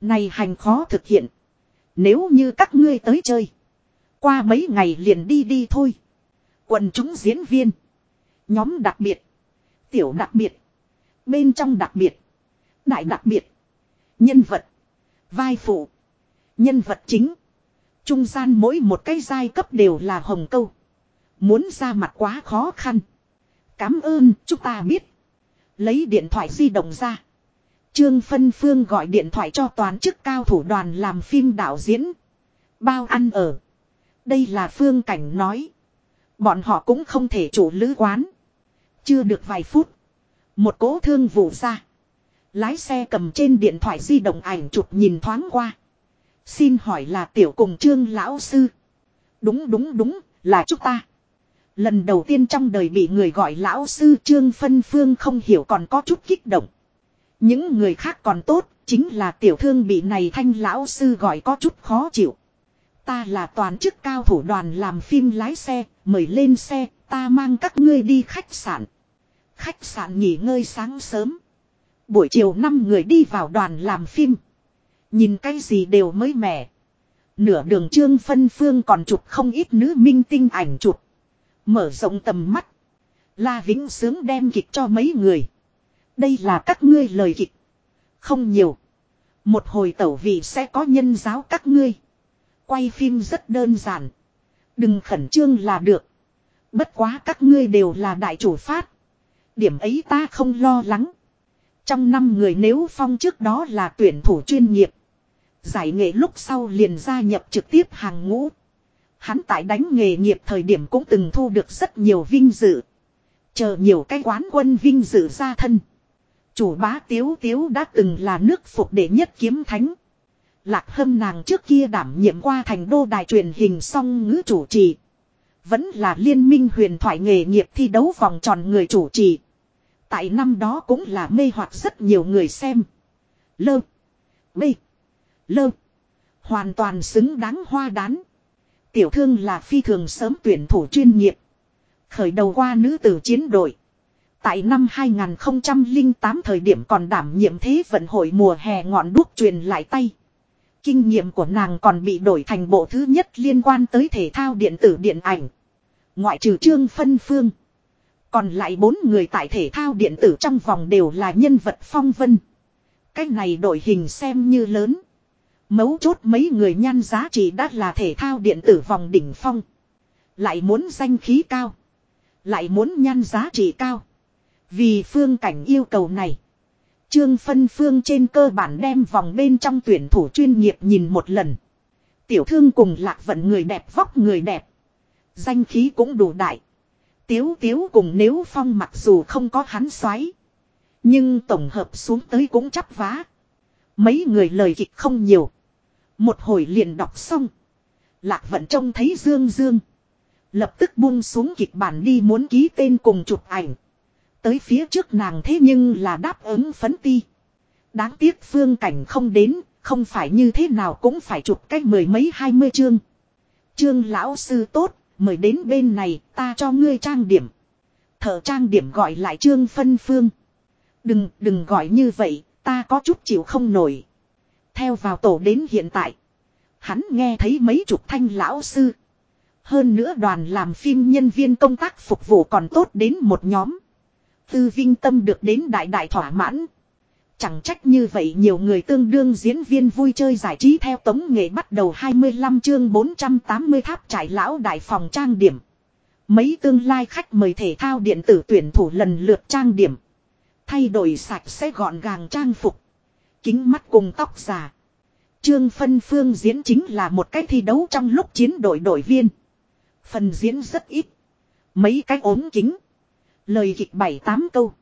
Này hành khó thực hiện. Nếu như các ngươi tới chơi. Qua mấy ngày liền đi đi thôi. Quần chúng diễn viên. Nhóm đặc biệt. Tiểu đặc biệt. Bên trong đặc biệt. Đại đặc biệt. Nhân vật. Vai phụ. Nhân vật chính. Trung gian mỗi một cái giai cấp đều là hồng câu. Muốn ra mặt quá khó khăn. Cám ơn, chúng ta biết. Lấy điện thoại di động ra. Trương Phân Phương gọi điện thoại cho toàn chức cao thủ đoàn làm phim đạo diễn. Bao ăn ở. Đây là Phương Cảnh nói. Bọn họ cũng không thể chủ lữ quán. Chưa được vài phút. Một cố thương vụ ra. Lái xe cầm trên điện thoại di động ảnh chụp nhìn thoáng qua. Xin hỏi là tiểu cùng trương lão sư. Đúng đúng đúng, là chúng ta. Lần đầu tiên trong đời bị người gọi lão sư trương phân phương không hiểu còn có chút kích động. Những người khác còn tốt, chính là tiểu thương bị này thanh lão sư gọi có chút khó chịu. Ta là toàn chức cao thủ đoàn làm phim lái xe, mời lên xe, ta mang các ngươi đi khách sạn. Khách sạn nghỉ ngơi sáng sớm. Buổi chiều năm người đi vào đoàn làm phim. Nhìn cái gì đều mới mẻ. Nửa đường trương phân phương còn chụp không ít nữ minh tinh ảnh chụp. Mở rộng tầm mắt. La Vĩnh Sướng đem kịch cho mấy người. Đây là các ngươi lời kịch. Không nhiều. Một hồi tẩu vị sẽ có nhân giáo các ngươi. Quay phim rất đơn giản. Đừng khẩn trương là được. Bất quá các ngươi đều là đại chủ phát. Điểm ấy ta không lo lắng. Trong năm người nếu phong trước đó là tuyển thủ chuyên nghiệp. Giải nghệ lúc sau liền gia nhập trực tiếp hàng ngũ. Hắn tại đánh nghề nghiệp thời điểm cũng từng thu được rất nhiều vinh dự. Chờ nhiều cái quán quân vinh dự ra thân. Chủ bá tiếu tiếu đã từng là nước phục đệ nhất kiếm thánh. Lạc hâm nàng trước kia đảm nhiệm qua thành đô đài truyền hình song ngữ chủ trì. Vẫn là liên minh huyền thoại nghề nghiệp thi đấu vòng tròn người chủ trì. Tại năm đó cũng là mê hoặc rất nhiều người xem. Lơ. Bê. Lơ. Hoàn toàn xứng đáng hoa đán. Tiểu thương là phi thường sớm tuyển thủ chuyên nghiệp. Khởi đầu qua nữ tử chiến đội. Tại năm 2008 thời điểm còn đảm nhiệm thế vận hội mùa hè ngọn đuốc truyền lại tay. Kinh nghiệm của nàng còn bị đổi thành bộ thứ nhất liên quan tới thể thao điện tử điện ảnh. Ngoại trừ trương phân phương. Còn lại bốn người tại thể thao điện tử trong vòng đều là nhân vật phong vân. Cái này đổi hình xem như lớn. Mấu chốt mấy người nhan giá trị đã là thể thao điện tử vòng đỉnh phong. Lại muốn danh khí cao. Lại muốn nhan giá trị cao. Vì phương cảnh yêu cầu này. Trương phân phương trên cơ bản đem vòng bên trong tuyển thủ chuyên nghiệp nhìn một lần. Tiểu thương cùng lạc vận người đẹp vóc người đẹp. Danh khí cũng đủ đại. Tiếu tiếu cùng nếu phong mặc dù không có hắn xoáy. Nhưng tổng hợp xuống tới cũng chắp vá. Mấy người lời kịch không nhiều. Một hồi liền đọc xong. Lạc vận trông thấy Dương Dương. Lập tức buông xuống kịch bản đi muốn ký tên cùng chụp ảnh. Tới phía trước nàng thế nhưng là đáp ứng phấn ti. Đáng tiếc phương cảnh không đến, không phải như thế nào cũng phải chụp cách mười mấy hai mươi chương. Chương lão sư tốt, mời đến bên này, ta cho ngươi trang điểm. Thợ trang điểm gọi lại trương phân phương. Đừng, đừng gọi như vậy, ta có chút chịu không nổi. Theo vào tổ đến hiện tại. Hắn nghe thấy mấy chục thanh lão sư. Hơn nữa đoàn làm phim nhân viên công tác phục vụ còn tốt đến một nhóm. Tư vinh tâm được đến đại đại thỏa mãn. Chẳng trách như vậy nhiều người tương đương diễn viên vui chơi giải trí theo tống nghệ bắt đầu 25 chương 480 tháp trải lão đại phòng trang điểm. Mấy tương lai khách mời thể thao điện tử tuyển thủ lần lượt trang điểm. Thay đổi sạch sẽ gọn gàng trang phục. Kính mắt cùng tóc giả. Trương Phân Phương diễn chính là một cái thi đấu trong lúc chiến đội đội viên. Phần diễn rất ít. Mấy cái ốm kính. Lời kịch bảy tám câu.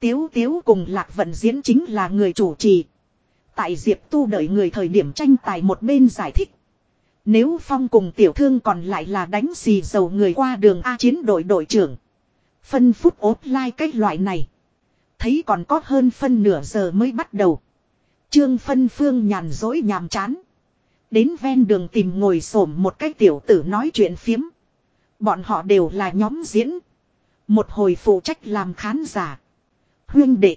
Tiếu Tiếu cùng Lạc Vận diễn chính là người chủ trì. Tại Diệp Tu đợi người thời điểm tranh tài một bên giải thích. Nếu Phong cùng tiểu thương còn lại là đánh xì dầu người qua đường A chiến đội đội trưởng. Phân phút ốp lai like cái loại này. Thấy còn có hơn phân nửa giờ mới bắt đầu. Trương phân phương nhàn rỗi nhàm chán. Đến ven đường tìm ngồi xổm một cái tiểu tử nói chuyện phiếm. Bọn họ đều là nhóm diễn. Một hồi phụ trách làm khán giả. Huyên đệ.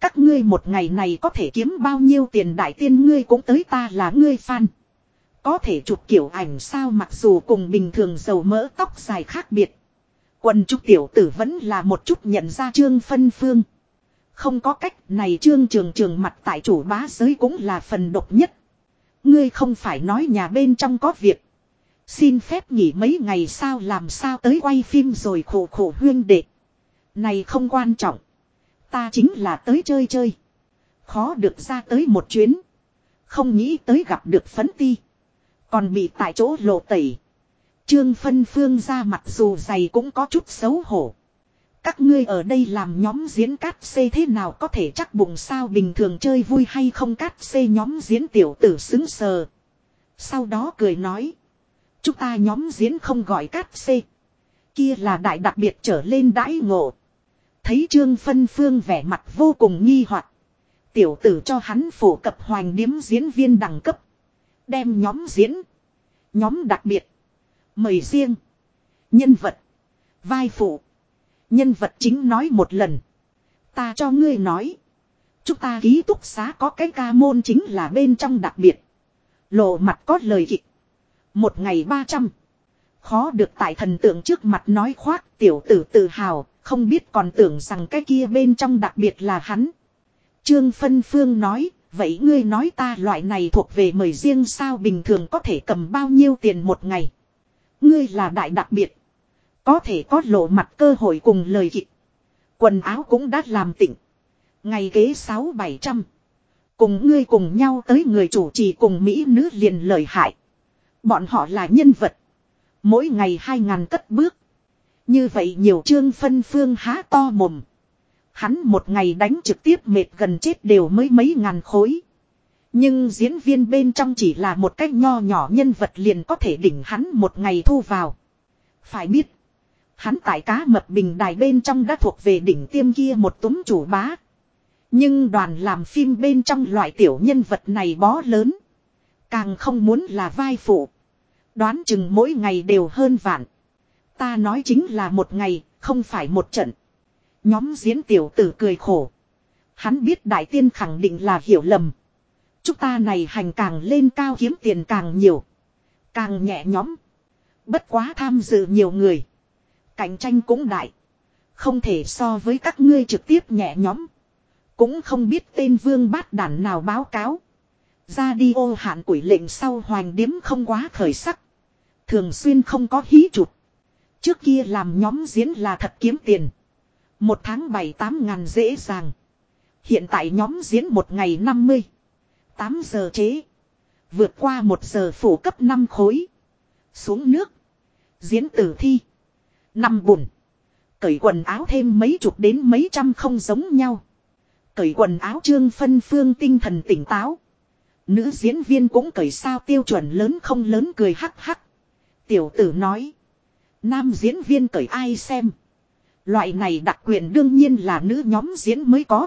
Các ngươi một ngày này có thể kiếm bao nhiêu tiền đại tiên ngươi cũng tới ta là ngươi fan. Có thể chụp kiểu ảnh sao mặc dù cùng bình thường dầu mỡ tóc dài khác biệt. Quần trúc tiểu tử vẫn là một chút nhận ra trương phân phương. Không có cách này trương trường trường mặt tại chủ bá giới cũng là phần độc nhất. Ngươi không phải nói nhà bên trong có việc. Xin phép nghỉ mấy ngày sao làm sao tới quay phim rồi khổ khổ huyên đệ. Này không quan trọng. Ta chính là tới chơi chơi. Khó được ra tới một chuyến. Không nghĩ tới gặp được phấn ti. Còn bị tại chỗ lộ tẩy. Trương phân phương ra mặt dù dày cũng có chút xấu hổ. Các ngươi ở đây làm nhóm diễn cát xê thế nào có thể chắc bụng sao bình thường chơi vui hay không cát xê nhóm diễn tiểu tử xứng sờ. Sau đó cười nói. Chúng ta nhóm diễn không gọi cát xê. Kia là đại đặc biệt trở lên đãi ngộ. Thấy Trương Phân Phương vẻ mặt vô cùng nghi hoặc, Tiểu tử cho hắn phổ cập hoành điếm diễn viên đẳng cấp. Đem nhóm diễn. Nhóm đặc biệt. Mời riêng. Nhân vật. Vai phụ. Nhân vật chính nói một lần. Ta cho ngươi nói. Chúng ta ký túc xá có cái ca môn chính là bên trong đặc biệt. Lộ mặt có lời kịch. Một ngày ba trăm. Khó được tại thần tượng trước mặt nói khoác tiểu tử tự hào. Không biết còn tưởng rằng cái kia bên trong đặc biệt là hắn. Trương Phân Phương nói. Vậy ngươi nói ta loại này thuộc về mời riêng sao bình thường có thể cầm bao nhiêu tiền một ngày. Ngươi là đại đặc biệt. Có thể có lộ mặt cơ hội cùng lời kịch. Quần áo cũng đã làm tỉnh. Ngày kế sáu bảy trăm. Cùng ngươi cùng nhau tới người chủ trì cùng Mỹ nữ liền lời hại. Bọn họ là nhân vật. Mỗi ngày hai ngàn cất bước. Như vậy nhiều chương phân phương há to mồm. Hắn một ngày đánh trực tiếp mệt gần chết đều mới mấy ngàn khối. Nhưng diễn viên bên trong chỉ là một cách nho nhỏ nhân vật liền có thể đỉnh hắn một ngày thu vào. Phải biết. Hắn tại cá mập bình đài bên trong đã thuộc về đỉnh tiêm kia một túm chủ bá. Nhưng đoàn làm phim bên trong loại tiểu nhân vật này bó lớn. Càng không muốn là vai phụ. Đoán chừng mỗi ngày đều hơn vạn. Ta nói chính là một ngày, không phải một trận. Nhóm diễn tiểu tử cười khổ. Hắn biết đại tiên khẳng định là hiểu lầm. Chúng ta này hành càng lên cao kiếm tiền càng nhiều. Càng nhẹ nhóm. Bất quá tham dự nhiều người. Cạnh tranh cũng đại. Không thể so với các ngươi trực tiếp nhẹ nhóm. Cũng không biết tên vương bát đản nào báo cáo. Ra đi ô hạn quỷ lệnh sau hoành điếm không quá khởi sắc. Thường xuyên không có hí chụp. Trước kia làm nhóm diễn là thật kiếm tiền. Một tháng bảy tám ngàn dễ dàng. Hiện tại nhóm diễn một ngày 50. 8 giờ chế. Vượt qua một giờ phủ cấp năm khối. Xuống nước. Diễn tử thi. Nằm bùn. Cởi quần áo thêm mấy chục đến mấy trăm không giống nhau. Cởi quần áo trương phân phương tinh thần tỉnh táo. Nữ diễn viên cũng cởi sao tiêu chuẩn lớn không lớn cười hắc hắc. Tiểu tử nói. Nam diễn viên cởi ai xem. Loại này đặc quyền đương nhiên là nữ nhóm diễn mới có.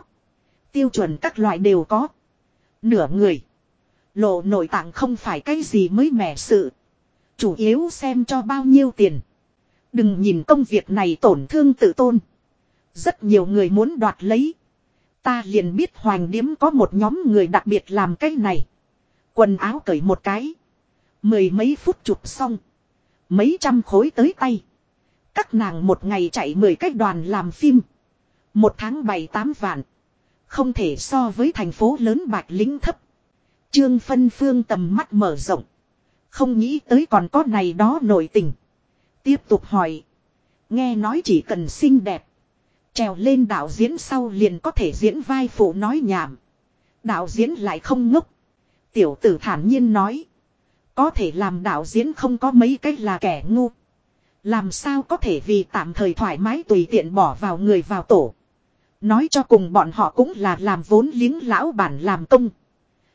Tiêu chuẩn các loại đều có. Nửa người. Lộ nội tạng không phải cái gì mới mẻ sự. Chủ yếu xem cho bao nhiêu tiền. Đừng nhìn công việc này tổn thương tự tôn. Rất nhiều người muốn đoạt lấy. Ta liền biết hoàng điếm có một nhóm người đặc biệt làm cái này. Quần áo cởi một cái. Mười mấy phút chụp xong. Mấy trăm khối tới tay. Các nàng một ngày chạy mười cách đoàn làm phim. Một tháng bảy tám vạn. Không thể so với thành phố lớn bạch lính thấp. Trương phân phương tầm mắt mở rộng. Không nghĩ tới còn có này đó nổi tình. Tiếp tục hỏi. Nghe nói chỉ cần xinh đẹp. Trèo lên đạo diễn sau liền có thể diễn vai phụ nói nhảm. Đạo diễn lại không ngốc. Tiểu tử thản nhiên nói. Có thể làm đạo diễn không có mấy cách là kẻ ngu. Làm sao có thể vì tạm thời thoải mái tùy tiện bỏ vào người vào tổ. Nói cho cùng bọn họ cũng là làm vốn liếng lão bản làm công.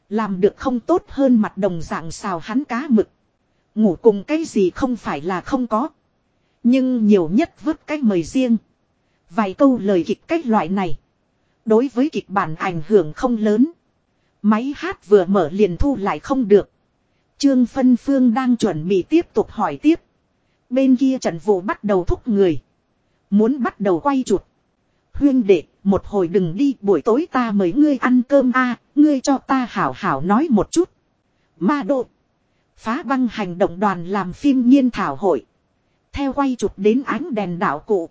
Làm được không tốt hơn mặt đồng dạng xào hắn cá mực. Ngủ cùng cái gì không phải là không có. Nhưng nhiều nhất vứt cách mời riêng. Vài câu lời kịch cách loại này. Đối với kịch bản ảnh hưởng không lớn. Máy hát vừa mở liền thu lại không được. Trương Phân Phương đang chuẩn bị tiếp tục hỏi tiếp. Bên kia trận vụ bắt đầu thúc người. Muốn bắt đầu quay chuột. Huyên đệ, một hồi đừng đi buổi tối ta mời ngươi ăn cơm a ngươi cho ta hảo hảo nói một chút. Ma độ. Phá băng hành động đoàn làm phim nghiên thảo hội. Theo quay chụp đến ánh đèn đạo cụ.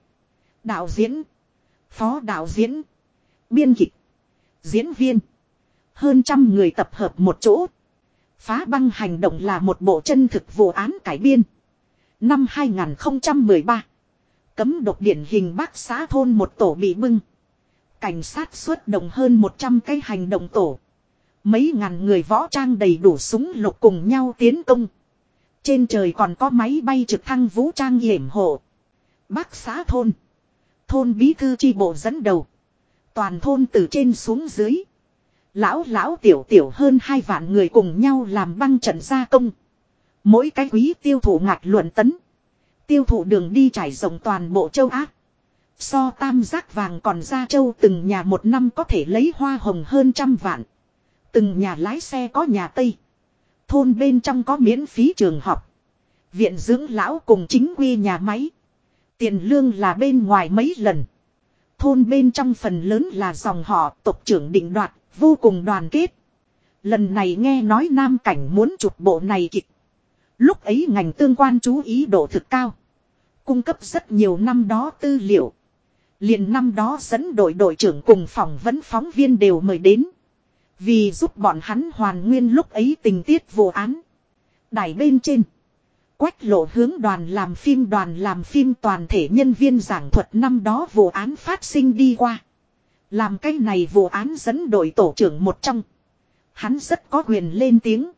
Đạo diễn. Phó đạo diễn. Biên kịch. Diễn viên. Hơn trăm người tập hợp một chỗ. Phá băng hành động là một bộ chân thực vụ án cải biên. Năm 2013. Cấm độc điển hình bác xã thôn một tổ bị bưng. Cảnh sát xuất động hơn 100 cái hành động tổ. Mấy ngàn người võ trang đầy đủ súng lục cùng nhau tiến công. Trên trời còn có máy bay trực thăng vũ trang hiểm hộ. Bác xã thôn. Thôn bí thư chi bộ dẫn đầu. Toàn thôn từ trên xuống dưới. Lão lão tiểu tiểu hơn hai vạn người cùng nhau làm băng trận gia công. Mỗi cái quý tiêu thụ ngạch luận tấn. Tiêu thụ đường đi trải rộng toàn bộ châu Á. So tam giác vàng còn ra châu, từng nhà một năm có thể lấy hoa hồng hơn trăm vạn. Từng nhà lái xe có nhà Tây. Thôn bên trong có miễn phí trường học. Viện dưỡng lão cùng chính quy nhà máy. Tiền lương là bên ngoài mấy lần. Thôn bên trong phần lớn là dòng họ tộc trưởng định đoạt, vô cùng đoàn kết. Lần này nghe nói Nam Cảnh muốn chụp bộ này kịch. Lúc ấy ngành tương quan chú ý độ thực cao. Cung cấp rất nhiều năm đó tư liệu. Liền năm đó dẫn đội đội trưởng cùng phỏng vấn phóng viên đều mời đến. Vì giúp bọn hắn hoàn nguyên lúc ấy tình tiết vụ án. Đài bên trên. Quách lộ hướng đoàn làm phim, đoàn làm phim toàn thể nhân viên giảng thuật năm đó vụ án phát sinh đi qua. Làm cái này vụ án dẫn đội tổ trưởng một trong. Hắn rất có quyền lên tiếng.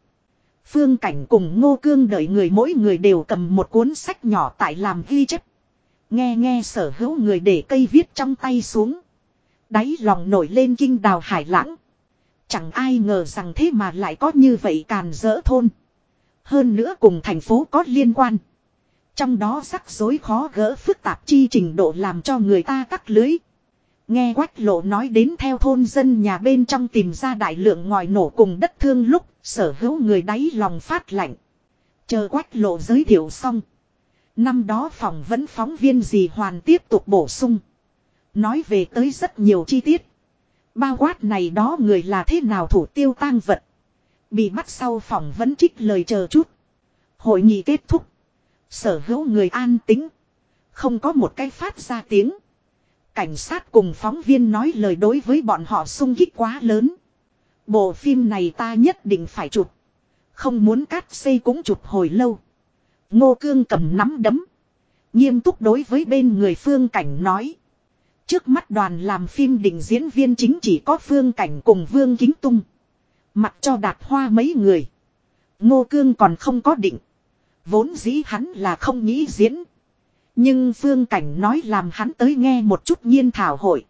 Phương Cảnh cùng Ngô Cương đợi người mỗi người đều cầm một cuốn sách nhỏ tại làm ghi chép. Nghe nghe sở hữu người để cây viết trong tay xuống. Đáy lòng nổi lên kinh đào hải lãng. Chẳng ai ngờ rằng thế mà lại có như vậy càn dỡ thôn. Hơn nữa cùng thành phố có liên quan. Trong đó rắc rối khó gỡ phức tạp chi trình độ làm cho người ta cắt lưới. Nghe quách lộ nói đến theo thôn dân nhà bên trong tìm ra đại lượng ngòi nổ cùng đất thương lúc, sở hữu người đáy lòng phát lạnh. Chờ quách lộ giới thiệu xong. Năm đó phỏng vấn phóng viên gì hoàn tiếp tục bổ sung. Nói về tới rất nhiều chi tiết. Bao quát này đó người là thế nào thủ tiêu tang vật. Bị bắt sau phỏng vấn trích lời chờ chút. Hội nghị kết thúc. Sở hữu người an tính. Không có một cái phát ra tiếng. Cảnh sát cùng phóng viên nói lời đối với bọn họ sung kích quá lớn. Bộ phim này ta nhất định phải chụp. Không muốn cắt xây cũng chụp hồi lâu. Ngô Cương cầm nắm đấm. Nghiêm túc đối với bên người Phương Cảnh nói. Trước mắt đoàn làm phim đình diễn viên chính chỉ có Phương Cảnh cùng Vương Kính Tung. Mặc cho đạt hoa mấy người. Ngô Cương còn không có định. Vốn dĩ hắn là không nghĩ diễn. Nhưng Phương Cảnh nói làm hắn tới nghe một chút nhiên thảo hội.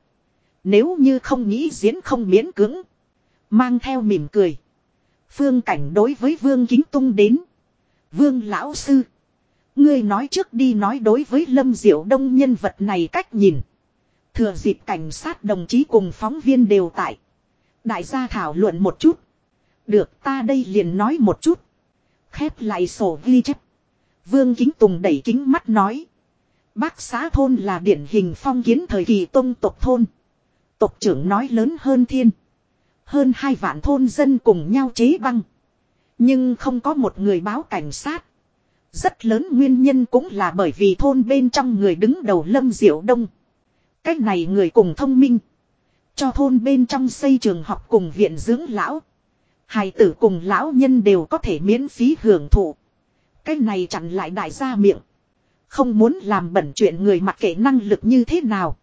Nếu như không nghĩ diễn không miễn cưỡng. Mang theo mỉm cười. Phương Cảnh đối với Vương Kính Tung đến. Vương Lão Sư. Ngươi nói trước đi nói đối với Lâm Diệu Đông nhân vật này cách nhìn. Thừa dịp cảnh sát đồng chí cùng phóng viên đều tại. Đại gia thảo luận một chút. Được, ta đây liền nói một chút. Khép lại sổ ghi chép. Vương Kính Tùng đẩy kính mắt nói. Bác xã thôn là điển hình phong kiến thời kỳ tông tộc thôn. Tộc trưởng nói lớn hơn thiên. Hơn hai vạn thôn dân cùng nhau chế băng. Nhưng không có một người báo cảnh sát. Rất lớn nguyên nhân cũng là bởi vì thôn bên trong người đứng đầu Lâm Diệu Đông. Cách này người cùng thông minh. Cho thôn bên trong xây trường học cùng viện dưỡng lão. Hài tử cùng lão nhân đều có thể miễn phí hưởng thụ. Cái này chặn lại đại gia miệng. Không muốn làm bẩn chuyện người mặc kệ năng lực như thế nào.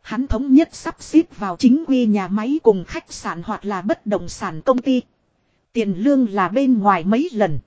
Hắn thống nhất sắp xếp vào chính quy nhà máy cùng khách sạn hoặc là bất động sản công ty. Tiền lương là bên ngoài mấy lần.